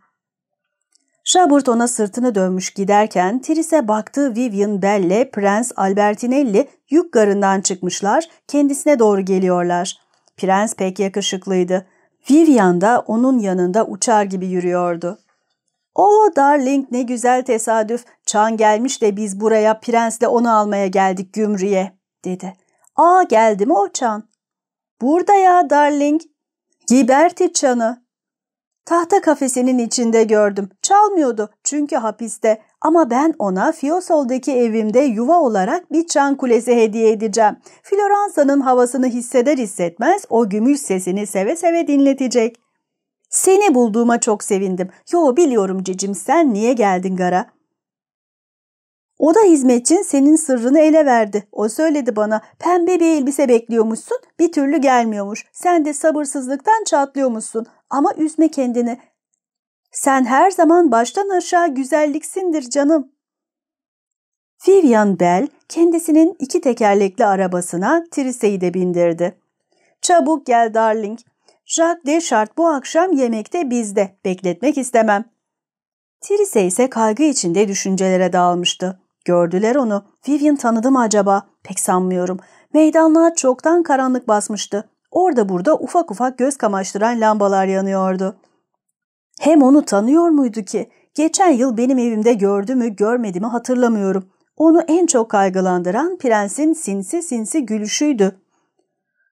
Robert ona sırtını dönmüş giderken Tris'e baktığı Vivian Bell'le Prens Albertinelli yük garından çıkmışlar, kendisine doğru geliyorlar. Prens pek yakışıklıydı. Vivian da onun yanında uçar gibi yürüyordu. ''O darling ne güzel tesadüf. Çan gelmiş de biz buraya prensle onu almaya geldik Gümriye.'' dedi. ''Aa geldi mi o Çan?'' ''Burada ya darling.'' ''Giberti Çan'ı.'' Tahta kafesinin içinde gördüm. Çalmıyordu çünkü hapiste ama ben ona Fiosol'daki evimde yuva olarak bir çan kulesi hediye edeceğim. Floransa'nın havasını hisseder hissetmez o gümüş sesini seve seve dinletecek. Seni bulduğuma çok sevindim. Yo biliyorum cicim sen niye geldin gara? O da hizmetçin senin sırrını ele verdi. O söyledi bana pembe bir elbise bekliyormuşsun bir türlü gelmiyormuş. Sen de sabırsızlıktan çatlıyormuşsun. Ama üzme kendini. Sen her zaman baştan aşağı güzelliksindir canım. Vivian Bell kendisinin iki tekerlekli arabasına Trise'yi de bindirdi. Çabuk gel darling. Jacques Deschart bu akşam yemekte bizde. Bekletmek istemem. Trise ise kaygı içinde düşüncelere dalmıştı. Gördüler onu. Vivian tanıdı mı acaba? Pek sanmıyorum. Meydanlar çoktan karanlık basmıştı. Orada burada ufak ufak göz kamaştıran lambalar yanıyordu. Hem onu tanıyor muydu ki? Geçen yıl benim evimde gördü mü görmedi mi hatırlamıyorum. Onu en çok kaygılandıran prensin sinsi sinsi gülüşüydü.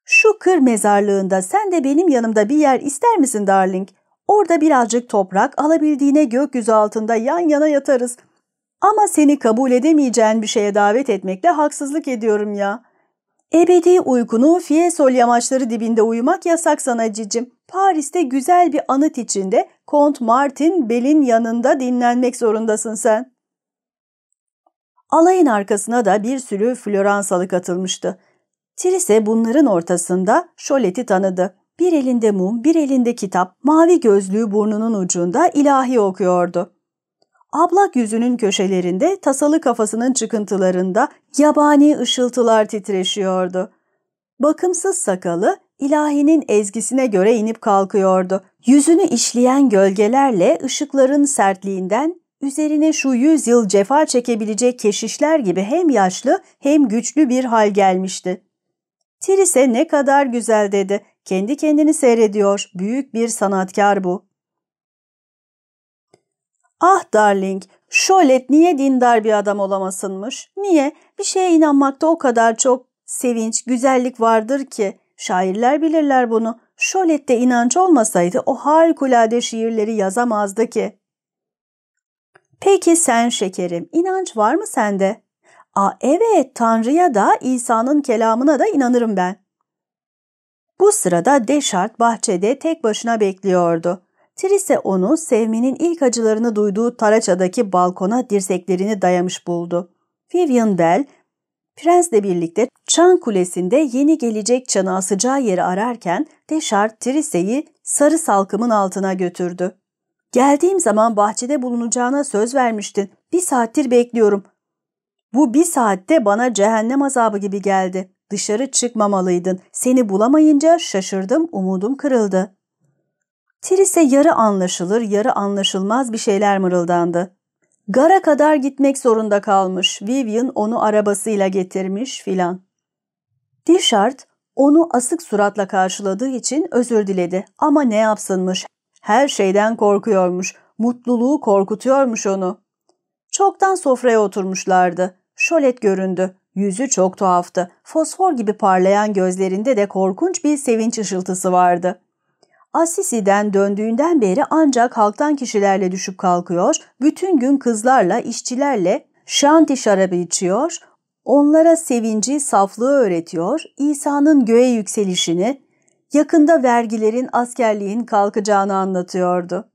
Şu kır mezarlığında sen de benim yanımda bir yer ister misin darling? Orada birazcık toprak alabildiğine gökyüzü altında yan yana yatarız. Ama seni kabul edemeyeceğin bir şeye davet etmekle haksızlık ediyorum ya. Ebedi uykunu Fiesol yamaçları dibinde uyumak yasak sana cicim. Paris'te güzel bir anıt içinde Kont Martin Bell'in yanında dinlenmek zorundasın sen. Alayın arkasına da bir sürü Floransalı katılmıştı. Trise bunların ortasında Şolet'i tanıdı. Bir elinde mum, bir elinde kitap, mavi gözlüğü burnunun ucunda ilahi okuyordu. Ablak yüzünün köşelerinde tasalı kafasının çıkıntılarında yabani ışıltılar titreşiyordu. Bakımsız sakalı ilahinin ezgisine göre inip kalkıyordu. Yüzünü işleyen gölgelerle ışıkların sertliğinden üzerine şu yüz yıl cefa çekebilecek keşişler gibi hem yaşlı hem güçlü bir hal gelmişti. Trise ne kadar güzel dedi. Kendi kendini seyrediyor. Büyük bir sanatkar bu. Ah darling, Şolet niye dindar bir adam olamasınmış? Niye? Bir şeye inanmakta o kadar çok sevinç, güzellik vardır ki. Şairler bilirler bunu. Şolet'te inanç olmasaydı o harikulade şiirleri yazamazdı ki. Peki sen şekerim, inanç var mı sende? Aa evet, Tanrı'ya da İsa'nın kelamına da inanırım ben. Bu sırada Deşart bahçede tek başına bekliyordu. Trise onu sevmenin ilk acılarını duyduğu Taraça'daki balkona dirseklerini dayamış buldu. Vivian Bell, prensle birlikte Çan Kulesi'nde yeni gelecek çanı asacağı yeri ararken Deşart Trise'yi sarı salkımın altına götürdü. Geldiğim zaman bahçede bulunacağına söz vermiştin. Bir saattir bekliyorum. Bu bir saatte bana cehennem azabı gibi geldi. Dışarı çıkmamalıydın. Seni bulamayınca şaşırdım, umudum kırıldı. Trise yarı anlaşılır, yarı anlaşılmaz bir şeyler mırıldandı. Gara kadar gitmek zorunda kalmış. Vivian onu arabasıyla getirmiş filan. Dishart onu asık suratla karşıladığı için özür diledi ama ne yapsınmış. Her şeyden korkuyormuş. Mutluluğu korkutuyormuş onu. Çoktan sofraya oturmuşlardı. Şolet göründü. Yüzü çok tuhaftı. Fosfor gibi parlayan gözlerinde de korkunç bir sevinç ışıltısı vardı. Assisi'den döndüğünden beri ancak halktan kişilerle düşüp kalkıyor, bütün gün kızlarla, işçilerle şanti şarabı içiyor, onlara sevinci, saflığı öğretiyor, İsa'nın göğe yükselişini, yakında vergilerin, askerliğin kalkacağını anlatıyordu.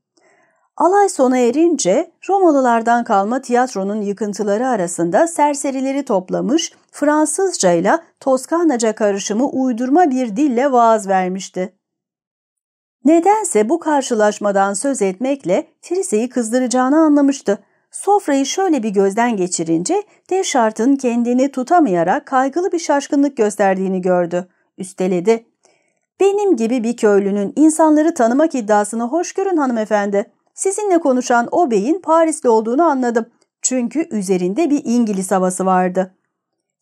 Alay sona erince Romalılardan kalma tiyatronun yıkıntıları arasında serserileri toplamış, Fransızca ile Toskanaca karışımı uydurma bir dille vaaz vermişti. Nedense bu karşılaşmadan söz etmekle Trise'yi kızdıracağını anlamıştı. Sofrayı şöyle bir gözden geçirince Deşart'ın kendini tutamayarak kaygılı bir şaşkınlık gösterdiğini gördü. Üsteledi. Benim gibi bir köylünün insanları tanımak iddiasını hoş görün hanımefendi. Sizinle konuşan o beyin Parisli olduğunu anladım. Çünkü üzerinde bir İngiliz havası vardı.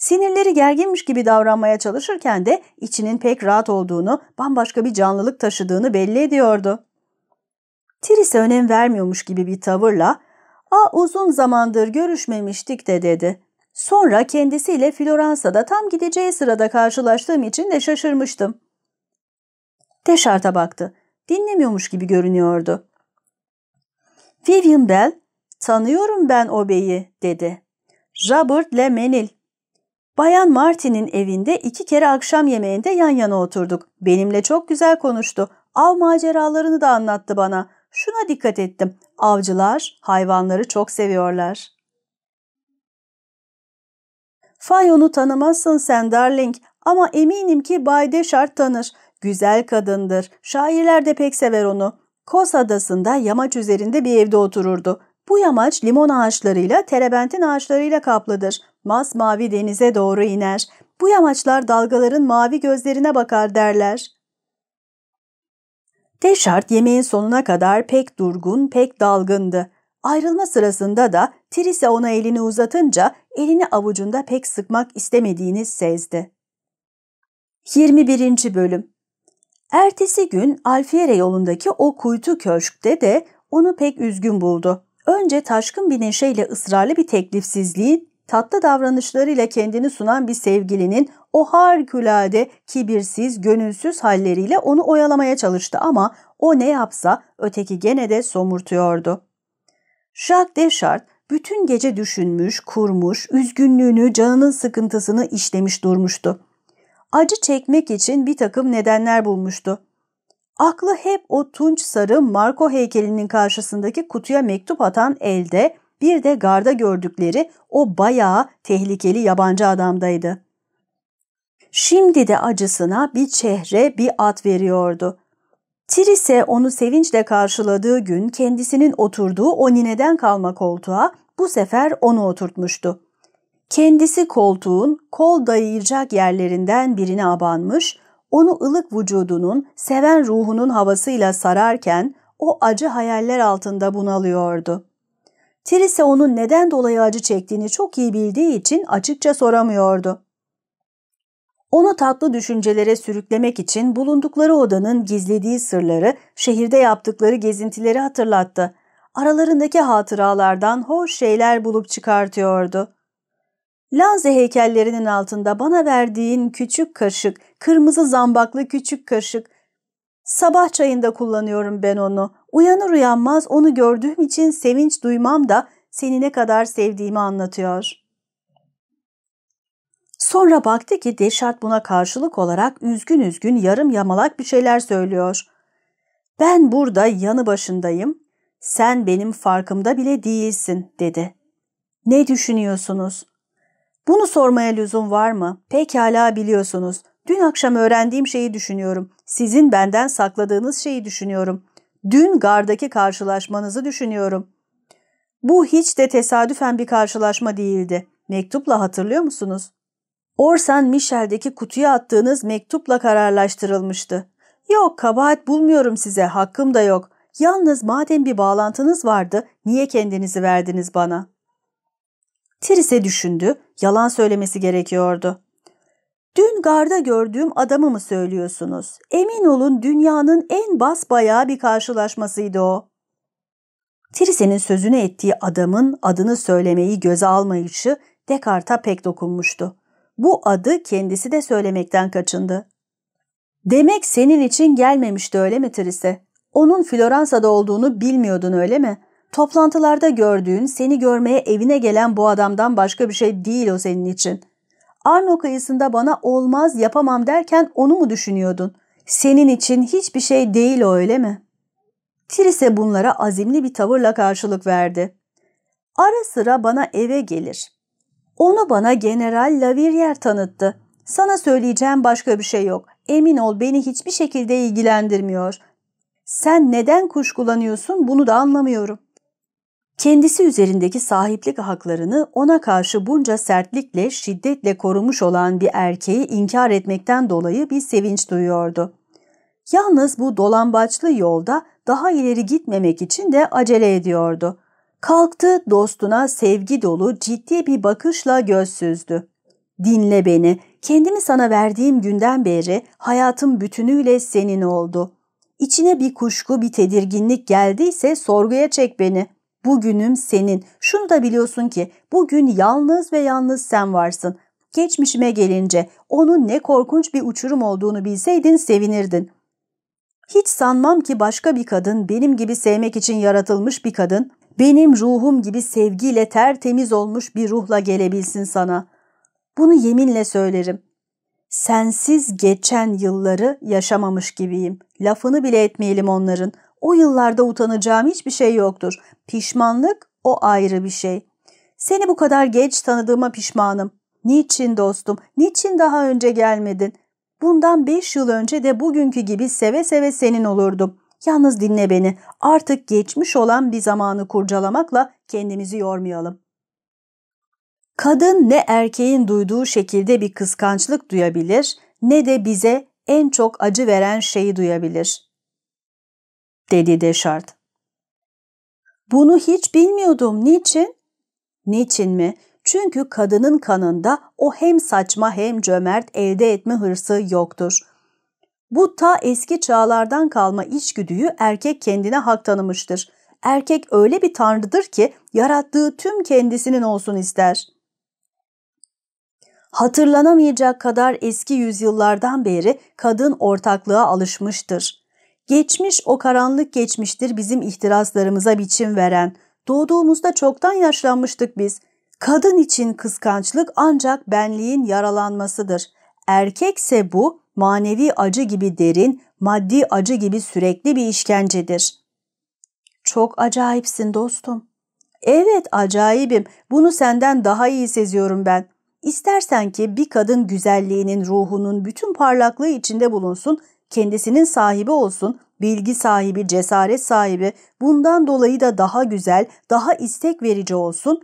Sinirleri gerginmiş gibi davranmaya çalışırken de içinin pek rahat olduğunu, bambaşka bir canlılık taşıdığını belli ediyordu. Tris'e önem vermiyormuş gibi bir tavırla, ''Aa uzun zamandır görüşmemiştik de'' dedi. Sonra kendisiyle Floransa'da tam gideceği sırada karşılaştığım için de şaşırmıştım. Deşart'a baktı. Dinlemiyormuş gibi görünüyordu. Vivian Bell, tanıyorum ben o beyi dedi. Robert Le Menil. Bayan Martin'in evinde iki kere akşam yemeğinde yan yana oturduk. Benimle çok güzel konuştu. Av maceralarını da anlattı bana. Şuna dikkat ettim. Avcılar hayvanları çok seviyorlar. Fayon'u tanımazsın sen darling ama eminim ki Bay Deşart tanır. Güzel kadındır. Şairler de pek sever onu. Kos adasında yamaç üzerinde bir evde otururdu. Bu yamaç limon ağaçlarıyla, terebentin ağaçlarıyla kaplıdır. Masmavi denize doğru iner. Bu yamaçlar dalgaların mavi gözlerine bakar derler. Deşart yemeğin sonuna kadar pek durgun, pek dalgındı. Ayrılma sırasında da Trise ona elini uzatınca elini avucunda pek sıkmak istemediğini sezdi. 21. Bölüm Ertesi gün Alfiere yolundaki o kuytu köşkte de onu pek üzgün buldu. Önce taşkın bir neşeyle ısrarlı bir teklifsizliğin, tatlı davranışlarıyla kendini sunan bir sevgilinin o harikulade, kibirsiz, gönülsüz halleriyle onu oyalamaya çalıştı ama o ne yapsa öteki gene de somurtuyordu. Jacques Deschart bütün gece düşünmüş, kurmuş, üzgünlüğünü, canının sıkıntısını işlemiş durmuştu acı çekmek için bir takım nedenler bulmuştu. Aklı hep o tunç sarı Marco heykelinin karşısındaki kutuya mektup atan elde bir de garda gördükleri o bayağı tehlikeli yabancı adamdaydı. Şimdi de acısına bir çehre bir at veriyordu. Trise onu sevinçle karşıladığı gün kendisinin oturduğu o nineden kalma koltuğa bu sefer onu oturtmuştu. Kendisi koltuğun kol dayayacak yerlerinden birine abanmış, onu ılık vücudunun, seven ruhunun havasıyla sararken o acı hayaller altında bunalıyordu. Trise onun neden dolayı acı çektiğini çok iyi bildiği için açıkça soramıyordu. Onu tatlı düşüncelere sürüklemek için bulundukları odanın gizlediği sırları, şehirde yaptıkları gezintileri hatırlattı. Aralarındaki hatıralardan hoş şeyler bulup çıkartıyordu. Lanze heykellerinin altında bana verdiğin küçük kaşık, kırmızı zambaklı küçük kaşık. Sabah çayında kullanıyorum ben onu. Uyanır uyanmaz onu gördüğüm için sevinç duymam da seni ne kadar sevdiğimi anlatıyor. Sonra baktı ki Deşart buna karşılık olarak üzgün üzgün yarım yamalak bir şeyler söylüyor. Ben burada yanı başındayım, sen benim farkımda bile değilsin dedi. Ne düşünüyorsunuz? Bunu sormaya lüzum var mı? Pekala biliyorsunuz. Dün akşam öğrendiğim şeyi düşünüyorum. Sizin benden sakladığınız şeyi düşünüyorum. Dün gardaki karşılaşmanızı düşünüyorum. Bu hiç de tesadüfen bir karşılaşma değildi. Mektupla hatırlıyor musunuz? Orsan Michel'deki kutuya attığınız mektupla kararlaştırılmıştı. Yok kabahat bulmuyorum size, hakkım da yok. Yalnız madem bir bağlantınız vardı, niye kendinizi verdiniz bana? Trise düşündü, yalan söylemesi gerekiyordu. Dün garda gördüğüm adamı mı söylüyorsunuz? Emin olun dünyanın en basbayağı bir karşılaşmasıydı o. Trise'nin sözünü ettiği adamın adını söylemeyi göze almayışı Descartes'a pek dokunmuştu. Bu adı kendisi de söylemekten kaçındı. Demek senin için gelmemişti öyle mi Trise? Onun Floransa'da olduğunu bilmiyordun öyle mi? Toplantılarda gördüğün, seni görmeye evine gelen bu adamdan başka bir şey değil o senin için. Arno kıyısında bana olmaz yapamam derken onu mu düşünüyordun? Senin için hiçbir şey değil o öyle mi? Trise bunlara azimli bir tavırla karşılık verdi. Ara sıra bana eve gelir. Onu bana General Laverrier tanıttı. Sana söyleyeceğim başka bir şey yok. Emin ol beni hiçbir şekilde ilgilendirmiyor. Sen neden kuşkulanıyorsun bunu da anlamıyorum. Kendisi üzerindeki sahiplik haklarını ona karşı bunca sertlikle, şiddetle korumuş olan bir erkeği inkar etmekten dolayı bir sevinç duyuyordu. Yalnız bu dolambaçlı yolda daha ileri gitmemek için de acele ediyordu. Kalktı dostuna sevgi dolu ciddi bir bakışla göz süzdü. Dinle beni, kendimi sana verdiğim günden beri hayatım bütünüyle senin oldu. İçine bir kuşku, bir tedirginlik geldiyse sorguya çek beni. Bugünüm senin. Şunu da biliyorsun ki bugün yalnız ve yalnız sen varsın. Geçmişime gelince onun ne korkunç bir uçurum olduğunu bilseydin sevinirdin. Hiç sanmam ki başka bir kadın benim gibi sevmek için yaratılmış bir kadın, benim ruhum gibi sevgiyle tertemiz olmuş bir ruhla gelebilsin sana. Bunu yeminle söylerim. Sensiz geçen yılları yaşamamış gibiyim. Lafını bile etmeyelim onların. O yıllarda utanacağım hiçbir şey yoktur. Pişmanlık o ayrı bir şey. Seni bu kadar geç tanıdığıma pişmanım. Niçin dostum, niçin daha önce gelmedin? Bundan beş yıl önce de bugünkü gibi seve seve senin olurdum. Yalnız dinle beni, artık geçmiş olan bir zamanı kurcalamakla kendimizi yormayalım. Kadın ne erkeğin duyduğu şekilde bir kıskançlık duyabilir ne de bize en çok acı veren şeyi duyabilir. Dedi Deşart. Bunu hiç bilmiyordum. Niçin? Niçin mi? Çünkü kadının kanında o hem saçma hem cömert elde etme hırsı yoktur. Bu ta eski çağlardan kalma içgüdüyü erkek kendine hak tanımıştır. Erkek öyle bir tanrıdır ki yarattığı tüm kendisinin olsun ister. Hatırlanamayacak kadar eski yüzyıllardan beri kadın ortaklığa alışmıştır. Geçmiş o karanlık geçmiştir bizim ihtiraslarımıza biçim veren. Doğduğumuzda çoktan yaşlanmıştık biz. Kadın için kıskançlık ancak benliğin yaralanmasıdır. Erkekse bu manevi acı gibi derin, maddi acı gibi sürekli bir işkencedir. Çok acayipsin dostum. Evet acayibim. Bunu senden daha iyi seziyorum ben. İstersen ki bir kadın güzelliğinin ruhunun bütün parlaklığı içinde bulunsun, kendisinin sahibi olsun, bilgi sahibi, cesaret sahibi, bundan dolayı da daha güzel, daha istek verici olsun.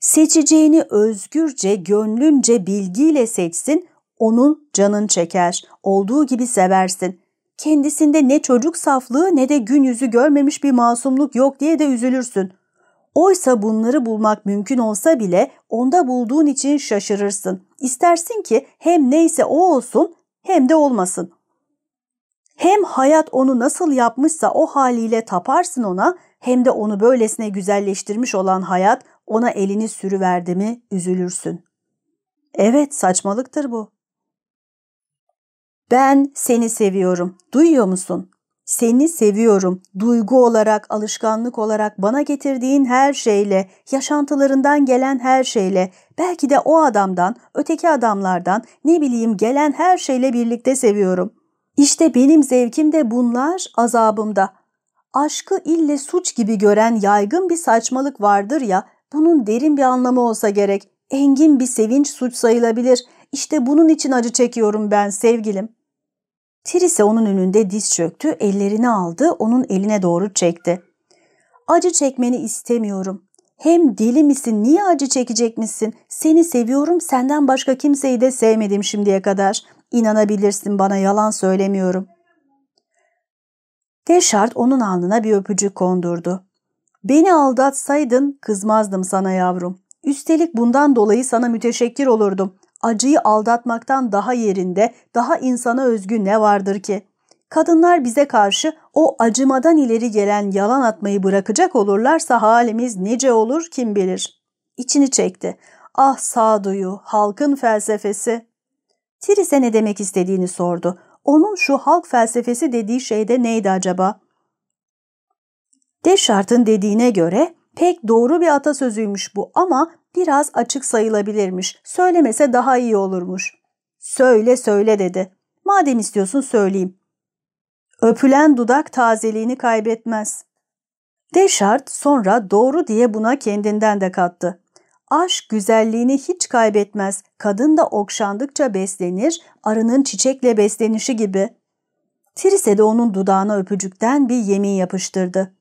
Seçeceğini özgürce, gönlünce bilgiyle seçsin, onu canın çeker, olduğu gibi seversin. Kendisinde ne çocuk saflığı ne de gün yüzü görmemiş bir masumluk yok diye de üzülürsün. Oysa bunları bulmak mümkün olsa bile onda bulduğun için şaşırırsın. İstersin ki hem neyse o olsun hem de olmasın. Hem hayat onu nasıl yapmışsa o haliyle taparsın ona hem de onu böylesine güzelleştirmiş olan hayat ona elini sürüverdi mi üzülürsün. Evet saçmalıktır bu. Ben seni seviyorum. Duyuyor musun? Seni seviyorum. Duygu olarak, alışkanlık olarak bana getirdiğin her şeyle, yaşantılarından gelen her şeyle, belki de o adamdan, öteki adamlardan, ne bileyim gelen her şeyle birlikte seviyorum. İşte benim zevkim de bunlar, azabımda. Aşkı ille suç gibi gören yaygın bir saçmalık vardır ya, bunun derin bir anlamı olsa gerek. Engin bir sevinç suç sayılabilir. İşte bunun için acı çekiyorum ben sevgilim. Trise onun önünde diz çöktü, ellerini aldı, onun eline doğru çekti. Acı çekmeni istemiyorum. Hem deli misin, niye acı çekecekmişsin? Seni seviyorum, senden başka kimseyi de sevmedim şimdiye kadar. İnanabilirsin bana, yalan söylemiyorum. Deşart onun alnına bir öpücük kondurdu. Beni aldatsaydın kızmazdım sana yavrum. Üstelik bundan dolayı sana müteşekkir olurdum. Acıyı aldatmaktan daha yerinde, daha insana özgü ne vardır ki? Kadınlar bize karşı o acımadan ileri gelen yalan atmayı bırakacak olurlarsa halimiz nice olur kim bilir. İçini çekti. Ah sağduyu, halkın felsefesi. Tiris'e ne demek istediğini sordu. Onun şu halk felsefesi dediği şey de neydi acaba? Deşart'ın dediğine göre pek doğru bir atasözüymüş bu ama biraz açık sayılabilirmiş. Söylemese daha iyi olurmuş. Söyle söyle dedi. Madem istiyorsun söyleyeyim. Öpülen dudak tazeliğini kaybetmez. Deşart sonra doğru diye buna kendinden de kattı. Aşk güzelliğini hiç kaybetmez. Kadın da okşandıkça beslenir, arının çiçekle beslenişi gibi. Trise de onun dudağına öpücükten bir yemin yapıştırdı.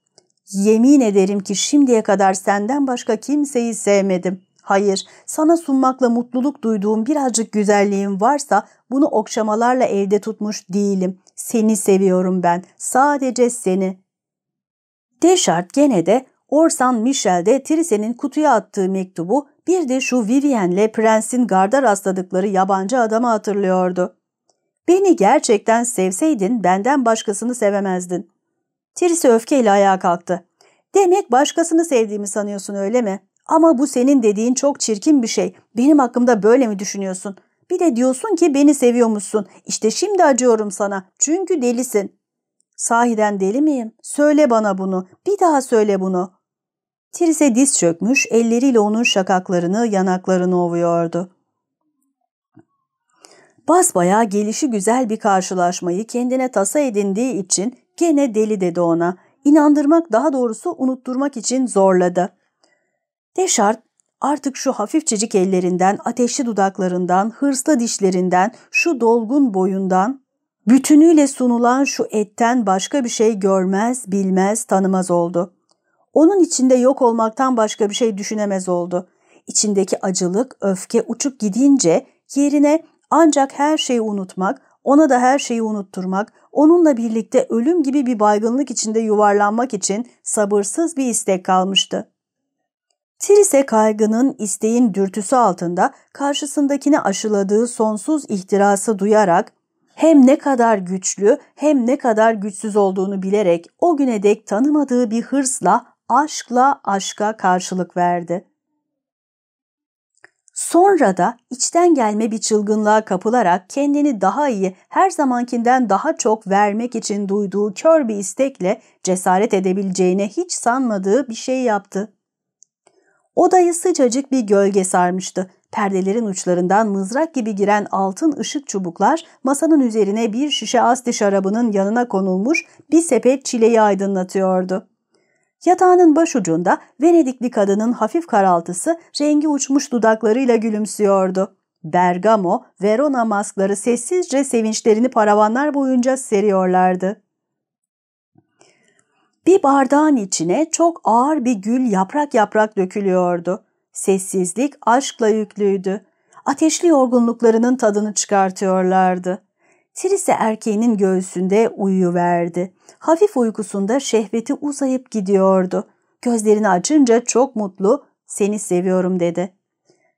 Yemin ederim ki şimdiye kadar senden başka kimseyi sevmedim. Hayır, sana sunmakla mutluluk duyduğum birazcık güzelliğim varsa bunu okşamalarla elde tutmuş değilim. Seni seviyorum ben, sadece seni. Deşart gene de Orsan Michel'de Trise'nin kutuya attığı mektubu bir de şu Vivienne'le Prens'in garda rastladıkları yabancı adamı hatırlıyordu. Beni gerçekten sevseydin benden başkasını sevemezdin. Trise öfkeyle ayağa kalktı. Demek başkasını sevdiğimi sanıyorsun öyle mi? Ama bu senin dediğin çok çirkin bir şey. Benim hakkımda böyle mi düşünüyorsun? Bir de diyorsun ki beni seviyormuşsun. İşte şimdi acıyorum sana. Çünkü delisin. Sahiden deli miyim? Söyle bana bunu. Bir daha söyle bunu. Trise diz çökmüş, elleriyle onun şakaklarını, yanaklarını ovuyordu. Basbayağı gelişi güzel bir karşılaşmayı kendine tasa edindiği için gene deli dedi ona. İnandırmak daha doğrusu unutturmak için zorladı. Deşart artık şu hafifçecik ellerinden, ateşli dudaklarından, hırslı dişlerinden, şu dolgun boyundan, bütünüyle sunulan şu etten başka bir şey görmez, bilmez, tanımaz oldu. Onun içinde yok olmaktan başka bir şey düşünemez oldu. İçindeki acılık, öfke uçup gidince yerine ancak her şeyi unutmak, ona da her şeyi unutturmak, onunla birlikte ölüm gibi bir baygınlık içinde yuvarlanmak için sabırsız bir istek kalmıştı. Trise kaygının, isteğin dürtüsü altında karşısındakine aşıladığı sonsuz ihtirası duyarak hem ne kadar güçlü hem ne kadar güçsüz olduğunu bilerek o güne dek tanımadığı bir hırsla, aşkla aşka karşılık verdi. Sonra da içten gelme bir çılgınlığa kapılarak kendini daha iyi, her zamankinden daha çok vermek için duyduğu kör bir istekle cesaret edebileceğine hiç sanmadığı bir şey yaptı. Odayı sıcacık bir gölge sarmıştı. Perdelerin uçlarından mızrak gibi giren altın ışık çubuklar masanın üzerine bir şişe asti şarabının yanına konulmuş bir sepet çileyi aydınlatıyordu. Yatağının başucunda Venedikli kadının hafif karaltısı rengi uçmuş dudaklarıyla gülümsüyordu. Bergamo, Verona maskları sessizce sevinçlerini paravanlar boyunca seriyorlardı. Bir bardağın içine çok ağır bir gül yaprak yaprak dökülüyordu. Sessizlik aşkla yüklüydü. Ateşli yorgunluklarının tadını çıkartıyorlardı. Trise erkeğinin göğsünde uyuverdi. Hafif uykusunda şehveti uzayıp gidiyordu. Gözlerini açınca çok mutlu, seni seviyorum dedi.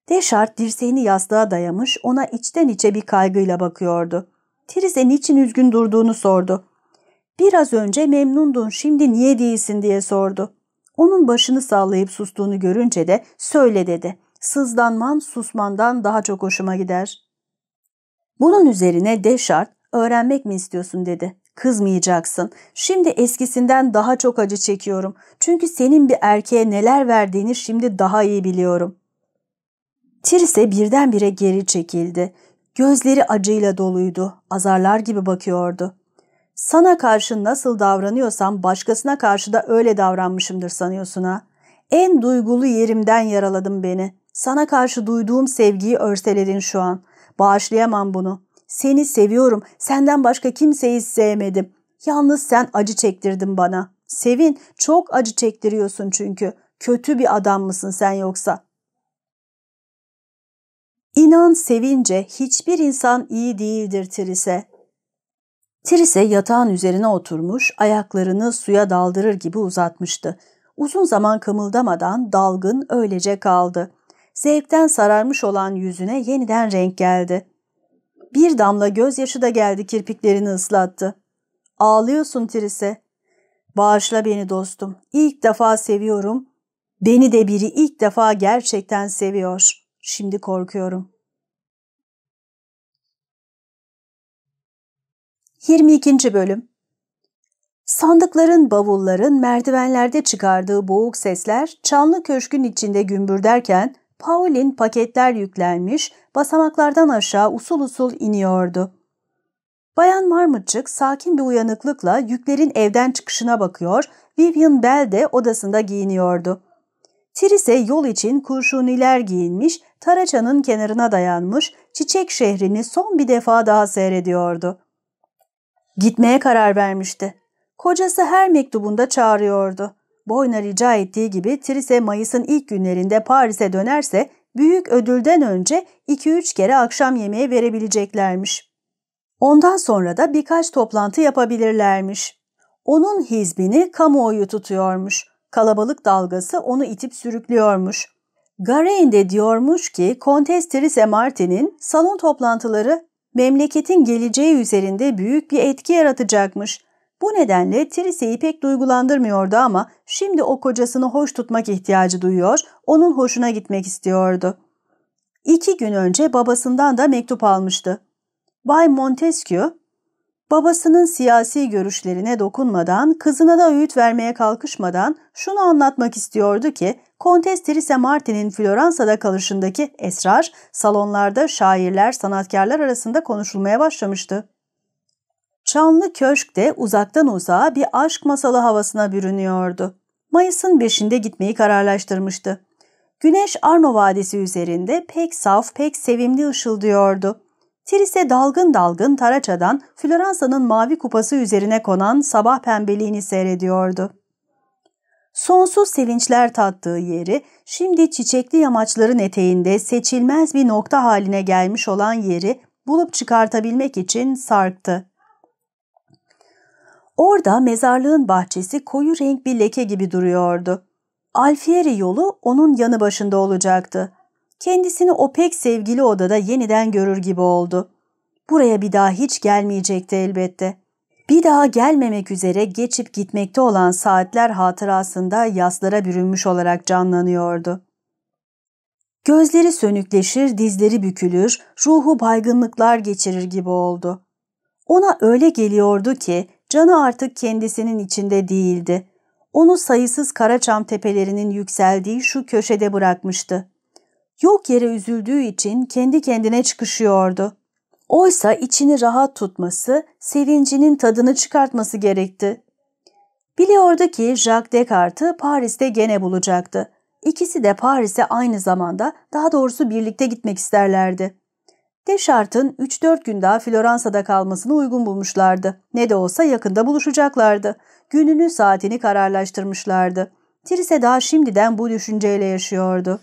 Deşart dirseğini yastığa dayamış ona içten içe bir kaygıyla bakıyordu. Trise niçin üzgün durduğunu sordu. Biraz önce memnundun şimdi niye değilsin diye sordu. Onun başını sallayıp sustuğunu görünce de söyle dedi. Sızlanman susmandan daha çok hoşuma gider. Bunun üzerine Deşart öğrenmek mi istiyorsun dedi. Kızmayacaksın. Şimdi eskisinden daha çok acı çekiyorum. Çünkü senin bir erkeğe neler verdiğini şimdi daha iyi biliyorum. Trise birdenbire geri çekildi. Gözleri acıyla doluydu. Azarlar gibi bakıyordu. Sana karşı nasıl davranıyorsam başkasına karşı da öyle davranmışımdır sanıyorsun ha. En duygulu yerimden yaraladın beni. Sana karşı duyduğum sevgiyi örseledin şu an. Bağışlayamam bunu. Seni seviyorum. Senden başka kimseyi sevmedim. Yalnız sen acı çektirdin bana. Sevin, çok acı çektiriyorsun çünkü. Kötü bir adam mısın sen yoksa? İnan sevince hiçbir insan iyi değildir Trise. Trise yatağın üzerine oturmuş, ayaklarını suya daldırır gibi uzatmıştı. Uzun zaman kımıldamadan dalgın öylece kaldı. Zevkten sararmış olan yüzüne yeniden renk geldi. Bir damla gözyaşı da geldi kirpiklerini ıslattı. Ağlıyorsun Trise. Bağışla beni dostum. İlk defa seviyorum. Beni de biri ilk defa gerçekten seviyor. Şimdi korkuyorum. 22. Bölüm Sandıkların, bavulların merdivenlerde çıkardığı boğuk sesler çanlı köşkün içinde gümbürderken Paulin paketler yüklenmiş, basamaklardan aşağı usul usul iniyordu. Bayan Marmıçık sakin bir uyanıklıkla yüklerin evden çıkışına bakıyor, Vivian Bell de odasında giyiniyordu. Trise yol için kurşuniler giyinmiş, taraçanın kenarına dayanmış, çiçek şehrini son bir defa daha seyrediyordu. Gitmeye karar vermişti. Kocası her mektubunda çağırıyordu. Boyna rica ettiği gibi Trise Mayıs'ın ilk günlerinde Paris'e dönerse büyük ödülden önce 2-3 kere akşam yemeği verebileceklermiş. Ondan sonra da birkaç toplantı yapabilirlermiş. Onun hizbini kamuoyu tutuyormuş. Kalabalık dalgası onu itip sürüklüyormuş. Garein de diyormuş ki Kontes Therese Martin'in salon toplantıları memleketin geleceği üzerinde büyük bir etki yaratacakmış. Bu nedenle Trise'yi pek duygulandırmıyordu ama şimdi o kocasını hoş tutmak ihtiyacı duyuyor, onun hoşuna gitmek istiyordu. İki gün önce babasından da mektup almıştı. Bay Montesquieu, babasının siyasi görüşlerine dokunmadan, kızına da öğüt vermeye kalkışmadan şunu anlatmak istiyordu ki, Kontes Therese Martin'in Floransa'da kalışındaki esrar, salonlarda şairler, sanatkarlar arasında konuşulmaya başlamıştı. Çanlı köşk de uzaktan uzağa bir aşk masalı havasına bürünüyordu. Mayıs'ın beşinde gitmeyi kararlaştırmıştı. Güneş Arno Vadisi üzerinde pek saf, pek sevimli ışıldıyordu. Trise dalgın dalgın Taraça'dan Floransa'nın mavi kupası üzerine konan sabah pembeliğini seyrediyordu. Sonsuz sevinçler tattığı yeri, şimdi çiçekli yamaçların eteğinde seçilmez bir nokta haline gelmiş olan yeri bulup çıkartabilmek için sarktı. Orada mezarlığın bahçesi koyu renk bir leke gibi duruyordu. Alfieri yolu onun yanı başında olacaktı. Kendisini o pek sevgili odada yeniden görür gibi oldu. Buraya bir daha hiç gelmeyecekti elbette. Bir daha gelmemek üzere geçip gitmekte olan saatler hatırasında yaslara bürünmüş olarak canlanıyordu. Gözleri sönükleşir, dizleri bükülür, ruhu baygınlıklar geçirir gibi oldu. Ona öyle geliyordu ki canı artık kendisinin içinde değildi. Onu sayısız Karaçam tepelerinin yükseldiği şu köşede bırakmıştı. Yok yere üzüldüğü için kendi kendine çıkışıyordu. Oysa içini rahat tutması, sevincinin tadını çıkartması gerekti. Biliyordu ki Jacques Descartes'ı Paris'te gene bulacaktı. İkisi de Paris'e aynı zamanda, daha doğrusu birlikte gitmek isterlerdi. Deschartes'ın 3-4 gün daha Floransa'da kalmasını uygun bulmuşlardı. Ne de olsa yakında buluşacaklardı. Gününü saatini kararlaştırmışlardı. Trise daha şimdiden bu düşünceyle yaşıyordu.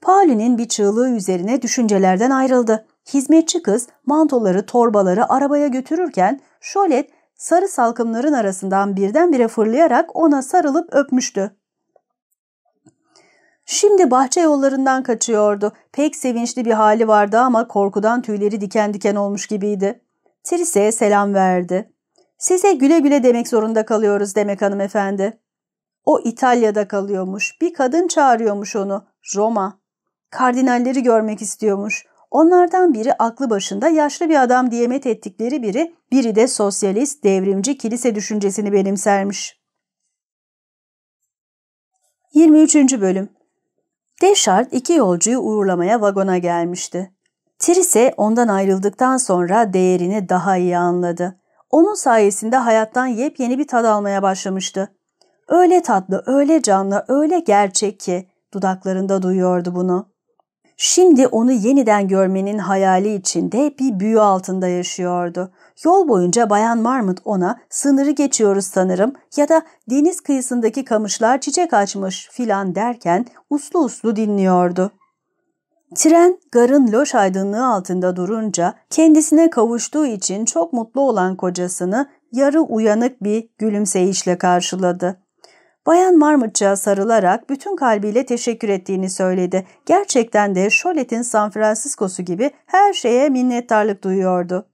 Pauline'in bir çığlığı üzerine düşüncelerden ayrıldı. Hizmetçi kız mantoları, torbaları arabaya götürürken Şolet sarı salkımların arasından birdenbire fırlayarak ona sarılıp öpmüştü. Şimdi bahçe yollarından kaçıyordu. Pek sevinçli bir hali vardı ama korkudan tüyleri diken diken olmuş gibiydi. Trise'ye selam verdi. Size güle güle demek zorunda kalıyoruz demek hanımefendi. O İtalya'da kalıyormuş. Bir kadın çağırıyormuş onu. Roma. Kardinalleri görmek istiyormuş. Onlardan biri aklı başında yaşlı bir adam diyemet ettikleri biri, biri de sosyalist, devrimci kilise düşüncesini benimsermiş. 23. Bölüm Deşart iki yolcuyu uğurlamaya vagona gelmişti. Trise ondan ayrıldıktan sonra değerini daha iyi anladı. Onun sayesinde hayattan yepyeni bir tad almaya başlamıştı. Öyle tatlı, öyle canlı, öyle gerçek ki dudaklarında duyuyordu bunu. Şimdi onu yeniden görmenin hayali içinde bir büyü altında yaşıyordu. Yol boyunca Bayan Marmot ona sınırı geçiyoruz sanırım ya da deniz kıyısındaki kamışlar çiçek açmış filan derken uslu uslu dinliyordu. Tren garın loş aydınlığı altında durunca kendisine kavuştuğu için çok mutlu olan kocasını yarı uyanık bir gülümseyişle karşıladı. Bayan Marmotç'a sarılarak bütün kalbiyle teşekkür ettiğini söyledi. Gerçekten de Cholette'in San Francisco'su gibi her şeye minnettarlık duyuyordu.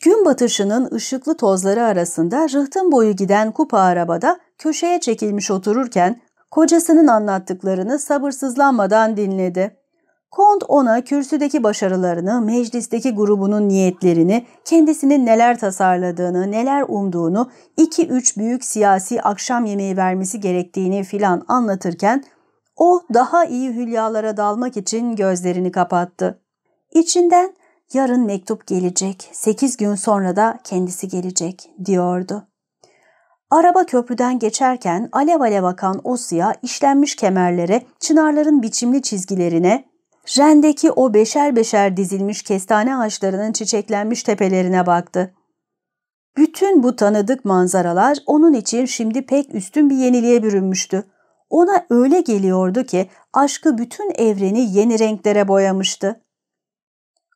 Gün batışının ışıklı tozları arasında rıhtım boyu giden kupa arabada köşeye çekilmiş otururken kocasının anlattıklarını sabırsızlanmadan dinledi. Kont ona kürsüdeki başarılarını, meclisteki grubunun niyetlerini, kendisinin neler tasarladığını, neler umduğunu, iki üç büyük siyasi akşam yemeği vermesi gerektiğini filan anlatırken o daha iyi hülyalara dalmak için gözlerini kapattı. İçinden yarın mektup gelecek, sekiz gün sonra da kendisi gelecek diyordu. Araba köprüden geçerken alev alev akan o suya, işlenmiş kemerlere, çınarların biçimli çizgilerine, Rendeki o beşer beşer dizilmiş kestane ağaçlarının çiçeklenmiş tepelerine baktı. Bütün bu tanıdık manzaralar onun için şimdi pek üstün bir yeniliğe bürünmüştü. Ona öyle geliyordu ki aşkı bütün evreni yeni renklere boyamıştı.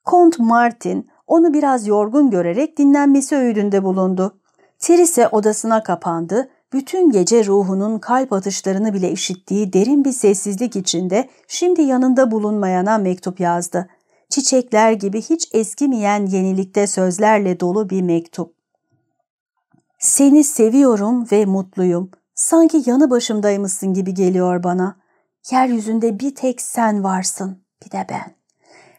Kont Martin onu biraz yorgun görerek dinlenmesi öğüdünde bulundu. Therese odasına kapandı bütün gece ruhunun kalp atışlarını bile işittiği derin bir sessizlik içinde şimdi yanında bulunmayana mektup yazdı. Çiçekler gibi hiç eskimeyen yenilikte sözlerle dolu bir mektup. Seni seviyorum ve mutluyum. Sanki yanı başımdaymışsın gibi geliyor bana. Yeryüzünde bir tek sen varsın, bir de ben.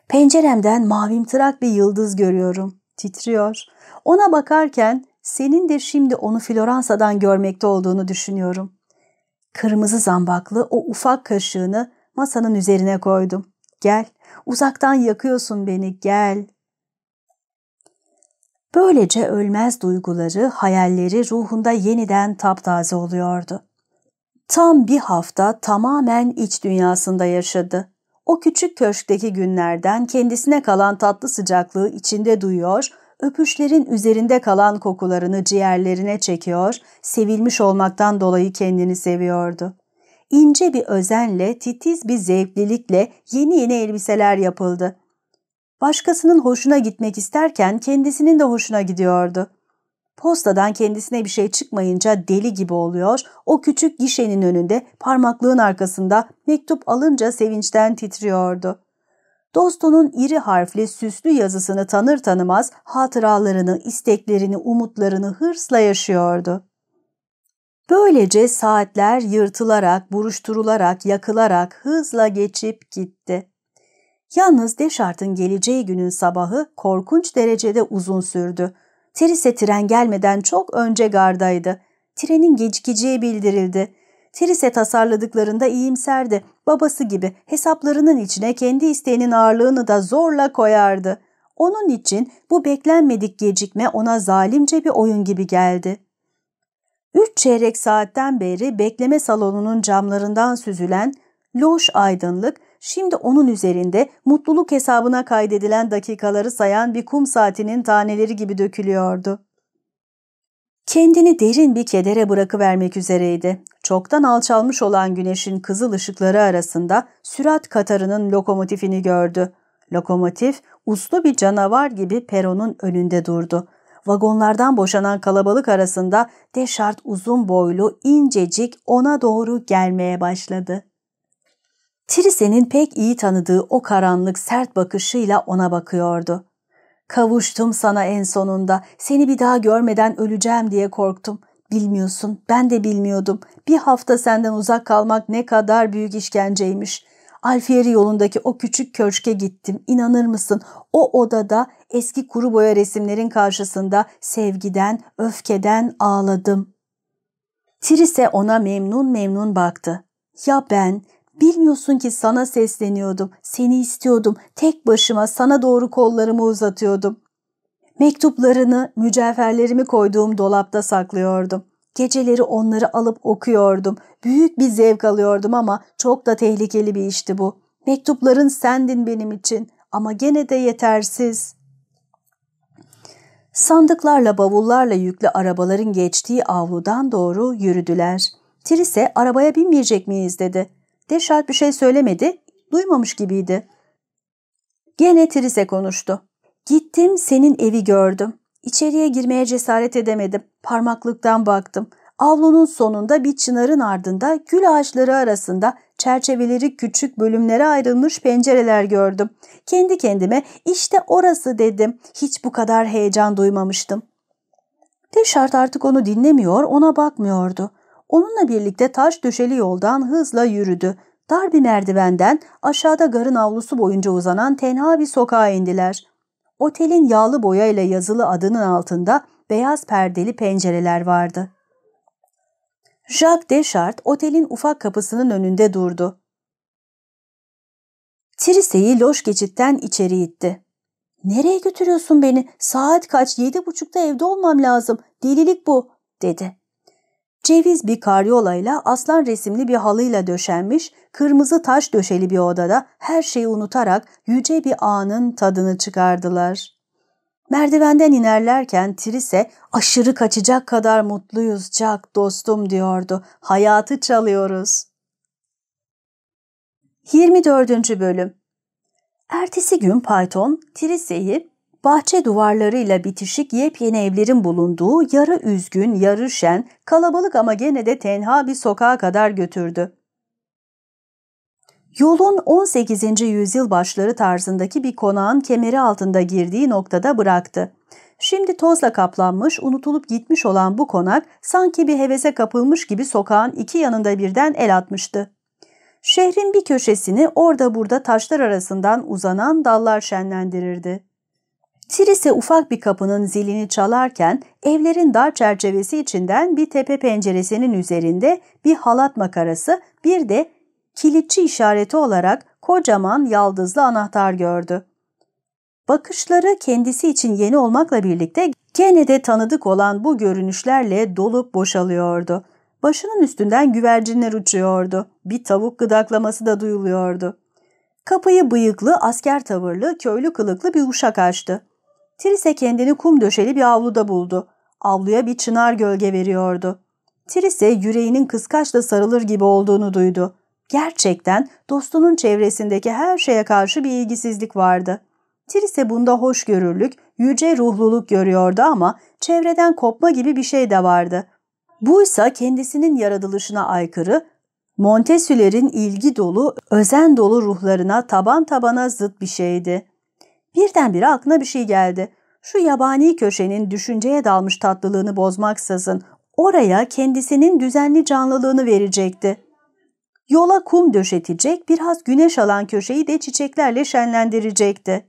Penceremden mavimtırak bir yıldız görüyorum. Titriyor. Ona bakarken senin de şimdi onu Floransa'dan görmekte olduğunu düşünüyorum. Kırmızı zambaklı o ufak kaşığını masanın üzerine koydum. Gel, uzaktan yakıyorsun beni, gel. Böylece ölmez duyguları, hayalleri ruhunda yeniden taptaze oluyordu. Tam bir hafta tamamen iç dünyasında yaşadı. O küçük köşkteki günlerden kendisine kalan tatlı sıcaklığı içinde duyuyor, öpüşlerin üzerinde kalan kokularını ciğerlerine çekiyor, sevilmiş olmaktan dolayı kendini seviyordu. İnce bir özenle, titiz bir zevklilikle yeni yeni elbiseler yapıldı. Başkasının hoşuna gitmek isterken kendisinin de hoşuna gidiyordu. Postadan kendisine bir şey çıkmayınca deli gibi oluyor, o küçük gişenin önünde parmaklığın arkasında mektup alınca sevinçten titriyordu. Dostunun iri harfli süslü yazısını tanır tanımaz hatıralarını, isteklerini, umutlarını hırsla yaşıyordu. Böylece saatler yırtılarak, buruşturularak, yakılarak hızla geçip gitti. Yalnız Deşart'ın geleceği günün sabahı korkunç derecede uzun sürdü. Trise tren gelmeden çok önce gardaydı. Trenin gecikeceği bildirildi. Trise tasarladıklarında iyimserdi. Babası gibi hesaplarının içine kendi isteğinin ağırlığını da zorla koyardı. Onun için bu beklenmedik gecikme ona zalimce bir oyun gibi geldi. Üç çeyrek saatten beri bekleme salonunun camlarından süzülen loş aydınlık şimdi onun üzerinde mutluluk hesabına kaydedilen dakikaları sayan bir kum saatinin taneleri gibi dökülüyordu. Kendini derin bir kedere bırakıvermek üzereydi. Çoktan alçalmış olan güneşin kızıl ışıkları arasında sürat katarının lokomotifini gördü. Lokomotif uslu bir canavar gibi peronun önünde durdu. Vagonlardan boşanan kalabalık arasında Deşart uzun boylu, incecik ona doğru gelmeye başladı. Trise'nin pek iyi tanıdığı o karanlık sert bakışıyla ona bakıyordu. Kavuştum sana en sonunda. Seni bir daha görmeden öleceğim diye korktum. Bilmiyorsun, ben de bilmiyordum. Bir hafta senden uzak kalmak ne kadar büyük işkenceymiş. Alfieri yolundaki o küçük köşke gittim. İnanır mısın? O odada eski kuru boya resimlerin karşısında sevgiden, öfkeden ağladım. Trise ona memnun memnun baktı. Ya ben, Bilmiyorsun ki sana sesleniyordum, seni istiyordum, tek başıma sana doğru kollarımı uzatıyordum. Mektuplarını, mücevherlerimi koyduğum dolapta saklıyordum. Geceleri onları alıp okuyordum. Büyük bir zevk alıyordum ama çok da tehlikeli bir işti bu. Mektupların sendin benim için ama gene de yetersiz. Sandıklarla bavullarla yüklü arabaların geçtiği avludan doğru yürüdüler. Trise arabaya binmeyecek miyiz dedi. Deşart bir şey söylemedi, duymamış gibiydi. Gene Trise konuştu. Gittim senin evi gördüm. İçeriye girmeye cesaret edemedim. Parmaklıktan baktım. Avlunun sonunda bir çınarın ardında gül ağaçları arasında çerçeveleri küçük bölümlere ayrılmış pencereler gördüm. Kendi kendime işte orası dedim. Hiç bu kadar heyecan duymamıştım. Deşart artık onu dinlemiyor, ona bakmıyordu. Onunla birlikte taş döşeli yoldan hızla yürüdü. Dar bir merdivenden aşağıda garın avlusu boyunca uzanan tenha bir sokağa indiler. Otelin yağlı boyayla yazılı adının altında beyaz perdeli pencereler vardı. Jacques Deschart otelin ufak kapısının önünde durdu. Trise'yi loş geçitten içeri itti. ''Nereye götürüyorsun beni? Saat kaç? Yedi buçukta evde olmam lazım. Delilik bu.'' dedi. Ceviz bir karyolayla aslan resimli bir halıyla döşenmiş, kırmızı taş döşeli bir odada her şeyi unutarak yüce bir anın tadını çıkardılar. Merdivenden inerlerken Trise aşırı kaçacak kadar mutluyuz Jack dostum diyordu. Hayatı çalıyoruz. 24. Bölüm Ertesi gün Python, Trise'yi bahçe duvarlarıyla bitişik yepyeni evlerin bulunduğu yarı üzgün, yarı şen, kalabalık ama gene de tenha bir sokağa kadar götürdü. Yolun 18. yüzyıl başları tarzındaki bir konağın kemeri altında girdiği noktada bıraktı. Şimdi tozla kaplanmış, unutulup gitmiş olan bu konak sanki bir hevese kapılmış gibi sokağın iki yanında birden el atmıştı. Şehrin bir köşesini orada burada taşlar arasından uzanan dallar şenlendirirdi. Trise ufak bir kapının zilini çalarken evlerin dar çerçevesi içinden bir tepe penceresinin üzerinde bir halat makarası bir de kilitçi işareti olarak kocaman yaldızlı anahtar gördü. Bakışları kendisi için yeni olmakla birlikte gene de tanıdık olan bu görünüşlerle dolup boşalıyordu. Başının üstünden güvercinler uçuyordu. Bir tavuk gıdaklaması da duyuluyordu. Kapıyı bıyıklı, asker tavırlı, köylü kılıklı bir uşak açtı. Trise kendini kum döşeli bir avluda buldu. Avluya bir çınar gölge veriyordu. Trise yüreğinin kıskaçla sarılır gibi olduğunu duydu. Gerçekten dostunun çevresindeki her şeye karşı bir ilgisizlik vardı. Trise bunda hoşgörürlük, yüce ruhluluk görüyordu ama çevreden kopma gibi bir şey de vardı. Buysa kendisinin yaratılışına aykırı, Montesquieu'lerin ilgi dolu, özen dolu ruhlarına taban tabana zıt bir şeydi. Birdenbire aklına bir şey geldi. Şu yabani köşenin düşünceye dalmış tatlılığını bozmaksızın oraya kendisinin düzenli canlılığını verecekti. Yola kum döşetecek, biraz güneş alan köşeyi de çiçeklerle şenlendirecekti.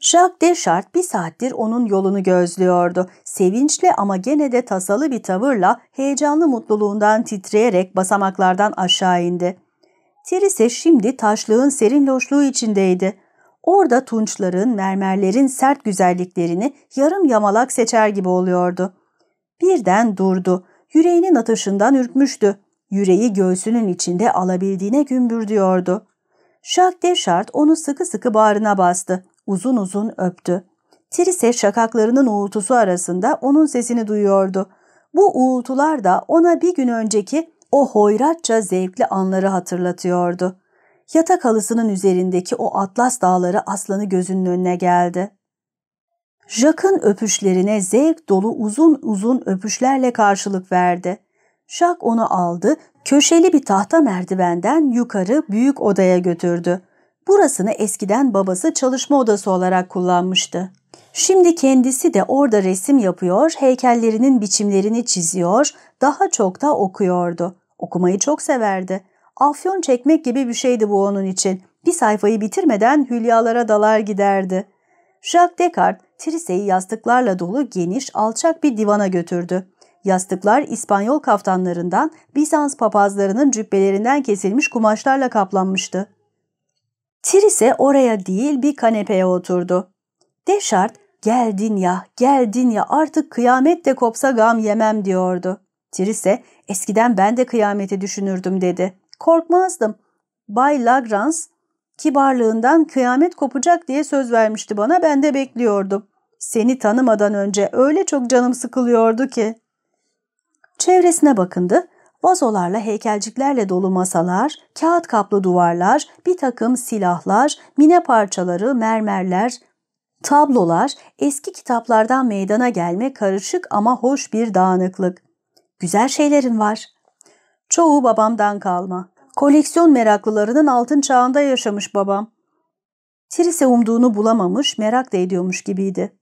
Jacques Deschart bir saattir onun yolunu gözlüyordu. Sevinçli ama gene de tasalı bir tavırla heyecanlı mutluluğundan titreyerek basamaklardan aşağı indi. Trise şimdi taşlığın serin loşluğu içindeydi. Orada tunçların, mermerlerin sert güzelliklerini yarım yamalak seçer gibi oluyordu. Birden durdu. Yüreğinin atışından ürkmüştü. Yüreği göğsünün içinde alabildiğine gümbürdüyordu. Jacques Deschart onu sıkı sıkı bağrına bastı. Uzun uzun öptü. Trise şakaklarının uğultusu arasında onun sesini duyuyordu. Bu uğultular da ona bir gün önceki o hoyratça zevkli anları hatırlatıyordu. Yatak halısının üzerindeki o atlas dağları aslanı gözünün önüne geldi. Jacques'ın öpüşlerine zevk dolu uzun uzun öpüşlerle karşılık verdi. Jacques onu aldı, köşeli bir tahta merdivenden yukarı büyük odaya götürdü. Burasını eskiden babası çalışma odası olarak kullanmıştı. Şimdi kendisi de orada resim yapıyor, heykellerinin biçimlerini çiziyor, daha çok da okuyordu. Okumayı çok severdi. Afyon çekmek gibi bir şeydi bu onun için. Bir sayfayı bitirmeden hülyalara dalar giderdi. Jacques Descartes, Trise'yi yastıklarla dolu geniş, alçak bir divana götürdü. Yastıklar İspanyol kaftanlarından, Bizans papazlarının cübbelerinden kesilmiş kumaşlarla kaplanmıştı. Trise oraya değil bir kanepeye oturdu. Deşart, geldin ya, geldin ya artık kıyamet de kopsa gam yemem diyordu. Trise, eskiden ben de kıyameti düşünürdüm dedi. Korkmazdım. Bay Lagrange kibarlığından kıyamet kopacak diye söz vermişti bana ben de bekliyordum. Seni tanımadan önce öyle çok canım sıkılıyordu ki. Çevresine bakındı. Vazolarla heykelciklerle dolu masalar, kağıt kaplı duvarlar, bir takım silahlar, mine parçaları, mermerler, tablolar, eski kitaplardan meydana gelme karışık ama hoş bir dağınıklık. Güzel şeylerin var. Çoğu babamdan kalma. Koleksiyon meraklılarının altın çağında yaşamış babam. Trise umduğunu bulamamış, merak da ediyormuş gibiydi.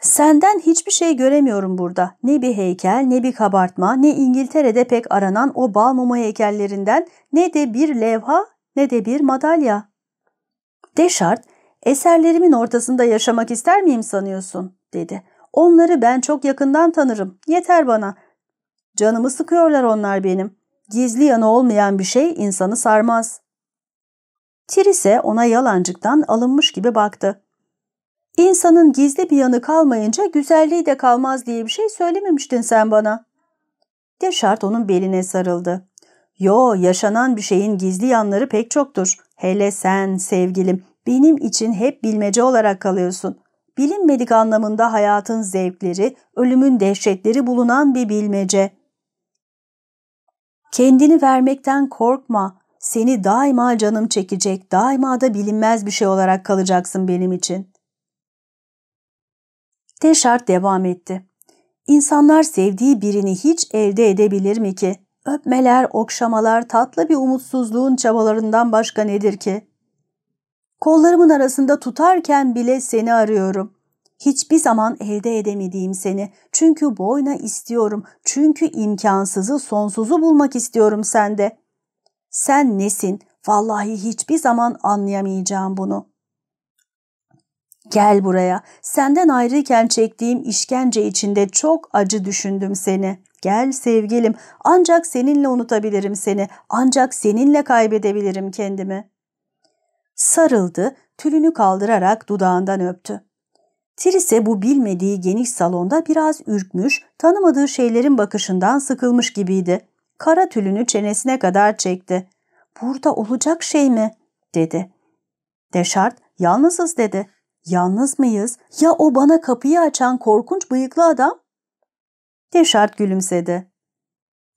Senden hiçbir şey göremiyorum burada. Ne bir heykel, ne bir kabartma, ne İngiltere'de pek aranan o bal mumu heykellerinden, ne de bir levha, ne de bir madalya. Deşart, eserlerimin ortasında yaşamak ister miyim sanıyorsun, dedi. Onları ben çok yakından tanırım, yeter bana. Canımı sıkıyorlar onlar benim. Gizli yanı olmayan bir şey insanı sarmaz. Trise ona yalancıktan alınmış gibi baktı. İnsanın gizli bir yanı kalmayınca güzelliği de kalmaz diye bir şey söylememiştin sen bana. Deşart onun beline sarıldı. Yo, yaşanan bir şeyin gizli yanları pek çoktur. Hele sen sevgilim, benim için hep bilmece olarak kalıyorsun. Bilinmedik anlamında hayatın zevkleri, ölümün dehşetleri bulunan bir bilmece. Kendini vermekten korkma. Seni daima canım çekecek, daima da bilinmez bir şey olarak kalacaksın benim için. Teşart devam etti. İnsanlar sevdiği birini hiç elde edebilir mi ki? Öpmeler, okşamalar, tatlı bir umutsuzluğun çabalarından başka nedir ki? Kollarımın arasında tutarken bile seni arıyorum. Hiçbir zaman elde edemediğim seni. Çünkü boyna istiyorum. Çünkü imkansızı, sonsuzu bulmak istiyorum sende. Sen nesin? Vallahi hiçbir zaman anlayamayacağım bunu. Gel buraya. Senden ayrıyken çektiğim işkence içinde çok acı düşündüm seni. Gel sevgilim. Ancak seninle unutabilirim seni. Ancak seninle kaybedebilirim kendimi. Sarıldı, tülünü kaldırarak dudağından öptü. Trise bu bilmediği geniş salonda biraz ürkmüş, tanımadığı şeylerin bakışından sıkılmış gibiydi. Kara tülünü çenesine kadar çekti. ''Burada olacak şey mi?'' dedi. Deşart, ''Yalnızız.'' dedi. ''Yalnız mıyız? Ya o bana kapıyı açan korkunç bıyıklı adam?'' Deşart gülümsedi.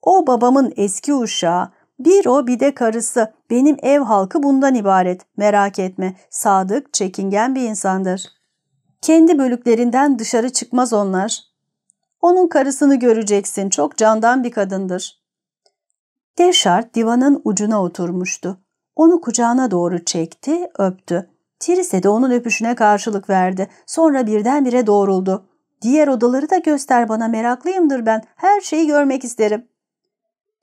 ''O babamın eski uşağı. Bir o bir de karısı. Benim ev halkı bundan ibaret. Merak etme. Sadık, çekingen bir insandır.'' Kendi bölüklerinden dışarı çıkmaz onlar. Onun karısını göreceksin, çok candan bir kadındır. Deşart divanın ucuna oturmuştu. Onu kucağına doğru çekti, öptü. Trise de onun öpüşüne karşılık verdi. Sonra birdenbire doğruldu. Diğer odaları da göster bana meraklıyımdır ben. Her şeyi görmek isterim.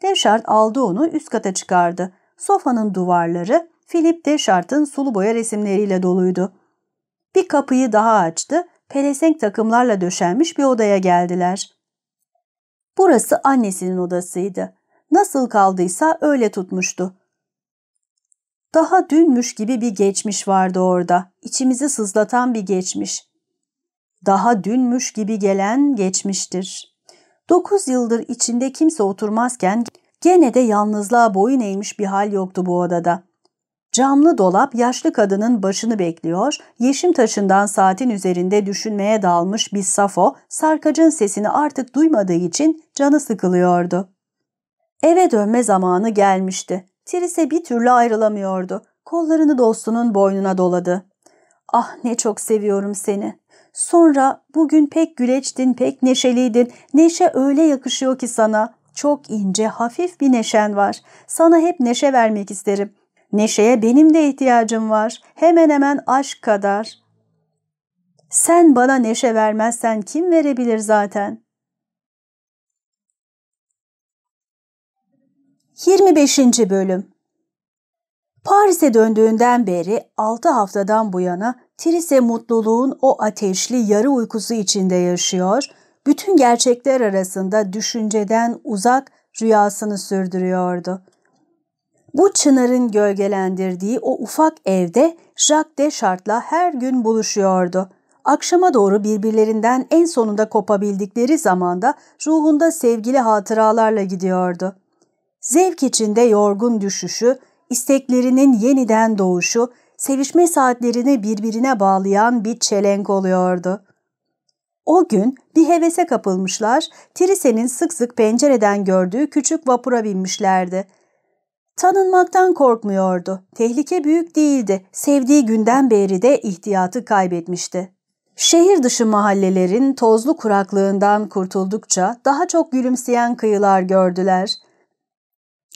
Deşart aldı onu üst kata çıkardı. Sofanın duvarları Philip Deşart'ın sulu boya resimleriyle doluydu. Bir kapıyı daha açtı, pelesenk takımlarla döşenmiş bir odaya geldiler. Burası annesinin odasıydı. Nasıl kaldıysa öyle tutmuştu. Daha dünmüş gibi bir geçmiş vardı orada. İçimizi sızlatan bir geçmiş. Daha dünmüş gibi gelen geçmiştir. Dokuz yıldır içinde kimse oturmazken gene de yalnızlığa boyun eğmiş bir hal yoktu bu odada. Camlı dolap yaşlı kadının başını bekliyor, yeşim taşından saatin üzerinde düşünmeye dalmış bir Safo, sarkacın sesini artık duymadığı için canı sıkılıyordu. Eve dönme zamanı gelmişti. Trise bir türlü ayrılamıyordu. Kollarını dostunun boynuna doladı. Ah ne çok seviyorum seni. Sonra bugün pek güleçtin, pek neşeliydin. Neşe öyle yakışıyor ki sana. Çok ince, hafif bir neşen var. Sana hep neşe vermek isterim. Neşeye benim de ihtiyacım var. Hemen hemen aşk kadar. Sen bana neşe vermezsen kim verebilir zaten? 25. Bölüm Paris'e döndüğünden beri 6 haftadan bu yana Trise mutluluğun o ateşli yarı uykusu içinde yaşıyor, bütün gerçekler arasında düşünceden uzak rüyasını sürdürüyordu. Bu çınarın gölgelendirdiği o ufak evde Jacques Deschart'la her gün buluşuyordu. Akşama doğru birbirlerinden en sonunda kopabildikleri zamanda ruhunda sevgili hatıralarla gidiyordu. Zevk içinde yorgun düşüşü, isteklerinin yeniden doğuşu, sevişme saatlerini birbirine bağlayan bir çelenk oluyordu. O gün bir hevese kapılmışlar, Trise'nin sık sık pencereden gördüğü küçük vapura binmişlerdi. Tanınmaktan korkmuyordu. Tehlike büyük değildi. Sevdiği günden beri de ihtiyatı kaybetmişti. Şehir dışı mahallelerin tozlu kuraklığından kurtuldukça daha çok gülümseyen kıyılar gördüler.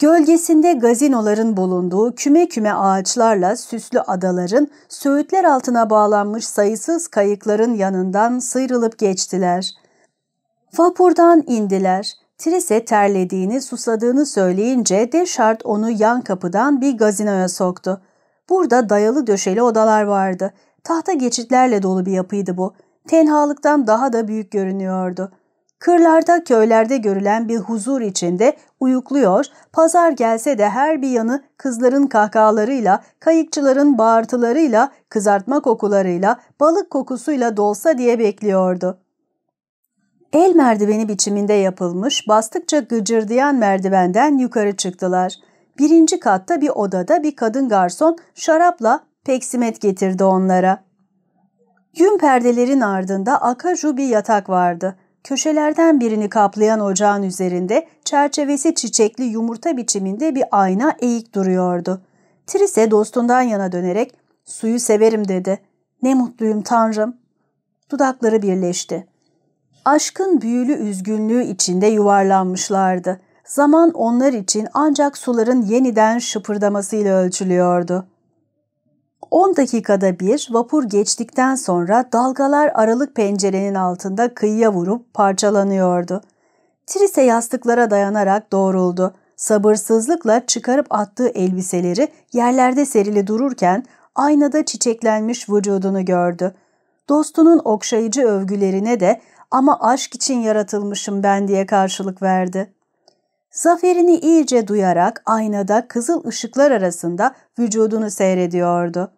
Gölgesinde gazinoların bulunduğu küme küme ağaçlarla süslü adaların, söğütler altına bağlanmış sayısız kayıkların yanından sıyrılıp geçtiler. Vapurdan indiler. Trise terlediğini, susadığını söyleyince Deşart onu yan kapıdan bir gazinoya soktu. Burada dayalı döşeli odalar vardı. Tahta geçitlerle dolu bir yapıydı bu. Tenhalıktan daha da büyük görünüyordu. Kırlarda, köylerde görülen bir huzur içinde uyukluyor, pazar gelse de her bir yanı kızların kahkahalarıyla, kayıkçıların bağırtılarıyla, kızartma kokularıyla, balık kokusuyla dolsa diye bekliyordu. El merdiveni biçiminde yapılmış, bastıkça gıcırdayan merdivenden yukarı çıktılar. Birinci katta bir odada bir kadın garson şarapla peksimet getirdi onlara. Yün perdelerin ardında akaju bir yatak vardı. Köşelerden birini kaplayan ocağın üzerinde çerçevesi çiçekli yumurta biçiminde bir ayna eğik duruyordu. Trise dostundan yana dönerek suyu severim dedi. Ne mutluyum tanrım. Dudakları birleşti. Aşkın büyülü üzgünlüğü içinde yuvarlanmışlardı. Zaman onlar için ancak suların yeniden şıpırdamasıyla ölçülüyordu. 10 dakikada bir vapur geçtikten sonra dalgalar aralık pencerenin altında kıyıya vurup parçalanıyordu. Trise yastıklara dayanarak doğruldu. Sabırsızlıkla çıkarıp attığı elbiseleri yerlerde serili dururken aynada çiçeklenmiş vücudunu gördü. Dostunun okşayıcı övgülerine de ama aşk için yaratılmışım ben diye karşılık verdi. Zaferini iyice duyarak aynada kızıl ışıklar arasında vücudunu seyrediyordu.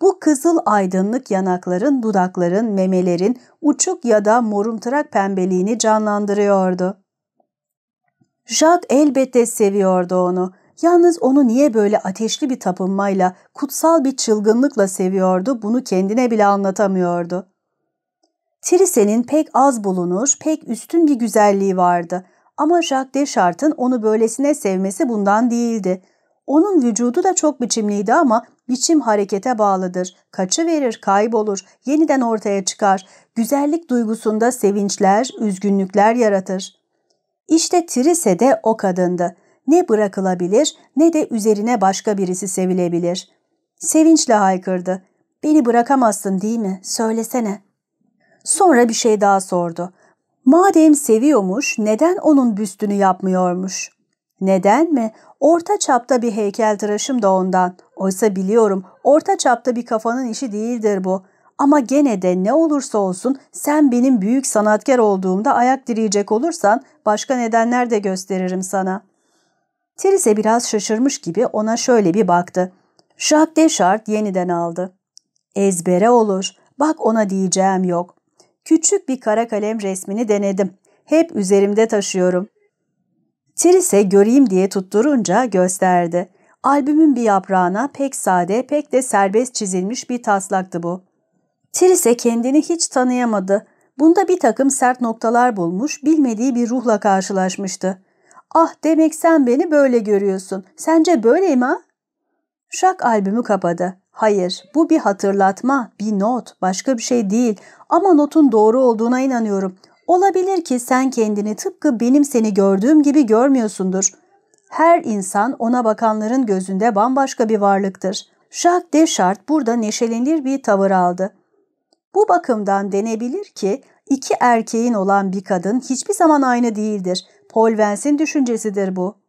Bu kızıl aydınlık yanakların, dudakların, memelerin uçuk ya da morumtırak pembeliğini canlandırıyordu. Jacques elbette seviyordu onu. Yalnız onu niye böyle ateşli bir tapınmayla, kutsal bir çılgınlıkla seviyordu bunu kendine bile anlatamıyordu. Trise'nin pek az bulunur, pek üstün bir güzelliği vardı. Ama Jacques Deschart'ın onu böylesine sevmesi bundan değildi. Onun vücudu da çok biçimliydi ama biçim harekete bağlıdır. Kaçı verir, kaybolur, yeniden ortaya çıkar. Güzellik duygusunda sevinçler, üzgünlükler yaratır. İşte Trise de o kadındı. Ne bırakılabilir ne de üzerine başka birisi sevilebilir. Sevinçle haykırdı. Beni bırakamazsın değil mi? Söylesene. Sonra bir şey daha sordu. Madem seviyormuş neden onun büstünü yapmıyormuş? Neden mi? Orta çapta bir heykel tıraşım da ondan. Oysa biliyorum orta çapta bir kafanın işi değildir bu. Ama gene de ne olursa olsun sen benim büyük sanatkar olduğumda ayak direyecek olursan başka nedenler de gösteririm sana. Therese biraz şaşırmış gibi ona şöyle bir baktı. Jacques Deschart yeniden aldı. Ezbere olur. Bak ona diyeceğim yok. Küçük bir kara kalem resmini denedim. Hep üzerimde taşıyorum. Trise göreyim diye tutturunca gösterdi. Albümün bir yaprağına pek sade, pek de serbest çizilmiş bir taslaktı bu. Trise kendini hiç tanıyamadı. Bunda bir takım sert noktalar bulmuş, bilmediği bir ruhla karşılaşmıştı. Ah demek sen beni böyle görüyorsun. Sence böyleyim ha? Şak albümü kapadı. Hayır, bu bir hatırlatma, bir not, başka bir şey değil. Ama notun doğru olduğuna inanıyorum. Olabilir ki sen kendini tıpkı benim seni gördüğüm gibi görmüyorsundur. Her insan ona bakanların gözünde bambaşka bir varlıktır. Jacques Deschart burada neşelenir bir tavır aldı. Bu bakımdan denebilir ki iki erkeğin olan bir kadın hiçbir zaman aynı değildir. Paul Vance'in düşüncesidir bu.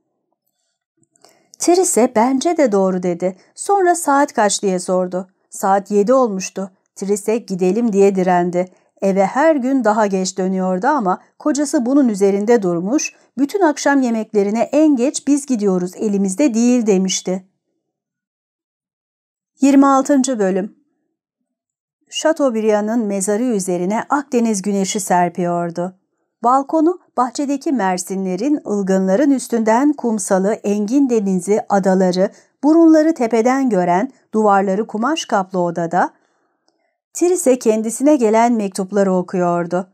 Trise bence de doğru dedi. Sonra saat kaç diye sordu. Saat yedi olmuştu. Trise gidelim diye direndi. Eve her gün daha geç dönüyordu ama kocası bunun üzerinde durmuş, bütün akşam yemeklerine en geç biz gidiyoruz elimizde değil demişti. 26. Bölüm Chateaubriand'ın mezarı üzerine Akdeniz güneşi serpiyordu. Balkonu bahçedeki mersinlerin, ılgınların üstünden kumsalı, engin denizi, adaları, burunları tepeden gören, duvarları kumaş kaplı odada, Trise kendisine gelen mektupları okuyordu.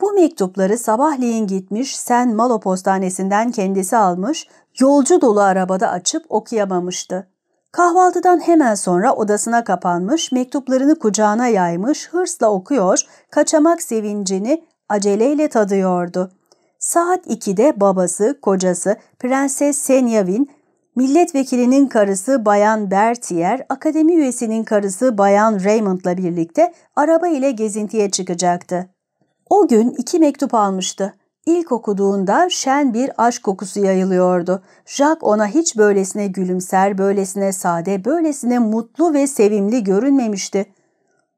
Bu mektupları sabahleyin gitmiş Sen Malo postanesinden kendisi almış, yolcu dolu arabada açıp okuyamamıştı. Kahvaltıdan hemen sonra odasına kapanmış, mektuplarını kucağına yaymış, hırsla okuyor, kaçamak sevincini aceleyle tadıyordu. Saat 2'de babası, kocası, Prenses Senyavin, milletvekilinin karısı Bayan Bertier, akademi üyesinin karısı Bayan Raymond'la birlikte araba ile gezintiye çıkacaktı. O gün iki mektup almıştı. İlk okuduğunda şen bir aşk kokusu yayılıyordu. Jack ona hiç böylesine gülümser, böylesine sade, böylesine mutlu ve sevimli görünmemişti.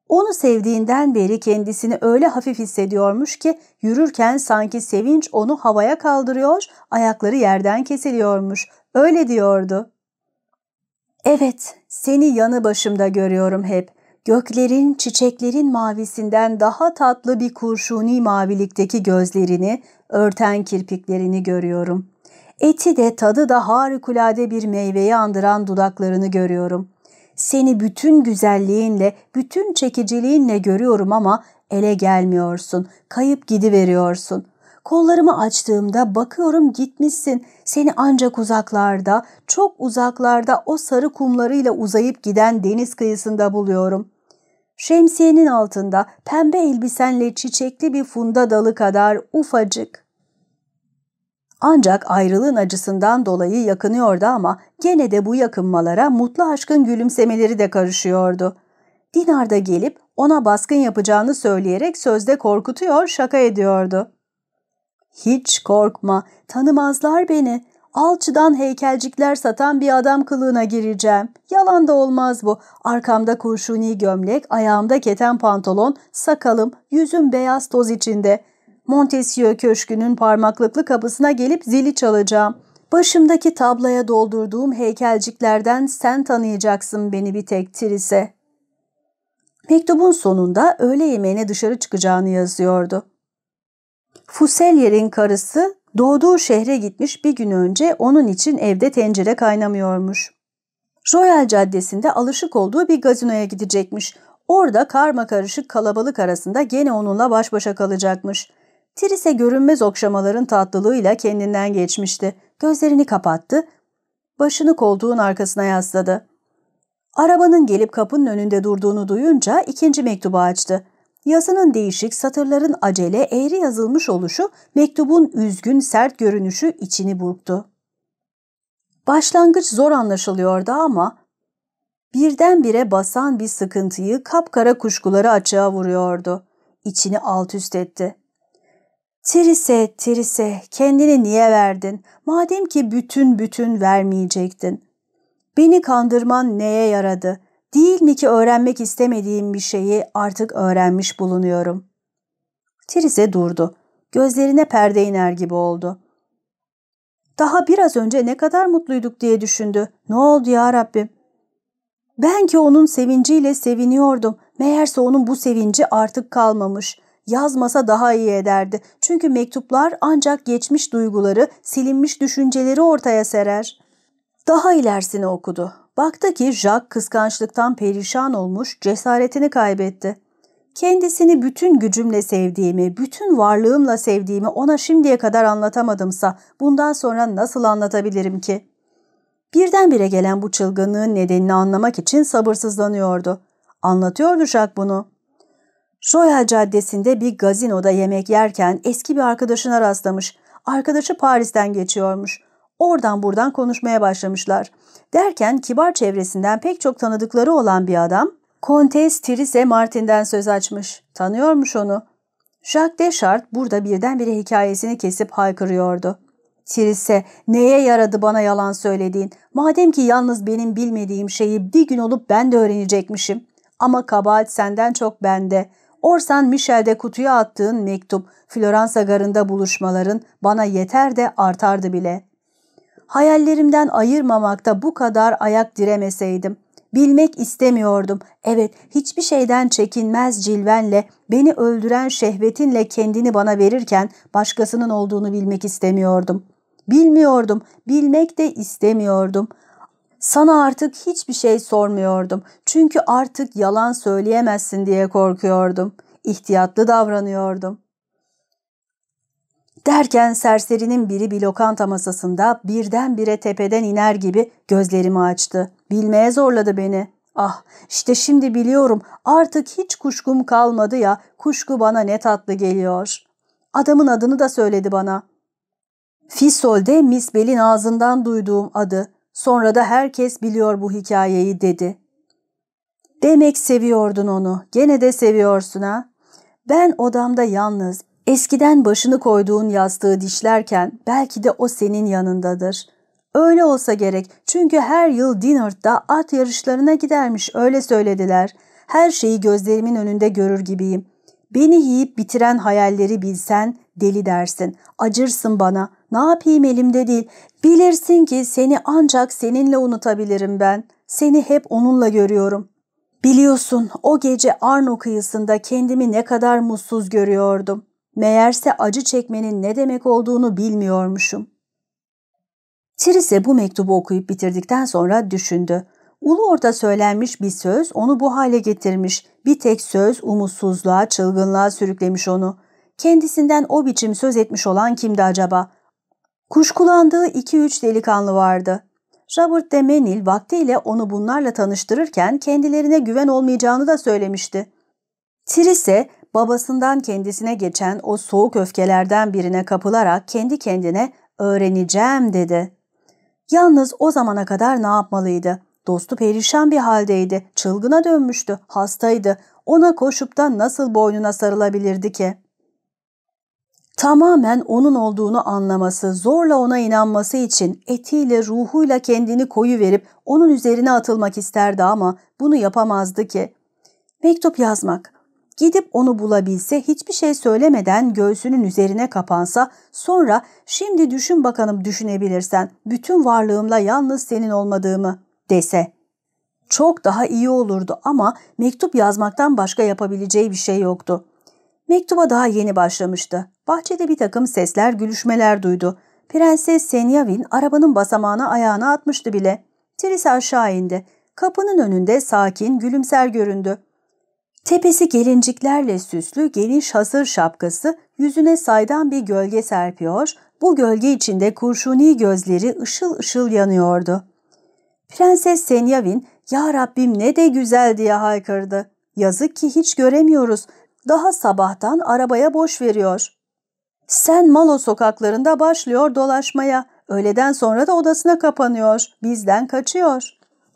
Onu sevdiğinden beri kendisini öyle hafif hissediyormuş ki yürürken sanki sevinç onu havaya kaldırıyor, ayakları yerden kesiliyormuş. Öyle diyordu. Evet, seni yanı başımda görüyorum hep. Göklerin, çiçeklerin mavisinden daha tatlı bir kurşuni mavilikteki gözlerini, örten kirpiklerini görüyorum. Eti de tadı da harikulade bir meyveyi andıran dudaklarını görüyorum. Seni bütün güzelliğinle, bütün çekiciliğinle görüyorum ama ele gelmiyorsun, kayıp gidiveriyorsun. Kollarımı açtığımda bakıyorum gitmişsin. Seni ancak uzaklarda, çok uzaklarda o sarı kumlarıyla uzayıp giden deniz kıyısında buluyorum. Şemsiyenin altında pembe elbisenle çiçekli bir funda dalı kadar ufacık. Ancak ayrılığın acısından dolayı yakınıyordu ama gene de bu yakınmalara mutlu aşkın gülümsemeleri de karışıyordu. Dinar da gelip ona baskın yapacağını söyleyerek sözde korkutuyor, şaka ediyordu. Hiç korkma, tanımazlar beni. Alçıdan heykelcikler satan bir adam kılığına gireceğim. Yalan da olmaz bu. Arkamda kurşuni gömlek, ayağımda keten pantolon, sakalım, yüzüm beyaz toz içinde. Montesquieu Köşkü'nün parmaklıklı kapısına gelip zili çalacağım. Başımdaki tabloya doldurduğum heykelciklerden sen tanıyacaksın beni bir tek Trise. Mektubun sonunda öğle yemeğine dışarı çıkacağını yazıyordu. Fuselyer'in karısı doğduğu şehre gitmiş bir gün önce onun için evde tencere kaynamıyormuş. Royal Caddesi'nde alışık olduğu bir gazinoya gidecekmiş. Orada karma karışık kalabalık arasında gene onunla baş başa kalacakmış. Trise görünmez okşamaların tatlılığıyla kendinden geçmişti. Gözlerini kapattı, başını koltuğun arkasına yasladı. Arabanın gelip kapının önünde durduğunu duyunca ikinci mektubu açtı. Yazının değişik, satırların acele, eğri yazılmış oluşu, mektubun üzgün, sert görünüşü içini burktu. Başlangıç zor anlaşılıyordu ama birdenbire basan bir sıkıntıyı kapkara kuşkuları açığa vuruyordu. İçini alt üst etti. Tirise, Tirise, kendini niye verdin? Madem ki bütün bütün vermeyecektin. Beni kandırman neye yaradı? Değil mi ki öğrenmek istemediğim bir şeyi artık öğrenmiş bulunuyorum. Trise durdu. Gözlerine perde iner gibi oldu. Daha biraz önce ne kadar mutluyduk diye düşündü. Ne oldu ya Rabbim? Ben ki onun sevinciyle seviniyordum. Meğerse onun bu sevinci artık kalmamış. Yazmasa daha iyi ederdi. Çünkü mektuplar ancak geçmiş duyguları, silinmiş düşünceleri ortaya serer. Daha ilerisini okudu. Baktı ki Jack kıskançlıktan perişan olmuş, cesaretini kaybetti. Kendisini bütün gücümle sevdiğimi, bütün varlığımla sevdiğimi ona şimdiye kadar anlatamadımsa bundan sonra nasıl anlatabilirim ki? Birdenbire gelen bu çılgınlığın nedenini anlamak için sabırsızlanıyordu. Anlatıyordu Jack bunu. Royal Caddesi'nde bir gazinoda yemek yerken eski bir arkadaşına rastlamış. Arkadaşı Paris'ten geçiyormuş. Oradan buradan konuşmaya başlamışlar. Derken kibar çevresinden pek çok tanıdıkları olan bir adam, Kontes Trise Martin'den söz açmış. Tanıyormuş onu. Jacques Deschart burada birdenbire hikayesini kesip haykırıyordu. Trise, neye yaradı bana yalan söylediğin? Madem ki yalnız benim bilmediğim şeyi bir gün olup ben de öğrenecekmişim. Ama kabahat senden çok bende. Orsan Michel'de kutuya attığın mektup, Floransa garında buluşmaların bana yeter de artardı bile. Hayallerimden ayırmamakta bu kadar ayak diremeseydim. Bilmek istemiyordum. Evet, hiçbir şeyden çekinmez cilvenle, beni öldüren şehvetinle kendini bana verirken başkasının olduğunu bilmek istemiyordum. Bilmiyordum, bilmek de istemiyordum. Sana artık hiçbir şey sormuyordum. Çünkü artık yalan söyleyemezsin diye korkuyordum. İhtiyatlı davranıyordum. Derken serserinin biri bir lokanta masasında birdenbire tepeden iner gibi gözlerimi açtı. Bilmeye zorladı beni. Ah işte şimdi biliyorum artık hiç kuşkum kalmadı ya kuşku bana ne tatlı geliyor. Adamın adını da söyledi bana. Fisol'de Miss Bell'in ağzından duyduğum adı. Sonra da herkes biliyor bu hikayeyi dedi. Demek seviyordun onu. Gene de seviyorsun ha. Ben odamda yalnız, eskiden başını koyduğun yastığı dişlerken belki de o senin yanındadır. Öyle olsa gerek çünkü her yıl Dinard'da at yarışlarına gidermiş öyle söylediler. Her şeyi gözlerimin önünde görür gibiyim. Beni yiyip bitiren hayalleri bilsen deli dersin. Acırsın bana. Ne yapayım elimde değil. Bilirsin ki seni ancak seninle unutabilirim ben. Seni hep onunla görüyorum. Biliyorsun o gece Arno kıyısında kendimi ne kadar mutsuz görüyordum. Meğerse acı çekmenin ne demek olduğunu bilmiyormuşum. Trise bu mektubu okuyup bitirdikten sonra düşündü. Ulu orta söylenmiş bir söz onu bu hale getirmiş. Bir tek söz umutsuzluğa, çılgınlığa sürüklemiş onu. Kendisinden o biçim söz etmiş olan kimdi acaba? Kuşkulandığı iki üç delikanlı vardı. Robert de Menil vaktiyle onu bunlarla tanıştırırken kendilerine güven olmayacağını da söylemişti. Trise babasından kendisine geçen o soğuk öfkelerden birine kapılarak kendi kendine öğreneceğim dedi. Yalnız o zamana kadar ne yapmalıydı? Dostu perişan bir haldeydi, çılgına dönmüştü, hastaydı. Ona koşup da nasıl boynuna sarılabilirdi ki? Tamamen onun olduğunu anlaması, zorla ona inanması için etiyle, ruhuyla kendini koyu verip onun üzerine atılmak isterdi ama bunu yapamazdı ki. Mektup yazmak, Gidip onu bulabilse hiçbir şey söylemeden göğsünün üzerine kapansa sonra şimdi düşün bakalım düşünebilirsen bütün varlığımla yalnız senin olmadığımı dese. Çok daha iyi olurdu ama mektup yazmaktan başka yapabileceği bir şey yoktu. Mektuba daha yeni başlamıştı. Bahçede bir takım sesler, gülüşmeler duydu. Prenses Senyavin arabanın basamağına ayağını atmıştı bile. Tris aşağı indi. Kapının önünde sakin, gülümser göründü. Tepesi gelinciklerle süslü geniş hasır şapkası yüzüne saydan bir gölge serpiyor, bu gölge içinde kurşuni gözleri ışıl ışıl yanıyordu. Prenses Senyavin, ''Ya Rabbim ne de güzel'' diye haykırdı. Yazık ki hiç göremiyoruz. Daha sabahtan arabaya boş veriyor. Sen Malo sokaklarında başlıyor dolaşmaya. Öğleden sonra da odasına kapanıyor. Bizden kaçıyor.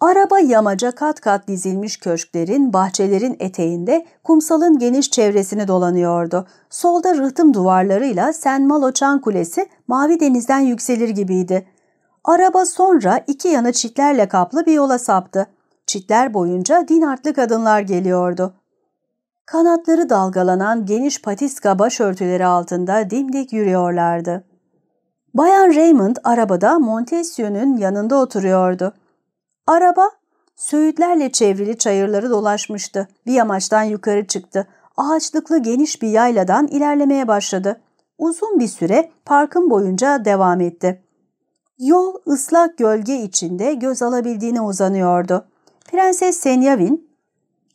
Araba yamaca kat kat dizilmiş köşklerin, bahçelerin eteğinde kumsalın geniş çevresini dolanıyordu. Solda rıhtım duvarlarıyla Sen Malo Çan Kulesi mavi denizden yükselir gibiydi. Araba sonra iki yanı çitlerle kaplı bir yola saptı. Çitler boyunca dinartlı kadınlar geliyordu. Kanatları dalgalanan geniş patiska başörtüleri altında dimdik yürüyorlardı. Bayan Raymond arabada Montesquieu'nun yanında oturuyordu. Araba söğütlerle çevrili çayırları dolaşmıştı. Bir yamaçtan yukarı çıktı. Ağaçlıklı geniş bir yayladan ilerlemeye başladı. Uzun bir süre parkın boyunca devam etti. Yol ıslak gölge içinde göz alabildiğine uzanıyordu. Prenses Senyavin,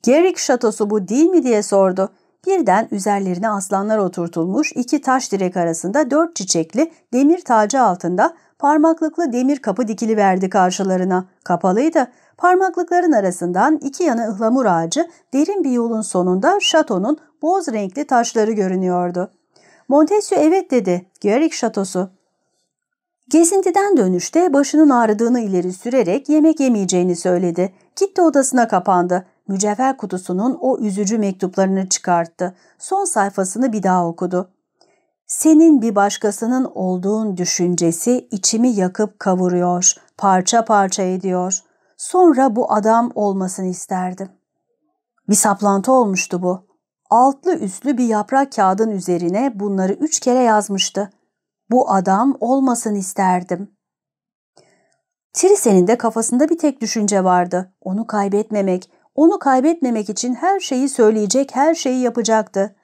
''Gerik şatosu bu değil mi?'' diye sordu. Birden üzerlerine aslanlar oturtulmuş iki taş direk arasında dört çiçekli demir tacı altında parmaklıklı demir kapı dikili verdi karşılarına. Kapalıydı. Parmaklıkların arasından iki yanı ıhlamur ağacı derin bir yolun sonunda şatonun boz renkli taşları görünüyordu. Montesquieu evet dedi. Gerik şatosu. Gezintiden dönüşte başının ağrıdığını ileri sürerek yemek yemeyeceğini söyledi. Gitti odasına kapandı. Mücevher kutusunun o üzücü mektuplarını çıkarttı. Son sayfasını bir daha okudu senin bir başkasının olduğun düşüncesi içimi yakıp kavuruyor, parça parça ediyor. Sonra bu adam olmasını isterdim. Bir saplantı olmuştu bu. Altlı üstlü bir yaprak kağıdın üzerine bunları üç kere yazmıştı. Bu adam olmasın isterdim. Trise'nin de kafasında bir tek düşünce vardı. Onu kaybetmemek, onu kaybetmemek için her şeyi söyleyecek, her şeyi yapacaktı.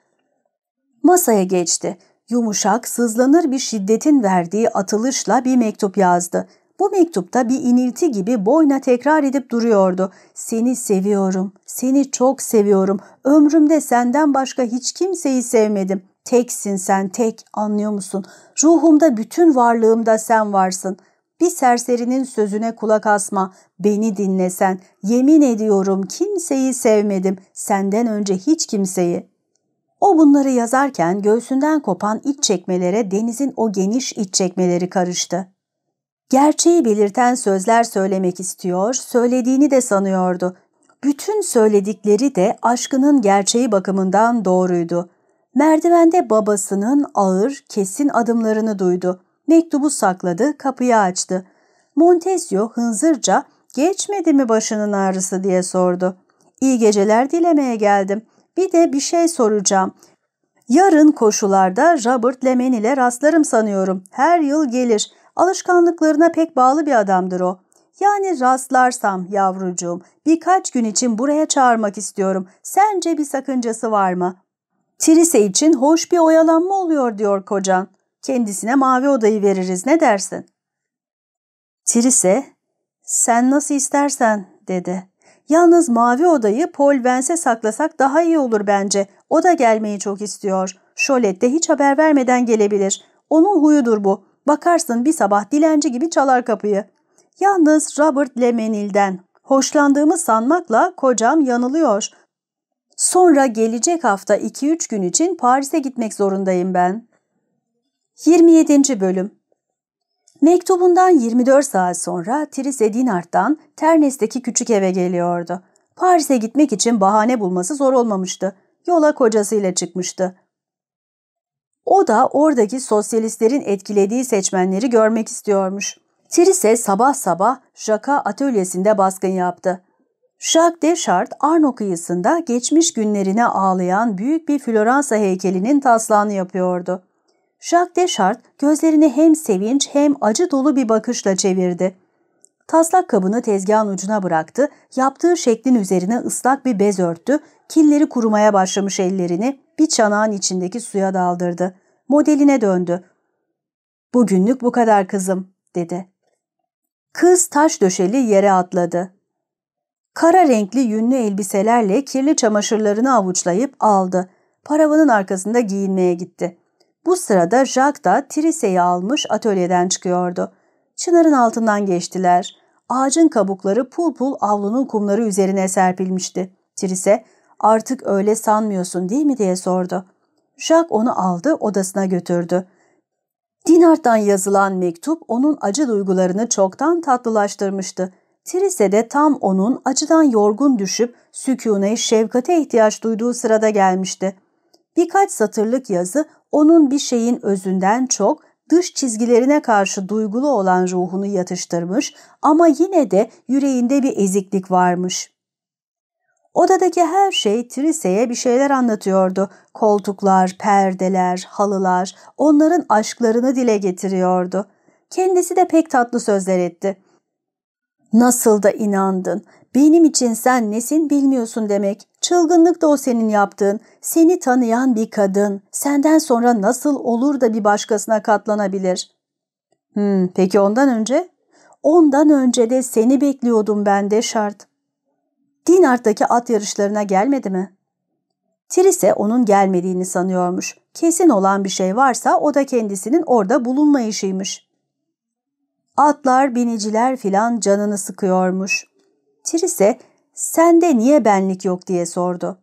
Masaya geçti. Yumuşak, sızlanır bir şiddetin verdiği atılışla bir mektup yazdı. Bu mektupta bir inilti gibi boyna tekrar edip duruyordu. Seni seviyorum, seni çok seviyorum. Ömrümde senden başka hiç kimseyi sevmedim. Teksin sen, tek anlıyor musun? Ruhumda bütün varlığımda sen varsın. Bir serserinin sözüne kulak asma, beni dinlesen. Yemin ediyorum kimseyi sevmedim, senden önce hiç kimseyi.'' O bunları yazarken göğsünden kopan iç çekmelere denizin o geniş iç çekmeleri karıştı. Gerçeği belirten sözler söylemek istiyor, söylediğini de sanıyordu. Bütün söyledikleri de aşkının gerçeği bakımından doğruydu. Merdivende babasının ağır, kesin adımlarını duydu. Mektubu sakladı, kapıyı açtı. Montesio hınzırca ''Geçmedi mi başının ağrısı?'' diye sordu. ''İyi geceler dilemeye geldim. Bir de bir şey soracağım. Yarın koşularda Robert Lemen ile rastlarım sanıyorum. Her yıl gelir. Alışkanlıklarına pek bağlı bir adamdır o. Yani rastlarsam yavrucuğum birkaç gün için buraya çağırmak istiyorum. Sence bir sakıncası var mı? Trise için hoş bir oyalanma oluyor diyor kocan. Kendisine mavi odayı veririz ne dersin? Trise, sen nasıl istersen dedi. Yalnız mavi odayı Paul Vance'e saklasak daha iyi olur bence. O da gelmeyi çok istiyor. Şolette hiç haber vermeden gelebilir. Onun huyudur bu. Bakarsın bir sabah dilenci gibi çalar kapıyı. Yalnız Robert Lemenil'den hoşlandığımı sanmakla kocam yanılıyor. Sonra gelecek hafta 2-3 gün için Paris'e gitmek zorundayım ben. 27. Bölüm Mektubundan 24 saat sonra Trise Dinart'tan Ternes'teki küçük eve geliyordu. Paris'e gitmek için bahane bulması zor olmamıştı. Yola kocasıyla çıkmıştı. O da oradaki sosyalistlerin etkilediği seçmenleri görmek istiyormuş. Trise sabah sabah Jacques'a atölyesinde baskın yaptı. Jacques Deschartres Arno kıyısında geçmiş günlerine ağlayan büyük bir Floransa heykelinin taslağını yapıyordu. Jacques Deschartres gözlerini hem sevinç hem acı dolu bir bakışla çevirdi. Taslak kabını tezgahın ucuna bıraktı, yaptığı şeklin üzerine ıslak bir bez örttü, killeri kurumaya başlamış ellerini bir çanağın içindeki suya daldırdı. Modeline döndü. ''Bugünlük bu kadar kızım.'' dedi. Kız taş döşeli yere atladı. Kara renkli yünlü elbiselerle kirli çamaşırlarını avuçlayıp aldı. Paravanın arkasında giyinmeye gitti. Bu sırada Jacques da Trise'yi almış atölyeden çıkıyordu. Çınarın altından geçtiler. Ağacın kabukları pul pul avlunun kumları üzerine serpilmişti. Trise, artık öyle sanmıyorsun değil mi diye sordu. Jacques onu aldı odasına götürdü. Dinart'tan yazılan mektup onun acı duygularını çoktan tatlılaştırmıştı. Trise de tam onun acıdan yorgun düşüp sükûne, şefkate ihtiyaç duyduğu sırada gelmişti. Birkaç satırlık yazı onun bir şeyin özünden çok dış çizgilerine karşı duygulu olan ruhunu yatıştırmış ama yine de yüreğinde bir eziklik varmış. Odadaki her şey Trise'ye bir şeyler anlatıyordu. Koltuklar, perdeler, halılar onların aşklarını dile getiriyordu. Kendisi de pek tatlı sözler etti. Nasıl da inandın, benim için sen nesin bilmiyorsun demek. Çılgınlık da o senin yaptığın. Seni tanıyan bir kadın senden sonra nasıl olur da bir başkasına katlanabilir? Hmm, peki ondan önce? Ondan önce de seni bekliyordum ben de şart. Dinart'taki at yarışlarına gelmedi mi? Trise onun gelmediğini sanıyormuş. Kesin olan bir şey varsa o da kendisinin orada bulunmayışıymış. Atlar, biniciler filan canını sıkıyormuş. Trise, sende niye benlik yok diye sordu.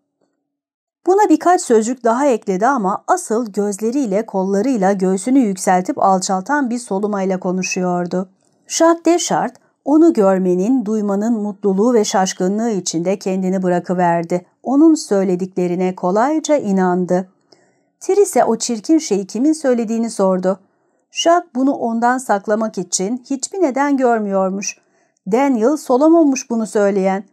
Buna birkaç sözcük daha ekledi ama asıl gözleriyle kollarıyla göğsünü yükseltip alçaltan bir solumayla konuşuyordu. Jacques Deschartres onu görmenin, duymanın mutluluğu ve şaşkınlığı içinde kendini bırakıverdi. Onun söylediklerine kolayca inandı. Trise o çirkin şeyi kimin söylediğini sordu. Jacques bunu ondan saklamak için hiçbir neden görmüyormuş. Daniel Solomon'muş bunu söyleyen.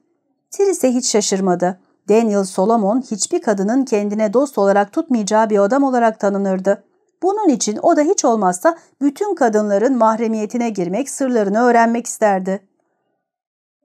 Trise hiç şaşırmadı. Daniel Solomon hiçbir kadının kendine dost olarak tutmayacağı bir adam olarak tanınırdı. Bunun için o da hiç olmazsa bütün kadınların mahremiyetine girmek, sırlarını öğrenmek isterdi.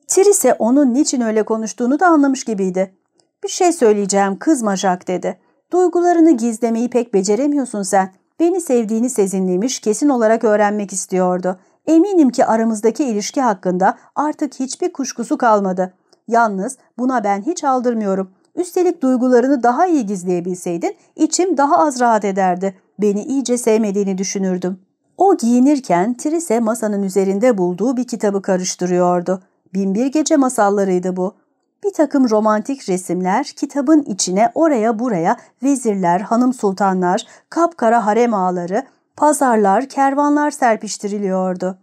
Trise onun niçin öyle konuştuğunu da anlamış gibiydi. Bir şey söyleyeceğim kızma Jack dedi. Duygularını gizlemeyi pek beceremiyorsun sen. Beni sevdiğini sezinlemiş, kesin olarak öğrenmek istiyordu. Eminim ki aramızdaki ilişki hakkında artık hiçbir kuşkusu kalmadı. Yalnız buna ben hiç aldırmıyorum. Üstelik duygularını daha iyi gizleyebilseydin içim daha az rahat ederdi. Beni iyice sevmediğini düşünürdüm. O giyinirken Trise masanın üzerinde bulduğu bir kitabı karıştırıyordu. Binbir Gece masallarıydı bu. Bir takım romantik resimler kitabın içine oraya buraya vezirler, hanım sultanlar, kapkara harem ağları, pazarlar, kervanlar serpiştiriliyordu.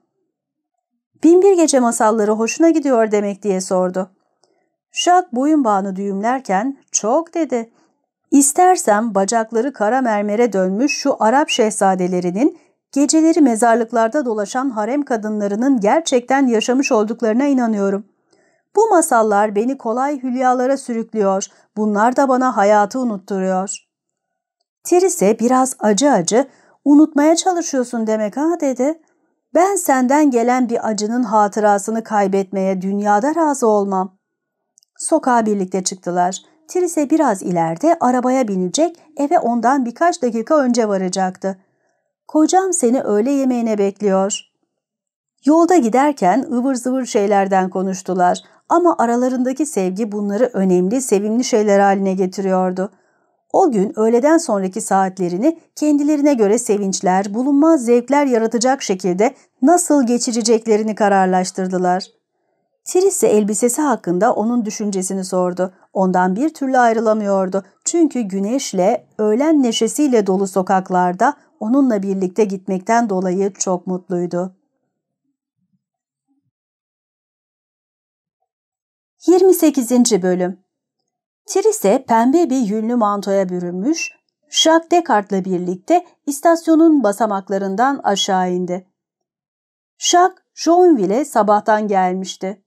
Binbir Gece masalları hoşuna gidiyor demek diye sordu. Jack boyun bağını düğümlerken çok dedi. İstersem bacakları kara mermere dönmüş şu Arap şehzadelerinin geceleri mezarlıklarda dolaşan harem kadınlarının gerçekten yaşamış olduklarına inanıyorum. Bu masallar beni kolay hülyalara sürüklüyor, bunlar da bana hayatı unutturuyor. Trise biraz acı acı, unutmaya çalışıyorsun demek ha dedi. Ben senden gelen bir acının hatırasını kaybetmeye dünyada razı olmam. Sokağa birlikte çıktılar. Trise biraz ileride arabaya binecek, eve ondan birkaç dakika önce varacaktı. Kocam seni öğle yemeğine bekliyor. Yolda giderken ıvır zıvır şeylerden konuştular ama aralarındaki sevgi bunları önemli, sevimli şeyler haline getiriyordu. O gün öğleden sonraki saatlerini kendilerine göre sevinçler, bulunmaz zevkler yaratacak şekilde nasıl geçireceklerini kararlaştırdılar. Tris elbisesi hakkında onun düşüncesini sordu. Ondan bir türlü ayrılamıyordu. Çünkü güneşle, öğlen neşesiyle dolu sokaklarda onunla birlikte gitmekten dolayı çok mutluydu. 28. Bölüm Trise pembe bir yünlü mantoya bürünmüş, Jacques Descartes'la birlikte istasyonun basamaklarından aşağı indi. Jacques, Joinville'e sabahtan gelmişti.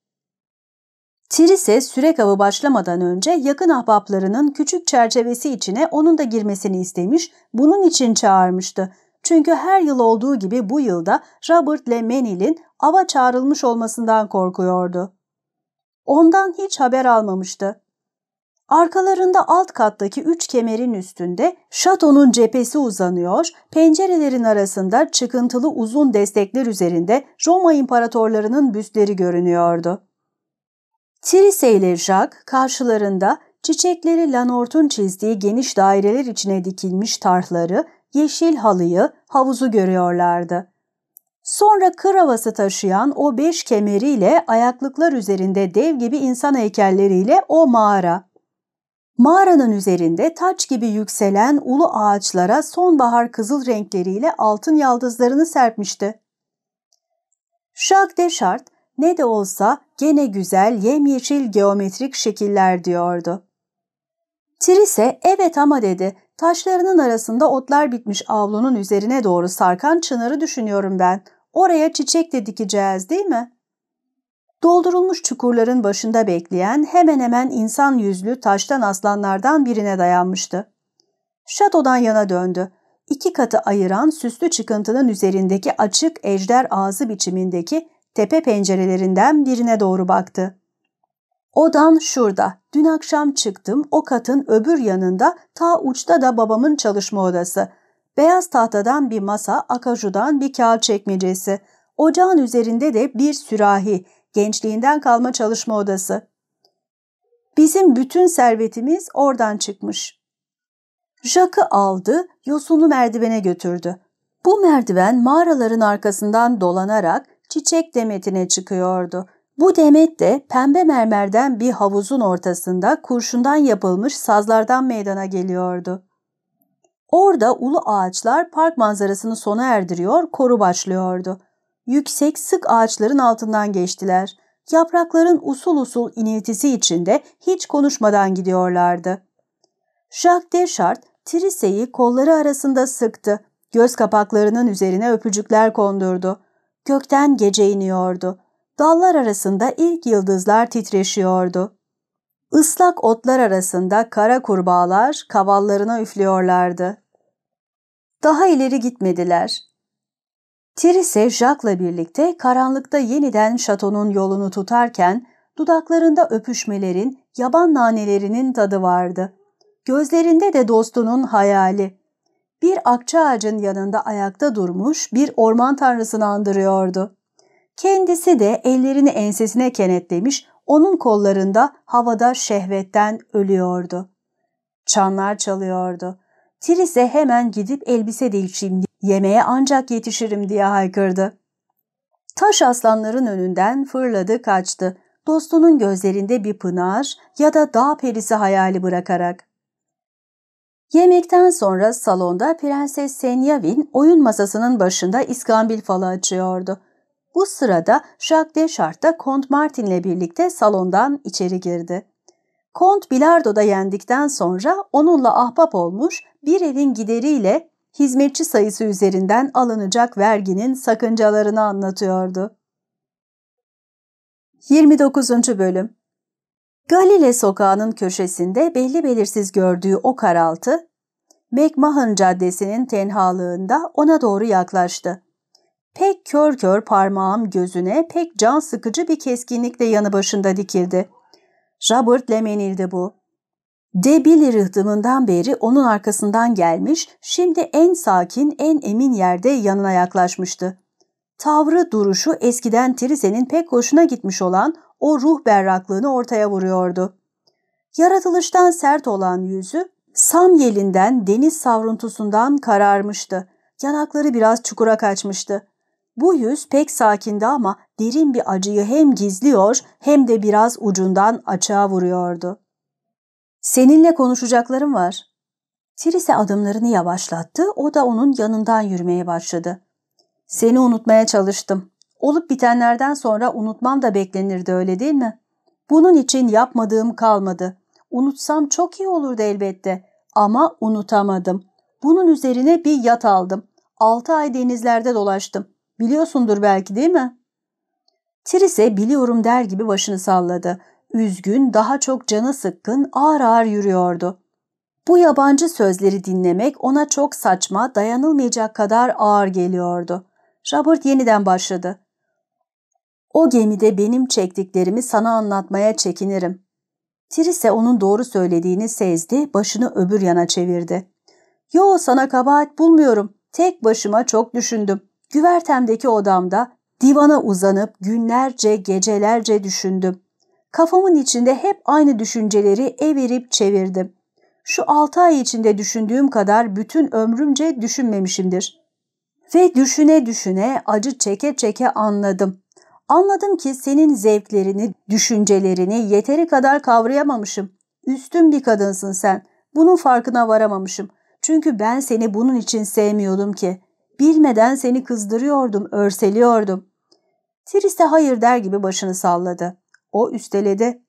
Trise sürek avı başlamadan önce yakın ahbaplarının küçük çerçevesi içine onun da girmesini istemiş, bunun için çağırmıştı. Çünkü her yıl olduğu gibi bu yılda Robert Le Menil'in ava çağrılmış olmasından korkuyordu. Ondan hiç haber almamıştı. Arkalarında alt kattaki üç kemerin üstünde şatonun cephesi uzanıyor, pencerelerin arasında çıkıntılı uzun destekler üzerinde Roma imparatorlarının büstleri görünüyordu. Trise ile Jacques karşılarında çiçekleri Lanort'un çizdiği geniş daireler içine dikilmiş tarhları, yeşil halıyı, havuzu görüyorlardı. Sonra kır havası taşıyan o beş kemeriyle ayaklıklar üzerinde dev gibi insan heykelleriyle o mağara. Mağaranın üzerinde taç gibi yükselen ulu ağaçlara sonbahar kızıl renkleriyle altın yaldızlarını serpmişti. Jacques Deschartres ne de olsa gene güzel yemyeşil geometrik şekiller diyordu. Trise evet ama dedi. Taşlarının arasında otlar bitmiş avlunun üzerine doğru sarkan çınarı düşünüyorum ben. Oraya çiçek de dikeceğiz değil mi? Doldurulmuş çukurların başında bekleyen hemen hemen insan yüzlü taştan aslanlardan birine dayanmıştı. Şatodan yana döndü. İki katı ayıran süslü çıkıntının üzerindeki açık ejder ağzı biçimindeki tepe pencerelerinden birine doğru baktı. Odan şurada. Dün akşam çıktım. O katın öbür yanında ta uçta da babamın çalışma odası. Beyaz tahtadan bir masa, akajudan bir kağıt çekmecesi. Ocağın üzerinde de bir sürahi, gençliğinden kalma çalışma odası. Bizim bütün servetimiz oradan çıkmış. Jack'ı aldı, yosunu merdivene götürdü. Bu merdiven mağaraların arkasından dolanarak çiçek demetine çıkıyordu. Bu demet de pembe mermerden bir havuzun ortasında kurşundan yapılmış sazlardan meydana geliyordu. Orada ulu ağaçlar park manzarasını sona erdiriyor, koru başlıyordu. Yüksek sık ağaçların altından geçtiler. Yaprakların usul usul iniltisi içinde hiç konuşmadan gidiyorlardı. Jacques Deschartres Trise'yi kolları arasında sıktı. Göz kapaklarının üzerine öpücükler kondurdu. Gökten gece iniyordu. Dallar arasında ilk yıldızlar titreşiyordu. Islak otlar arasında kara kurbağalar kavallarına üflüyorlardı. Daha ileri gitmediler. Trise Jacques'la birlikte karanlıkta yeniden şatonun yolunu tutarken dudaklarında öpüşmelerin, yaban nanelerinin tadı vardı. Gözlerinde de dostunun hayali. Bir akça ağacın yanında ayakta durmuş bir orman tanrısını andırıyordu. Kendisi de ellerini ensesine kenetlemiş, onun kollarında havada şehvetten ölüyordu. Çanlar çalıyordu. Trise hemen gidip elbise değişeyim, yemeğe ancak yetişirim diye haykırdı. Taş aslanların önünden fırladı kaçtı. Dostunun gözlerinde bir pınar ya da dağ perisi hayali bırakarak. Yemekten sonra salonda Prenses Senyavin oyun masasının başında iskambil falı açıyordu. Bu sırada Jacques Deschartes da Kont Martin'le birlikte salondan içeri girdi. Kont bilardoda yendikten sonra onunla ahbap olmuş bir evin gideriyle hizmetçi sayısı üzerinden alınacak verginin sakıncalarını anlatıyordu. 29. Bölüm Galile sokağının köşesinde belli belirsiz gördüğü o karaltı, McMahon Caddesi'nin tenhalığında ona doğru yaklaştı. Pek kör kör parmağım gözüne pek can sıkıcı bir keskinlikle yanı başında dikildi. Robert Lemenil'di bu. Debili rıhtımından beri onun arkasından gelmiş, şimdi en sakin, en emin yerde yanına yaklaşmıştı. Tavrı, duruşu eskiden Trise'nin pek hoşuna gitmiş olan o ruh berraklığını ortaya vuruyordu. Yaratılıştan sert olan yüzü, Samyelinden deniz savruntusundan kararmıştı. Yanakları biraz çukura kaçmıştı. Bu yüz pek sakindi ama derin bir acıyı hem gizliyor hem de biraz ucundan açığa vuruyordu. Seninle konuşacaklarım var. Trise adımlarını yavaşlattı, o da onun yanından yürümeye başladı. Seni unutmaya çalıştım. Olup bitenlerden sonra unutmam da beklenirdi öyle değil mi? Bunun için yapmadığım kalmadı. Unutsam çok iyi olurdu elbette. Ama unutamadım. Bunun üzerine bir yat aldım. Altı ay denizlerde dolaştım. Biliyorsundur belki değil mi? Trise biliyorum der gibi başını salladı. Üzgün, daha çok canı sıkkın, ağır ağır yürüyordu. Bu yabancı sözleri dinlemek ona çok saçma, dayanılmayacak kadar ağır geliyordu. Robert yeniden başladı. O gemide benim çektiklerimi sana anlatmaya çekinirim. Trise onun doğru söylediğini sezdi, başını öbür yana çevirdi. Yo sana kabahat bulmuyorum. Tek başıma çok düşündüm. Güvertemdeki odamda divana uzanıp günlerce, gecelerce düşündüm. Kafamın içinde hep aynı düşünceleri evirip çevirdim. Şu altı ay içinde düşündüğüm kadar bütün ömrümce düşünmemişimdir. Ve düşüne düşüne, acı çeke çeke anladım. Anladım ki senin zevklerini, düşüncelerini yeteri kadar kavrayamamışım. Üstün bir kadınsın sen. Bunun farkına varamamışım. Çünkü ben seni bunun için sevmiyordum ki. Bilmeden seni kızdırıyordum, örseliyordum. Trise hayır der gibi başını salladı. O üsteledi.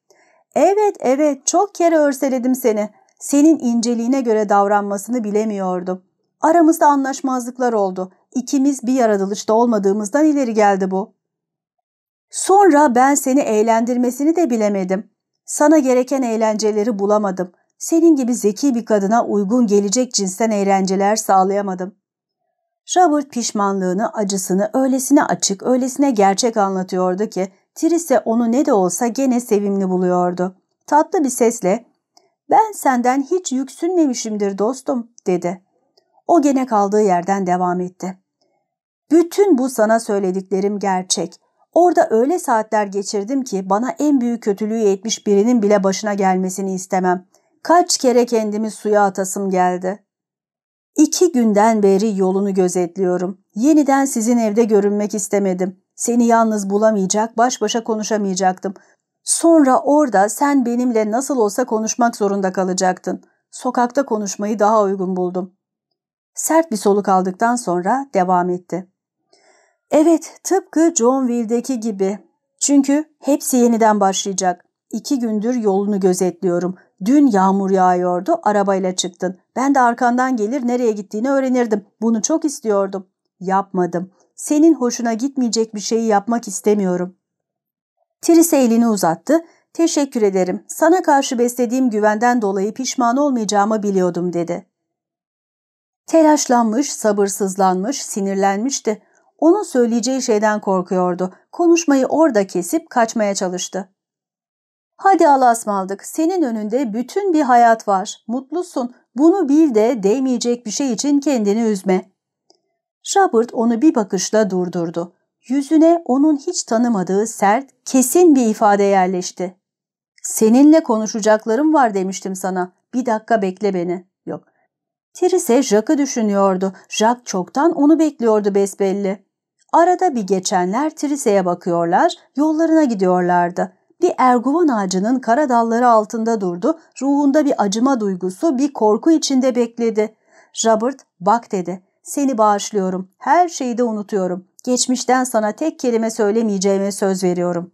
Evet, evet, çok kere örseledim seni. Senin inceliğine göre davranmasını bilemiyordum. Aramızda anlaşmazlıklar oldu. İkimiz bir yaratılışta olmadığımızdan ileri geldi bu. Sonra ben seni eğlendirmesini de bilemedim. Sana gereken eğlenceleri bulamadım. Senin gibi zeki bir kadına uygun gelecek cinsten eğlenceler sağlayamadım. Robert pişmanlığını, acısını öylesine açık, öylesine gerçek anlatıyordu ki Trise onu ne de olsa gene sevimli buluyordu. Tatlı bir sesle ''Ben senden hiç yüksünmemişimdir dostum'' dedi. O gene kaldığı yerden devam etti. ''Bütün bu sana söylediklerim gerçek. Orada öyle saatler geçirdim ki bana en büyük kötülüğü etmiş birinin bile başına gelmesini istemem. Kaç kere kendimi suya atasım geldi. İki günden beri yolunu gözetliyorum. Yeniden sizin evde görünmek istemedim. Seni yalnız bulamayacak, baş başa konuşamayacaktım. Sonra orada sen benimle nasıl olsa konuşmak zorunda kalacaktın. Sokakta konuşmayı daha uygun buldum. Sert bir soluk aldıktan sonra devam etti. Evet, tıpkı Johnville'deki gibi. Çünkü hepsi yeniden başlayacak. İki gündür yolunu gözetliyorum. Dün yağmur yağıyordu, arabayla çıktın. Ben de arkandan gelir nereye gittiğini öğrenirdim. Bunu çok istiyordum. Yapmadım. Senin hoşuna gitmeyecek bir şeyi yapmak istemiyorum. Trise elini uzattı. Teşekkür ederim. Sana karşı beslediğim güvenden dolayı pişman olmayacağımı biliyordum dedi. Telaşlanmış, sabırsızlanmış, sinirlenmişti. Onun söyleyeceği şeyden korkuyordu. Konuşmayı orada kesip kaçmaya çalıştı. Hadi alasmaldık. Senin önünde bütün bir hayat var. Mutlusun. Bunu bil de değmeyecek bir şey için kendini üzme. Robert onu bir bakışla durdurdu. Yüzüne onun hiç tanımadığı sert, kesin bir ifade yerleşti. Seninle konuşacaklarım var demiştim sana. Bir dakika bekle beni. Yok. Trise Jacques'ı düşünüyordu. Jacques çoktan onu bekliyordu besbelli. Arada bir geçenler Trise'ye bakıyorlar, yollarına gidiyorlardı. Bir erguvan ağacının kara dalları altında durdu, ruhunda bir acıma duygusu, bir korku içinde bekledi. Robert, bak dedi, seni bağışlıyorum, her şeyi de unutuyorum. Geçmişten sana tek kelime söylemeyeceğime söz veriyorum.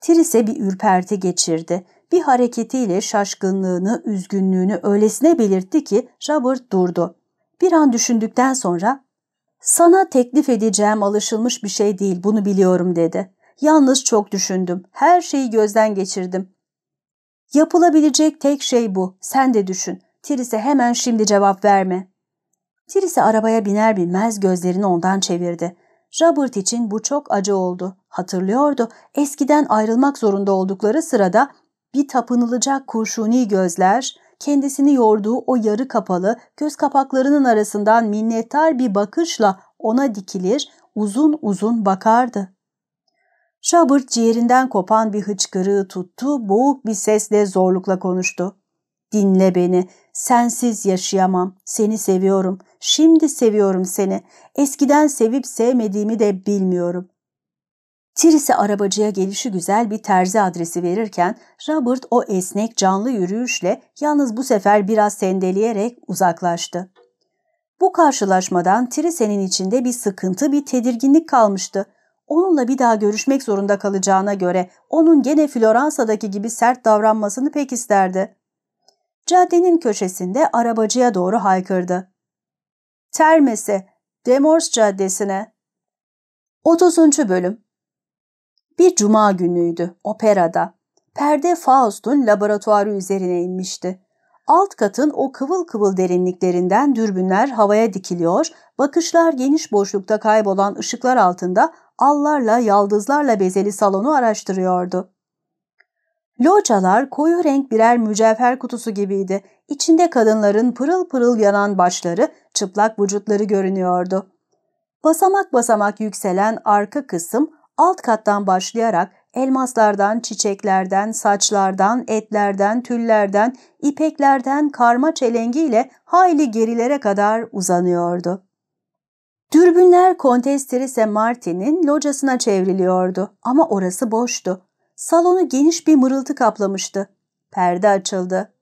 Trise bir ürperti geçirdi. Bir hareketiyle şaşkınlığını, üzgünlüğünü öylesine belirtti ki Robert durdu. Bir an düşündükten sonra ''Sana teklif edeceğim alışılmış bir şey değil, bunu biliyorum.'' dedi. Yalnız çok düşündüm. Her şeyi gözden geçirdim. Yapılabilecek tek şey bu. Sen de düşün. Trise hemen şimdi cevap verme. Trise arabaya biner binmez gözlerini ondan çevirdi. Robert için bu çok acı oldu. Hatırlıyordu. Eskiden ayrılmak zorunda oldukları sırada bir tapınılacak kurşuni gözler, kendisini yorduğu o yarı kapalı göz kapaklarının arasından minnettar bir bakışla ona dikilir, uzun uzun bakardı. Robert ciğerinden kopan bir hıçkırığı tuttu, boğuk bir sesle zorlukla konuştu. Dinle beni, sensiz yaşayamam, seni seviyorum, şimdi seviyorum seni, eskiden sevip sevmediğimi de bilmiyorum. Tris'e arabacıya gelişi güzel bir terzi adresi verirken Robert o esnek canlı yürüyüşle yalnız bu sefer biraz sendeleyerek uzaklaştı. Bu karşılaşmadan Trise'nin içinde bir sıkıntı, bir tedirginlik kalmıştı. Onunla bir daha görüşmek zorunda kalacağına göre onun gene Floransa'daki gibi sert davranmasını pek isterdi. Caddenin köşesinde arabacıya doğru haykırdı. Termese, Demors Caddesi'ne. 30. Bölüm Bir cuma günüydü, operada. Perde Faust'un laboratuvarı üzerine inmişti. Alt katın o kıvıl kıvıl derinliklerinden dürbünler havaya dikiliyor, bakışlar geniş boşlukta kaybolan ışıklar altında allarla, yaldızlarla bezeli salonu araştırıyordu. Localar koyu renk birer mücevher kutusu gibiydi. İçinde kadınların pırıl pırıl yanan başları, çıplak vücutları görünüyordu. Basamak basamak yükselen arka kısım alt kattan başlayarak elmaslardan, çiçeklerden, saçlardan, etlerden, tüllerden, ipeklerden karma çelengiyle hayli gerilere kadar uzanıyordu. Dürbünler Kontes Therese Martin'in locasına çevriliyordu ama orası boştu. Salonu geniş bir mırıltı kaplamıştı. Perde açıldı.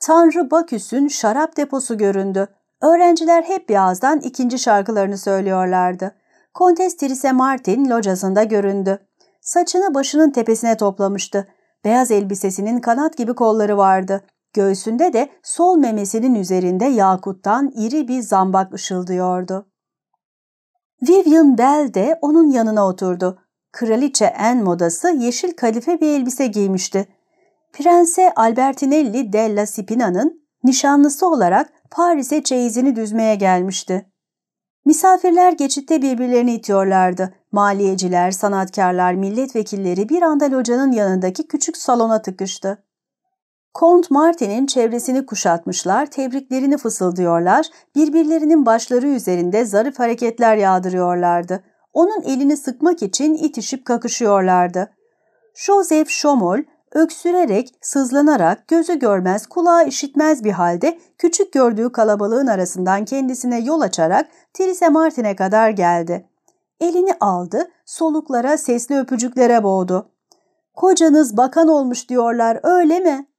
Tanrı Baküs'ün şarap deposu göründü. Öğrenciler hep bir ağızdan ikinci şarkılarını söylüyorlardı. Kontes Therese Martin locasında göründü. Saçını başının tepesine toplamıştı. Beyaz elbisesinin kanat gibi kolları vardı. Göğsünde de sol memesinin üzerinde yakuttan iri bir zambak ışıldıyordu. Vivian Bell de onun yanına oturdu. Kraliçe Anne modası yeşil kalife bir elbise giymişti. Prense Albertinelli della Spina'nın nişanlısı olarak Paris'e çeyizini düzmeye gelmişti. Misafirler geçitte birbirlerini itiyorlardı. Maliyeciler, sanatkarlar, milletvekilleri bir anda locanın yanındaki küçük salona tıkıştı. Kont Martin'in çevresini kuşatmışlar, tebriklerini fısıldıyorlar, birbirlerinin başları üzerinde zarif hareketler yağdırıyorlardı. Onun elini sıkmak için itişip kakışıyorlardı. Joseph Schomol öksürerek, sızlanarak, gözü görmez, kulağı işitmez bir halde küçük gördüğü kalabalığın arasından kendisine yol açarak Trise Martin'e kadar geldi. Elini aldı, soluklara, sesli öpücüklere boğdu. ''Kocanız bakan olmuş diyorlar, öyle mi?''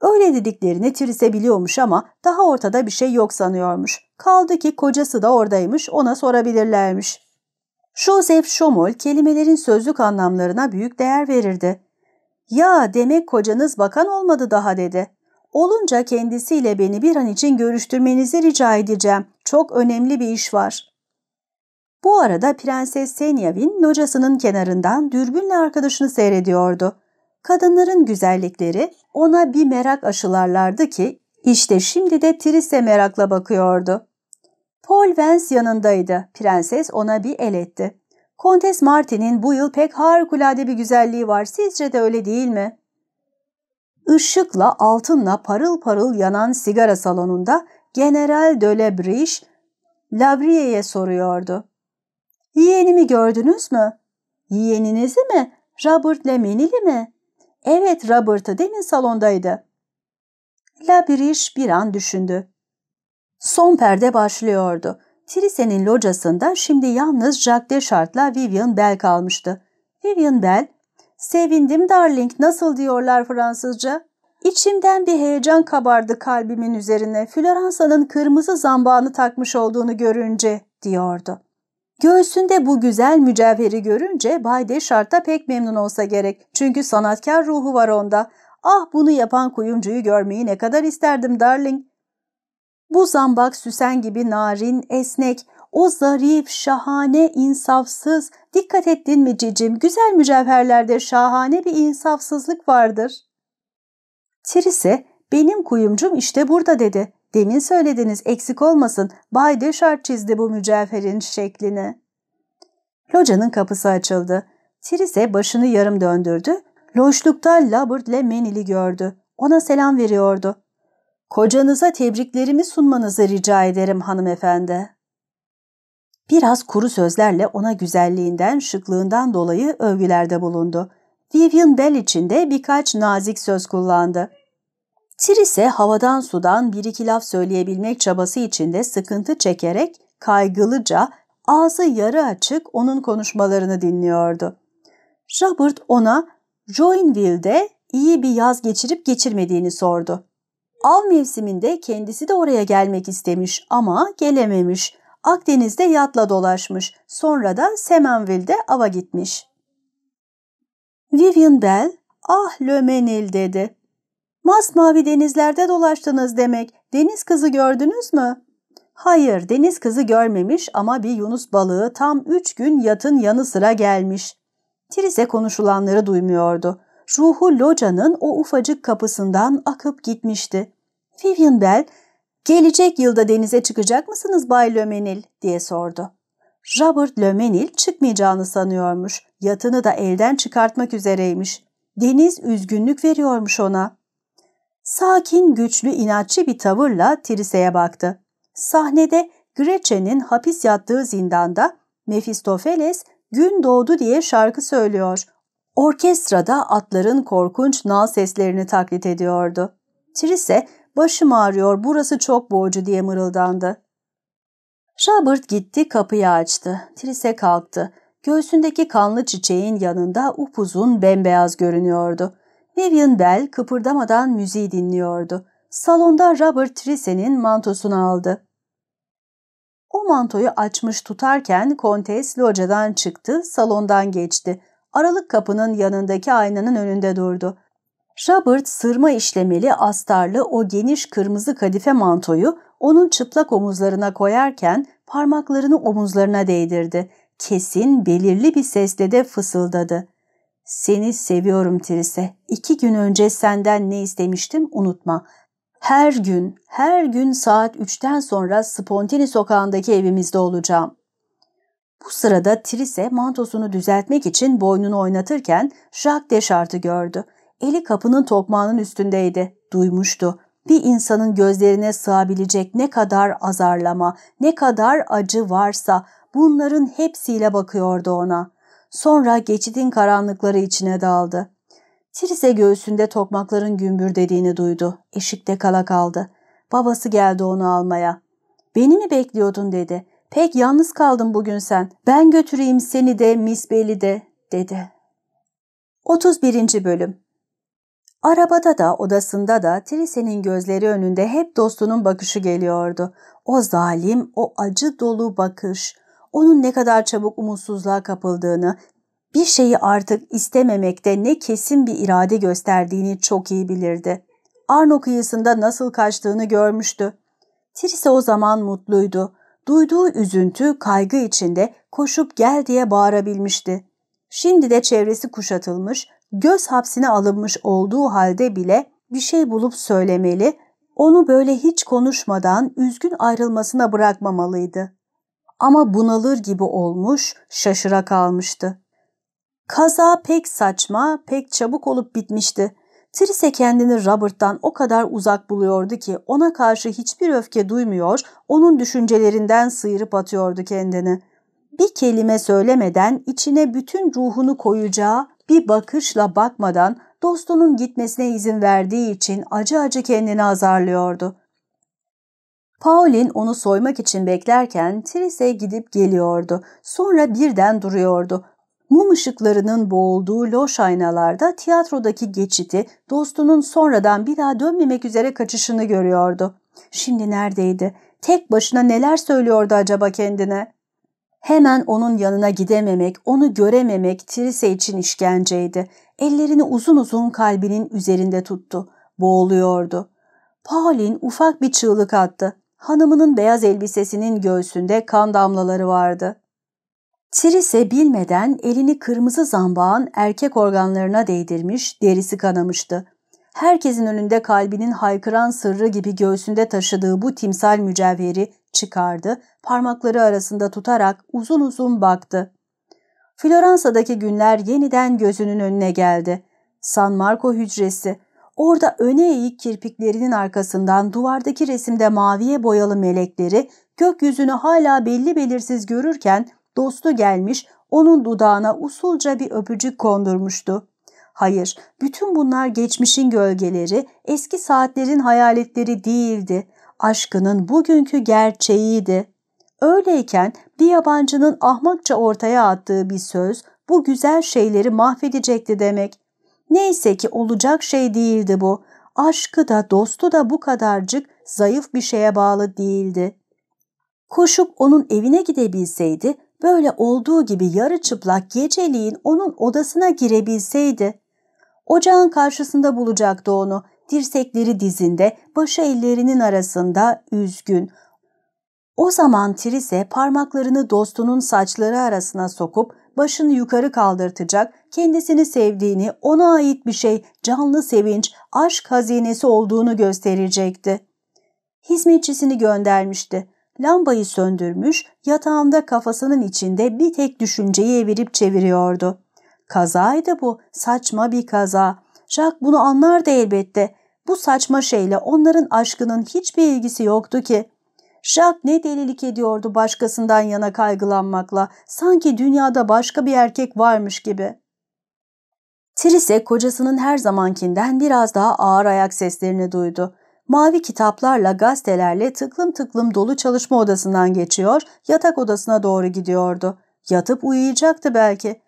Öyle dediklerini Trise biliyormuş ama daha ortada bir şey yok sanıyormuş. Kaldı ki kocası da oradaymış, ona sorabilirlermiş. Joseph Schomol kelimelerin sözlük anlamlarına büyük değer verirdi. Ya demek kocanız bakan olmadı daha dedi. Olunca kendisiyle beni bir an için görüştürmenizi rica edeceğim. Çok önemli bir iş var. Bu arada Prenses Senyavin locasının kenarından dürbünle arkadaşını seyrediyordu. Kadınların güzellikleri ona bir merak aşılarlardı ki İşte şimdi de Trise merakla bakıyordu. Paul Vance yanındaydı. Prenses ona bir el etti. Kontes Martin'in bu yıl pek harikulade bir güzelliği var. Sizce de öyle değil mi? Işıkla, altınla parıl parıl yanan sigara salonunda General de Lebriche, Lavrie'ye soruyordu. Yeğenimi gördünüz mü? Yeğeninizi mi? Robert Lemenili mi? Evet Robert'ı demin salondaydı. Labriche bir an düşündü. Son perde başlıyordu. Trise'nin locasında şimdi yalnız Jacques Deschart'la Vivian Bell kalmıştı. Vivian Bell, ''Sevindim darling, nasıl diyorlar Fransızca?'' İçimden bir heyecan kabardı kalbimin üzerine Floransa'nın kırmızı zambağını takmış olduğunu görünce, diyordu. Göğsünde bu güzel mücevheri görünce Bay Deschart'a pek memnun olsa gerek. Çünkü sanatkar ruhu var onda. Ah bunu yapan kuyumcuyu görmeyi ne kadar isterdim darling. Bu zambak süsen gibi narin, esnek, o zarif, şahane, insafsız, dikkat ettin mi cicim, güzel mücevherlerde şahane bir insafsızlık vardır. Trise, benim kuyumcum işte burada dedi. Demin söylediniz eksik olmasın, Bay Deşart çizdi bu mücevherin şeklini. Locanın kapısı açıldı. Trise başını yarım döndürdü. Loşlukta Labert ile Menil'i gördü. Ona selam veriyordu. Kocanıza tebriklerimi sunmanızı rica ederim hanımefendi. Biraz kuru sözlerle ona güzelliğinden, şıklığından dolayı övgülerde bulundu. Vivian Bell için de birkaç nazik söz kullandı. Trise havadan sudan bir iki laf söyleyebilmek çabası içinde sıkıntı çekerek kaygılıca ağzı yarı açık onun konuşmalarını dinliyordu. Robert ona Joinville'de iyi bir yaz geçirip geçirmediğini sordu. Av mevsiminde kendisi de oraya gelmek istemiş ama gelememiş. Akdeniz'de yatla dolaşmış. Sonra da Semenville'de ava gitmiş. Vivian Bell, ah Lömenil dedi. Masmavi denizlerde dolaştınız demek. Deniz kızı gördünüz mü? Hayır, deniz kızı görmemiş ama bir yunus balığı tam üç gün yatın yanı sıra gelmiş. Trise konuşulanları duymuyordu. Ruhu locanın o ufacık kapısından akıp gitmişti. Vivian Bell, gelecek yılda denize çıkacak mısınız Bay Lömenil diye sordu. Robert Lömenil çıkmayacağını sanıyormuş. Yatını da elden çıkartmak üzereymiş. Deniz üzgünlük veriyormuş ona. Sakin, güçlü, inatçı bir tavırla Trise'ye baktı. Sahnede Gretchen'in hapis yattığı zindanda Mephistopheles gün doğdu diye şarkı söylüyor. Orkestrada atların korkunç nal seslerini taklit ediyordu. Trise, başım ağrıyor, burası çok boğucu diye mırıldandı. Robert gitti, kapıyı açtı. Trise kalktı. Göğsündeki kanlı çiçeğin yanında upuzun bembeyaz görünüyordu. Vivian Bell kıpırdamadan müziği dinliyordu. Salonda Robert Trise'nin mantosunu aldı. O mantoyu açmış tutarken kontes locadan çıktı, salondan geçti. Aralık kapının yanındaki aynanın önünde durdu. Robert sırma işlemeli astarlı o geniş kırmızı kadife mantoyu onun çıplak omuzlarına koyarken parmaklarını omuzlarına değdirdi. Kesin, belirli bir sesle de fısıldadı. Seni seviyorum Trise. İki gün önce senden ne istemiştim unutma. Her gün, her gün saat üçten sonra Spontini sokağındaki evimizde olacağım. Bu sırada Trise mantosunu düzeltmek için boynunu oynatırken Jacques Deschart'ı gördü. Eli kapının tokmağının üstündeydi. Duymuştu. Bir insanın gözlerine sığabilecek ne kadar azarlama, ne kadar acı varsa bunların hepsiyle bakıyordu ona. Sonra geçidin karanlıkları içine daldı. Trise göğsünde tokmakların gümbür dediğini duydu. Eşikte kala kaldı. Babası geldi onu almaya. ''Beni mi bekliyordun?'' dedi. ''Pek yalnız kaldın bugün sen. Ben götüreyim seni de Miss Bell'i de.'' dedi. 31. Bölüm Arabada da odasında da Trise'nin gözleri önünde hep dostunun bakışı geliyordu. O zalim, o acı dolu bakış, onun ne kadar çabuk umutsuzluğa kapıldığını, bir şeyi artık istememekte ne kesin bir irade gösterdiğini çok iyi bilirdi. Arno kıyısında nasıl kaçtığını görmüştü. Trise o zaman mutluydu. Duyduğu üzüntü, kaygı içinde koşup gel diye bağırabilmişti. Şimdi de çevresi kuşatılmış, göz hapsine alınmış olduğu halde bile bir şey bulup söylemeli, Onu böyle hiç konuşmadan üzgün ayrılmasına bırakmamalıydı. Ama bunalır gibi olmuş, şaşıra kalmıştı. Kaza pek saçma, pek çabuk olup bitmişti. Trise kendini Robert'tan o kadar uzak buluyordu ki ona karşı hiçbir öfke duymuyor, onun düşüncelerinden sıyırıp atıyordu kendini. Bir kelime söylemeden içine bütün ruhunu koyacağı bir bakışla bakmadan dostunun gitmesine izin verdiği için acı acı kendini azarlıyordu. Pauline onu soymak için beklerken Trise gidip geliyordu. Sonra birden duruyordu. Mum ışıklarının boğulduğu loş aynalarda tiyatrodaki geçiti, dostunun sonradan bir daha dönmemek üzere kaçışını görüyordu. Şimdi neredeydi? Tek başına neler söylüyordu acaba kendine? Hemen onun yanına gidememek, onu görememek Trise için işkenceydi. Ellerini uzun uzun kalbinin üzerinde tuttu. Boğuluyordu. Pauline ufak bir çığlık attı. Hanımının beyaz elbisesinin göğsünde kan damlaları vardı. Trise bilmeden elini kırmızı zambağın erkek organlarına değdirmiş, derisi kanamıştı. Herkesin önünde kalbinin haykıran sırrı gibi göğsünde taşıdığı bu timsal mücevheri çıkardı, parmakları arasında tutarak uzun uzun baktı. Floransa'daki günler yeniden gözünün önüne geldi. San Marco hücresi. Orada öne eğik kirpiklerinin arkasından duvardaki resimde maviye boyalı melekleri gökyüzünü hala belli belirsiz görürken dostu gelmiş onun dudağına usulca bir öpücük kondurmuştu. Hayır, bütün bunlar geçmişin gölgeleri, eski saatlerin hayaletleri değildi. Aşkının bugünkü gerçeğiydi. Öyleyken bir yabancının ahmakça ortaya attığı bir söz bu güzel şeyleri mahvedecekti demek. Neyse ki olacak şey değildi bu. Aşkı da dostu da bu kadarcık zayıf bir şeye bağlı değildi. Koşup onun evine gidebilseydi, böyle olduğu gibi yarı çıplak geceliğin onun odasına girebilseydi. Ocağın karşısında bulacaktı onu, dirsekleri dizinde, başı ellerinin arasında, üzgün, o zaman Trise parmaklarını dostunun saçları arasına sokup başını yukarı kaldırtacak, kendisini sevdiğini, ona ait bir şey, canlı sevinç, aşk hazinesi olduğunu gösterecekti. Hizmetçisini göndermişti. Lambayı söndürmüş, yatağında kafasının içinde bir tek düşünceyi evirip çeviriyordu. Kazaydı bu, saçma bir kaza. Jack bunu anlardı elbette. Bu saçma şeyle onların aşkının hiçbir ilgisi yoktu ki. Jack ne delilik ediyordu başkasından yana kaygılanmakla, sanki dünyada başka bir erkek varmış gibi. Trise kocasının her zamankinden biraz daha ağır ayak seslerini duydu. Mavi kitaplarla, gazetelerle tıklım tıklım dolu çalışma odasından geçiyor, yatak odasına doğru gidiyordu. Yatıp uyuyacaktı belki.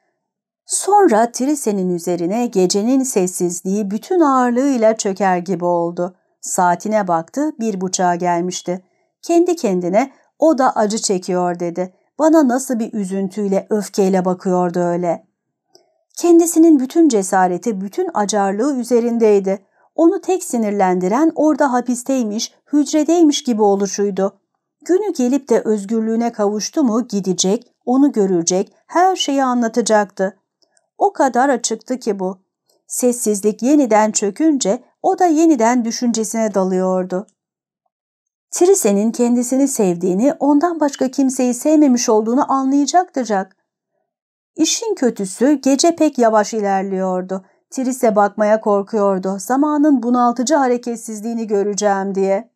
Sonra Trise'nin üzerine gecenin sessizliği bütün ağırlığıyla çöker gibi oldu. Saatine baktı, bir buçuğa gelmişti. Kendi kendine o da acı çekiyor dedi. Bana nasıl bir üzüntüyle, öfkeyle bakıyordu öyle. Kendisinin bütün cesareti, bütün acarlığı üzerindeydi. Onu tek sinirlendiren orada hapisteymiş, hücredeymiş gibi oluşuydu. Günü gelip de özgürlüğüne kavuştu mu gidecek, onu görecek, her şeyi anlatacaktı. O kadar açıktı ki bu. Sessizlik yeniden çökünce o da yeniden düşüncesine dalıyordu. Trise'nin kendisini sevdiğini, ondan başka kimseyi sevmemiş olduğunu anlayacaktı Jack. İşin kötüsü gece pek yavaş ilerliyordu. Trise bakmaya korkuyordu. Zamanın bunaltıcı hareketsizliğini göreceğim diye.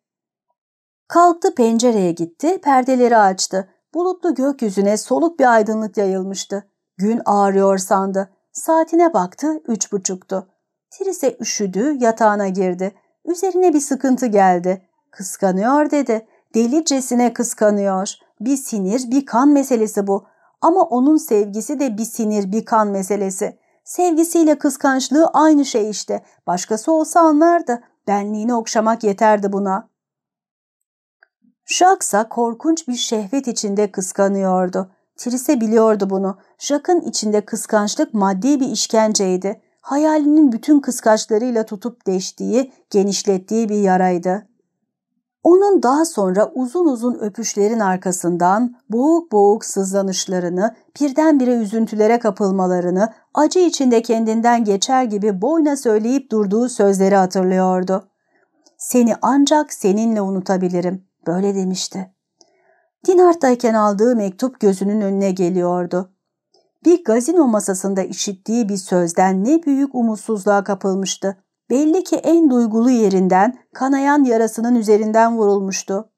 Kalktı pencereye gitti, perdeleri açtı. Bulutlu gökyüzüne soluk bir aydınlık yayılmıştı. Gün ağrıyor sandı. Saatine baktı, üç buçuktu. Trise üşüdü, yatağına girdi. Üzerine bir sıkıntı geldi. Kıskanıyor dedi. Delicesine kıskanıyor. Bir sinir, bir kan meselesi bu. Ama onun sevgisi de bir sinir, bir kan meselesi. Sevgisiyle kıskançlığı aynı şey işte. Başkası olsa anlardı. Benliğini okşamak yeterdi buna. Jacksa korkunç bir şehvet içinde kıskanıyordu. Trise biliyordu bunu. Jack'ın içinde kıskançlık maddi bir işkenceydi. Hayalinin bütün kıskançlarıyla tutup deştiği, genişlettiği bir yaraydı. Onun daha sonra uzun uzun öpüşlerin arkasından boğuk boğuk sızlanışlarını, birdenbire üzüntülere kapılmalarını, acı içinde kendinden geçer gibi boyna söyleyip durduğu sözleri hatırlıyordu. Seni ancak seninle unutabilirim. Böyle demişti. Dinart'tayken aldığı mektup gözünün önüne geliyordu. Bir gazino masasında işittiği bir sözden ne büyük umutsuzluğa kapılmıştı. Belli ki en duygulu yerinden, kanayan yarasının üzerinden vurulmuştu.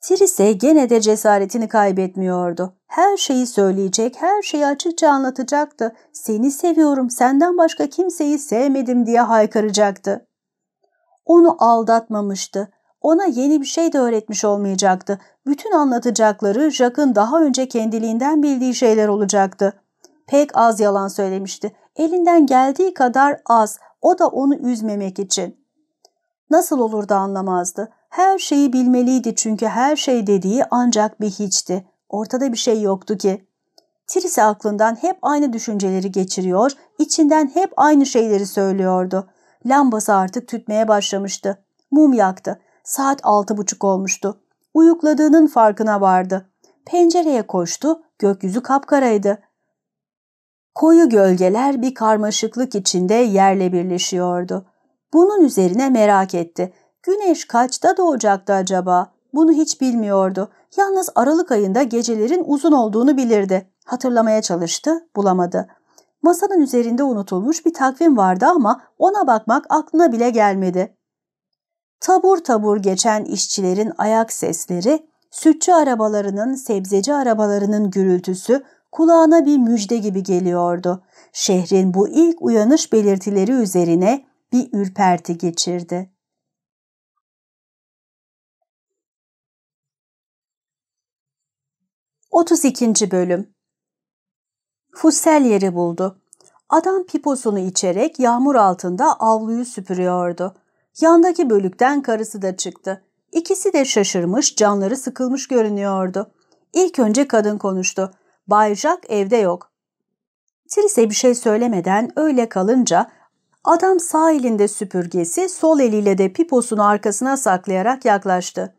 Trise gene de cesaretini kaybetmiyordu. Her şeyi söyleyecek, her şeyi açıkça anlatacaktı. Seni seviyorum, senden başka kimseyi sevmedim diye haykıracaktı. Onu aldatmamıştı. Ona yeni bir şey de öğretmiş olmayacaktı. Bütün anlatacakları Jacques'ın daha önce kendiliğinden bildiği şeyler olacaktı. Pek az yalan söylemişti. Elinden geldiği kadar az, o da onu üzmemek için. Nasıl olur da anlamazdı. Her şeyi bilmeliydi çünkü her şey dediği ancak bir hiçti. Ortada bir şey yoktu ki. Trise aklından hep aynı düşünceleri geçiriyor, içinden hep aynı şeyleri söylüyordu. Lambası artık tütmeye başlamıştı. Mum yaktı. Saat altı buçuk olmuştu. Uyukladığının farkına vardı. Pencereye koştu, gökyüzü kapkaraydı. Koyu gölgeler bir karmaşıklık içinde yerle birleşiyordu. Bunun üzerine merak etti. Güneş kaçta doğacaktı acaba? Bunu hiç bilmiyordu. Yalnız Aralık ayında gecelerin uzun olduğunu bilirdi. Hatırlamaya çalıştı, bulamadı. Masanın üzerinde unutulmuş bir takvim vardı ama ona bakmak aklına bile gelmedi. Tabur tabur geçen işçilerin ayak sesleri, sütçü arabalarının, sebzeci arabalarının gürültüsü kulağına bir müjde gibi geliyordu. Şehrin bu ilk uyanış belirtileri üzerine bir ürperti geçirdi. 32. Bölüm Fussel yeri buldu. Adam piposunu içerek yağmur altında avluyu süpürüyordu. Yandaki bölükten karısı da çıktı. İkisi de şaşırmış, canları sıkılmış görünüyordu. İlk önce kadın konuştu. Bay Jack evde yok. Trise bir şey söylemeden öyle kalınca adam sağ elinde süpürgesi, sol eliyle de piposunu arkasına saklayarak yaklaştı.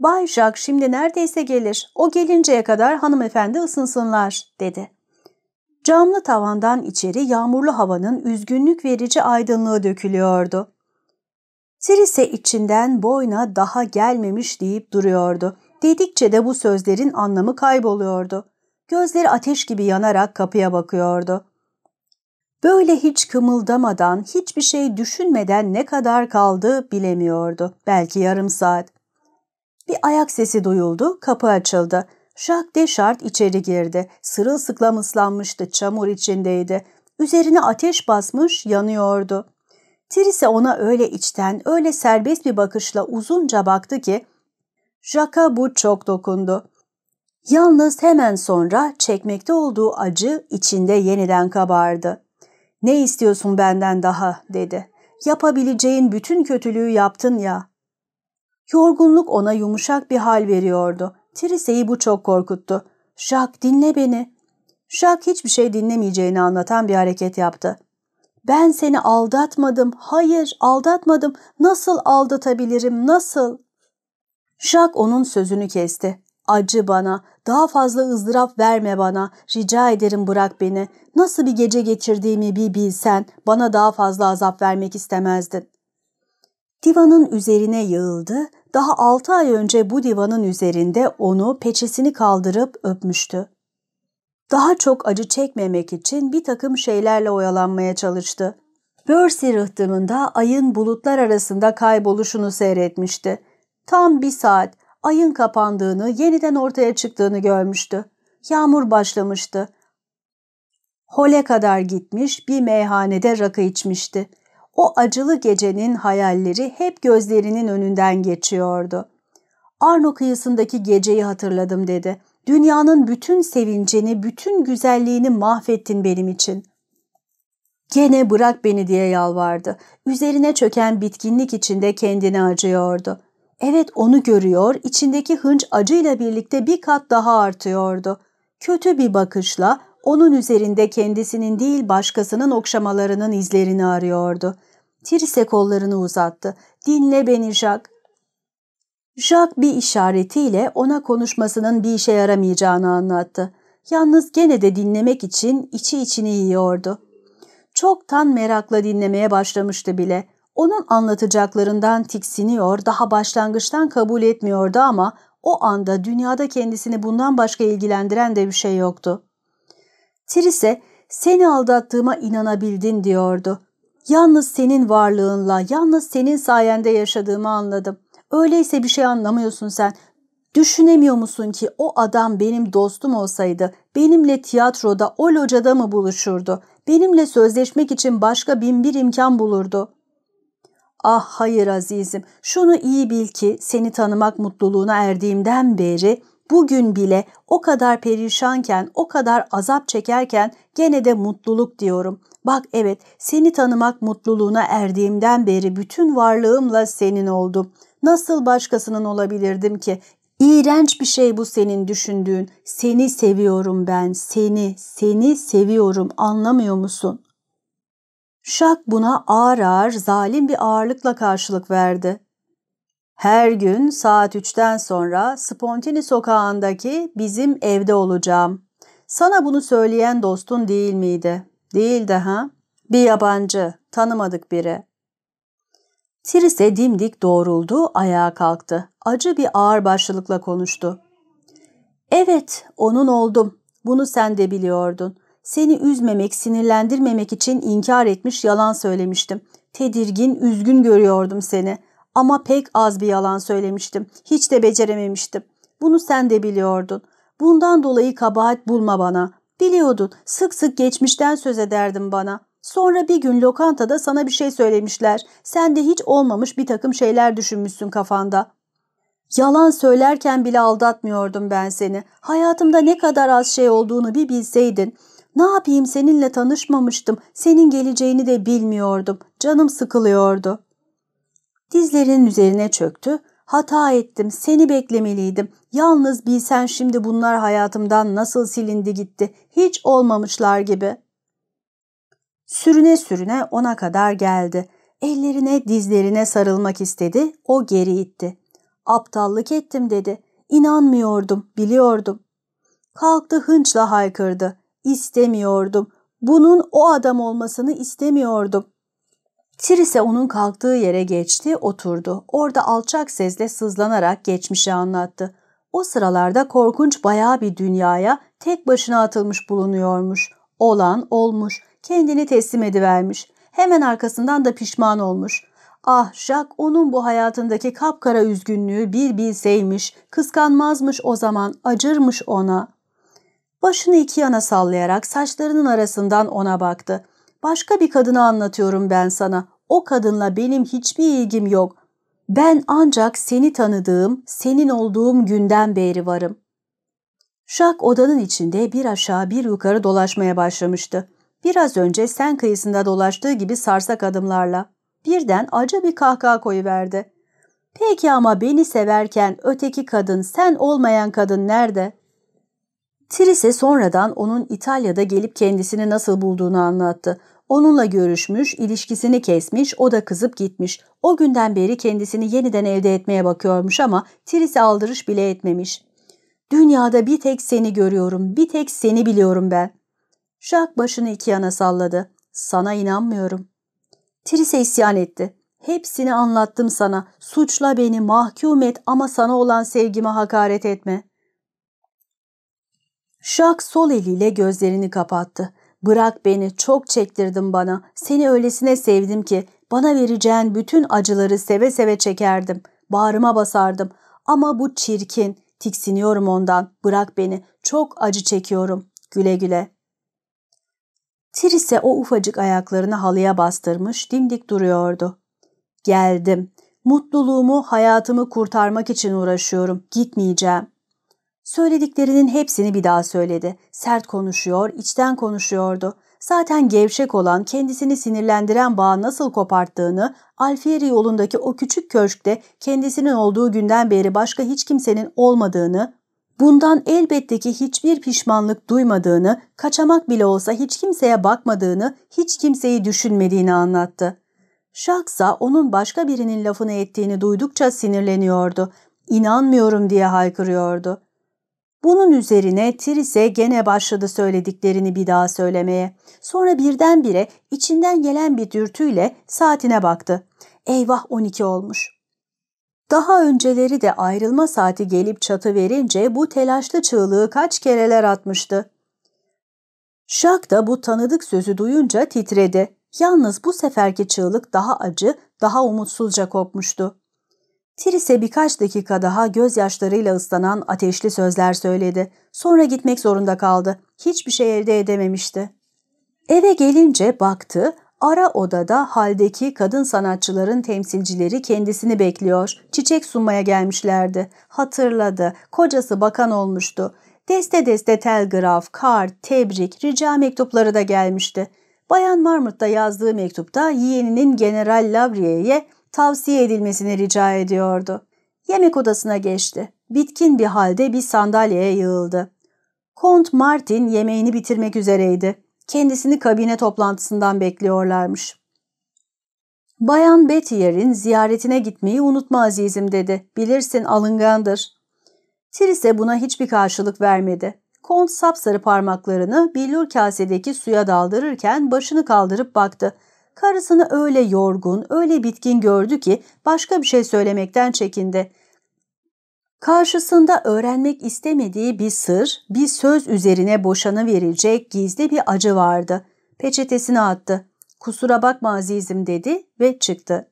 Bay Jack şimdi neredeyse gelir. O gelinceye kadar hanımefendi ısınsınlar, dedi. Camlı tavandan içeri yağmurlu havanın üzgünlük verici aydınlığı dökülüyordu. Trise içinden boyna daha gelmemiş deyip duruyordu. Dedikçe de bu sözlerin anlamı kayboluyordu. Gözleri ateş gibi yanarak kapıya bakıyordu. Böyle hiç kımıldamadan, hiçbir şey düşünmeden ne kadar kaldı bilemiyordu. Belki yarım saat. Bir ayak sesi duyuldu, kapı açıldı. Jacques Deschart içeri girdi. Sırılsıklam ıslanmıştı, çamur içindeydi. Üzerine ateş basmış, yanıyordu. Trise ona öyle içten, öyle serbest bir bakışla uzunca baktı ki, Jacques'a bu çok dokundu. Yalnız hemen sonra çekmekte olduğu acı içinde yeniden kabardı. ''Ne istiyorsun benden daha?'' dedi. ''Yapabileceğin bütün kötülüğü yaptın ya.'' Yorgunluk ona yumuşak bir hal veriyordu. Trise'yi bu çok korkuttu. ''Jack dinle beni.'' Jack hiçbir şey dinlemeyeceğini anlatan bir hareket yaptı. ''Ben seni aldatmadım. Hayır, aldatmadım. Nasıl aldatabilirim, nasıl?'' Jack onun sözünü kesti. ''Acı bana, daha fazla ızdırap verme bana, rica ederim bırak beni. Nasıl bir gece geçirdiğimi bir bilsen, bana daha fazla azap vermek istemezdin.'' Divanın üzerine yığıldı, daha altı ay önce bu divanın üzerinde onu peçesini kaldırıp öpmüştü. Daha çok acı çekmemek için bir takım şeylerle oyalanmaya çalıştı. Börsi rıhtımında ayın bulutlar arasında kayboluşunu seyretmişti. Tam bir saat ayın kapandığını, yeniden ortaya çıktığını görmüştü. Yağmur başlamıştı. Hole kadar gitmiş bir meyhanede rakı içmişti. O acılı gecenin hayalleri hep gözlerinin önünden geçiyordu. Arno kıyısındaki geceyi hatırladım dedi. Dünyanın bütün sevincini, bütün güzelliğini mahvettin benim için. Gene bırak beni diye yalvardı. Üzerine çöken bitkinlik içinde kendini acıyordu. Evet onu görüyor, içindeki hınç acıyla birlikte bir kat daha artıyordu. Kötü bir bakışla onun üzerinde kendisinin değil başkasının okşamalarının izlerini arıyordu. Trise kollarını uzattı. Dinle beni Jack. Jack bir işaretiyle ona konuşmasının bir işe yaramayacağını anlattı. Yalnız gene de dinlemek için içi içini yiyordu. Çoktan merakla dinlemeye başlamıştı bile. Onun anlatacaklarından tiksiniyor, daha başlangıçtan kabul etmiyordu ama o anda dünyada kendisini bundan başka ilgilendiren de bir şey yoktu. Trise, seni aldattığıma inanabildin diyordu. Yalnız senin varlığınla, yalnız senin sayende yaşadığımı anladım. Öyleyse bir şey anlamıyorsun sen. Düşünemiyor musun ki o adam benim dostum olsaydı benimle tiyatroda o locada mı buluşurdu? Benimle sözleşmek için başka bin bir imkan bulurdu. Ah hayır azizim, şunu iyi bil ki seni tanımak mutluluğuna erdiğimden beri bugün bile o kadar perişanken, o kadar azap çekerken gene de mutluluk diyorum. Bak evet, seni tanımak mutluluğuna erdiğimden beri bütün varlığımla senin oldum. Nasıl başkasının olabilirdim ki? İğrenç bir şey bu senin düşündüğün. Seni seviyorum ben, seni, seni seviyorum anlamıyor musun? Şak buna ağır ağır zalim bir ağırlıkla karşılık verdi. Her gün saat üçten sonra Spontini sokağındaki bizim evde olacağım. Sana bunu söyleyen dostun değil miydi? Değildi ha? Bir yabancı, tanımadık biri. Trise dimdik doğruldu, ayağa kalktı. Acı bir ağır başlılıkla konuştu. Evet, onun oldum. Bunu sen de biliyordun. Seni üzmemek, sinirlendirmemek için inkar etmiş yalan söylemiştim. Tedirgin, üzgün görüyordum seni. Ama pek az bir yalan söylemiştim. Hiç de becerememiştim. Bunu sen de biliyordun. Bundan dolayı kabahat bulma bana. Biliyordun, sık sık geçmişten söz ederdin bana. Sonra bir gün lokantada sana bir şey söylemişler. Sen de hiç olmamış bir takım şeyler düşünmüşsün kafanda. Yalan söylerken bile aldatmıyordum ben seni. Hayatımda ne kadar az şey olduğunu bir bilseydin. Ne yapayım seninle tanışmamıştım. Senin geleceğini de bilmiyordum. Canım sıkılıyordu. Dizlerinin üzerine çöktü. Hata ettim, seni beklemeliydim. Yalnız bilsen şimdi bunlar hayatımdan nasıl silindi gitti. Hiç olmamışlar gibi. Sürüne sürüne ona kadar geldi. Ellerine, dizlerine sarılmak istedi. O geri itti. Aptallık ettim dedi. İnanmıyordum, biliyordum. Kalktı hınçla haykırdı. İstemiyordum. Bunun o adam olmasını istemiyordum. Trise onun kalktığı yere geçti, oturdu. Orada alçak sesle sızlanarak geçmişi anlattı. O sıralarda korkunç bayağı bir dünyaya tek başına atılmış bulunuyormuş. Olan olmuş, kendini teslim edivermiş. Hemen arkasından da pişman olmuş. Ah Jack onun bu hayatındaki kapkara üzgünlüğü bir bilseymiş, kıskanmazmış o zaman, acırmış ona. Başını iki yana sallayarak saçlarının arasından ona baktı. Başka bir kadını anlatıyorum ben sana. O kadınla benim hiçbir ilgim yok. Ben ancak seni tanıdığım, senin olduğum günden beri varım. Şak odanın içinde bir aşağı bir yukarı dolaşmaya başlamıştı. Biraz önce sen kıyısında dolaştığı gibi sarsak adımlarla. Birden acı bir kahkaha koyuverdi. Peki ama beni severken öteki kadın, sen olmayan kadın nerede? Trise sonradan onun İtalya'da gelip kendisini nasıl bulduğunu anlattı. Onunla görüşmüş, ilişkisini kesmiş, o da kızıp gitmiş. O günden beri kendisini yeniden elde etmeye bakıyormuş ama Trise aldırış bile etmemiş. Dünyada bir tek seni görüyorum, bir tek seni biliyorum ben. Jack başını iki yana salladı. Sana inanmıyorum. Trise isyan etti. Hepsini anlattım sana. Suçla beni, mahkum et ama sana olan sevgime hakaret etme. Jack sol eliyle gözlerini kapattı. Bırak beni, çok çektirdin bana. Seni öylesine sevdim ki bana vereceğin bütün acıları seve seve çekerdim. Bağrıma basardım. Ama bu çirkin. Tiksiniyorum ondan. Bırak beni. Çok acı çekiyorum. Güle güle. Trise o ufacık ayaklarını halıya bastırmış dimdik duruyordu. Geldim. Mutluluğumu, hayatımı kurtarmak için uğraşıyorum. Gitmeyeceğim. Söylediklerinin hepsini bir daha söyledi. Sert konuşuyor, içten konuşuyordu. Zaten gevşek olan, kendisini sinirlendiren bağı nasıl koparttığını, Alfieri yolundaki o küçük köşkte kendisinin olduğu günden beri başka hiç kimsenin olmadığını, bundan elbette ki hiçbir pişmanlık duymadığını, kaçamak bile olsa hiç kimseye bakmadığını, hiç kimseyi düşünmediğini anlattı. Şaksa onun başka birinin lafını ettiğini duydukça sinirleniyordu. İnanmıyorum diye haykırıyordu. Bunun üzerine Trise gene başladı söylediklerini bir daha söylemeye. Sonra birdenbire içinden gelen bir dürtüyle saatine baktı. Eyvah 12 olmuş. Daha önceleri de ayrılma saati gelip çatı verince bu telaşlı çığlığı kaç kereler atmıştı. Şak da bu tanıdık sözü duyunca titredi. Yalnız bu seferki çığlık daha acı, daha umutsuzca kopmuştu. Trise birkaç dakika daha gözyaşlarıyla ıslanan ateşli sözler söyledi. Sonra gitmek zorunda kaldı. Hiçbir şey elde edememişti. Eve gelince baktı, ara odada haldeki kadın sanatçıların temsilcileri kendisini bekliyor. Çiçek sunmaya gelmişlerdi. Hatırladı, kocası bakan olmuştu. Deste deste telgraf, kart, tebrik, rica mektupları da gelmişti. Bayan Marmut'ta yazdığı mektupta yeğeninin General Lavriye'ye tavsiye edilmesini rica ediyordu. Yemek odasına geçti. Bitkin bir halde bir sandalyeye yığıldı. Kont Martin yemeğini bitirmek üzereydi. Kendisini kabine toplantısından bekliyorlarmış. Bayan Bettier'in ziyaretine gitmeyi unutma azizim dedi. Bilirsin alıngandır. Trise buna hiçbir karşılık vermedi. Kont sapsarı parmaklarını billur kasedeki suya daldırırken başını kaldırıp baktı. Karısını öyle yorgun, öyle bitkin gördü ki başka bir şey söylemekten çekindi. Karşısında öğrenmek istemediği bir sır, bir söz üzerine boşana verilecek gizli bir acı vardı. Peçetesini attı. Kusura bakma azizim dedi ve çıktı.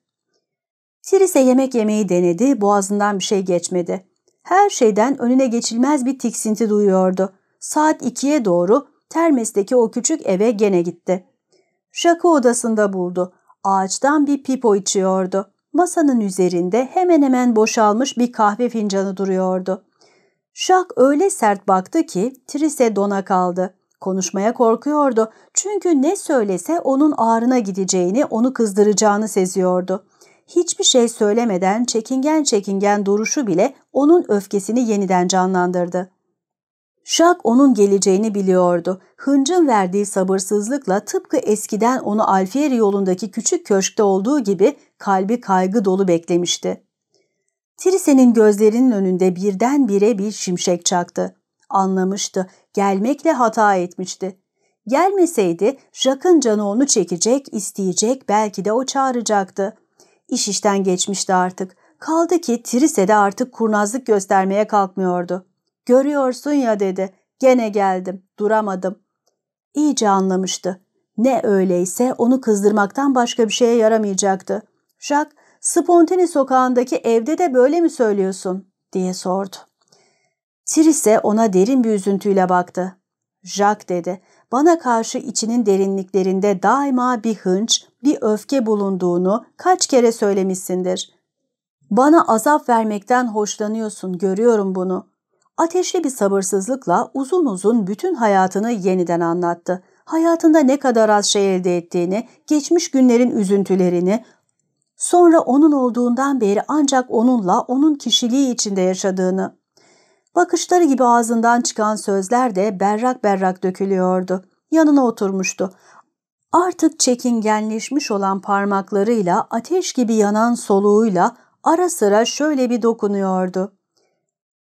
Sirise yemek yemeyi denedi, boğazından bir şey geçmedi. Her şeyden önüne geçilmez bir tiksinti duyuyordu. Saat ikiye doğru Termes'teki o küçük eve gene gitti. Şakı odasında buldu. Ağaçtan bir pipo içiyordu. Masanın üzerinde hemen hemen boşalmış bir kahve fincanı duruyordu. Şak öyle sert baktı ki Trise dona kaldı. Konuşmaya korkuyordu çünkü ne söylese onun ağrına gideceğini, onu kızdıracağını seziyordu. Hiçbir şey söylemeden çekingen çekingen duruşu bile onun öfkesini yeniden canlandırdı. Şak onun geleceğini biliyordu. Hıncın verdiği sabırsızlıkla tıpkı eskiden onu Alfieri yolundaki küçük köşkte olduğu gibi kalbi kaygı dolu beklemişti. Trise'nin gözlerinin önünde birdenbire bir şimşek çaktı. Anlamıştı, gelmekle hata etmişti. Gelmeseydi Jacques'ın canı onu çekecek, isteyecek, belki de o çağıracaktı. İş işten geçmişti artık. Kaldı ki Trise de artık kurnazlık göstermeye kalkmıyordu. Görüyorsun ya dedi. Gene geldim. Duramadım. İyice anlamıştı. Ne öyleyse onu kızdırmaktan başka bir şeye yaramayacaktı. Jack, Spontini sokağındaki evde de böyle mi söylüyorsun? diye sordu. Trise ona derin bir üzüntüyle baktı. Jack dedi, bana karşı içinin derinliklerinde daima bir hınç, bir öfke bulunduğunu kaç kere söylemişsindir. Bana azap vermekten hoşlanıyorsun, görüyorum bunu. Ateşli bir sabırsızlıkla uzun uzun bütün hayatını yeniden anlattı. Hayatında ne kadar az şey elde ettiğini, geçmiş günlerin üzüntülerini, sonra onun olduğundan beri ancak onunla, onun kişiliği içinde yaşadığını. Bakışları gibi ağzından çıkan sözler de berrak berrak dökülüyordu. Yanına oturmuştu. Artık çekingenleşmiş olan parmaklarıyla, ateş gibi yanan soluğuyla ara sıra şöyle bir dokunuyordu.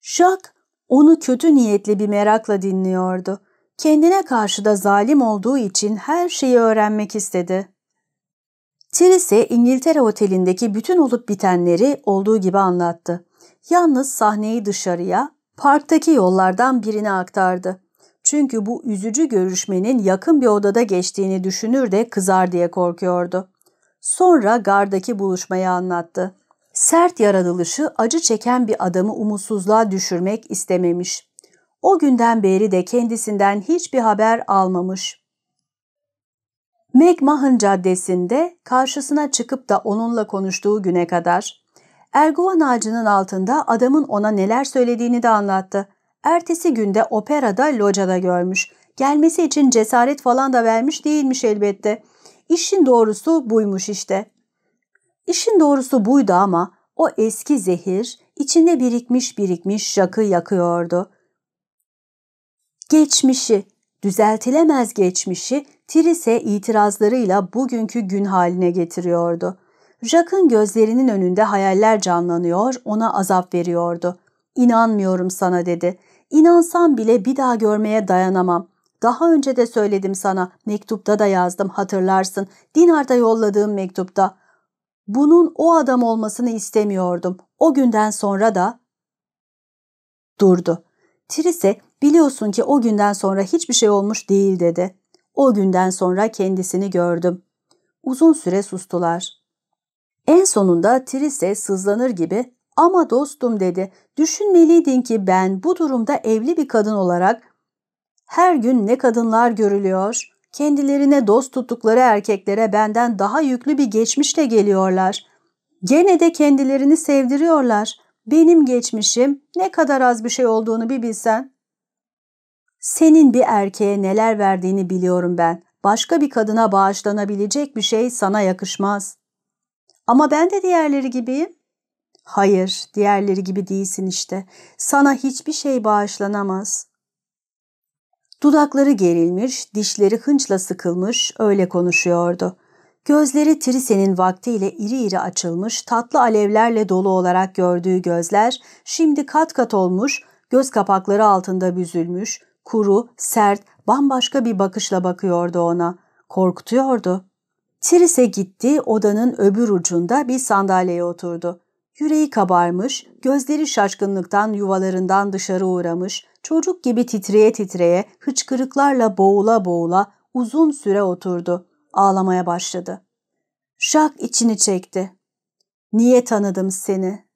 Jacques onu kötü niyetli bir merakla dinliyordu. Kendine karşı da zalim olduğu için her şeyi öğrenmek istedi. Therese İngiltere otelindeki bütün olup bitenleri olduğu gibi anlattı. Yalnız sahneyi dışarıya, parktaki yollardan birine aktardı. Çünkü bu üzücü görüşmenin yakın bir odada geçtiğini düşünür de kızar diye korkuyordu. Sonra gardaki buluşmayı anlattı. Sert yaratılışı acı çeken bir adamı umutsuzluğa düşürmek istememiş. O günden beri de kendisinden hiçbir haber almamış. McMahon Caddesi'nde karşısına çıkıp da onunla konuştuğu güne kadar Erguvan ağacının altında adamın ona neler söylediğini de anlattı. Ertesi günde operada locada görmüş. Gelmesi için cesaret falan da vermiş değilmiş elbette. İşin doğrusu buymuş işte. İşin doğrusu buydu ama o eski zehir içinde birikmiş birikmiş Jack'ı yakıyordu. Geçmişi, düzeltilemez geçmişi Trise itirazlarıyla bugünkü gün haline getiriyordu. Jack'ın gözlerinin önünde hayaller canlanıyor, ona azap veriyordu. İnanmıyorum sana dedi. İnansam bile bir daha görmeye dayanamam. Daha önce de söyledim sana, mektupta da yazdım hatırlarsın. Dinar'da yolladığım mektupta. Bunun o adam olmasını istemiyordum. O günden sonra da... Durdu. Trise biliyorsun ki o günden sonra hiçbir şey olmuş değil dedi. O günden sonra kendisini gördüm. Uzun süre sustular. En sonunda Trise sızlanır gibi ama dostum dedi. Düşünmeliydin ki ben bu durumda evli bir kadın olarak her gün ne kadınlar görülüyor, kendilerine dost tuttukları erkeklere benden daha yüklü bir geçmişle geliyorlar. Gene de kendilerini sevdiriyorlar. Benim geçmişim ne kadar az bir şey olduğunu bir bilsen. Senin bir erkeğe neler verdiğini biliyorum ben. Başka bir kadına bağışlanabilecek bir şey sana yakışmaz. Ama ben de diğerleri gibiyim. Hayır, diğerleri gibi değilsin işte. Sana hiçbir şey bağışlanamaz. Dudakları gerilmiş, dişleri hınçla sıkılmış, öyle konuşuyordu. Gözleri Trise'nin vaktiyle iri iri açılmış, tatlı alevlerle dolu olarak gördüğü gözler, şimdi kat kat olmuş, göz kapakları altında büzülmüş, kuru, sert, bambaşka bir bakışla bakıyordu ona. Korkutuyordu. Trise gitti, odanın öbür ucunda bir sandalyeye oturdu. Yüreği kabarmış, gözleri şaşkınlıktan yuvalarından dışarı uğramış, çocuk gibi titreye titreye, hıçkırıklarla boğula boğula uzun süre oturdu. Ağlamaya başladı. Jack içini çekti. Niye tanıdım seni?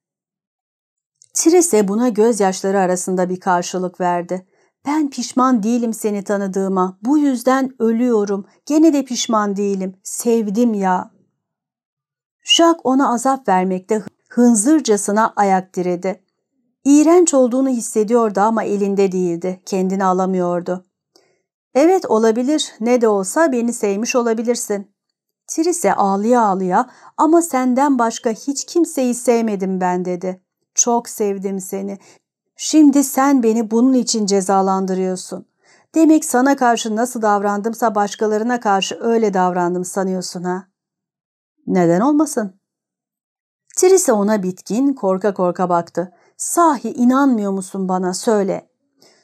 Trise buna gözyaşları arasında bir karşılık verdi. Ben pişman değilim seni tanıdığıma. Bu yüzden ölüyorum. Gene de pişman değilim. Sevdim ya. Jack ona azap vermekte hınzırcasına ayak diredi. İğrenç olduğunu hissediyordu ama elinde değildi. Kendini alamıyordu. Evet olabilir. Ne de olsa beni sevmiş olabilirsin. Trise ağlıya ağlıya ama senden başka hiç kimseyi sevmedim ben dedi. Çok sevdim seni. Şimdi sen beni bunun için cezalandırıyorsun. Demek sana karşı nasıl davrandımsa başkalarına karşı öyle davrandım sanıyorsun ha? Neden olmasın? Trise ona bitkin, korka korka baktı. Sahi inanmıyor musun bana söyle.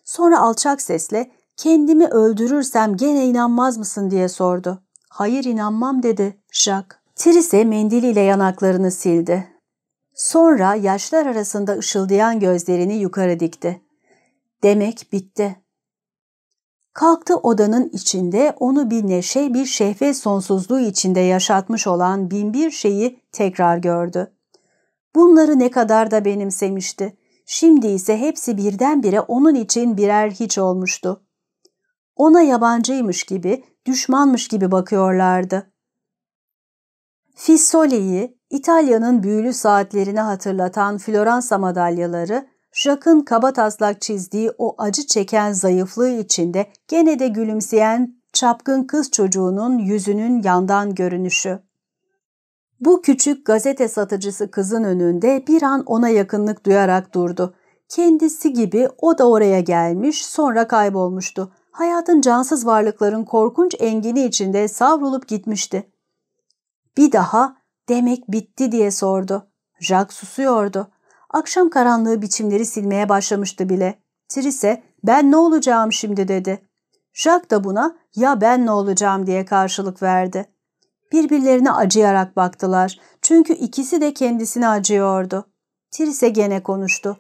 Sonra alçak sesle kendimi öldürürsem gene inanmaz mısın diye sordu. Hayır inanmam dedi Jack. Trise mendiliyle yanaklarını sildi. Sonra yaşlar arasında ışıldayan gözlerini yukarı dikti. Demek bitti. Kalktı odanın içinde onu bir neşe bir şehvet sonsuzluğu içinde yaşatmış olan binbir şeyi tekrar gördü. Bunları ne kadar da benimsemişti. Şimdi ise hepsi birdenbire onun için birer hiç olmuştu. Ona yabancıymış gibi, düşmanmış gibi bakıyorlardı. Fissole'yi, İtalya'nın büyülü saatlerini hatırlatan Floransa madalyaları, Jacques'ın kaba taslak çizdiği o acı çeken zayıflığı içinde gene de gülümseyen çapkın kız çocuğunun yüzünün yandan görünüşü. Bu küçük gazete satıcısı kızın önünde bir an ona yakınlık duyarak durdu. Kendisi gibi o da oraya gelmiş sonra kaybolmuştu. Hayatın cansız varlıkların korkunç engini içinde savrulup gitmişti. Bir daha demek bitti diye sordu. Jack susuyordu. Akşam karanlığı biçimleri silmeye başlamıştı bile. Trise ben ne olacağım şimdi dedi. Jack da buna ya ben ne olacağım diye karşılık verdi. Birbirlerine acıyarak baktılar. Çünkü ikisi de kendisine acıyordu. Trise gene konuştu.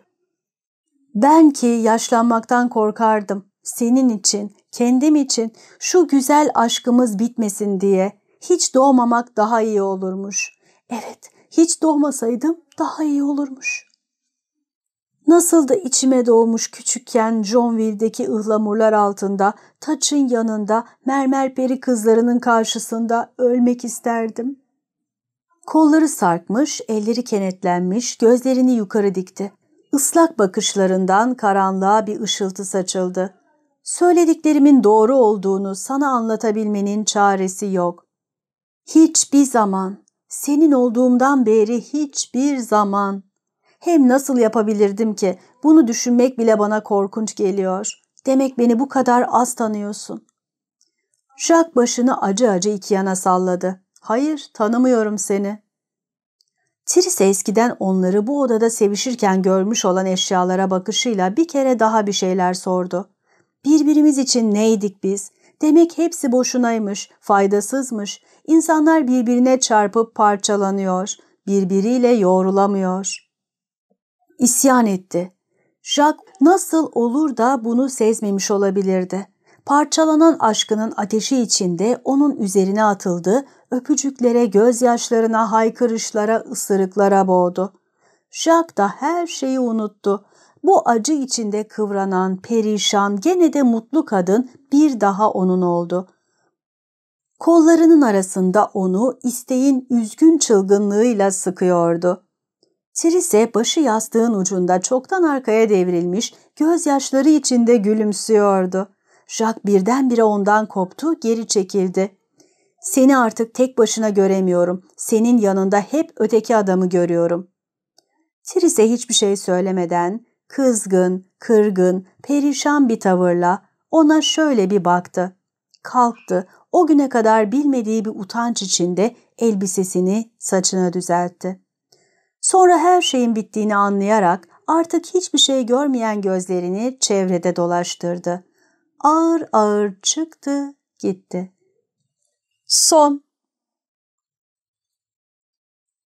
Ben ki yaşlanmaktan korkardım. Senin için, kendim için, şu güzel aşkımız bitmesin diye. Hiç doğmamak daha iyi olurmuş. Evet, hiç doğmasaydım daha iyi olurmuş. Nasıl da içime doğmuş küçükken Johnville'deki ıhlamurlar altında, taçın yanında, mermer peri kızlarının karşısında ölmek isterdim. Kolları sarkmış, elleri kenetlenmiş, gözlerini yukarı dikti. Islak bakışlarından karanlığa bir ışıltı saçıldı. Söylediklerimin doğru olduğunu sana anlatabilmenin çaresi yok. Hiçbir zaman, senin olduğumdan beri hiçbir zaman. Hem nasıl yapabilirdim ki? Bunu düşünmek bile bana korkunç geliyor. Demek beni bu kadar az tanıyorsun. Jack başını acı acı iki yana salladı. Hayır, tanımıyorum seni. Tris eskiden onları bu odada sevişirken görmüş olan eşyalara bakışıyla bir kere daha bir şeyler sordu. Birbirimiz için neydik biz? Demek hepsi boşunaymış, faydasızmış. İnsanlar birbirine çarpıp parçalanıyor, birbiriyle yoğrulamıyor. İsyan etti. Jacques nasıl olur da bunu sezmemiş olabilirdi? Parçalanan aşkının ateşi içinde onun üzerine atıldı, öpücüklere, gözyaşlarına, haykırışlara, ısırıklara boğdu. Jacques da her şeyi unuttu. Bu acı içinde kıvranan, perişan, gene de mutlu kadın bir daha onun oldu. Kollarının arasında onu isteğin üzgün çılgınlığıyla sıkıyordu. Trise başı yastığın ucunda çoktan arkaya devrilmiş, gözyaşları içinde gülümsüyordu. Jack birdenbire ondan koptu, geri çekildi. Seni artık tek başına göremiyorum. Senin yanında hep öteki adamı görüyorum. Trise hiçbir şey söylemeden, kızgın, kırgın, perişan bir tavırla ona şöyle bir baktı. Kalktı, o güne kadar bilmediği bir utanç içinde elbisesini saçına düzeltti. Sonra her şeyin bittiğini anlayarak artık hiçbir şey görmeyen gözlerini çevrede dolaştırdı. Ağır ağır çıktı, gitti. Son